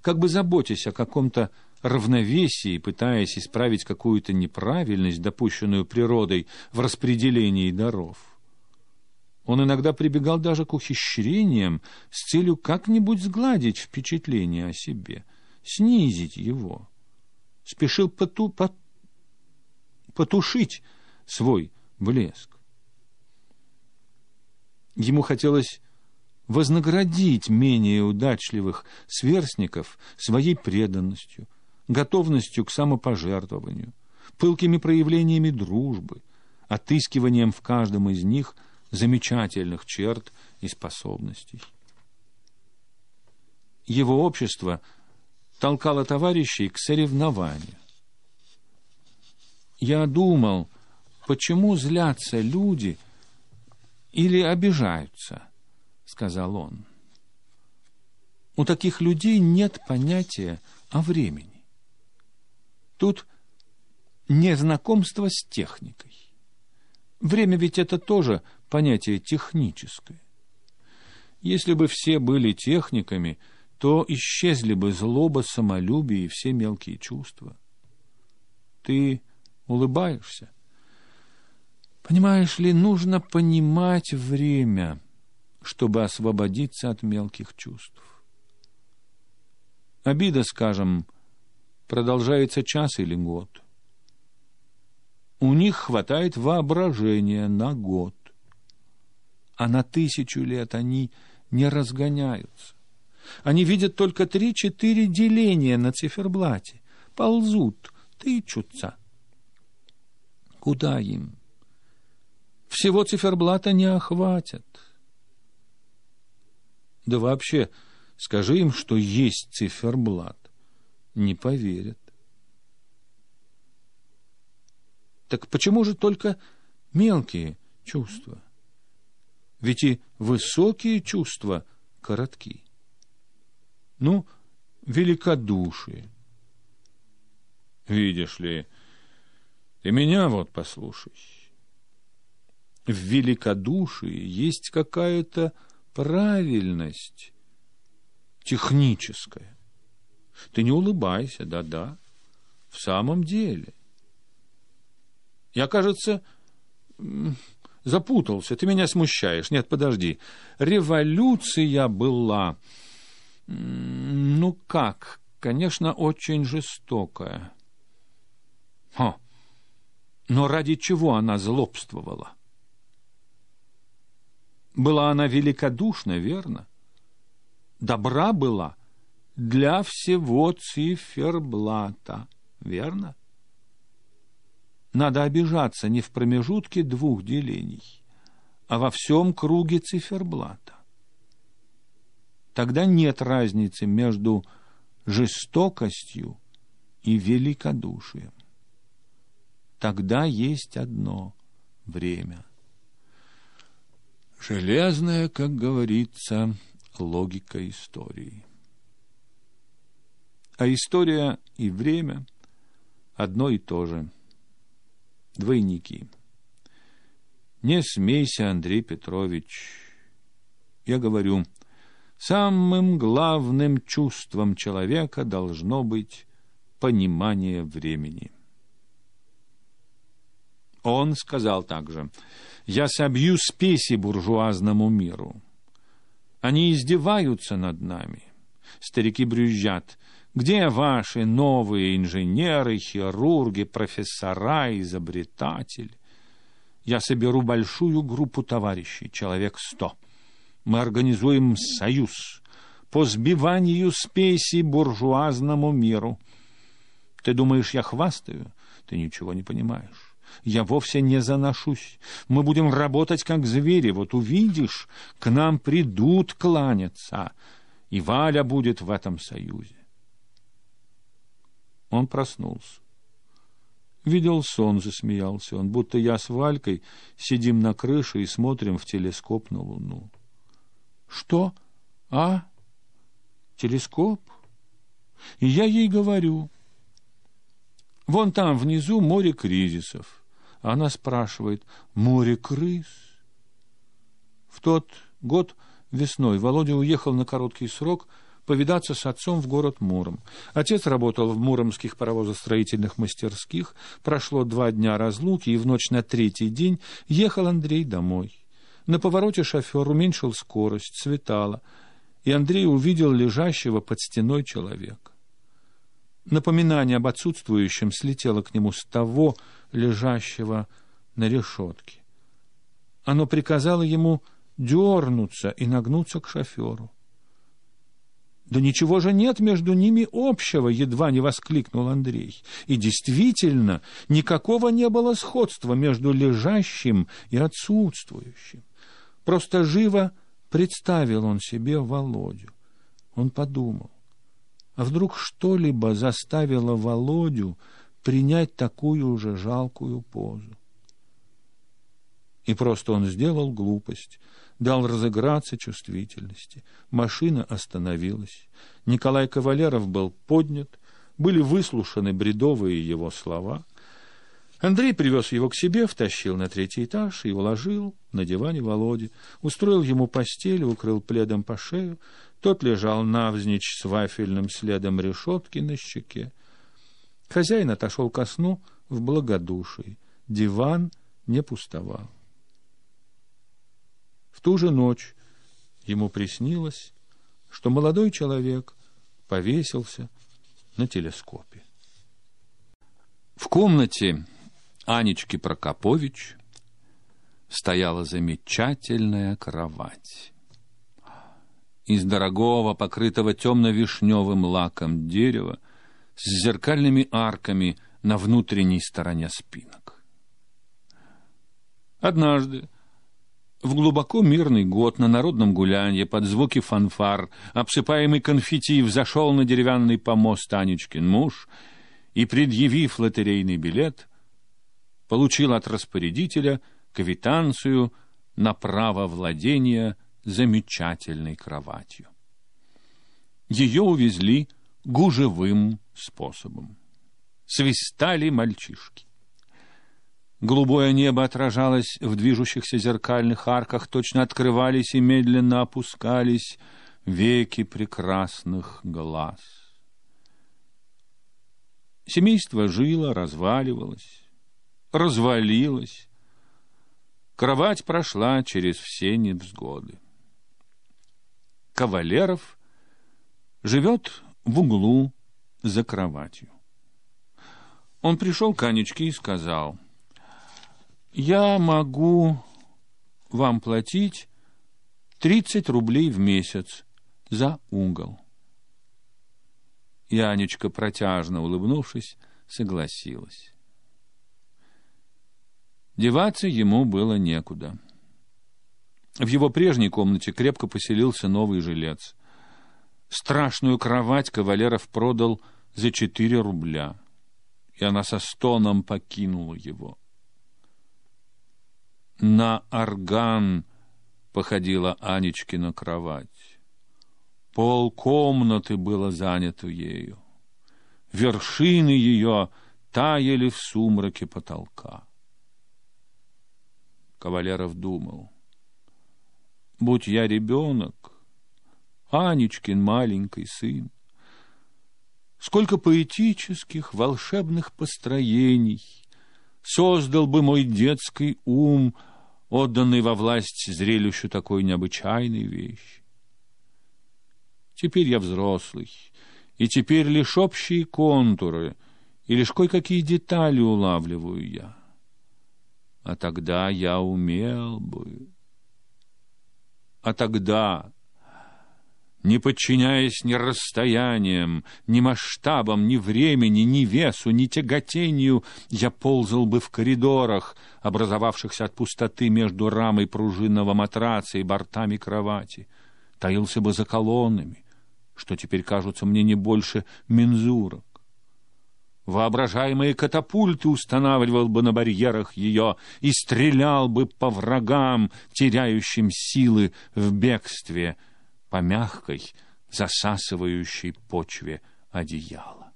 Как бы заботясь о каком-то равновесии, пытаясь исправить какую-то неправильность, допущенную природой в распределении даров. Он иногда прибегал даже к ухищрениям с целью как-нибудь сгладить впечатление о себе, снизить его. Спешил поту, пот, потушить свой блеск. Ему хотелось вознаградить менее удачливых сверстников своей преданностью, готовностью к самопожертвованию, пылкими проявлениями дружбы, отыскиванием в каждом из них замечательных черт и способностей. Его общество толкало товарищей к соревнованию. Я думал, почему злятся люди или обижаются, сказал он. У таких людей нет понятия о времени. Тут не знакомство с техникой. Время ведь это тоже понятие техническое. Если бы все были техниками, то исчезли бы злоба, самолюбие и все мелкие чувства. Ты улыбаешься. Понимаешь ли, нужно понимать время, чтобы освободиться от мелких чувств. Обида, скажем, продолжается час или год. У них хватает воображения на год, а на тысячу лет они не разгоняются. Они видят только три-четыре деления на циферблате. Ползут, тычутся. Куда им? Всего циферблата не охватят. Да вообще, скажи им, что есть циферблат. Не поверят. Так почему же только мелкие чувства? Ведь и высокие чувства коротки. Ну, великодушие. Видишь ли, ты меня вот послушай. В великодушии есть какая-то правильность техническая. Ты не улыбайся, да-да, в самом деле. Я, кажется, запутался, ты меня смущаешь. Нет, подожди. Революция была, ну как, конечно, очень жестокая. Хо. Но ради чего она злобствовала? Была она великодушна, верно? Добра была для всего циферблата, верно? Надо обижаться не в промежутке двух делений, а во всем круге циферблата. Тогда нет разницы между жестокостью и великодушием. Тогда есть одно время. Железная, как говорится, логика истории. А история и время одно и то же – двойники. Не смейся, Андрей Петрович. Я говорю, самым главным чувством человека должно быть понимание времени. Он сказал также, «Я собью спеси буржуазному миру. Они издеваются над нами. Старики брюзжат, где ваши новые инженеры, хирурги, профессора, изобретатели? Я соберу большую группу товарищей, человек сто. Мы организуем союз по сбиванию спеси буржуазному миру. Ты думаешь, я хвастаю? Ты ничего не понимаешь. Я вовсе не заношусь. Мы будем работать как звери. Вот увидишь, к нам придут кланяться, и Валя будет в этом союзе. Он проснулся. Видел сон, засмеялся он, будто я с Валькой сидим на крыше и смотрим в телескоп на Луну. Что? А? Телескоп? И я ей говорю. Вон там внизу море кризисов. Она спрашивает, море крыс? В тот год весной Володя уехал на короткий срок – повидаться с отцом в город Муром. Отец работал в муромских паровозостроительных мастерских. Прошло два дня разлуки, и в ночь на третий день ехал Андрей домой. На повороте шофер уменьшил скорость, светало, и Андрей увидел лежащего под стеной человека. Напоминание об отсутствующем слетело к нему с того, лежащего на решетке. Оно приказало ему дернуться и нагнуться к шоферу. Да ничего же нет между ними общего, едва не воскликнул Андрей. И действительно, никакого не было сходства между лежащим и отсутствующим. Просто живо представил он себе Володю. Он подумал, а вдруг что-либо заставило Володю принять такую же жалкую позу? И просто он сделал глупость – дал разыграться чувствительности. Машина остановилась. Николай Кавалеров был поднят, были выслушаны бредовые его слова. Андрей привез его к себе, втащил на третий этаж и уложил на диване Володе, устроил ему постель, укрыл пледом по шею. Тот лежал навзничь с вафельным следом решетки на щеке. Хозяин отошел ко сну в благодушии. Диван не пустовал. В ту же ночь ему приснилось, что молодой человек повесился на телескопе. В комнате Анечки Прокопович стояла замечательная кровать. из дорогого, покрытого темно-вишневым лаком дерева, с зеркальными арками на внутренней стороне спинок. Однажды, в глубоко мирный год на народном гулянье под звуки фанфар, обсыпаемый конфетти, взошел на деревянный помост Анечкин муж и, предъявив лотерейный билет, получил от распорядителя квитанцию на право владения замечательной кроватью. Ее увезли гужевым способом. Свистали мальчишки. Голубое небо отражалось в движущихся зеркальных арках, точно открывались и медленно опускались веки прекрасных глаз. Семейство жило, разваливалось, развалилось. Кровать прошла через все невзгоды. Кавалеров живет в углу за кроватью. Он пришел к Анечке и сказал, «Я могу вам платить 30 рублей в месяц за угол». И Анечка, протяжно улыбнувшись, согласилась. Деваться ему было некуда. В его прежней комнате крепко поселился новый жилец. Страшную кровать Кавалеров продал за четыре рубля, и она со стоном покинула его. На орган походила Анечкина кровать. Пол комнаты было занято ею. Вершины ее таяли в сумраке потолка. Кавалеров думал. Будь я ребенок, Анечкин маленький сын, Сколько поэтических, волшебных построений Создал бы мой детский ум, Отданный во власть зрелищу такой необычайной вещи. Теперь я взрослый, и теперь лишь общие контуры и лишь кое-какие детали улавливаю я. А тогда я умел бы. А тогда, не подчиняясь ни расстояниям, ни масштабам, ни времени, ни весу, ни тяготению, я ползал бы в коридорах, образовавшихся от пустоты между рамой пружинного матраца и бортами кровати, таился бы за колоннами, что теперь кажутся мне не больше мензурок воображаемые катапульты устанавливал бы на барьерах ее и стрелял бы по врагам, теряющим силы в бегстве, по мягкой, засасывающей почве одеяла.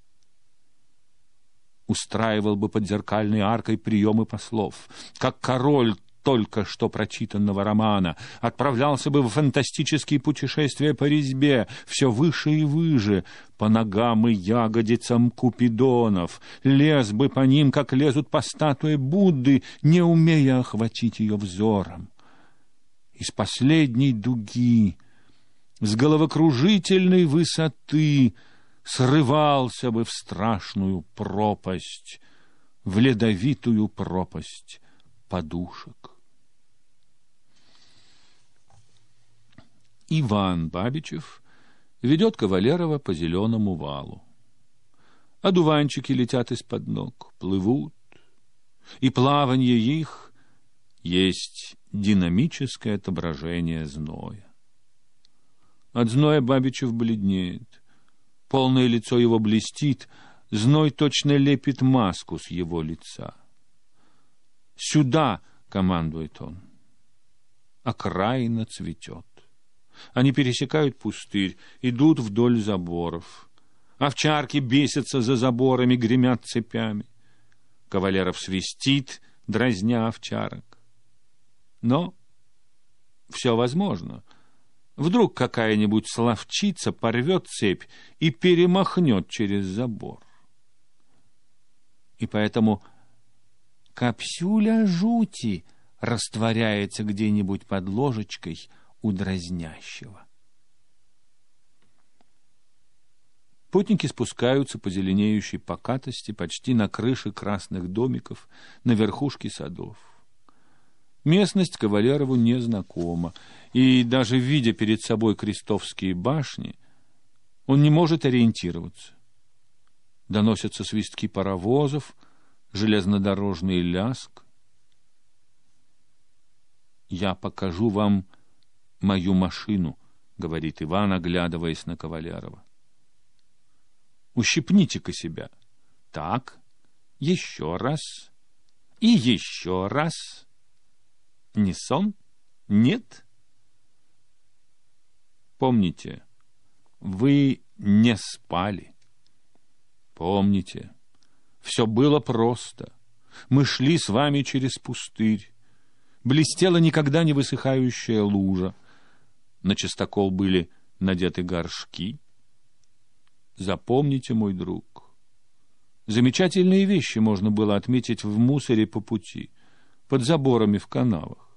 Устраивал бы под зеркальной аркой приемы послов, как король только что прочитанного романа, отправлялся бы в фантастические путешествия по резьбе, все выше и выше, по ногам и ягодицам купидонов, лез бы по ним, как лезут по статуе Будды, не умея охватить ее взором. Из последней дуги, с головокружительной высоты, срывался бы в страшную пропасть, в ледовитую пропасть подушек. Иван Бабичев ведет Кавалерова по зеленому валу. Одуванчики летят из-под ног, плывут, и плавание их есть динамическое отображение зноя. От зноя Бабичев бледнеет, полное лицо его блестит, зной точно лепит маску с его лица. «Сюда!» — командует он. Окраина цветет. Они пересекают пустырь, идут вдоль заборов. Овчарки бесятся за заборами, гремят цепями. Кавалеров свистит, дразня овчарок. Но все возможно. Вдруг какая-нибудь словчица порвет цепь и перемахнет через забор. И поэтому капсюля жути растворяется где-нибудь под ложечкой у дразнящего. Путники спускаются по зеленеющей покатости почти на крыши красных домиков, на верхушки садов. Местность Кавалерову незнакома, и даже видя перед собой крестовские башни, он не может ориентироваться. Доносятся свистки паровозов, железнодорожный ляск. «Я покажу вам мою машину», — говорит Иван, оглядываясь на Кавалерова. «Ущипните-ка себя. Так, еще раз и еще раз». Не сон? Нет? Помните, вы не спали. Помните, все было просто. Мы шли с вами через пустырь. Блестела никогда не высыхающая лужа. На чистокол были надеты горшки. Запомните, мой друг, замечательные вещи можно было отметить в мусоре по пути — под заборами в канавах.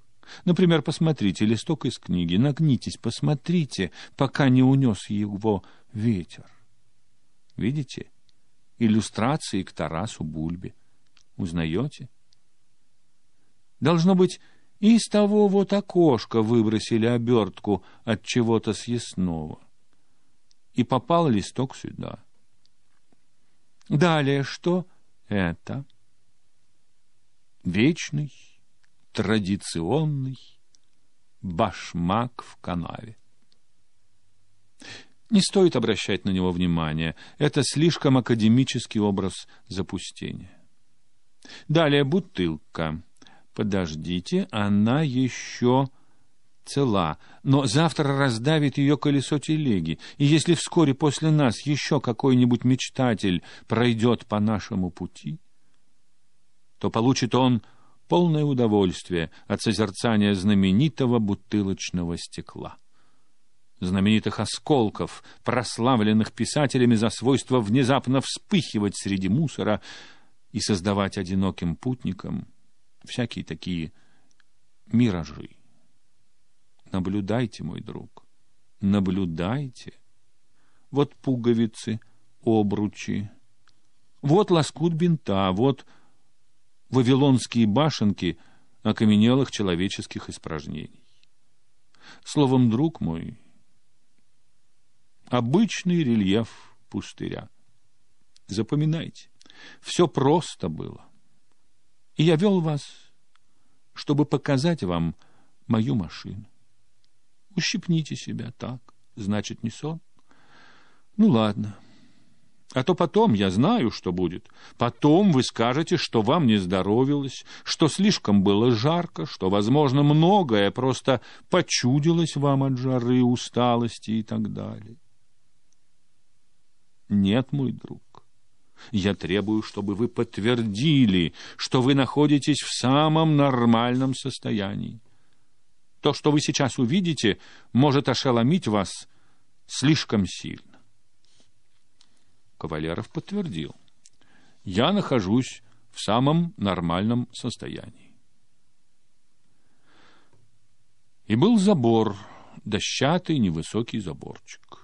Например, посмотрите листок из книги, нагнитесь, посмотрите, пока не унес его ветер. Видите? Иллюстрации к Тарасу Бульбе. Узнаете? Должно быть, из того вот окошка выбросили обертку от чего-то съестного. И попал листок сюда. Далее что это? вечный, традиционный башмак в канаве. Не стоит обращать на него внимания. Это слишком академический образ запустения. Далее бутылка. Подождите, она еще цела, но завтра раздавит ее колесо телеги, и если вскоре после нас еще какой-нибудь мечтатель пройдет по нашему пути, то получит он полное удовольствие от созерцания знаменитого бутылочного стекла. Знаменитых осколков, прославленных писателями за свойство внезапно вспыхивать среди мусора и создавать одиноким путникам всякие такие миражи. Наблюдайте, мой друг, наблюдайте. Вот пуговицы, обручи, вот лоскут бинта, вот вавилонские башенки окаменелых человеческих испражнений. Словом, друг мой, обычный рельеф пустыря. Запоминайте, все просто было. И я вел вас, чтобы показать вам мою машину. Ущипните себя так, значит, не сон. Ну, ладно. А то потом, я знаю, что будет. Потом вы скажете, что вам не здоровилось, что слишком было жарко, что, возможно, многое просто почудилось вам от жары, усталости и так далее. Нет, мой друг. Я требую, чтобы вы подтвердили, что вы находитесь в самом нормальном состоянии. То, что вы сейчас увидите, может ошеломить вас слишком сильно. Кавалеров подтвердил. Я нахожусь в самом нормальном состоянии. И был забор, дощатый невысокий заборчик.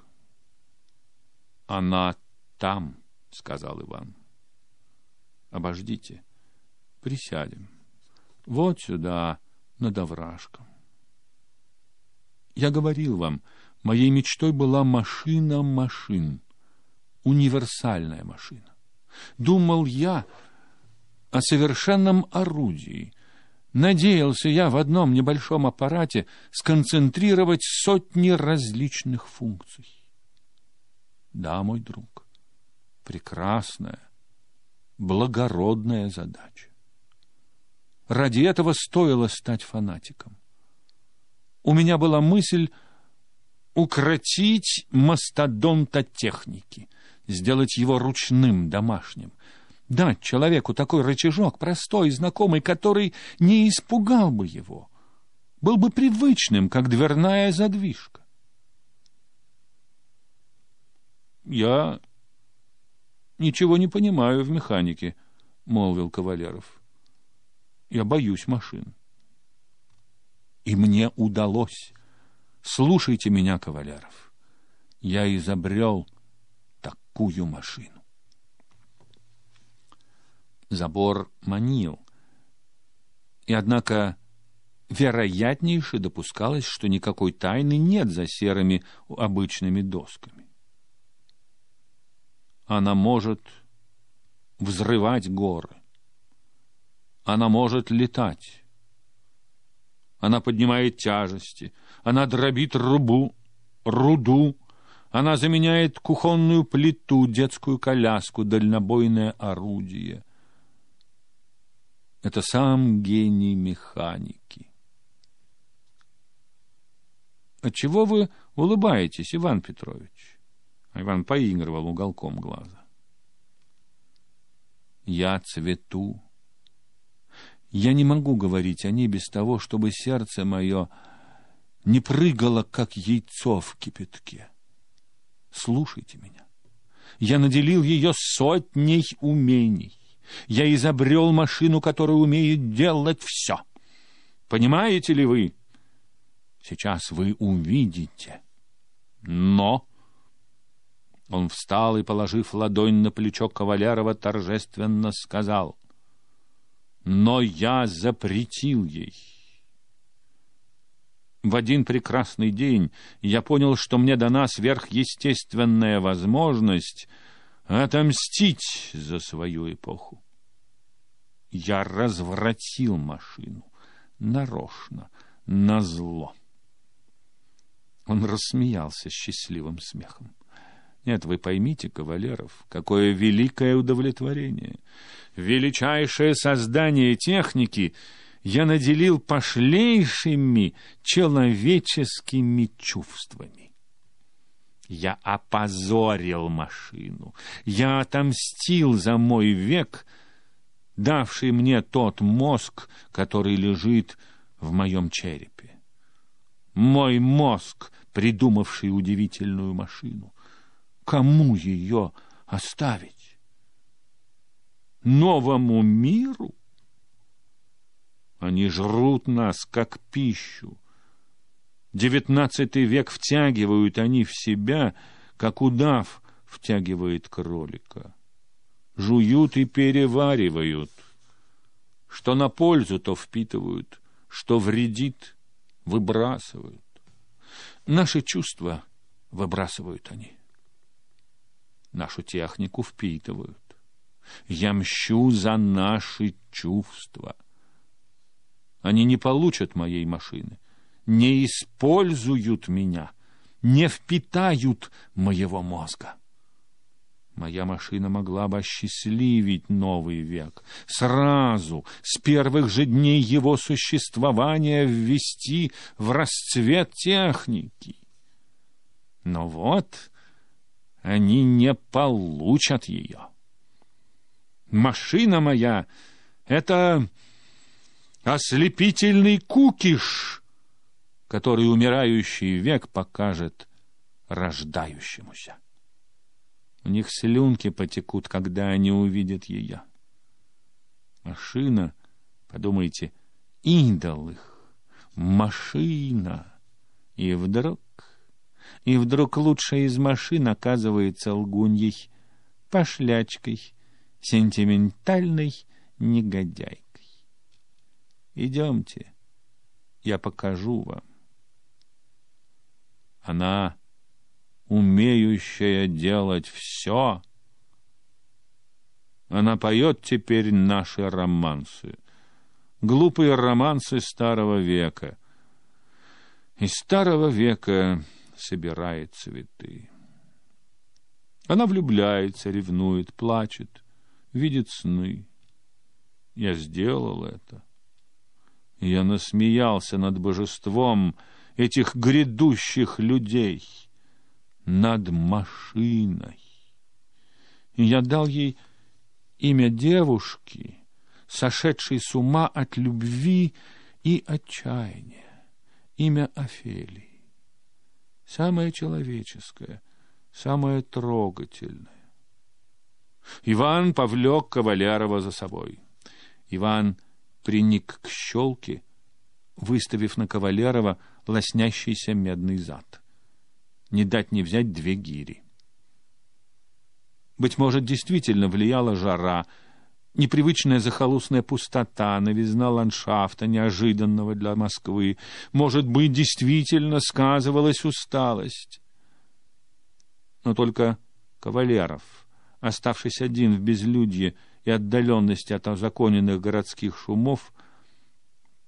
«Она там», — сказал Иван. «Обождите, присядем. Вот сюда, над овражком. Я говорил вам, моей мечтой была машина машин универсальная машина. Думал я о совершенном орудии. Надеялся я в одном небольшом аппарате сконцентрировать сотни различных функций. Да, мой друг, прекрасная, благородная задача. Ради этого стоило стать фанатиком. У меня была мысль укротить мастодонта техники — сделать его ручным, домашним. Дать человеку такой рычажок, простой, знакомый, который не испугал бы его, был бы привычным, как дверная задвижка. «Я ничего не понимаю в механике», — молвил Кавалеров. «Я боюсь машин». И мне удалось. Слушайте меня, Кавалеров. Я изобрел такую машину. Забор манил. И однако вероятнейше допускалось, что никакой тайны нет за серыми обычными досками. Она может взрывать горы. Она может летать. Она поднимает тяжести. Она дробит рубу, руду. Она заменяет кухонную плиту, детскую коляску, дальнобойное орудие. Это сам гений механики. Отчего вы улыбаетесь, Иван Петрович? Иван поигрывал уголком глаза. Я цвету. Я не могу говорить о ней без того, чтобы сердце мое не прыгало, как яйцо в кипятке. Слушайте меня. Я наделил ее сотней умений. Я изобрел машину, которая умеет делать все. Понимаете ли вы? Сейчас вы увидите. Но... Он встал и, положив ладонь на плечо Кавалерова, торжественно сказал. «Но я запретил ей». В один прекрасный день я понял, что мне дана сверхъестественная возможность отомстить за свою эпоху. Я развратил машину нарочно, на зло. Он рассмеялся счастливым смехом. Нет, вы поймите, кавалеров, какое великое удовлетворение. Величайшее создание техники я наделил пошлейшими человеческими чувствами. Я опозорил машину, я отомстил за мой век, давший мне тот мозг, который лежит в моем черепе. Мой мозг, придумавший удивительную машину кому ее оставить? Новому миру? Они жрут нас, как пищу. Девятнадцатый век втягивают они в себя, как удав втягивает кролика. Жуют и переваривают. Что на пользу, то впитывают, что вредит, выбрасывают. Наши чувства выбрасывают они нашу технику впитывают. Я мщу за наши чувства. Они не получат моей машины, не используют меня, не впитают моего мозга. Моя машина могла бы осчастливить новый век, сразу, с первых же дней его существования ввести в расцвет техники. Но вот они не получат ее. Машина моя — это ослепительный кукиш, который умирающий век покажет рождающемуся. У них слюнки потекут, когда они увидят ее. Машина, подумайте, идол их, машина. И вдруг и вдруг лучшая из машин оказывается лгуньей, пошлячкой, сентиментальной негодяйкой. Идемте, я покажу вам. Она, умеющая делать все, она поет теперь наши романсы, глупые романсы старого века. Из старого века собирает цветы. Она влюбляется, ревнует, плачет, видит сны. Я сделал это. Я насмеялся над божеством этих грядущих людей, над машиной. Я дал ей имя девушки, сошедшей с ума от любви и отчаяния, имя Офелии самое человеческое, самое трогательное. Иван повлек Кавалярова за собой. Иван приник к щелке, выставив на Кавалярова лоснящийся медный зад. Не дать не взять две гири. Быть может, действительно влияла жара, непривычная захолустная пустота, новизна ландшафта, неожиданного для Москвы. Может быть, действительно сказывалась усталость. Но только Кавалеров, оставшись один в безлюдье и отдаленности от озаконенных городских шумов,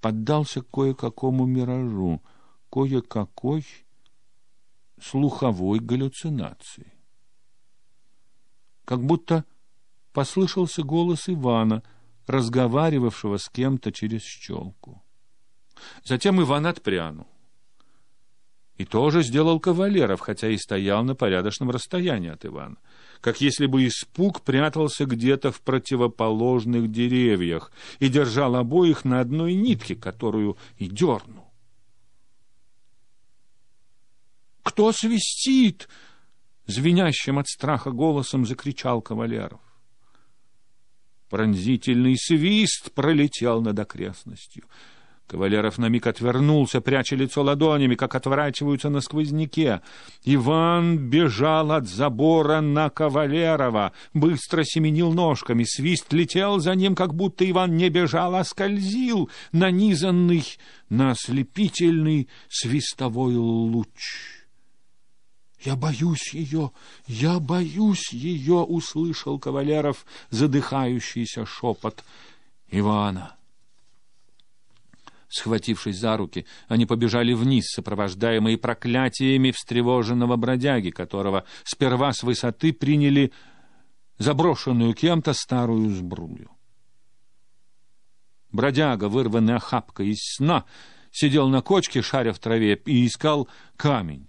поддался кое-какому миражу, кое-какой слуховой галлюцинации. Как будто послышался голос Ивана, разговаривавшего с кем-то через щелку. Затем Иван отпрянул. И тоже сделал Кавалеров, хотя и стоял на порядочном расстоянии от Ивана, как если бы испуг прятался где-то в противоположных деревьях и держал обоих на одной нитке, которую и дернул. «Кто свистит?» — звенящим от страха голосом закричал Кавалеров. Пронзительный свист пролетел над окрестностью. Кавалеров на миг отвернулся, пряча лицо ладонями, как отворачиваются на сквозняке. Иван бежал от забора на Кавалерова, быстро семенил ножками. Свист летел за ним, как будто Иван не бежал, а скользил, нанизанный на ослепительный свистовой луч. «Я боюсь ее! Я боюсь ее!» — услышал Кавалеров задыхающийся шепот Ивана. Схватившись за руки, они побежали вниз, сопровождаемые проклятиями встревоженного бродяги, которого сперва с высоты приняли заброшенную кем-то старую сбрую. Бродяга, вырванный охапкой из сна, сидел на кочке, шаря в траве, и искал камень.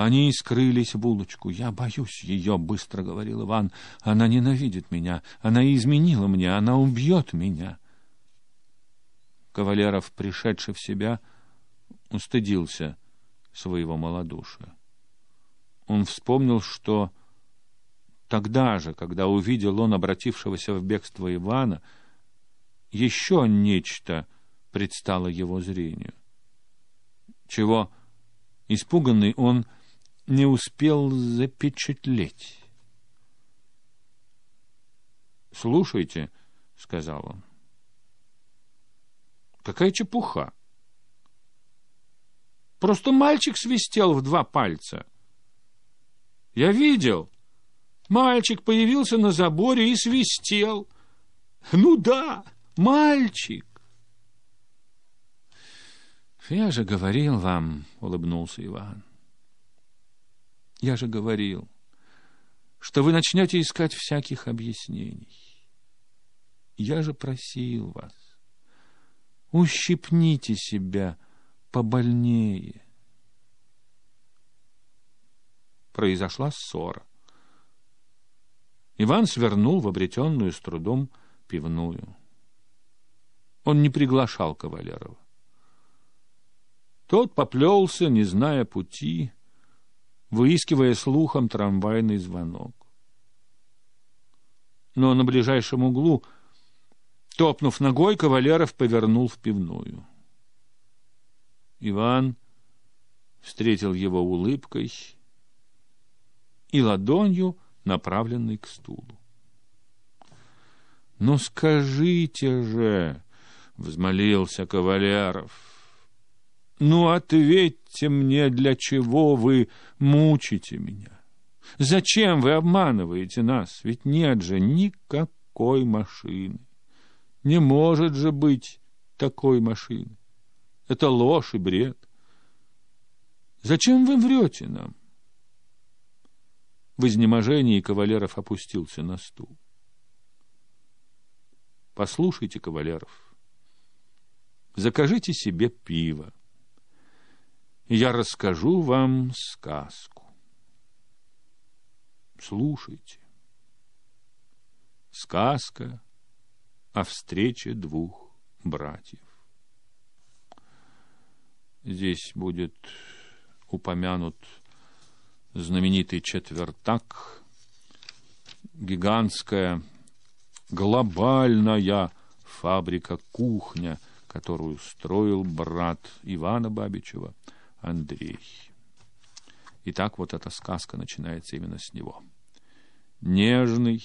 Они скрылись в улочку. «Я боюсь ее», — быстро говорил Иван. «Она ненавидит меня, она изменила мне, она убьет меня». Кавалеров, пришедший в себя, устыдился своего малодушия. Он вспомнил, что тогда же, когда увидел он обратившегося в бегство Ивана, еще нечто предстало его зрению. Чего испуганный он не успел запечатлеть. «Слушайте», — сказал он, — «какая чепуха! Просто мальчик свистел в два пальца. Я видел. Мальчик появился на заборе и свистел. Ну да, мальчик!» «Я же говорил вам», — улыбнулся Иван. Я же говорил, что вы начнете искать всяких объяснений. Я же просил вас, ущипните себя побольнее. Произошла ссора. Иван свернул в обретенную с трудом пивную. Он не приглашал Кавалерова. Тот поплелся, не зная пути, выискивая слухом трамвайный звонок. Но на ближайшем углу, топнув ногой, Кавалеров повернул в пивную. Иван встретил его улыбкой и ладонью, направленной к стулу. «Ну скажите же!» — взмолился Кавалеров — ну, ответьте мне, для чего вы мучите меня? Зачем вы обманываете нас? Ведь нет же никакой машины. Не может же быть такой машины. Это ложь и бред. Зачем вы врете нам? В изнеможении Кавалеров опустился на стул. Послушайте, Кавалеров, закажите себе пиво я расскажу вам сказку. Слушайте. Сказка о встрече двух братьев. Здесь будет упомянут знаменитый четвертак, гигантская, глобальная фабрика-кухня, которую строил брат Ивана Бабичева – Андрей. Итак, вот эта сказка начинается именно с него. Нежный,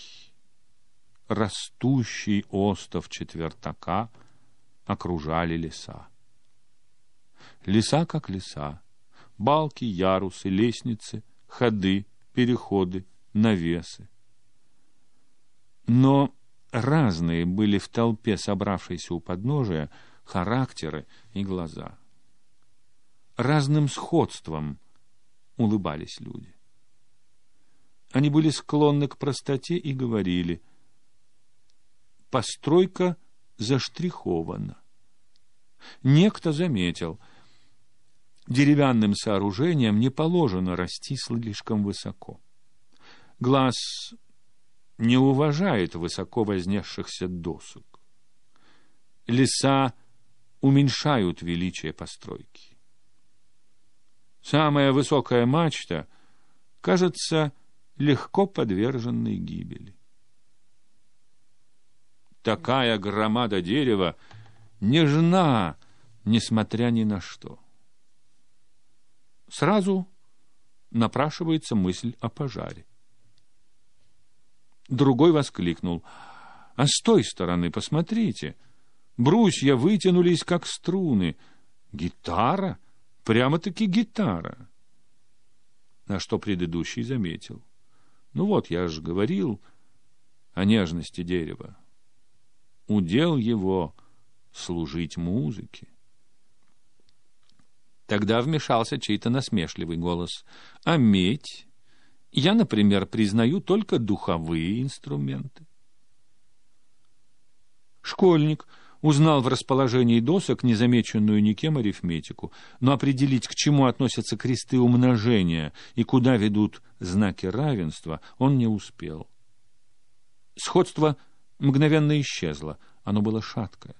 растущий остов четвертака окружали леса. Леса как леса, балки, ярусы, лестницы, ходы, переходы, навесы. Но разные были в толпе, собравшейся у подножия, характеры и глаза. Разным сходством улыбались люди. Они были склонны к простоте и говорили «постройка заштрихована». Некто заметил «деревянным сооружением не положено расти слишком высоко». Глаз не уважает высоко вознесшихся досок. Леса уменьшают величие постройки. Самая высокая мачта кажется легко подверженной гибели. Такая громада дерева нежна, несмотря ни на что. Сразу напрашивается мысль о пожаре. Другой воскликнул. «А с той стороны посмотрите! Брусья вытянулись, как струны. Гитара? Прямо-таки гитара!» На что предыдущий заметил. «Ну вот, я же говорил о нежности дерева. Удел его служить музыке». Тогда вмешался чей-то насмешливый голос. «А медь?» Я, например, признаю только духовые инструменты. Школьник узнал в расположении досок незамеченную никем арифметику, но определить, к чему относятся кресты умножения и куда ведут знаки равенства, он не успел. Сходство мгновенно исчезло, оно было шаткое.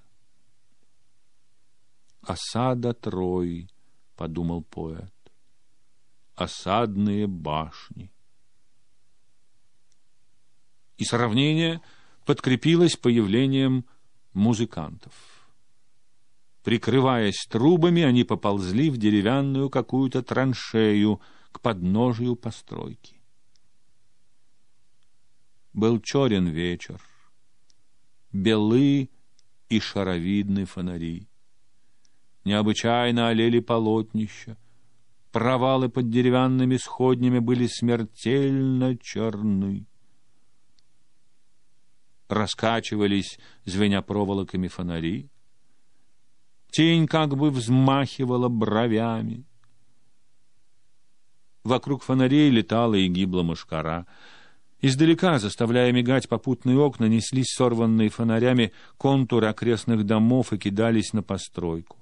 «Осада Трои», — подумал поэт, — «осадные башни» и сравнение подкрепилось появлением музыкантов. Прикрываясь трубами, они поползли в деревянную какую-то траншею к подножию постройки. Был черен вечер, белы и шаровидны фонари. Необычайно олели полотнища, провалы под деревянными сходнями были смертельно черны раскачивались, звеня проволоками фонари. Тень как бы взмахивала бровями. Вокруг фонарей летала и гибла мушкара. Издалека, заставляя мигать попутные окна, неслись сорванные фонарями контуры окрестных домов и кидались на постройку.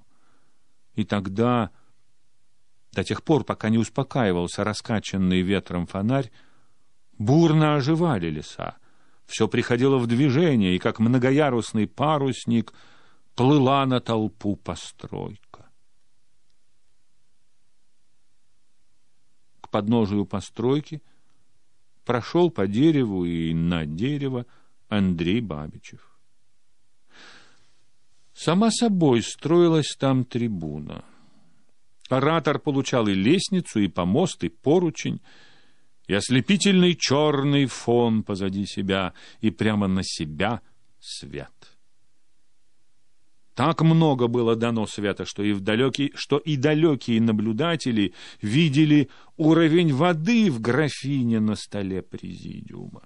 И тогда, до тех пор, пока не успокаивался раскачанный ветром фонарь, бурно оживали леса все приходило в движение, и как многоярусный парусник плыла на толпу постройка. К подножию постройки прошел по дереву и на дерево Андрей Бабичев. Сама собой строилась там трибуна. Оратор получал и лестницу, и помост, и поручень, и ослепительный черный фон позади себя, и прямо на себя свет. Так много было дано света, что и, в далекий, что и далекие наблюдатели видели уровень воды в графине на столе президиума.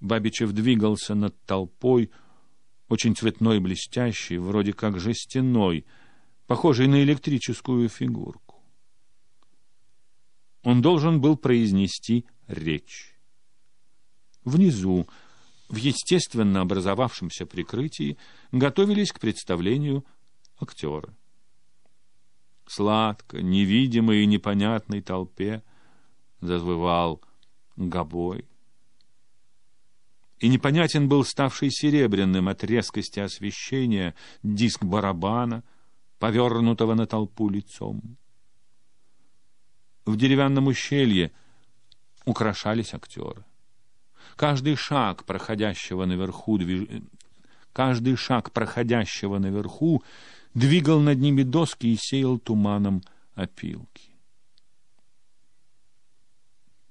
Бабичев двигался над толпой, очень цветной блестящий, вроде как жестяной, похожий на электрическую фигурку он должен был произнести речь. Внизу, в естественно образовавшемся прикрытии, готовились к представлению актеры. Сладко, невидимой и непонятной толпе зазвывал гобой. И непонятен был ставший серебряным от резкости освещения диск барабана, повернутого на толпу лицом в деревянном ущелье украшались актеры. Каждый шаг проходящего наверху, движ... каждый шаг проходящего наверху двигал над ними доски и сеял туманом опилки.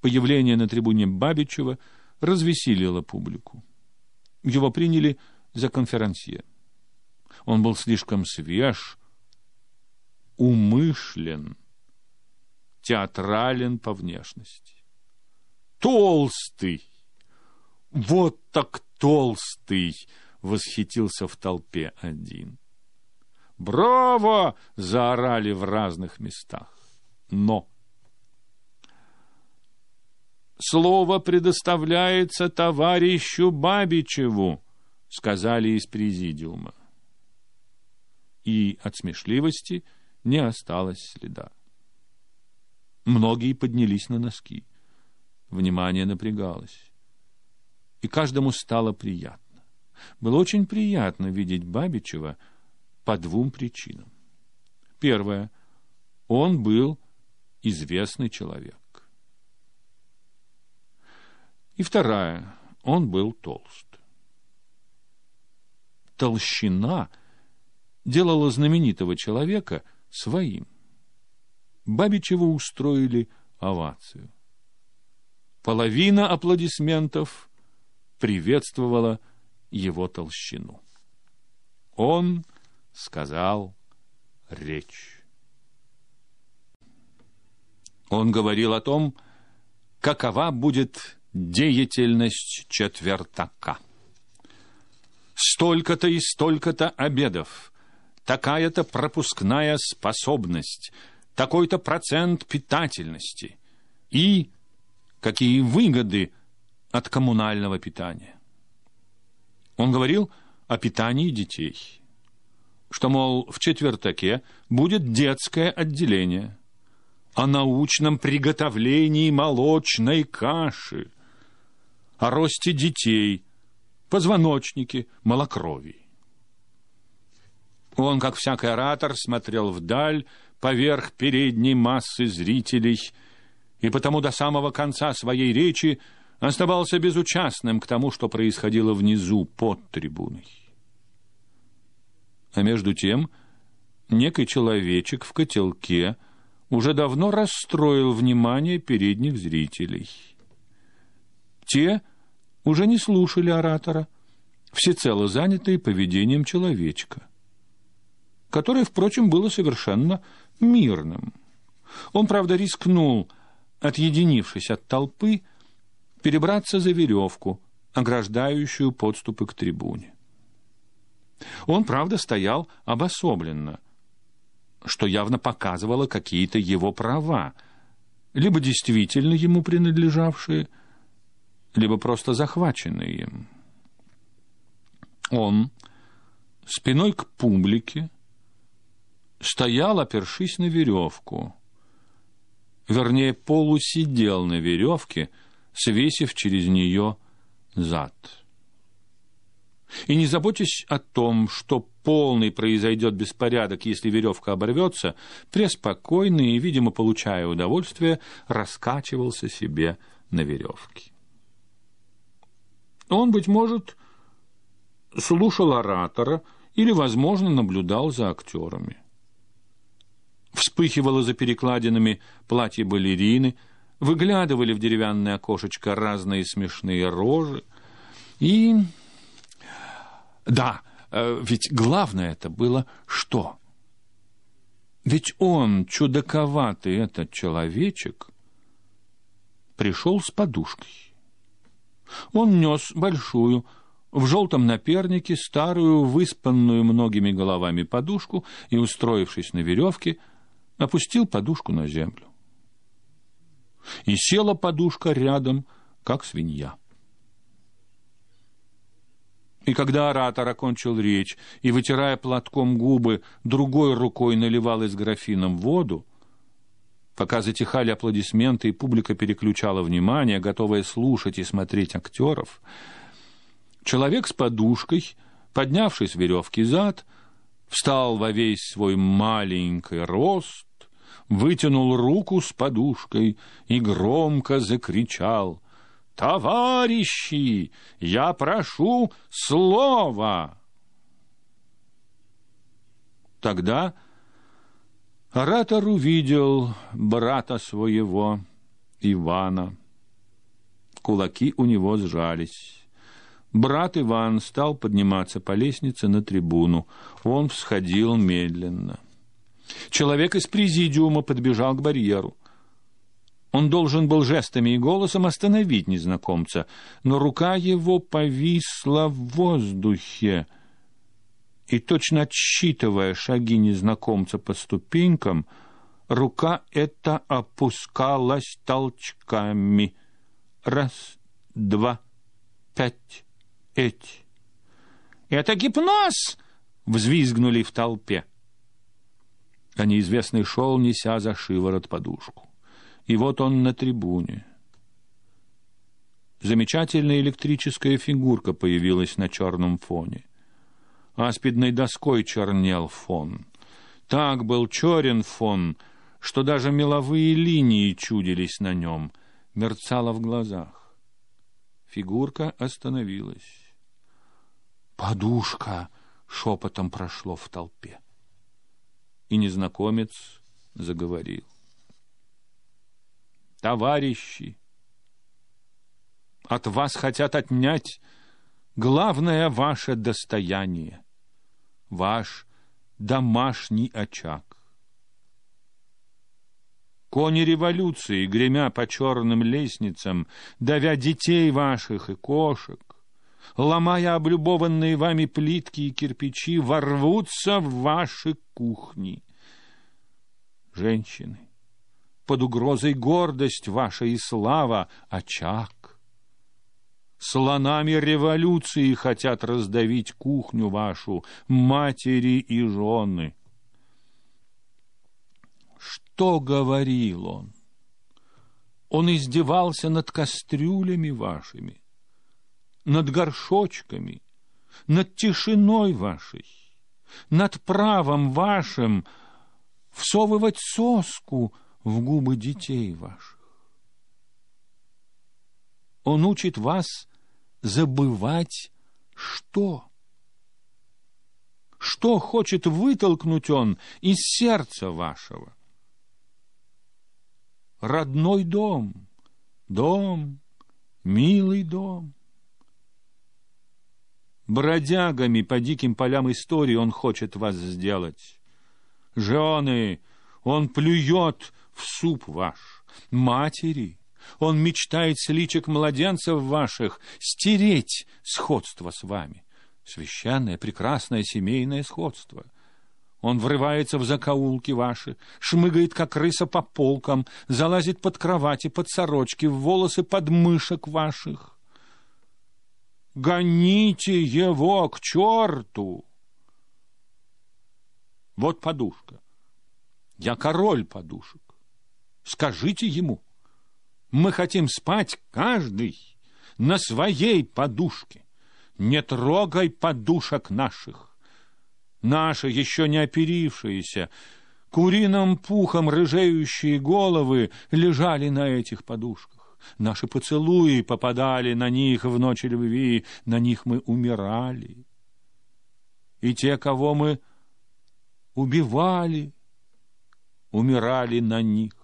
Появление на трибуне Бабичева развеселило публику. Его приняли за конферансье. Он был слишком свеж, умышлен, театрален по внешности. Толстый! Вот так толстый! Восхитился в толпе один. «Браво!» — заорали в разных местах. Но слово предоставляется товарищу Бабичеву, сказали из президиума. И от смешливости не осталось следа. Многие поднялись на носки. Внимание напрягалось. И каждому стало приятно. Было очень приятно видеть Бабичева по двум причинам. Первое. Он был известный человек. И вторая, он был толст. Толщина делала знаменитого человека своим. Бабичеву устроили овацию. Половина аплодисментов приветствовала его толщину. Он сказал речь. Он говорил о том, какова будет деятельность четвертака. Столько-то и столько-то обедов, такая-то пропускная способность, такой-то процент питательности и какие выгоды от коммунального питания. Он говорил о питании детей, что, мол, в четвертаке будет детское отделение, о научном приготовлении молочной каши, о росте детей, позвоночнике, малокровии. Он, как всякий оратор, смотрел вдаль, поверх передней массы зрителей, и потому до самого конца своей речи оставался безучастным к тому, что происходило внизу, под трибуной. А между тем, некий человечек в котелке уже давно расстроил внимание передних зрителей – те уже не слушали оратора, всецело занятые поведением человечка, которое, впрочем, было совершенно мирным. Он, правда, рискнул, отъединившись от толпы, перебраться за веревку, ограждающую подступы к трибуне. Он, правда, стоял обособленно, что явно показывало какие-то его права, либо действительно ему принадлежавшие, либо просто захваченный им. Он спиной к публике стоял, опершись на веревку, вернее, полусидел на веревке, свесив через нее зад. И не заботясь о том, что полный произойдет беспорядок, если веревка оборвется, преспокойно и, видимо, получая удовольствие, раскачивался себе на веревке. Он, быть может, слушал оратора или, возможно, наблюдал за актерами. Вспыхивало за перекладинами платье балерины, выглядывали в деревянное окошечко разные смешные рожи. И... Да, э, ведь главное это было что? Ведь он, чудаковатый этот человечек, пришел с подушкой. Он нес большую, в желтом напернике, старую, выспанную многими головами подушку и, устроившись на веревке, опустил подушку на землю. И села подушка рядом, как свинья. И когда оратор окончил речь и, вытирая платком губы, другой рукой наливал из графина воду, Пока затихали аплодисменты и публика переключала внимание, готовая слушать и смотреть актеров, человек с подушкой, поднявшись веревки зад, встал во весь свой маленький рост, вытянул руку с подушкой и громко закричал «Товарищи, я прошу слова!» Тогда Оратор увидел брата своего, Ивана. Кулаки у него сжались. Брат Иван стал подниматься по лестнице на трибуну. Он всходил медленно. Человек из президиума подбежал к барьеру. Он должен был жестами и голосом остановить незнакомца, но рука его повисла в воздухе, и, точно отсчитывая шаги незнакомца по ступенькам, рука эта опускалась толчками. Раз, два, пять, эти. «Это гипноз!» — взвизгнули в толпе. А неизвестный шел, неся за шиворот подушку. И вот он на трибуне. Замечательная электрическая фигурка появилась на черном фоне. Аспидной доской чернел фон. Так был черен фон, что даже меловые линии чудились на нем, мерцало в глазах. Фигурка остановилась. «Подушка!» — шепотом прошло в толпе. И незнакомец заговорил товарищи, от вас хотят отнять главное ваше достояние, ваш домашний очаг. Кони революции, гремя по черным лестницам, давя детей ваших и кошек, ломая облюбованные вами плитки и кирпичи, ворвутся в ваши кухни. Женщины, под угрозой гордость ваша и слава, очаг. Слонами революции хотят раздавить кухню вашу, матери и жены. Что говорил он? Он издевался над кастрюлями вашими, над горшочками, над тишиной вашей, над правом вашим всовывать соску — в губы детей ваших. Он учит вас забывать что? Что хочет вытолкнуть он из сердца вашего? Родной дом, дом, милый дом. Бродягами по диким полям истории он хочет вас сделать. Жены, он плюет в суп ваш, матери. Он мечтает с личек младенцев ваших стереть сходство с вами. Священное, прекрасное семейное сходство. Он врывается в закоулки ваши, шмыгает, как крыса по полкам, залазит под кровати, под сорочки, в волосы подмышек ваших. Гоните его к черту! Вот подушка. Я король подушек. Скажите ему, мы хотим спать каждый на своей подушке. Не трогай подушек наших. Наши, еще не оперившиеся, куриным пухом рыжеющие головы лежали на этих подушках. Наши поцелуи попадали на них в ночь любви, на них мы умирали. И те, кого мы убивали, умирали на них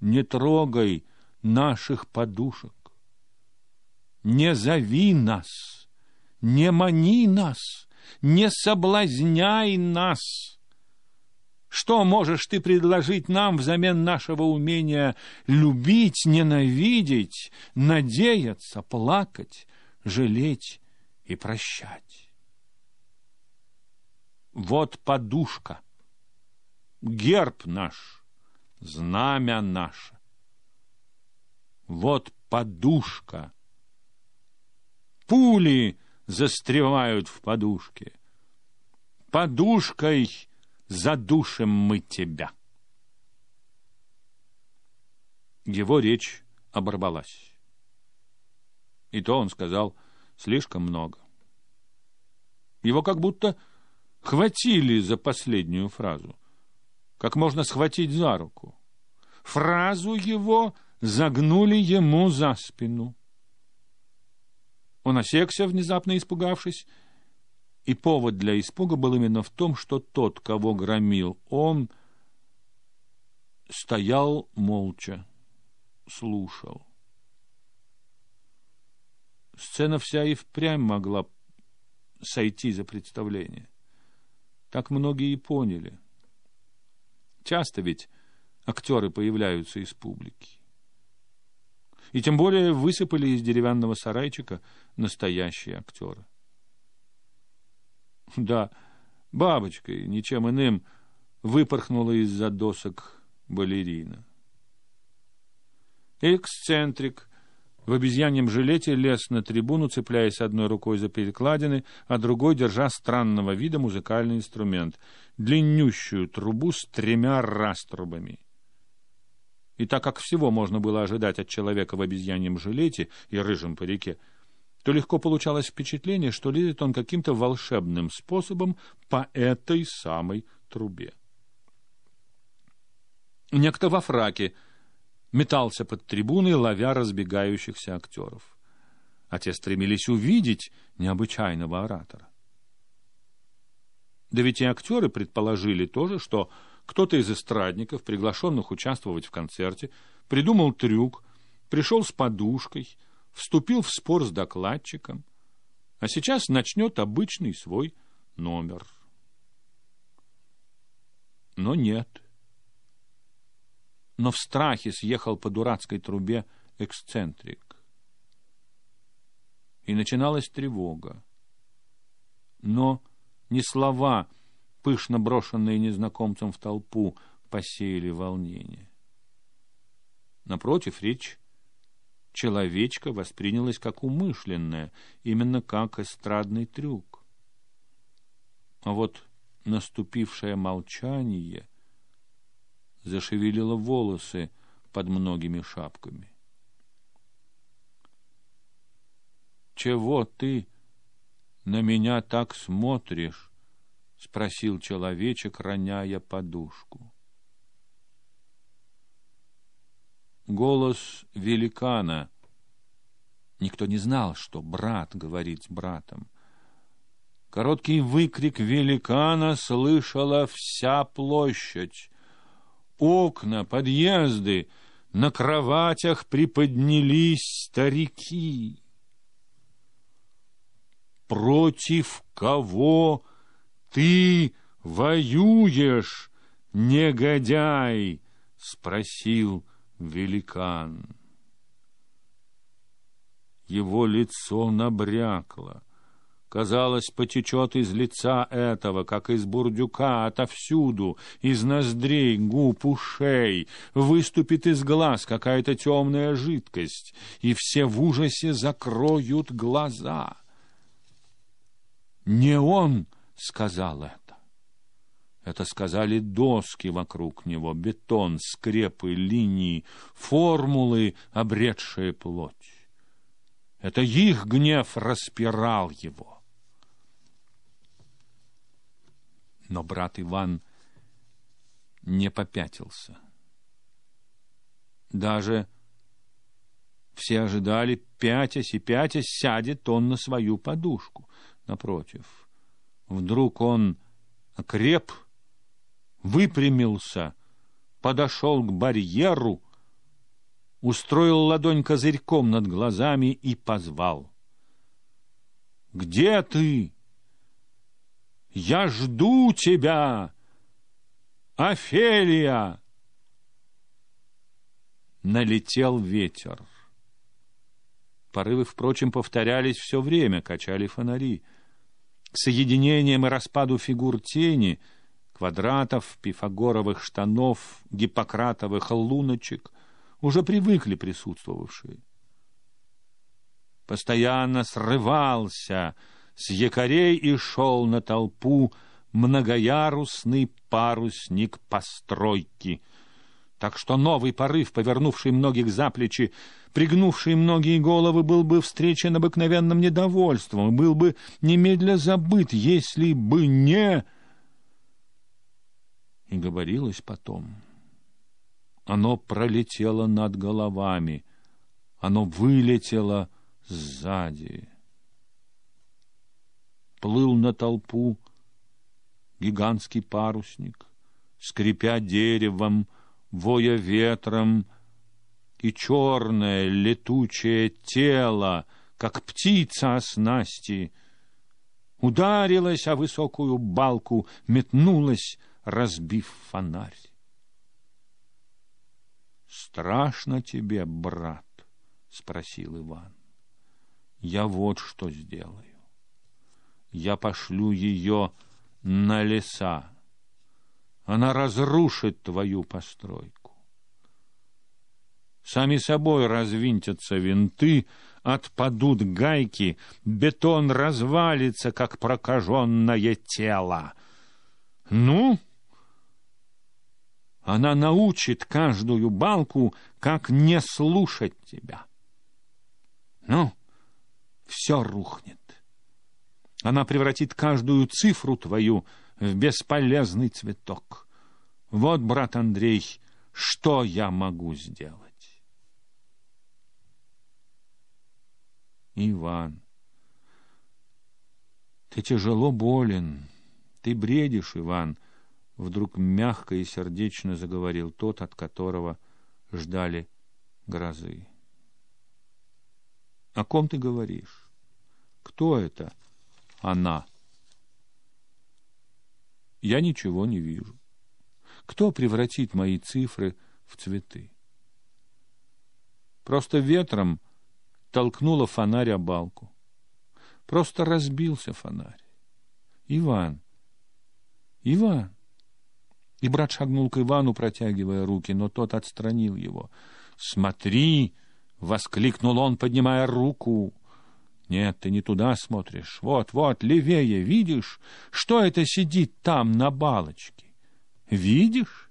не трогай наших подушек. Не зови нас, не мани нас, не соблазняй нас. Что можешь ты предложить нам взамен нашего умения любить, ненавидеть, надеяться, плакать, жалеть и прощать? Вот подушка, герб наш — знамя наше. Вот подушка. Пули застревают в подушке. Подушкой задушим мы тебя. Его речь оборвалась. И то он сказал слишком много. Его как будто хватили за последнюю фразу как можно схватить за руку. Фразу его загнули ему за спину. Он осекся, внезапно испугавшись, и повод для испуга был именно в том, что тот, кого громил он, стоял молча, слушал. Сцена вся и впрямь могла сойти за представление. Так многие и поняли. Часто ведь актеры появляются из публики. И тем более высыпали из деревянного сарайчика настоящие актеры. Да, бабочкой, ничем иным, выпорхнула из-за досок балерина. Эксцентрик в обезьяньем жилете лез на трибуну, цепляясь одной рукой за перекладины, а другой держа странного вида музыкальный инструмент — длиннющую трубу с тремя раструбами. И так как всего можно было ожидать от человека в обезьяньем жилете и рыжем парике, то легко получалось впечатление, что лезет он каким-то волшебным способом по этой самой трубе. Некто во фраке метался под трибуной, ловя разбегающихся актеров. А те стремились увидеть необычайного оратора. Да ведь и актеры предположили тоже, что кто-то из эстрадников, приглашенных участвовать в концерте, придумал трюк, пришел с подушкой, вступил в спор с докладчиком, а сейчас начнет обычный свой номер. Но нет но в страхе съехал по дурацкой трубе эксцентрик. И начиналась тревога. Но не слова, пышно брошенные незнакомцем в толпу, посеяли волнение. Напротив, речь человечка воспринялась как умышленная, именно как эстрадный трюк. А вот наступившее молчание зашевелила волосы под многими шапками. «Чего ты на меня так смотришь?» — спросил человечек, роняя подушку. Голос великана. Никто не знал, что брат говорит с братом. Короткий выкрик великана слышала вся площадь окна, подъезды, на кроватях приподнялись старики. Против кого ты воюешь, негодяй? спросил великан. Его лицо набрякло. Казалось, потечет из лица этого, как из бурдюка, отовсюду, из ноздрей, губ, ушей, выступит из глаз какая-то темная жидкость, и все в ужасе закроют глаза. «Не он!» — сказал это. Это сказали доски вокруг него, бетон, скрепы, линии, формулы, обретшие плоть. Это их гнев распирал его. Но брат Иван не попятился. Даже все ожидали, пятясь и пятясь, сядет он на свою подушку. Напротив, вдруг он окреп, выпрямился, подошел к барьеру, устроил ладонь козырьком над глазами и позвал. «Где ты?» Я жду тебя, Офелия!» Налетел ветер. Порывы, впрочем, повторялись все время, качали фонари. К соединениям и распаду фигур тени, квадратов, пифагоровых штанов, гиппократовых луночек уже привыкли присутствовавшие. Постоянно срывался, с якорей и шел на толпу многоярусный парусник постройки. Так что новый порыв, повернувший многих за плечи, пригнувший многие головы, был бы встречен обыкновенным недовольством, был бы немедля забыт, если бы не... И говорилось потом. Оно пролетело над головами, оно вылетело сзади плыл на толпу гигантский парусник, скрипя деревом, воя ветром, и черное летучее тело, как птица о снасти, ударилась о высокую балку, метнулась, разбив фонарь. «Страшно тебе, брат?» — спросил Иван. «Я вот что сделаю. Я пошлю ее на леса. Она разрушит твою постройку. Сами собой развинтятся винты, отпадут гайки, бетон развалится, как прокаженное тело. Ну, она научит каждую балку, как не слушать тебя. Ну, все рухнет. Она превратит каждую цифру твою в бесполезный цветок. Вот, брат Андрей, что я могу сделать? Иван, ты тяжело болен, ты бредишь, Иван, вдруг мягко и сердечно заговорил тот, от которого ждали грозы. О ком ты говоришь? Кто это она? Я ничего не вижу. Кто превратит мои цифры в цветы? Просто ветром толкнула фонарь о балку. Просто разбился фонарь. Иван, Иван. И брат шагнул к Ивану, протягивая руки, но тот отстранил его. «Смотри!» — воскликнул он, поднимая руку. «Нет, ты не туда смотришь. Вот, вот, левее, видишь? Что это сидит там на балочке? Видишь?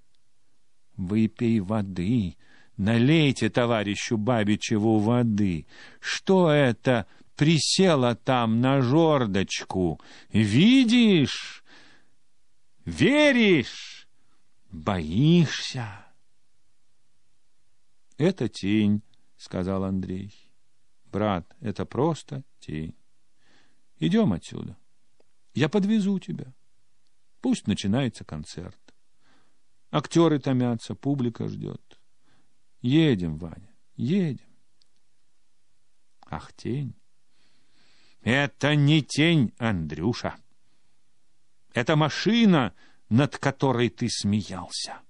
Выпей воды, налейте товарищу Бабичеву воды. Что это присело там на жердочку? Видишь? Веришь? Боишься?» «Это тень», — сказал Андрей. «Брат, это просто тень. Идем отсюда. Я подвезу тебя. Пусть начинается концерт. Актеры томятся, публика ждет. Едем, Ваня, едем. Ах, тень. Это не тень, Андрюша. Это машина, над которой ты смеялся.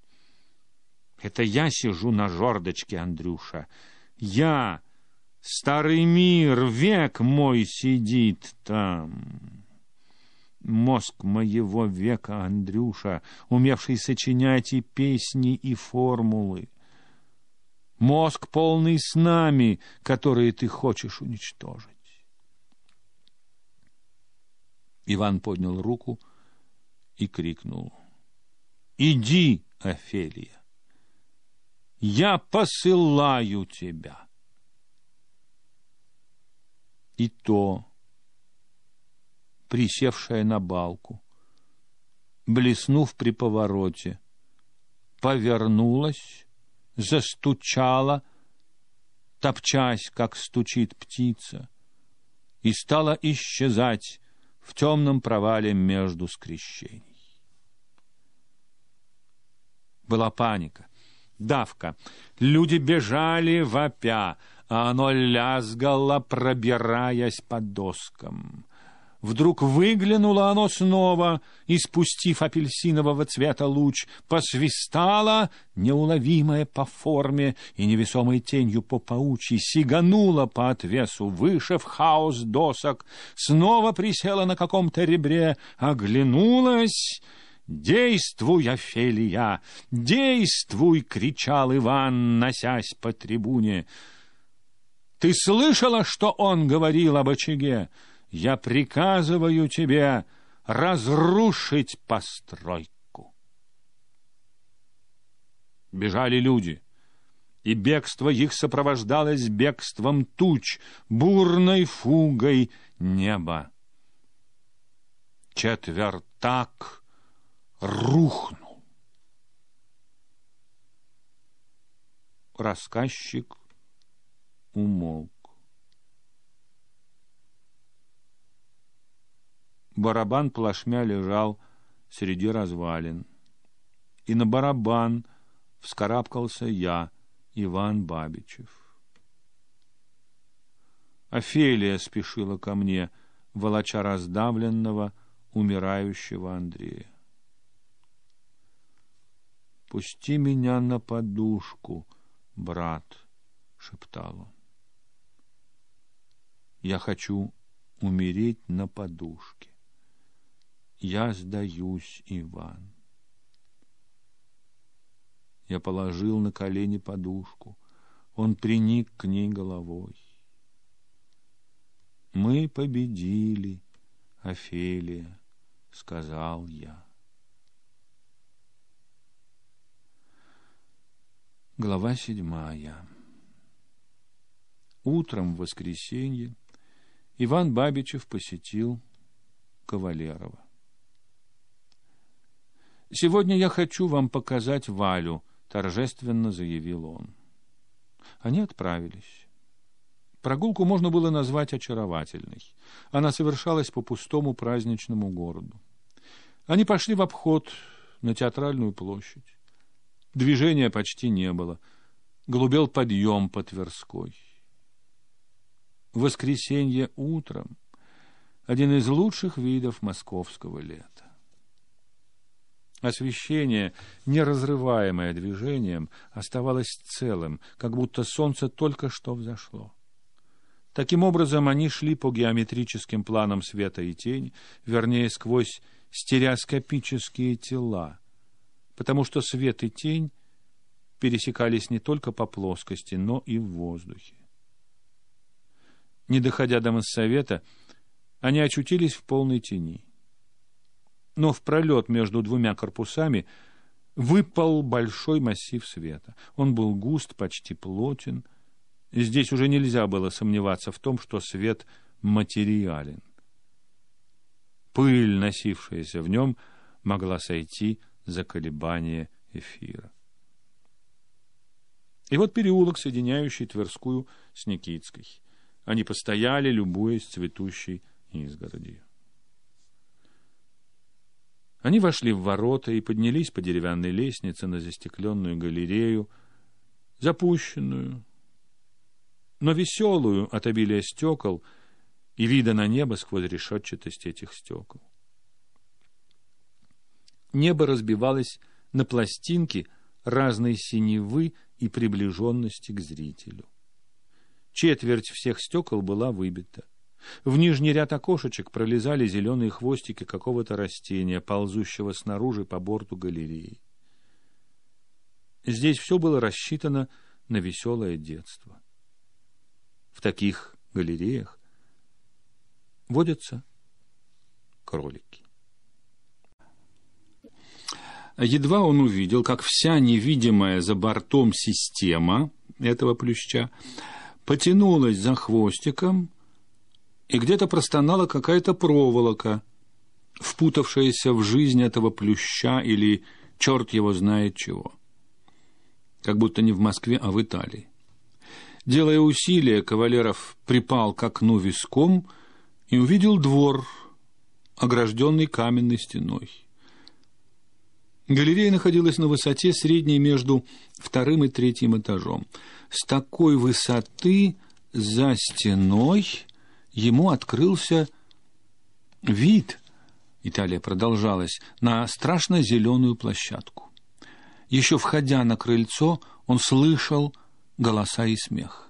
Это я сижу на жердочке, Андрюша. Я, старый мир, век мой сидит там. Мозг моего века, Андрюша, умевший сочинять и песни, и формулы. Мозг полный с нами, которые ты хочешь уничтожить. Иван поднял руку и крикнул. «Иди, Офелия!» я посылаю тебя. И то, присевшая на балку, блеснув при повороте, повернулась, застучала, топчась, как стучит птица, и стала исчезать в темном провале между скрещений. Была паника давка. Люди бежали вопя, а оно лязгало, пробираясь по доскам. Вдруг выглянуло оно снова, и, спустив апельсинового цвета луч, посвистало, неуловимое по форме и невесомой тенью по паучьи, сигануло по отвесу выше в хаос досок, снова присела на каком-то ребре, оглянулась «Действуй, Офелия! Действуй!» — кричал Иван, носясь по трибуне. «Ты слышала, что он говорил об очаге? Я приказываю тебе разрушить постройку!» Бежали люди, и бегство их сопровождалось бегством туч, бурной фугой неба. Четвертак — рухнул. Рассказчик умолк. Барабан плашмя лежал среди развалин. И на барабан вскарабкался я, Иван Бабичев. Офелия спешила ко мне, волоча раздавленного, умирающего Андрея. «Пусти меня на подушку, брат», — шептал он. «Я хочу умереть на подушке. Я сдаюсь, Иван». Я положил на колени подушку. Он приник к ней головой. «Мы победили, Офелия», — сказал я. Глава седьмая. Утром в воскресенье Иван Бабичев посетил Кавалерова. «Сегодня я хочу вам показать Валю», торжественно заявил он. Они отправились. Прогулку можно было назвать очаровательной. Она совершалась по пустому праздничному городу. Они пошли в обход на театральную площадь. Движения почти не было. Голубел подъем по Тверской. Воскресенье утром один из лучших видов московского лета. Освещение, неразрываемое движением, оставалось целым, как будто солнце только что взошло. Таким образом, они шли по геометрическим планам света и тени, вернее, сквозь стереоскопические тела, потому что свет и тень пересекались не только по плоскости, но и в воздухе. Не доходя до Моссовета, они очутились в полной тени но в пролет между двумя корпусами выпал большой массив света. Он был густ, почти плотен. Здесь уже нельзя было сомневаться в том, что свет материален. Пыль, носившаяся в нем, могла сойти за колебание эфира. И вот переулок, соединяющий Тверскую с Никитской. Они постояли, любуясь цветущей изгородью. Они вошли в ворота и поднялись по деревянной лестнице на застекленную галерею, запущенную, но веселую от обилия стекол и вида на небо сквозь решетчатость этих стекол. Небо разбивалось на пластинки разной синевы и приближенности к зрителю. Четверть всех стекол была выбита. В нижний ряд окошечек пролезали зеленые хвостики какого-то растения, ползущего снаружи по борту галереи. Здесь все было рассчитано на веселое детство. В таких галереях водятся кролики. Едва он увидел, как вся невидимая за бортом система этого плюща потянулась за хвостиком, и где-то простонала какая-то проволока, впутавшаяся в жизнь этого плюща или черт его знает чего. Как будто не в Москве, а в Италии. Делая усилия, Кавалеров припал к окну виском и увидел двор, огражденный каменной стеной. Галерея находилась на высоте средней между вторым и третьим этажом. С такой высоты за стеной ему открылся вид, Италия продолжалась, на страшно зеленую площадку. Еще входя на крыльцо, он слышал голоса и смех.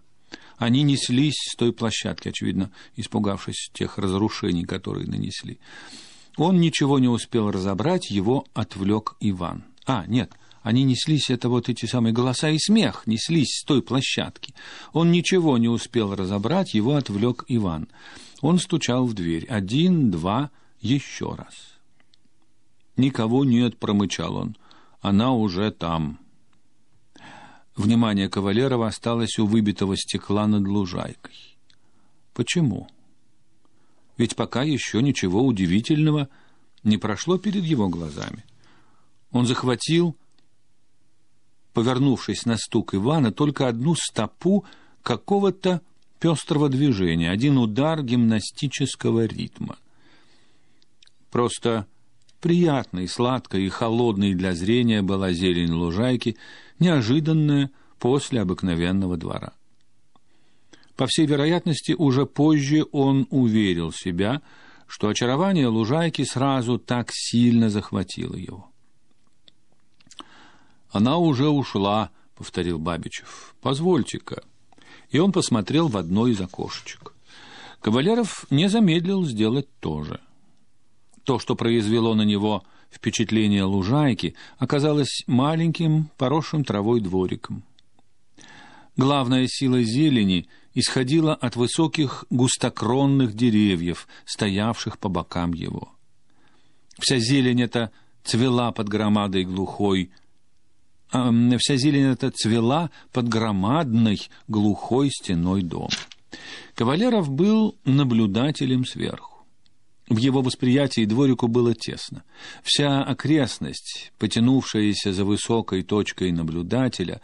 Они неслись с той площадки, очевидно, испугавшись тех разрушений, которые нанесли. Он ничего не успел разобрать, его отвлек Иван. А, нет, они неслись, это вот эти самые голоса и смех, неслись с той площадки. Он ничего не успел разобрать, его отвлек Иван. Он стучал в дверь. Один, два, еще раз. «Никого нет», — промычал он. «Она уже там». Внимание Кавалерова осталось у выбитого стекла над лужайкой. Почему? Ведь пока еще ничего удивительного не прошло перед его глазами. Он захватил повернувшись на стук Ивана, только одну стопу какого-то пестрого движения, один удар гимнастического ритма. Просто приятной, сладкой и холодной для зрения была зелень лужайки, неожиданная, после обыкновенного двора. По всей вероятности, уже позже он уверил себя, что очарование лужайки сразу так сильно захватило его. «Она уже ушла», — повторил Бабичев. «Позвольте-ка». И он посмотрел в одно из окошечек. Кавалеров не замедлил сделать то же. То, что произвело на него впечатление лужайки, оказалось маленьким, поросшим травой двориком. Главная сила зелени исходила от высоких густокронных деревьев, стоявших по бокам его. Вся зелень эта цвела под громадой глухой, а, вся зелень эта цвела под громадной глухой стеной дома. Кавалеров был наблюдателем сверху. В его восприятии дворику было тесно. Вся окрестность, потянувшаяся за высокой точкой наблюдателя,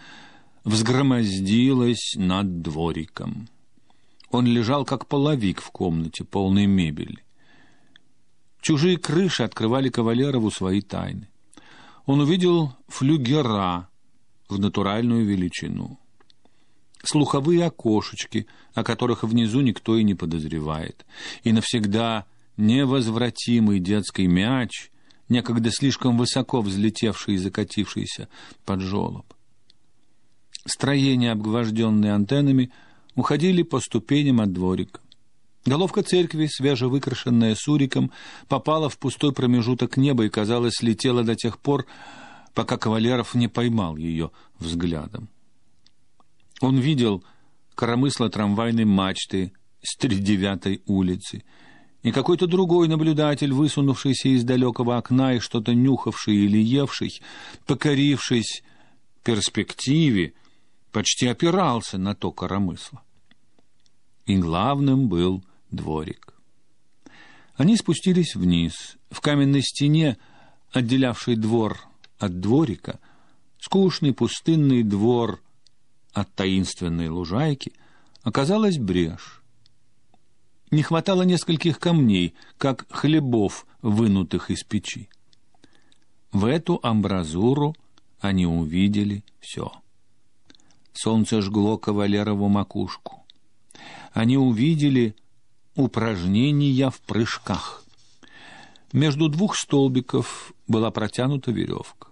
взгромоздилась над двориком. Он лежал, как половик в комнате, полной мебели. Чужие крыши открывали Кавалерову свои тайны. Он увидел флюгера в натуральную величину слуховые окошечки, о которых внизу никто и не подозревает, и навсегда невозвратимый детский мяч, некогда слишком высоко взлетевший и закатившийся под жолоб. Строения, обгвожденные антеннами, уходили по ступеням от дворика. Головка церкви, свежевыкрашенная суриком, попала в пустой промежуток неба и, казалось, летела до тех пор, пока Кавалеров не поймал ее взглядом. Он видел коромысло трамвайной мачты с тридевятой улицы, и какой-то другой наблюдатель, высунувшийся из далекого окна и что-то нюхавший или евший, покорившись перспективе, почти опирался на то коромысло. И главным был дворик. Они спустились вниз. В каменной стене, отделявшей двор от дворика, скучный пустынный двор от таинственной лужайки оказалась брешь. Не хватало нескольких камней, как хлебов, вынутых из печи. В эту амбразуру они увидели все. Солнце жгло кавалерову макушку. Они увидели упражнения в прыжках. Между двух столбиков была протянута веревка.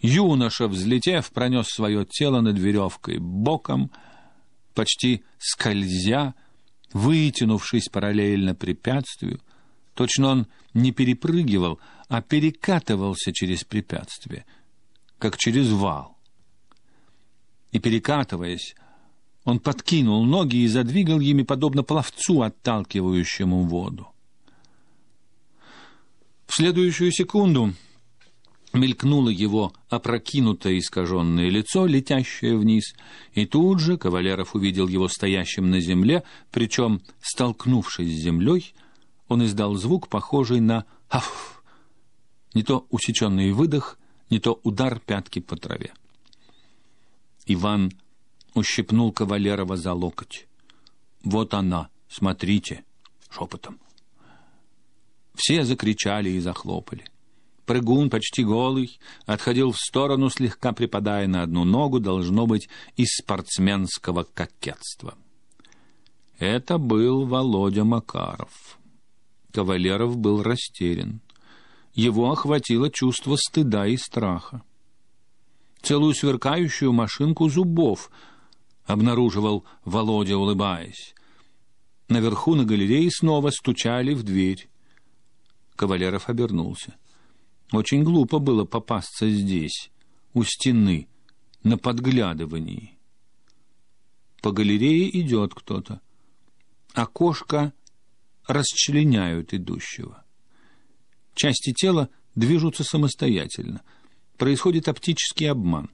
Юноша, взлетев, пронес свое тело над веревкой боком, почти скользя, вытянувшись параллельно препятствию. Точно он не перепрыгивал, а перекатывался через препятствие, как через вал. И, перекатываясь, он подкинул ноги и задвигал ими, подобно пловцу, отталкивающему воду. В следующую секунду мелькнуло его опрокинутое искаженное лицо, летящее вниз, и тут же Кавалеров увидел его стоящим на земле, причем, столкнувшись с землей, он издал звук, похожий на «аф», не то усеченный выдох, не то удар пятки по траве. Иван ущипнул Кавалерова за локоть. «Вот она, смотрите!» — шепотом. Все закричали и захлопали. Прыгун, почти голый, отходил в сторону, слегка припадая на одну ногу, должно быть, из спортсменского кокетства. Это был Володя Макаров. Кавалеров был растерян. Его охватило чувство стыда и страха. Целую сверкающую машинку зубов обнаруживал Володя, улыбаясь. Наверху на галерее снова стучали в дверь. Кавалеров обернулся. Очень глупо было попасться здесь, у стены, на подглядывании. По галерее идет кто-то. Окошко расчленяют идущего. Части тела движутся самостоятельно. Происходит оптический обман.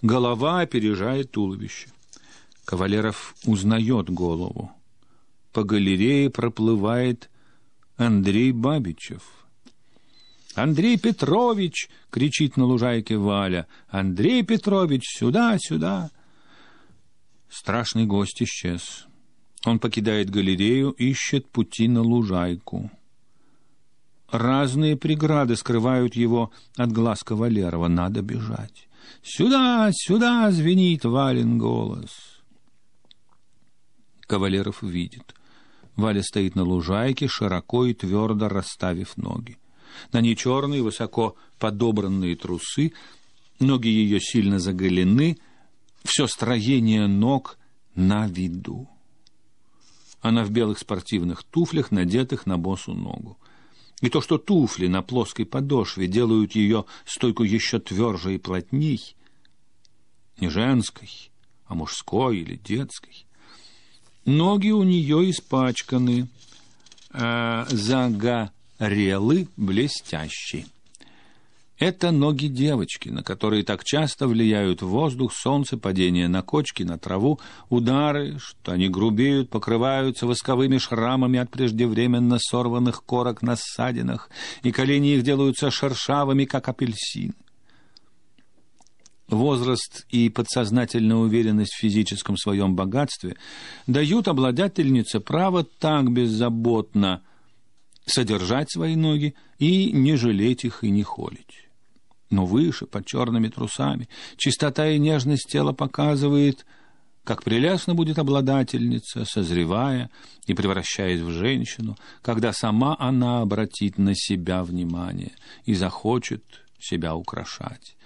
Голова опережает туловище. Кавалеров узнает голову. По галерее проплывает Андрей Бабичев — «Андрей Петрович!» — кричит на лужайке Валя. «Андрей Петрович, сюда, сюда!» Страшный гость исчез. Он покидает галерею, ищет пути на лужайку. Разные преграды скрывают его от глаз Кавалерова. Надо бежать. «Сюда, сюда!» — звенит Вален голос. Кавалеров видит. Валя стоит на лужайке, широко и твердо расставив ноги. На ней черные, высоко подобранные трусы, ноги ее сильно заголены, все строение ног на виду. Она в белых спортивных туфлях, надетых на босу ногу. И то, что туфли на плоской подошве делают ее стойку еще тверже и плотней, не женской, а мужской или детской. Ноги у нее испачканы, э, загорелы, блестящие. Это ноги девочки, на которые так часто влияют воздух, солнце, падение на кочки, на траву, удары, что они грубеют, покрываются восковыми шрамами от преждевременно сорванных корок на ссадинах, и колени их делаются шершавыми, как апельсин. Возраст и подсознательная уверенность в физическом своем богатстве дают обладательнице право так беззаботно содержать свои ноги и не жалеть их и не холить но выше, под черными трусами. Чистота и нежность тела показывает, как прелестно будет обладательница, созревая и превращаясь в женщину, когда сама она обратит на себя внимание и захочет себя украшать.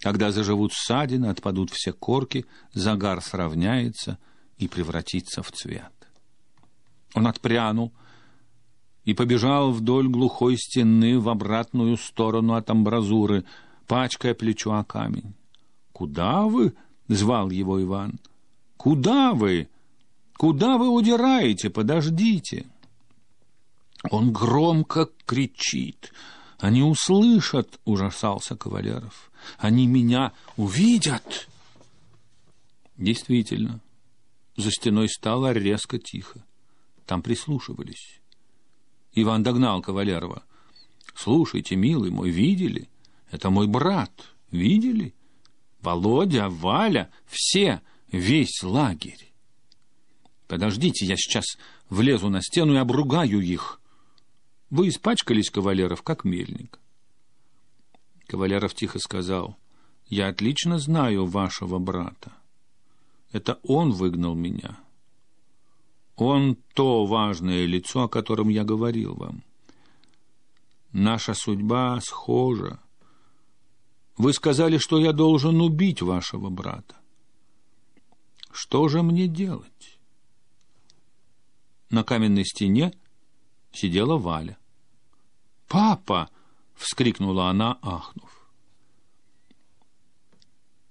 Когда заживут ссадины, отпадут все корки, загар сравняется и превратится в цвет. Он отпрянул, и побежал вдоль глухой стены в обратную сторону от амбразуры, пачкая плечо о камень. «Куда вы?» — звал его Иван. «Куда вы? Куда вы удираете? Подождите!» Он громко кричит. «Они услышат!» — ужасался Кавалеров. «Они меня увидят!» Действительно, за стеной стало резко тихо. Там прислушивались. Иван догнал Кавалерова. «Слушайте, милый мой, видели? Это мой брат. Видели? Володя, Валя, все, весь лагерь. Подождите, я сейчас влезу на стену и обругаю их. Вы испачкались, Кавалеров, как мельник». Кавалеров тихо сказал, «Я отлично знаю вашего брата. Это он выгнал меня». Он то важное лицо, о котором я говорил вам. Наша судьба схожа. Вы сказали, что я должен убить вашего брата. Что же мне делать? На каменной стене сидела Валя. «Папа!» — вскрикнула она, ахнув.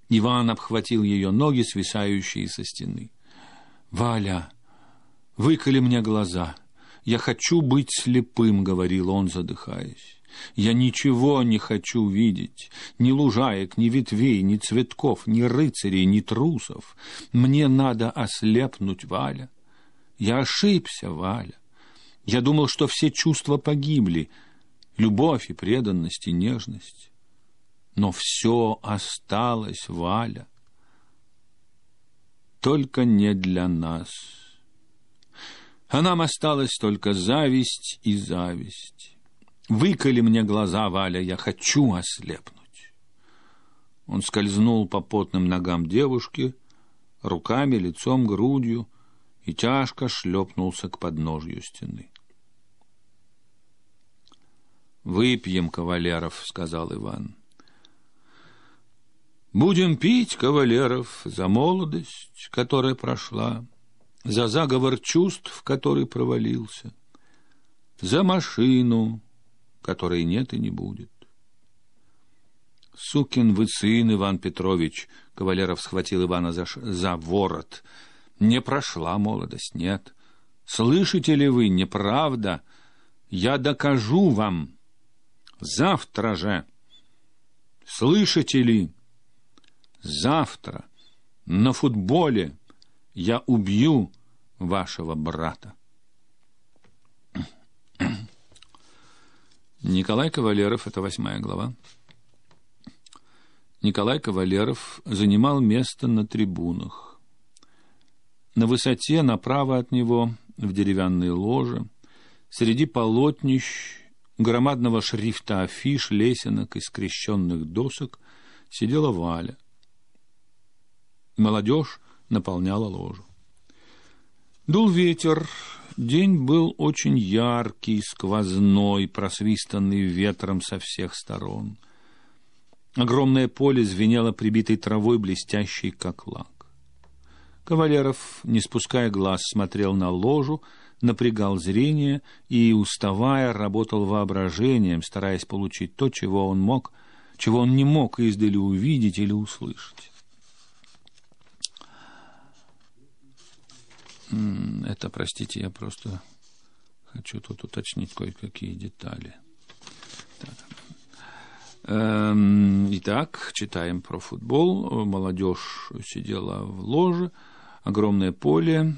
Иван обхватил ее ноги, свисающие со стены. «Валя!» Выколи мне глаза. Я хочу быть слепым, говорил он, задыхаясь. Я ничего не хочу видеть, ни лужаек, ни ветвей, ни цветков, ни рыцарей, ни трусов. Мне надо ослепнуть, Валя. Я ошибся, Валя. Я думал, что все чувства погибли, любовь и преданность и нежность. Но все осталось, Валя. Только не для нас. А нам осталась только зависть и зависть. Выколи мне глаза, Валя, я хочу ослепнуть. Он скользнул по потным ногам девушки, руками, лицом, грудью, и тяжко шлепнулся к подножью стены. «Выпьем, кавалеров», — сказал Иван. «Будем пить, кавалеров, за молодость, которая прошла» за заговор чувств, который провалился, за машину, которой нет и не будет. «Сукин вы сын, Иван Петрович!» — Кавалеров схватил Ивана за, за ворот. «Не прошла молодость, нет. Слышите ли вы, неправда? Я докажу вам. Завтра же. Слышите ли? Завтра на футболе я убью вашего брата. Николай Кавалеров, это восьмая глава. Николай Кавалеров занимал место на трибунах. На высоте, направо от него, в деревянной ложе, среди полотнищ, громадного шрифта афиш, лесенок и скрещенных досок, сидела Валя. Молодежь наполняла ложу. Дул ветер, день был очень яркий, сквозной, просвистанный ветром со всех сторон. Огромное поле звенело прибитой травой, блестящей, как лак. Кавалеров, не спуская глаз, смотрел на ложу, напрягал зрение и, уставая, работал воображением, стараясь получить то, чего он мог, чего он не мог издали увидеть или услышать. Это, простите, я просто хочу тут уточнить кое-какие детали. Так. Эм, итак, читаем про футбол. Молодежь сидела в ложе, огромное поле,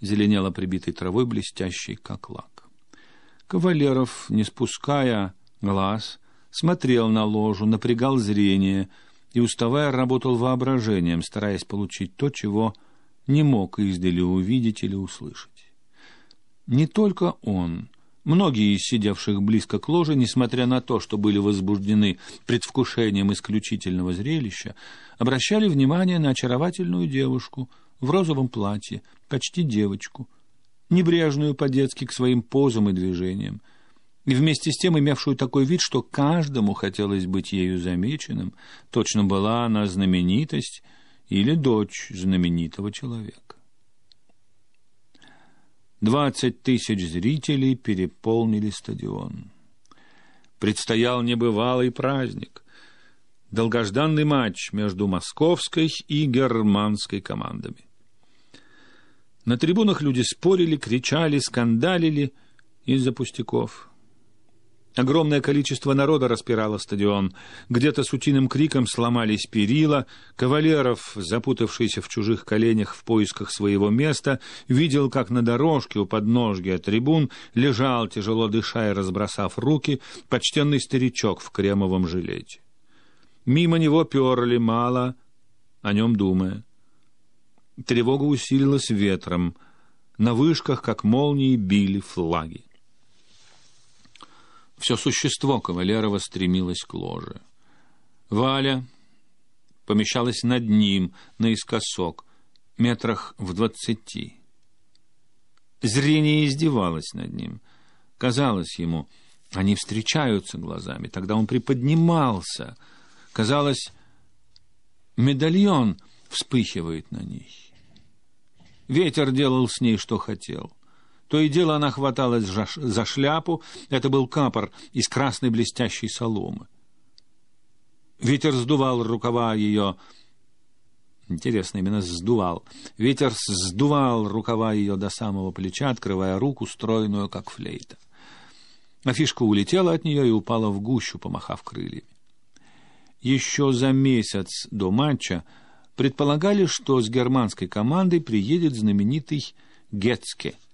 зеленело прибитой травой, блестящей, как лак. Кавалеров, не спуская глаз, смотрел на ложу, напрягал зрение и, уставая, работал воображением, стараясь получить то, чего не мог издали увидеть или услышать. Не только он, многие из сидевших близко к ложе, несмотря на то, что были возбуждены предвкушением исключительного зрелища, обращали внимание на очаровательную девушку в розовом платье, почти девочку, небрежную по-детски к своим позам и движениям, и вместе с тем имевшую такой вид, что каждому хотелось быть ею замеченным, точно была она знаменитость — или дочь знаменитого человека. Двадцать тысяч зрителей переполнили стадион. Предстоял небывалый праздник, долгожданный матч между московской и германской командами. На трибунах люди спорили, кричали, скандалили из-за пустяков – Огромное количество народа распирало стадион. Где-то с утиным криком сломались перила. Кавалеров, запутавшийся в чужих коленях в поисках своего места, видел, как на дорожке у подножья трибун лежал, тяжело дыша и разбросав руки, почтенный старичок в кремовом жилете. Мимо него перли мало, о нем думая. Тревога усилилась ветром. На вышках, как молнии, били флаги. Все существо Кавалерова стремилось к ложе. Валя помещалась над ним, наискосок, метрах в двадцати. Зрение издевалось над ним. Казалось ему, они встречаются глазами. Тогда он приподнимался. Казалось, медальон вспыхивает на ней. Ветер делал с ней, что хотел. То и дело она хваталась за шляпу. Это был капор из красной блестящей соломы. Ветер сдувал рукава ее... Интересно, именно сдувал. Ветер сдувал рукава ее до самого плеча, открывая руку, стройную, как флейта. Афишка улетела от нее и упала в гущу, помахав крыльями. Еще за месяц до матча предполагали, что с германской командой приедет знаменитый Гетцке –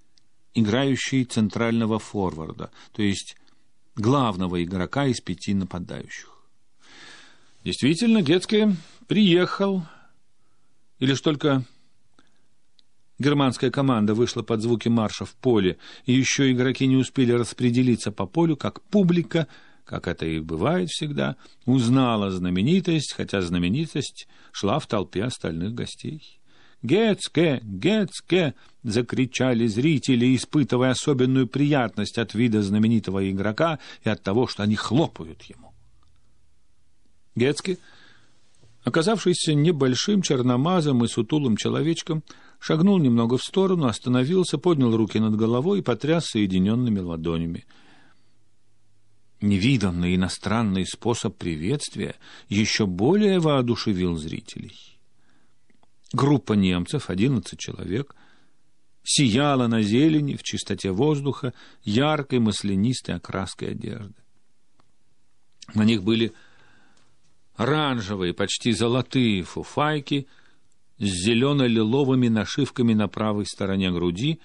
играющий центрального форварда, то есть главного игрока из пяти нападающих. Действительно, Гетцке приехал, и лишь только германская команда вышла под звуки марша в поле, и еще игроки не успели распределиться по полю, как публика, как это и бывает всегда, узнала знаменитость, хотя знаменитость шла в толпе остальных гостей. «Гецке! Гецке!» — закричали зрители, испытывая особенную приятность от вида знаменитого игрока и от того, что они хлопают ему. Гецке, оказавшийся небольшим черномазом и сутулым человечком, шагнул немного в сторону, остановился, поднял руки над головой и потряс соединенными ладонями. Невиданный иностранный способ приветствия еще более воодушевил зрителей. Группа немцев, одиннадцать человек, сияла на зелени, в чистоте воздуха, яркой маслянистой окраской одежды. На них были оранжевые, почти золотые фуфайки с зелено-лиловыми нашивками на правой стороне груди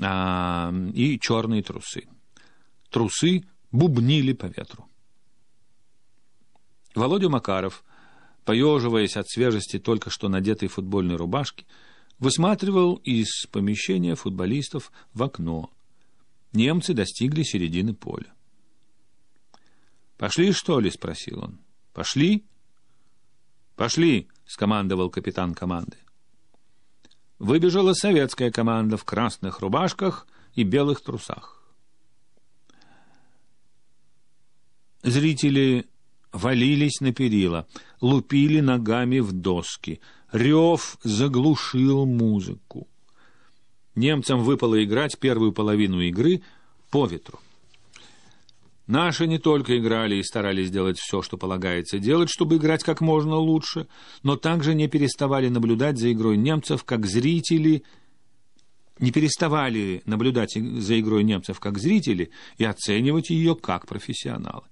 а, и черные трусы. Трусы бубнили по ветру. Володя Макаров – поеживаясь от свежести только что надетой футбольной рубашки, высматривал из помещения футболистов в окно. Немцы достигли середины поля. «Пошли, что ли?» — спросил он. «Пошли?» «Пошли!» — скомандовал капитан команды. Выбежала советская команда в красных рубашках и белых трусах. Зрители валились на перила, лупили ногами в доски. Рев заглушил музыку. Немцам выпало играть первую половину игры по ветру. Наши не только играли и старались делать все, что полагается делать, чтобы играть как можно лучше, но также не переставали наблюдать за игрой немцев как зрители, не переставали наблюдать за игрой немцев как зрители и оценивать ее как профессионалы.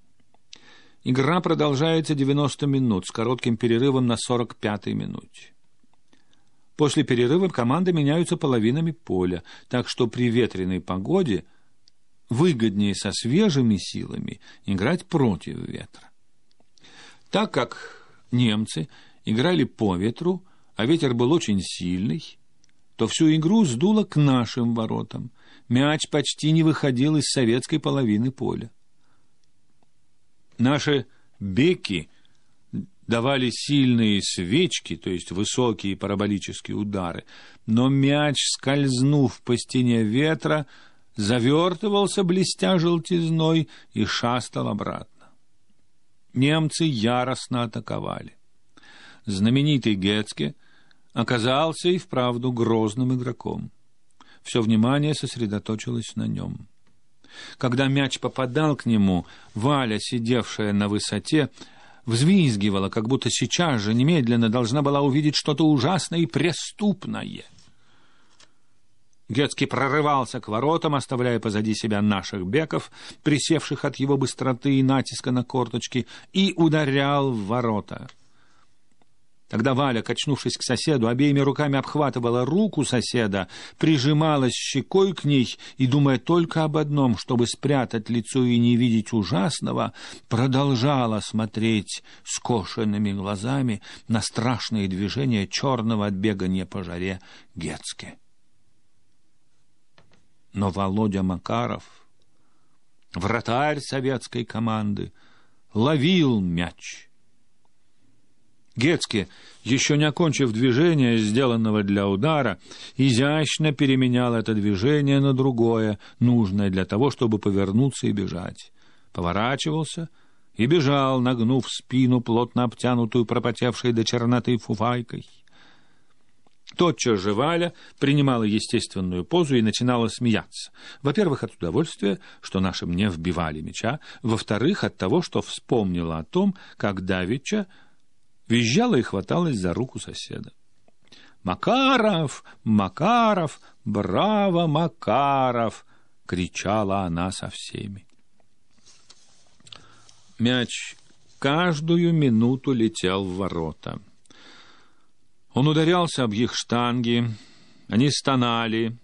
Игра продолжается 90 минут с коротким перерывом на 45-й минуте. После перерыва команды меняются половинами поля, так что при ветреной погоде – выгоднее со свежими силами играть против ветра. Так как немцы играли по ветру, а ветер был очень сильный, то всю игру сдуло к нашим воротам. Мяч почти не выходил из советской половины поля. Наши беки давали сильные свечки, то есть высокие параболические удары, но мяч, скользнув по стене ветра, завертывался, блестя желтизной, и шастал обратно. Немцы яростно атаковали. Знаменитый Гецке оказался и вправду грозным игроком. Все внимание сосредоточилось на нем. Когда мяч попадал к нему, Валя, сидевшая на высоте, взвизгивала, как будто сейчас же немедленно должна была увидеть что-то ужасное и преступное. Гетский прорывался к воротам, оставляя позади себя наших беков, присевших от его быстроты и натиска на корточки, и ударял в ворота. Тогда Валя, качнувшись к соседу, обеими руками обхватывала руку соседа, прижималась щекой к ней и, думая только об одном, чтобы спрятать лицо и не видеть ужасного, продолжала смотреть скошенными глазами на страшные движения черного от бегания по жаре Гетски. Но Володя Макаров, вратарь советской команды, ловил мяч. Гецке, еще не окончив движение, сделанного для удара, изящно переменял это движение на другое, нужное для того, чтобы повернуться и бежать. Поворачивался и бежал, нагнув спину, плотно обтянутую пропотевшей до черноты фуфайкой. Тотчас же Валя принимала естественную позу и начинала смеяться. Во-первых, от удовольствия, что нашим не вбивали меча, во-вторых, от того, что вспомнила о том, как Давича визжала и хваталась за руку соседа. «Макаров! Макаров! Браво, Макаров!» — кричала она со всеми. Мяч каждую минуту летел в ворота. Он ударялся об их штанги, они стонали,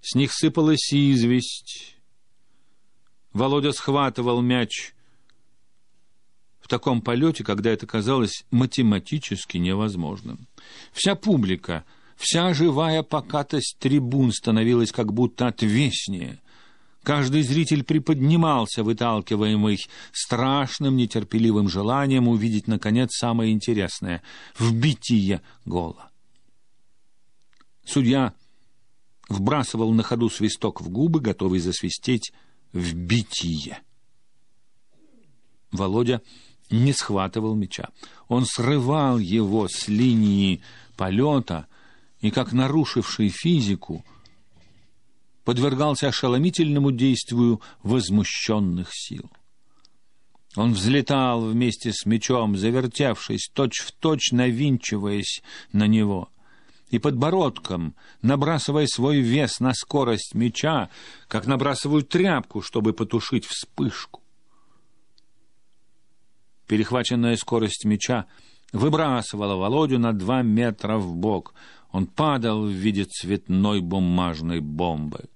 с них сыпалась известь. Володя схватывал мяч в таком полете, когда это казалось математически невозможным. Вся публика, вся живая покатость трибун становилась как будто отвеснее — Каждый зритель приподнимался, выталкиваемый страшным нетерпеливым желанием увидеть, наконец, самое интересное — вбитие гола. Судья вбрасывал на ходу свисток в губы, готовый засвистеть «вбитие». Володя не схватывал мяча. Он срывал его с линии полета и, как нарушивший физику, — подвергался ошеломительному действию возмущенных сил. Он взлетал вместе с мечом, завертевшись, точь-в-точь навинчиваясь на него, и подбородком, набрасывая свой вес на скорость меча, как набрасывают тряпку, чтобы потушить вспышку. Перехваченная скорость меча выбрасывала Володю на два метра в бок. Он падал в виде цветной бумажной бомбы.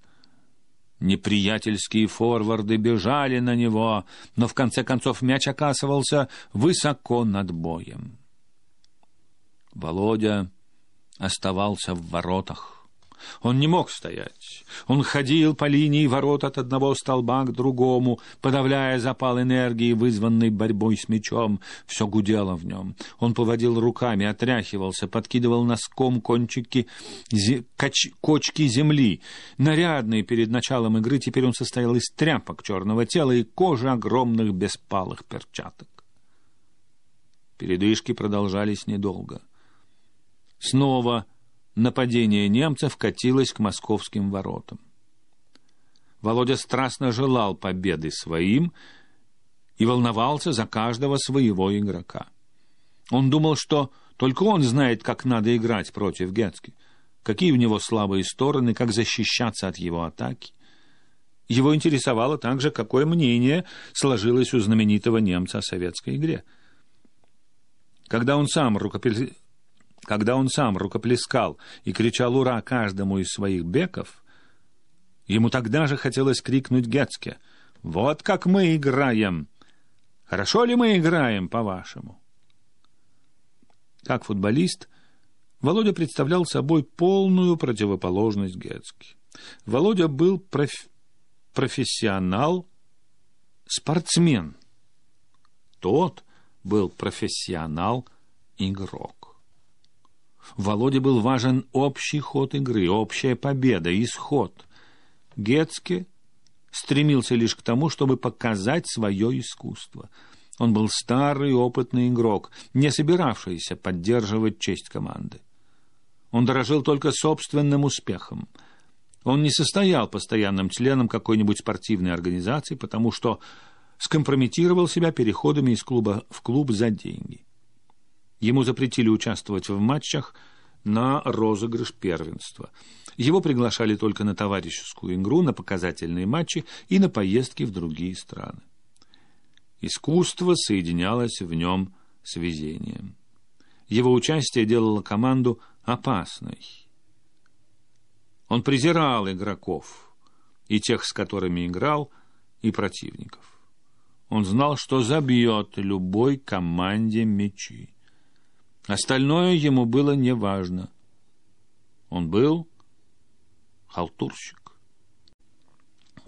Неприятельские форварды бежали на него, но в конце концов мяч оказывался высоко над боем. Володя оставался в воротах. Он не мог стоять. Он ходил по линии ворот от одного столба к другому, подавляя запал энергии, вызванный борьбой с мечом. Все гудело в нем. Он поводил руками, отряхивался, подкидывал носком кончики зе... коч... кочки земли. Нарядный перед началом игры, теперь он состоял из тряпок черного тела и кожи огромных беспалых перчаток. Передышки продолжались недолго. Снова нападение немцев катилось к московским воротам. Володя страстно желал победы своим и волновался за каждого своего игрока. Он думал, что только он знает, как надо играть против Гетски, какие у него слабые стороны, как защищаться от его атаки. Его интересовало также, какое мнение сложилось у знаменитого немца о советской игре. Когда он сам рукопис когда он сам рукоплескал и кричал «Ура!» каждому из своих беков, ему тогда же хотелось крикнуть Гецке «Вот как мы играем! Хорошо ли мы играем, по-вашему?» Как футболист, Володя представлял собой полную противоположность Гецке. Володя был проф... профессионал, спортсмен. Тот был профессионал-игрок. Володе был важен общий ход игры, общая победа, исход. Гецке стремился лишь к тому, чтобы показать свое искусство. Он был старый опытный игрок, не собиравшийся поддерживать честь команды. Он дорожил только собственным успехом. Он не состоял постоянным членом какой-нибудь спортивной организации, потому что скомпрометировал себя переходами из клуба в клуб за деньги. Ему запретили участвовать в матчах на розыгрыш первенства. Его приглашали только на товарищескую игру, на показательные матчи и на поездки в другие страны. Искусство соединялось в нем с везением. Его участие делало команду опасной. Он презирал игроков, и тех, с которыми играл, и противников. Он знал, что забьет любой команде мячи. Остальное ему было неважно. Он был халтурщик.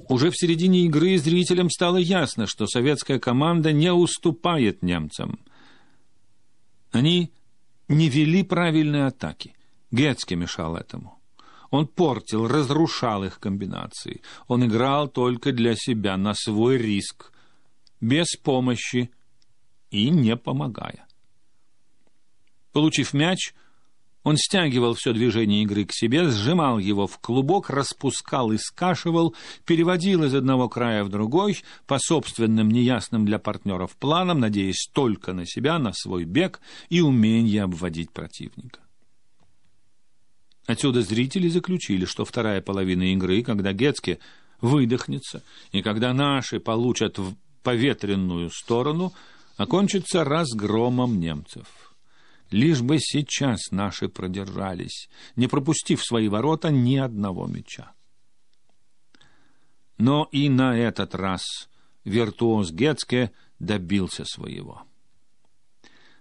Уже в середине игры зрителям стало ясно, что советская команда не уступает немцам. Они не вели правильные атаки. Гетцке мешал этому. Он портил, разрушал их комбинации. Он играл только для себя, на свой риск, без помощи и не помогая. Получив мяч, он стягивал все движение игры к себе, сжимал его в клубок, распускал и скашивал, переводил из одного края в другой по собственным неясным для партнеров планам, надеясь только на себя, на свой бег и умение обводить противника. Отсюда зрители заключили, что вторая половина игры, когда Гецке выдохнется, и когда наши получат в поветренную сторону, окончится разгромом немцев. Лишь бы сейчас наши продержались, не пропустив свои ворота ни одного мяча. Но и на этот раз виртуоз Гецке добился своего.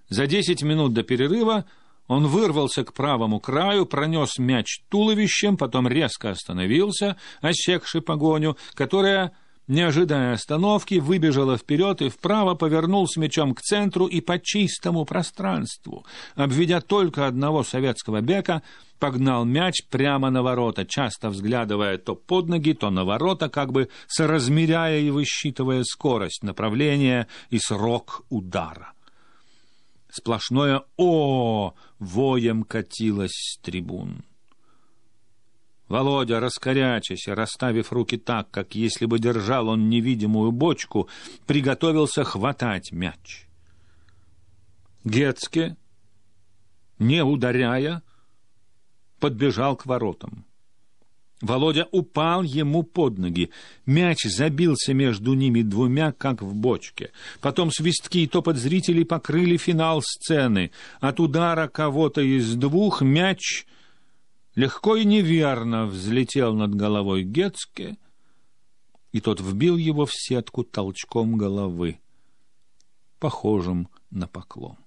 За десять минут до перерыва он вырвался к правому краю, пронес мяч туловищем, потом резко остановился, осекший погоню, которая не ожидая остановки, выбежала вперед и вправо, повернул с мячом к центру и по чистому пространству, обведя только одного советского бека, погнал мяч прямо на ворота, часто взглядывая то под ноги, то на ворота, как бы соразмеряя и высчитывая скорость, направление и срок удара. Сплошное «О!» воем катилось с трибун. Володя, раскорячась, расставив руки так, как если бы держал он невидимую бочку, приготовился хватать мяч. Гецке, не ударяя, подбежал к воротам. Володя упал ему под ноги. Мяч забился между ними двумя, как в бочке. Потом свистки и топот зрителей покрыли финал сцены. От удара кого-то из двух мяч легко и неверно взлетел над головой Гецке, и тот вбил его в сетку толчком головы, похожим на поклон.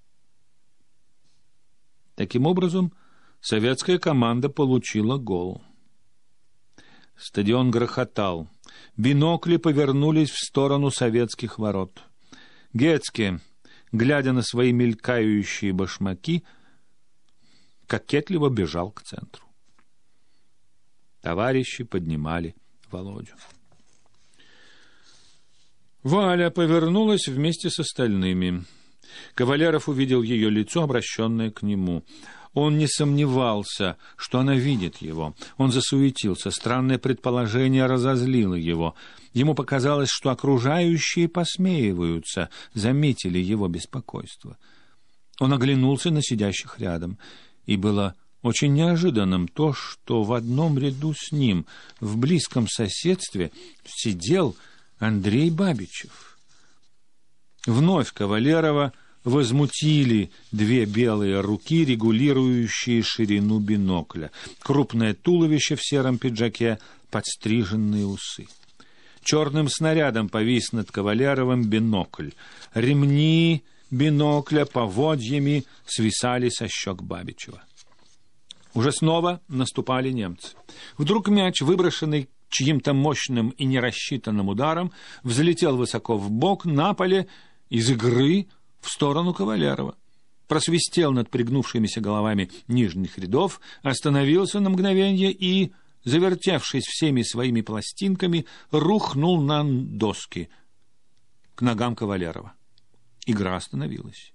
Таким образом, советская команда получила гол — Стадион грохотал. Бинокли повернулись в сторону советских ворот. Гецке, глядя на свои мелькающие башмаки, кокетливо бежал к центру. Товарищи поднимали Володю. Валя повернулась вместе с остальными. Кавалеров увидел ее лицо, обращенное к нему. Он не сомневался, что она видит его. Он засуетился. Странное предположение разозлило его. Ему показалось, что окружающие посмеиваются, заметили его беспокойство. Он оглянулся на сидящих рядом, и было очень неожиданным то, что в одном ряду с ним, в близком соседстве, сидел Андрей Бабичев. Вновь Кавалерова — возмутили две белые руки, регулирующие ширину бинокля, крупное туловище в сером пиджаке, подстриженные усы. Черным снарядом повис над Каваляровым бинокль. Ремни бинокля поводьями свисали со щек Бабичева. Уже снова наступали немцы. Вдруг мяч, выброшенный чьим-то мощным и нерассчитанным ударом, взлетел высоко в бок на поле из игры в сторону Кавалярова. Просвистел над пригнувшимися головами нижних рядов, остановился на мгновение и, завертевшись всеми своими пластинками, рухнул на доски к ногам Кавалярова. Игра остановилась.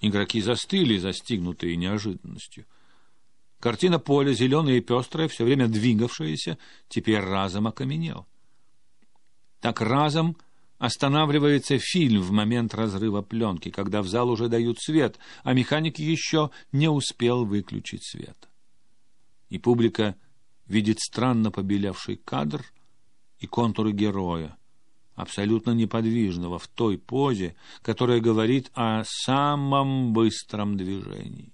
Игроки застыли, застигнутые неожиданностью. Картина поля, зеленая и пестрая, все время двигавшаяся, теперь разом окаменел. Так разом Останавливается фильм в момент разрыва пленки, когда в зал уже дают свет, а механик еще не успел выключить свет. И публика видит странно побелевший кадр и контуры героя, абсолютно неподвижного в той позе, которая говорит о самом быстром движении.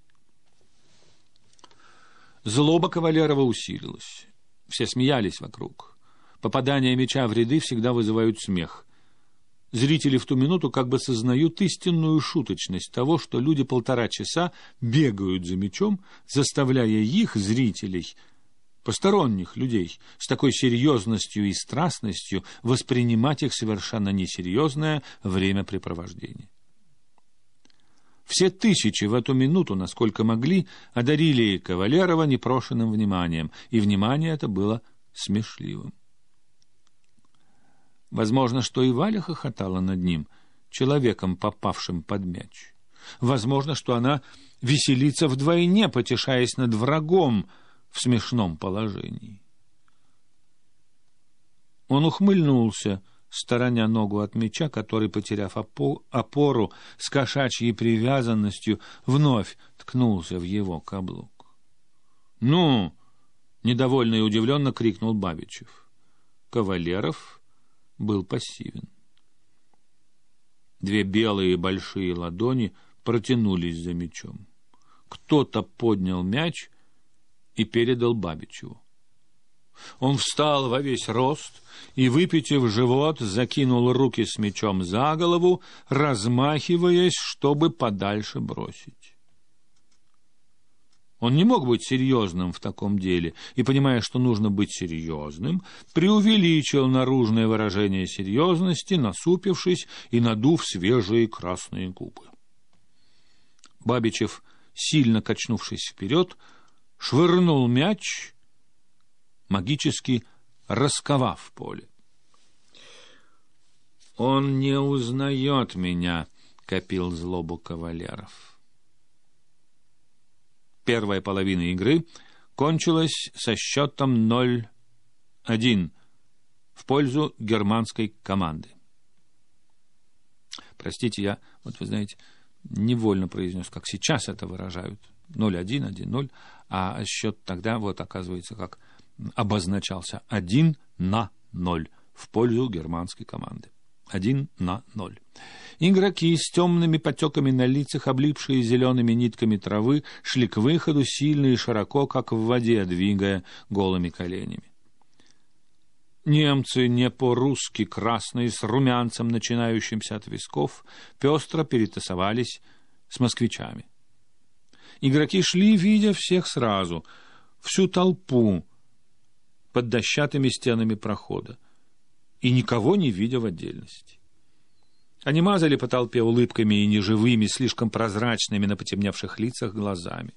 Злоба Кавалерова усилилась. Все смеялись вокруг. Попадания мяча в ряды всегда вызывают смех. Зрители в ту минуту как бы сознают истинную шуточность того, что люди полтора часа бегают за мячом, заставляя их, зрителей, посторонних людей, с такой серьезностью и страстностью воспринимать их совершенно несерьезное времяпрепровождение. Все тысячи в эту минуту, насколько могли, одарили Кавалерова непрошенным вниманием, и внимание это было смешливым. Возможно, что и Валя хохотала над ним, человеком, попавшим под мяч. Возможно, что она веселится вдвойне, потешаясь над врагом в смешном положении. Он ухмыльнулся, стороня ногу от меча, который, потеряв опору с кошачьей привязанностью, вновь ткнулся в его каблук. «Ну!» — недовольно и удивленно крикнул Бабичев. Кавалеров был пассивен. Две белые большие ладони протянулись за мячом. Кто-то поднял мяч и передал Бабичеву. Он встал во весь рост и, выпитив живот, закинул руки с мечом за голову, размахиваясь, чтобы подальше бросить. Он не мог быть серьезным в таком деле, и, понимая, что нужно быть серьезным, преувеличил наружное выражение серьезности, насупившись и надув свежие красные губы. Бабичев, сильно качнувшись вперед, швырнул мяч, магически расковав поле. «Он не узнает меня», — копил злобу кавалеров. Первая половина игры кончилась со счетом 0-1 в пользу германской команды. Простите, я, вот вы знаете, невольно произнес, как сейчас это выражают. 0-1, 1-0, а счет тогда, вот оказывается, как обозначался 1 на 0 в пользу германской команды. 1 на 0. Игроки с темными потеками на лицах, облипшие зелеными нитками травы, шли к выходу сильно и широко, как в воде, двигая голыми коленями. Немцы не по-русски красные, с румянцем, начинающимся от висков, пестро перетасовались с москвичами. Игроки шли, видя всех сразу, всю толпу, под дощатыми стенами прохода, и никого не видя в отдельности. Они мазали по толпе улыбками и неживыми, слишком прозрачными на потемневших лицах глазами.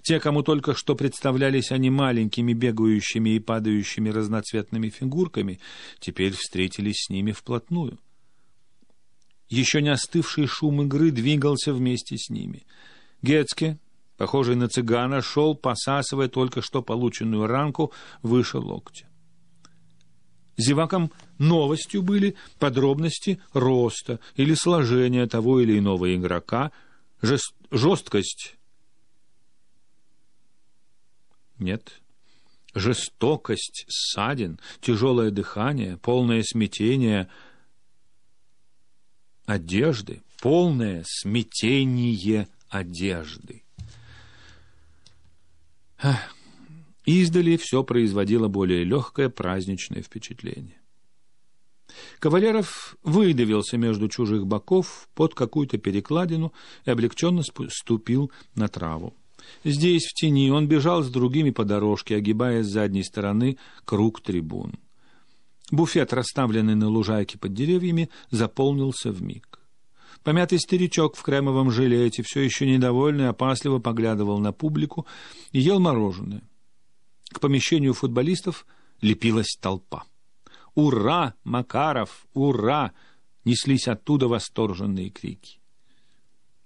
Те, кому только что представлялись они маленькими, бегающими и падающими разноцветными фигурками, теперь встретились с ними вплотную. Еще не остывший шум игры двигался вместе с ними. Гецке, похожий на цыгана, шел, посасывая только что полученную ранку выше локтя. Зевакам новостью были подробности роста или сложения того или иного игрока, жест жесткость нет. Жестокость, ссадин, тяжелое дыхание, полное смятение одежды, полное смятение одежды. Издали все производило более легкое праздничное впечатление. Кавалеров выдавился между чужих боков под какую-то перекладину и облегченно ступил на траву. Здесь, в тени, он бежал с другими по дорожке, огибая с задней стороны круг трибун. Буфет, расставленный на лужайке под деревьями, заполнился вмиг. Помятый старичок в кремовом жилете, все еще недовольный, опасливо поглядывал на публику и ел мороженое. К помещению футболистов лепилась толпа. «Ура, Макаров! Ура!» неслись оттуда восторженные крики.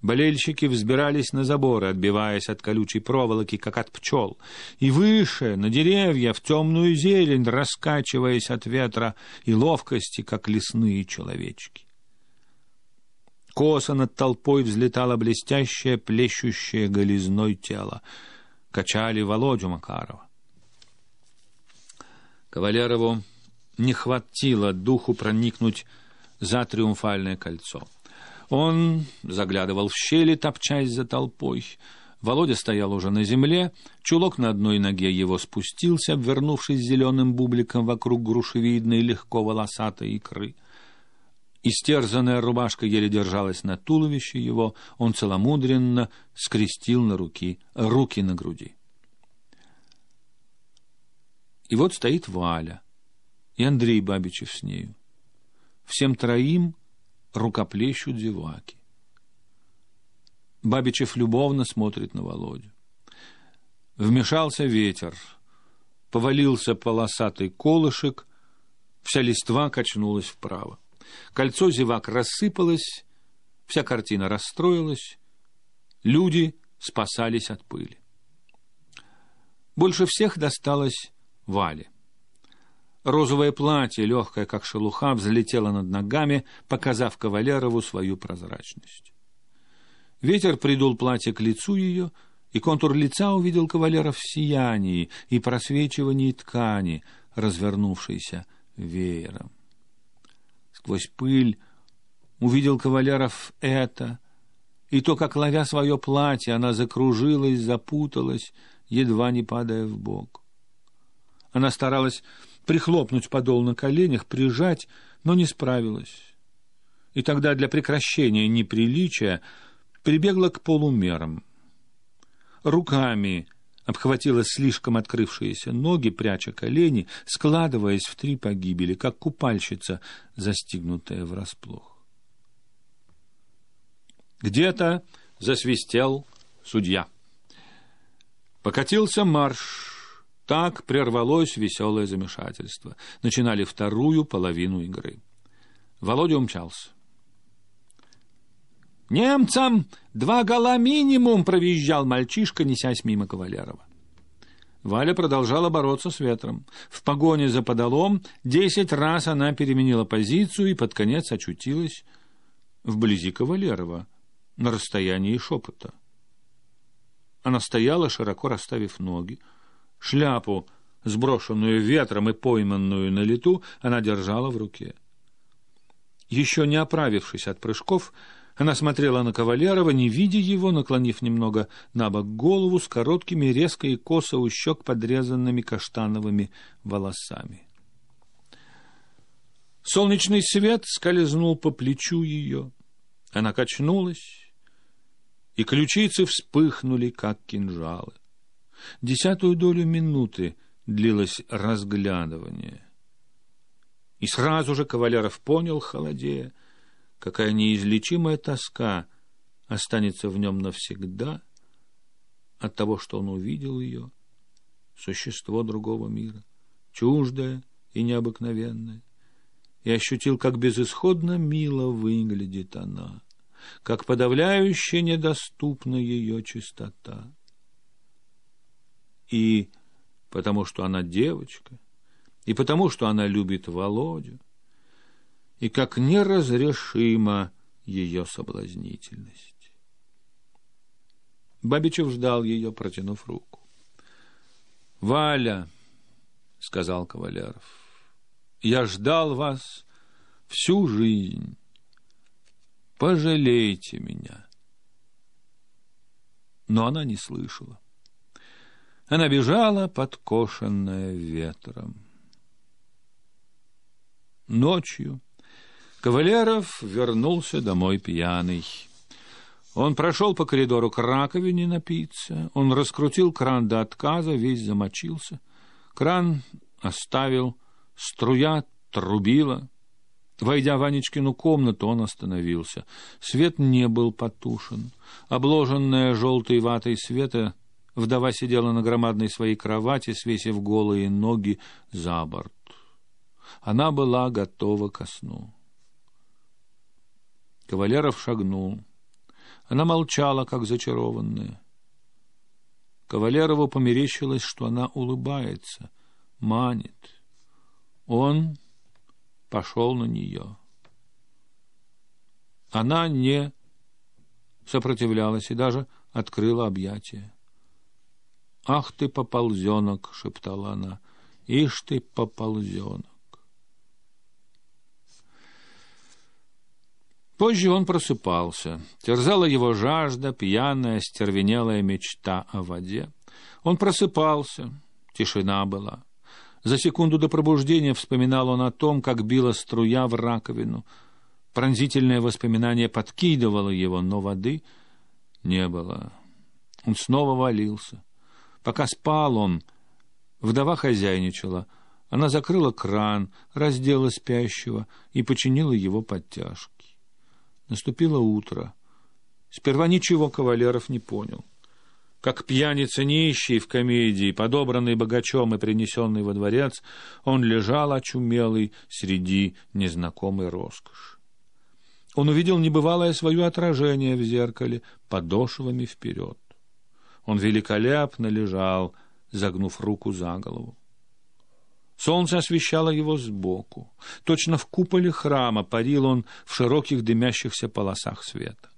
Болельщики взбирались на заборы, отбиваясь от колючей проволоки, как от пчел, и выше, на деревья, в темную зелень, раскачиваясь от ветра и ловкости, как лесные человечки. Косо над толпой взлетало блестящее, плещущее голизной тело. Качали Володю Макарова. Кавалерову не хватило духу проникнуть за триумфальное кольцо — он заглядывал в щели, топчась за толпой. Володя стоял уже на земле, чулок на одной ноге его спустился, обвернувшись зеленым бубликом вокруг грушевидной легко волосатой икры. Истерзанная рубашка еле держалась на туловище его, он целомудренно скрестил на руки, руки на груди. И вот стоит Валя, и Андрей Бабичев с нею. Всем троим рукоплещут зеваки. Бабичев любовно смотрит на Володю. Вмешался ветер, повалился полосатый колышек, вся листва качнулась вправо. Кольцо зевак рассыпалось, вся картина расстроилась, люди спасались от пыли. Больше всех досталось Вале. Розовое платье, легкое, как шелуха, взлетело над ногами, показав Кавалерову свою прозрачность. Ветер придул платье к лицу ее, и контур лица увидел Кавалеров в сиянии и просвечивании ткани, развернувшейся веером. Сквозь пыль увидел Кавалеров это, и то, как, ловя свое платье, она закружилась, запуталась, едва не падая в бок. Она старалась прихлопнуть подол на коленях, прижать, но не справилась. И тогда для прекращения неприличия прибегла к полумерам. Руками обхватила слишком открывшиеся ноги, пряча колени, складываясь в три погибели, как купальщица, застигнутая врасплох. Где-то засвистел судья. Покатился марш так прервалось веселое замешательство. Начинали вторую половину игры. Володя умчался. «Немцам два гола минимум!» — провизжал мальчишка, несясь мимо Кавалерова. Валя продолжала бороться с ветром. В погоне за подолом десять раз она переменила позицию и под конец очутилась вблизи Кавалерова, на расстоянии шепота. Она стояла, широко расставив ноги, Шляпу, сброшенную ветром и пойманную на лету, она держала в руке. Еще не оправившись от прыжков, она смотрела на Кавалерова, не видя его, наклонив немного на бок голову с короткими, резко и косо у щек подрезанными каштановыми волосами. Солнечный свет скользнул по плечу ее. Она качнулась, и ключицы вспыхнули, как кинжалы. Десятую долю минуты длилось разглядывание. И сразу же Кавалеров понял, холодея, какая неизлечимая тоска останется в нем навсегда от того, что он увидел ее, существо другого мира, чуждое и необыкновенное, и ощутил, как безысходно мило выглядит она, как подавляюще недоступна ее чистота. И потому что она девочка, и потому что она любит Володю, и как неразрешима ее соблазнительность. Бабичев ждал ее, протянув руку. «Валя!» — сказал Кавалеров. «Я ждал вас всю жизнь. Пожалейте меня». Но она не слышала. Она бежала, подкошенная ветром. Ночью Кавалеров вернулся домой пьяный. Он прошел по коридору к раковине напиться. Он раскрутил кран до отказа, весь замочился. Кран оставил, струя трубила. Войдя в Анечкину комнату, он остановился. Свет не был потушен. Обложенная желтой ватой света, вдова сидела на громадной своей кровати, свесив голые ноги за борт. Она была готова ко сну. Кавалеров шагнул. Она молчала, как зачарованная. Кавалерову померещилось, что она улыбается, манит. Он пошел на нее. Она не сопротивлялась и даже открыла объятия. «Ах ты, поползенок!» — шептала она. «Ишь ты, поползенок!» Позже он просыпался. Терзала его жажда, пьяная, стервенелая мечта о воде. Он просыпался. Тишина была. За секунду до пробуждения вспоминал он о том, как била струя в раковину. Пронзительное воспоминание подкидывало его, но воды не было. Он снова валился. Пока спал он, вдова хозяйничала. Она закрыла кран, раздела спящего и починила его подтяжку. Наступило утро. Сперва ничего Кавалеров не понял. Как пьяница нищий в комедии, подобранный богачом и принесенный во дворец, он лежал очумелый среди незнакомой роскоши. Он увидел небывалое свое отражение в зеркале, подошвами вперед. Он великолепно лежал, загнув руку за голову. Солнце освещало его сбоку. Точно в куполе храма парил он в широких дымящихся полосах света.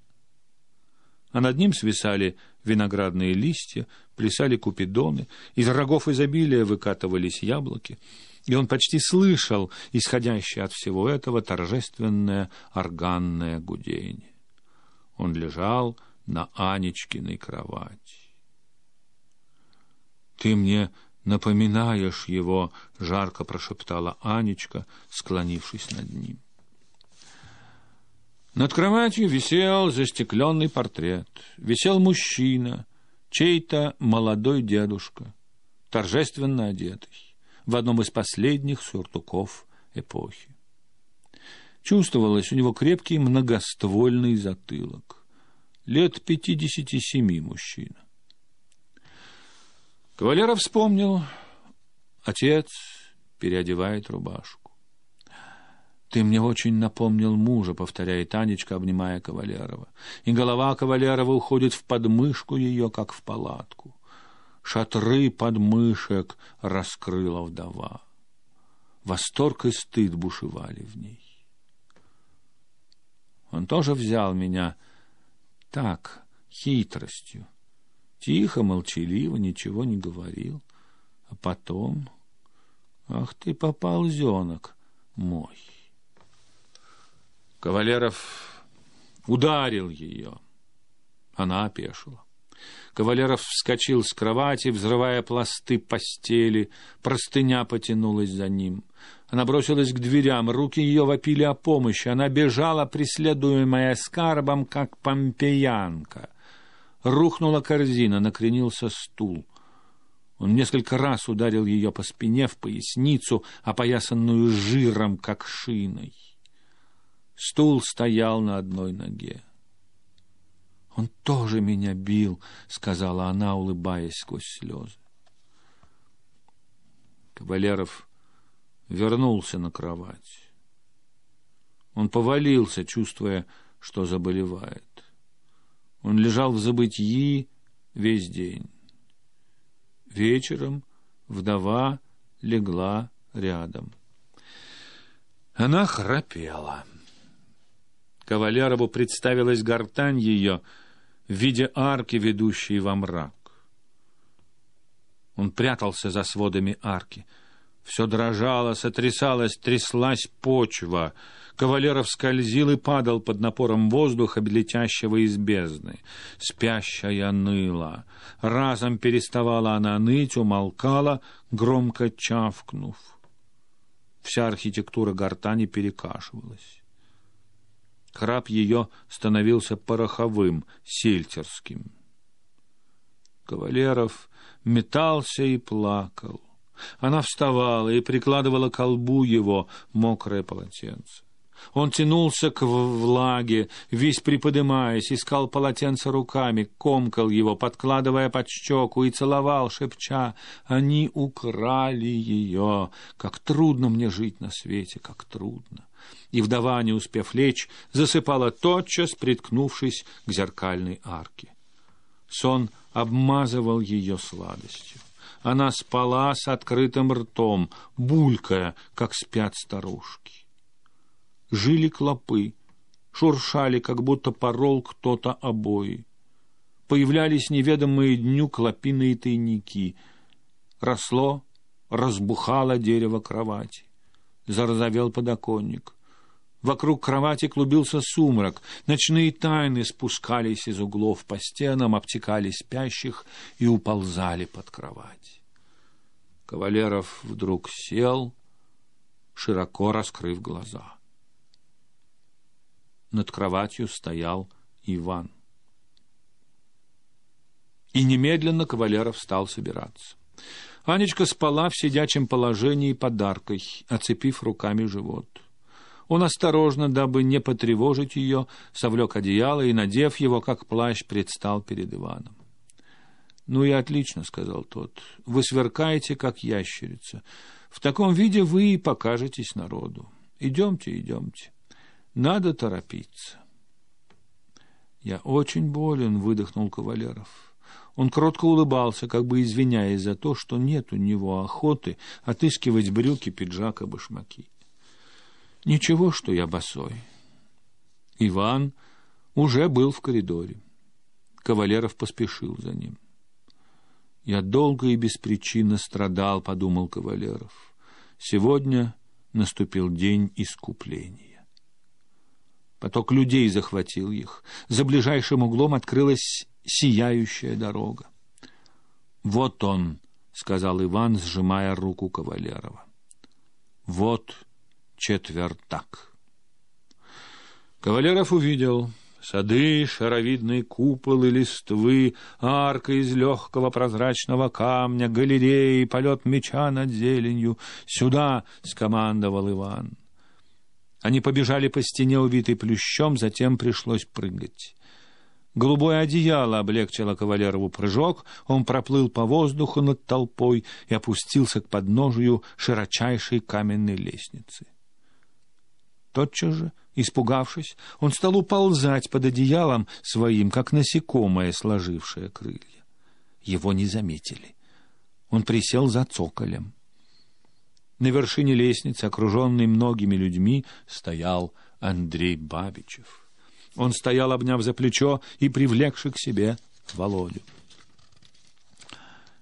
А над ним свисали виноградные листья, плясали купидоны, из рогов изобилия выкатывались яблоки, и он почти слышал исходящее от всего этого торжественное органное гудение. Он лежал на Анечкиной кровати. «Ты мне напоминаешь его, — жарко прошептала Анечка, склонившись над ним. Над кроватью висел застекленный портрет. Висел мужчина, чей-то молодой дедушка, торжественно одетый, в одном из последних сюртуков эпохи. Чувствовалось у него крепкий многоствольный затылок. Лет пятидесяти семи мужчина. Кавалеров вспомнил. Отец переодевает рубашку. «Ты мне очень напомнил мужа», — повторяет Анечка, обнимая Кавалерова. И голова Кавалерова уходит в подмышку ее, как в палатку. Шатры подмышек раскрыла вдова. Восторг и стыд бушевали в ней. Он тоже взял меня так, хитростью, Тихо, молчаливо, ничего не говорил. А потом... Ах ты, поползенок мой! Кавалеров ударил ее. Она опешила. Кавалеров вскочил с кровати, взрывая пласты постели. Простыня потянулась за ним. Она бросилась к дверям, руки ее вопили о помощи. Она бежала, преследуемая скарбом, как помпеянка. Рухнула корзина, накренился стул. Он несколько раз ударил ее по спине, в поясницу, опоясанную жиром, как шиной. Стул стоял на одной ноге. «Он тоже меня бил», — сказала она, улыбаясь сквозь слезы. Кавалеров вернулся на кровать. Он повалился, чувствуя, что заболевает. Он лежал в забытии весь день. Вечером вдова легла рядом. Она храпела. Кавалерову представилась гортань ее в виде арки, ведущей во мрак. Он прятался за сводами арки. Все дрожало, сотрясалось, тряслась почва. Кавалеров скользил и падал под напором воздуха, летящего из бездны. Спящая ныла. Разом переставала она ныть, умолкала, громко чавкнув. Вся архитектура гортани перекашивалась. Храп ее становился пороховым, сельтерским. Кавалеров метался и плакал. Она вставала и прикладывала к колбу его мокрое полотенце. Он тянулся к влаге, весь приподымаясь, искал полотенце руками, комкал его, подкладывая под щеку и целовал, шепча, «Они украли ее! Как трудно мне жить на свете, как трудно!» И вдова, не успев лечь, засыпала тотчас, приткнувшись к зеркальной арке. Сон обмазывал ее сладостью. Она спала с открытым ртом, булькая, как спят старушки. Жили клопы, шуршали, как будто порол кто-то обои. Появлялись неведомые дню клопиные тайники. Росло, разбухало дерево кровати. Зарозовел подоконник. Вокруг кровати клубился сумрак, ночные тайны спускались из углов по стенам, обтекали спящих и уползали под кровать. Кавалеров вдруг сел, широко раскрыв глаза. Над кроватью стоял Иван. И немедленно Кавалеров стал собираться. Анечка спала в сидячем положении подаркой, оцепив руками живот. Он осторожно, дабы не потревожить ее, совлек одеяло и, надев его, как плащ, предстал перед Иваном. «Ну и отлично», — сказал тот, — «вы сверкаете, как ящерица. В таком виде вы и покажетесь народу. Идемте, идемте. Надо торопиться». «Я очень болен», — выдохнул Кавалеров. Он кротко улыбался, как бы извиняясь за то, что нет у него охоты отыскивать брюки, пиджак и башмаки. Ничего, что я босой. Иван уже был в коридоре. Кавалеров поспешил за ним. «Я долго и беспричинно страдал», — подумал Кавалеров. «Сегодня наступил день искупления». Поток людей захватил их. За ближайшим углом открылась сияющая дорога. «Вот он», — сказал Иван, сжимая руку Кавалерова. «Вот четвертак. Кавалеров увидел сады, шаровидные куполы, листвы, арка из легкого прозрачного камня, галереи, полет меча над зеленью. «Сюда!» — скомандовал Иван. Они побежали по стене, увитой плющом, затем пришлось прыгать. Голубое одеяло облегчило кавалерову прыжок, он проплыл по воздуху над толпой и опустился к подножию широчайшей каменной лестницы. Тотчас же, испугавшись, он стал уползать под одеялом своим, как насекомое, сложившее крылья. Его не заметили. Он присел за цоколем. На вершине лестницы, окруженный многими людьми, стоял Андрей Бабичев. Он стоял, обняв за плечо и привлекший к себе Володю.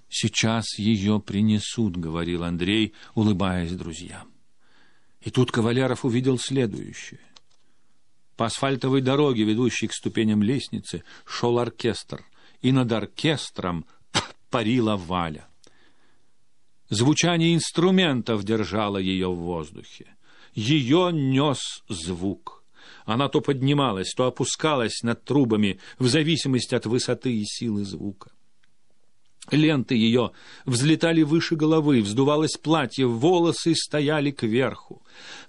«Сейчас ее принесут», — говорил Андрей, улыбаясь друзьям. И тут Каваляров увидел следующее. По асфальтовой дороге, ведущей к ступеням лестницы, шел оркестр, и над оркестром парила Валя. Звучание инструментов держало ее в воздухе. Ее нес звук. Она то поднималась, то опускалась над трубами в зависимости от высоты и силы звука. Ленты ее взлетали выше головы, вздувалось платье, волосы стояли кверху.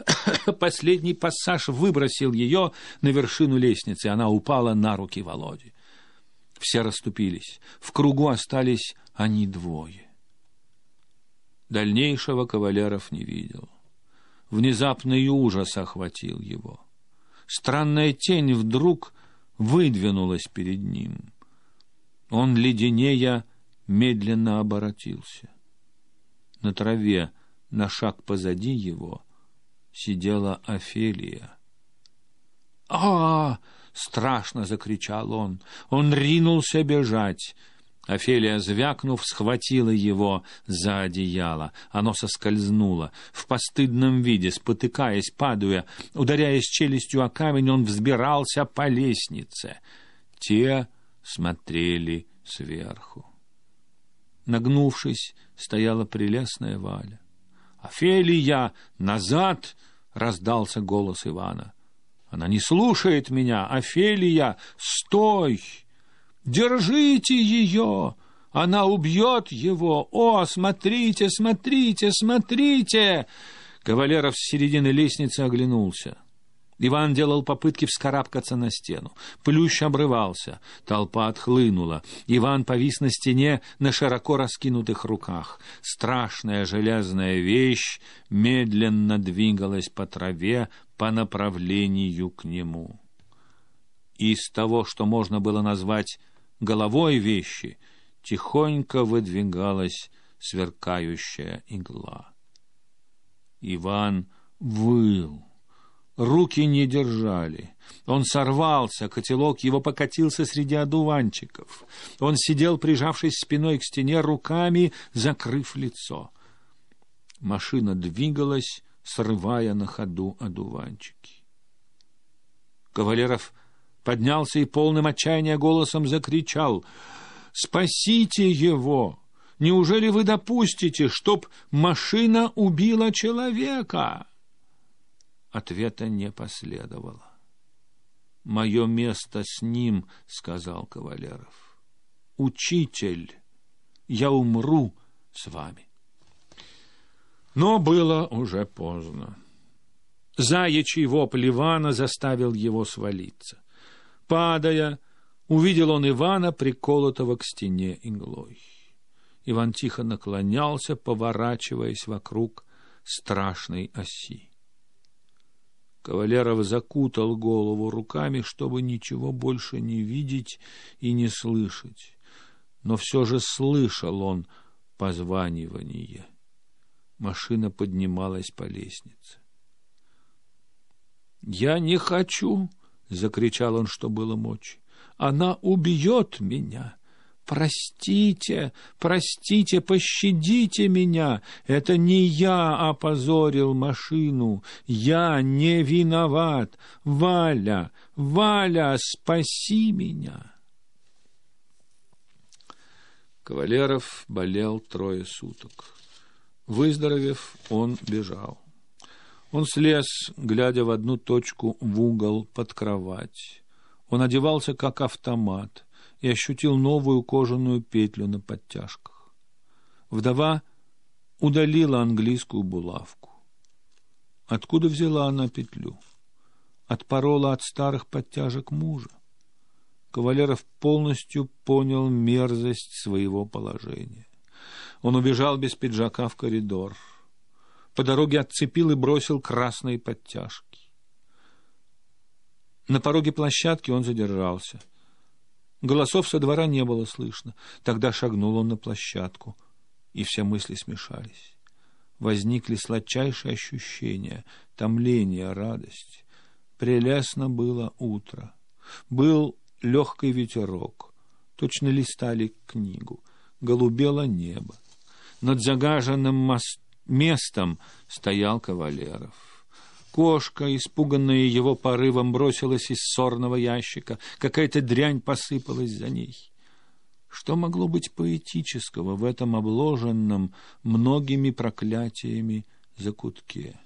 Последний пассаж выбросил ее на вершину лестницы, она упала на руки Володи. Все расступились, в кругу остались они двое. Дальнейшего кавалеров не видел. Внезапный ужас охватил его. Странная тень вдруг выдвинулась перед ним. Он, леденея, медленно оборотился. На траве, на шаг позади его, сидела Офелия. а, -а, -а страшно закричал он. Он ринулся бежать. Офелия, звякнув, схватила его за одеяло. Оно соскользнуло. В постыдном виде, спотыкаясь, падая, ударяясь челюстью о камень, он взбирался по лестнице. Те смотрели сверху. Нагнувшись, стояла прелестная Валя. «Офелия, назад!» — раздался голос Ивана. «Она не слушает меня! Офелия, стой! Держите ее! Она убьет его! О, смотрите, смотрите, смотрите!» Кавалеров с середины лестницы оглянулся. Иван делал попытки вскарабкаться на стену. Плющ обрывался, толпа отхлынула. Иван повис на стене на широко раскинутых руках. Страшная железная вещь медленно двигалась по траве по направлению к нему. Из того, что можно было назвать головой вещи, тихонько выдвигалась сверкающая игла. Иван выл руки не держали. Он сорвался, котелок его покатился среди одуванчиков. Он сидел, прижавшись спиной к стене, руками закрыв лицо. Машина двигалась, срывая на ходу одуванчики. Кавалеров поднялся и полным отчаяния голосом закричал «Спасите его! Неужели вы допустите, чтоб машина убила человека?» Ответа не последовало. «Мое место с ним», — сказал Кавалеров. «Учитель, я умру с вами». Но было уже поздно. Заячий вопль Ивана заставил его свалиться. Падая, увидел он Ивана, приколотого к стене иглой. Иван тихо наклонялся, поворачиваясь вокруг страшной оси. Кавалеров закутал голову руками, чтобы ничего больше не видеть и не слышать. Но все же слышал он позванивание. Машина поднималась по лестнице. «Я не хочу!» — закричал он, что было мочи. «Она убьет меня!» Простите, простите, пощадите меня. Это не я опозорил машину. Я не виноват. Валя, Валя, спаси меня. Кавалеров болел трое суток. Выздоровев, он бежал. Он слез, глядя в одну точку в угол под кровать. Он одевался как автомат и ощутил новую кожаную петлю на подтяжках. Вдова удалила английскую булавку. Откуда взяла она петлю? Отпорола от старых подтяжек мужа. Кавалеров полностью понял мерзость своего положения. Он убежал без пиджака в коридор. По дороге отцепил и бросил красные подтяжки. На пороге площадки он задержался — Голосов со двора не было слышно. Тогда шагнул он на площадку, и все мысли смешались. Возникли сладчайшие ощущения, томление, радость. Прелестно было утро. Был легкий ветерок. Точно листали книгу. Голубело небо. Над загаженным мост местом стоял Кавалеров. Кошка, испуганная его порывом, бросилась из сорного ящика. Какая-то дрянь посыпалась за ней. Что могло быть поэтического в этом обложенном многими проклятиями закутке?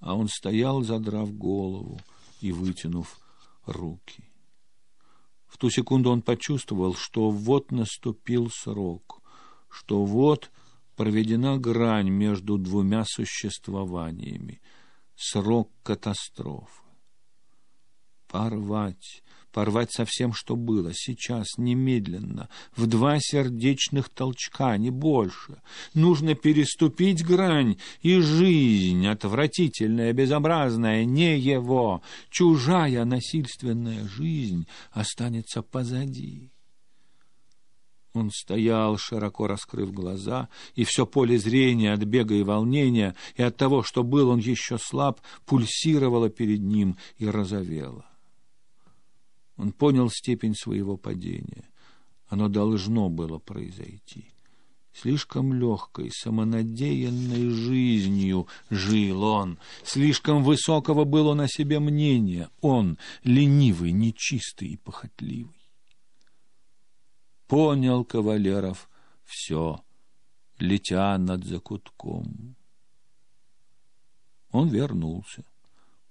А он стоял, задрав голову и вытянув руки. В ту секунду он почувствовал, что вот наступил срок, что вот проведена грань между двумя существованиями, срок катастрофы. Порвать, порвать со всем, что было, сейчас, немедленно, в два сердечных толчка, не больше. Нужно переступить грань, и жизнь, отвратительная, безобразная, не его, чужая насильственная жизнь останется позади. Он стоял, широко раскрыв глаза, и все поле зрения от бега и волнения, и от того, что был он еще слаб, пульсировало перед ним и розовело. Он понял степень своего падения. Оно должно было произойти. Слишком легкой, самонадеянной жизнью жил он. Слишком высокого было на себе мнение. Он, ленивый, нечистый и похотливый. Понял Кавалеров все, летя над закутком. Он вернулся,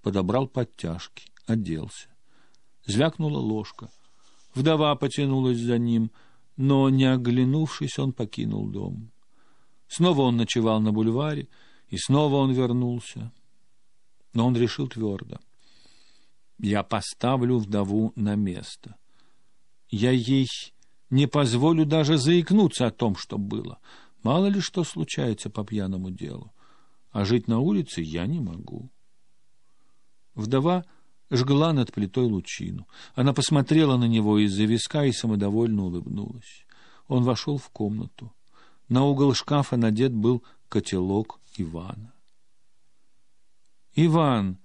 подобрал подтяжки, оделся. Звякнула ложка. Вдова потянулась за ним, но, не оглянувшись, он покинул дом. Снова он ночевал на бульваре, и снова он вернулся. Но он решил твердо. Я поставлю вдову на место. Я ей не позволю даже заикнуться о том, что было. Мало ли что случается по пьяному делу. А жить на улице я не могу. Вдова жгла над плитой лучину. Она посмотрела на него из-за виска и самодовольно улыбнулась. Он вошел в комнату. На угол шкафа надет был котелок Ивана. Иван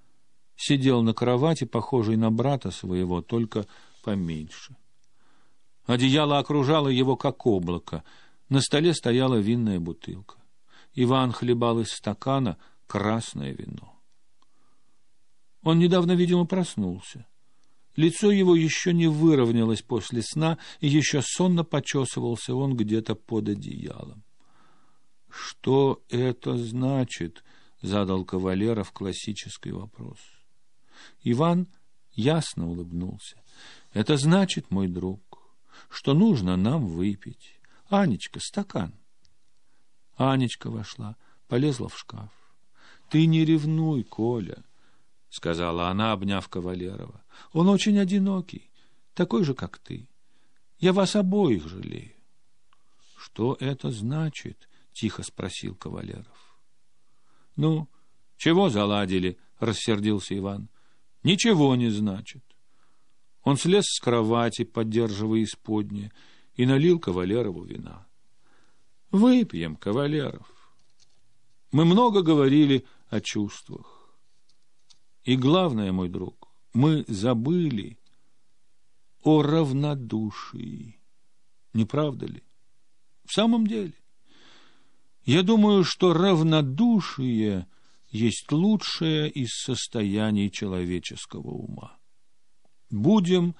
сидел на кровати, похожей на брата своего, только поменьше. Одеяло окружало его, как облако. На столе стояла винная бутылка. Иван хлебал из стакана красное вино. Он недавно, видимо, проснулся. Лицо его еще не выровнялось после сна, и еще сонно почесывался он где-то под одеялом. «Что это значит?» — задал Кавалеров классический вопрос. Иван ясно улыбнулся. «Это значит, мой друг, что нужно нам выпить. Анечка, стакан. Анечка вошла, полезла в шкаф. Ты не ревнуй, Коля, сказала она, обняв Кавалерова. Он очень одинокий, такой же, как ты. Я вас обоих жалею. Что это значит? тихо спросил Кавалеров. Ну, чего заладили? рассердился Иван. Ничего не значит. Он слез с кровати, поддерживая исподнее, и налил Кавалерову вина. «Выпьем, Кавалеров. Мы много говорили о чувствах. И главное, мой друг, мы забыли о равнодушии. Не правда ли? В самом деле. Я думаю, что равнодушие есть лучшее из состояний человеческого ума. Будем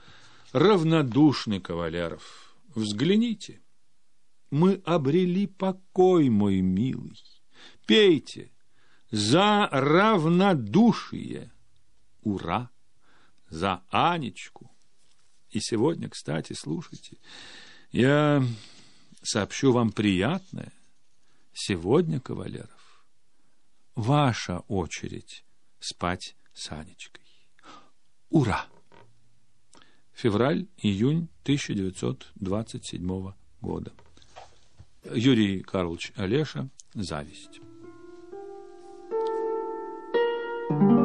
равнодушны, кавалеров. Взгляните. Мы обрели покой, мой милый. Пейте за равнодушие. Ура! За Анечку. И сегодня, кстати, слушайте, я сообщу вам приятное. Сегодня, кавалеров, ваша очередь спать с Анечкой. Ура! Февраль-июнь 1927 года. Юрий Карлович Олеша «Зависть». thank you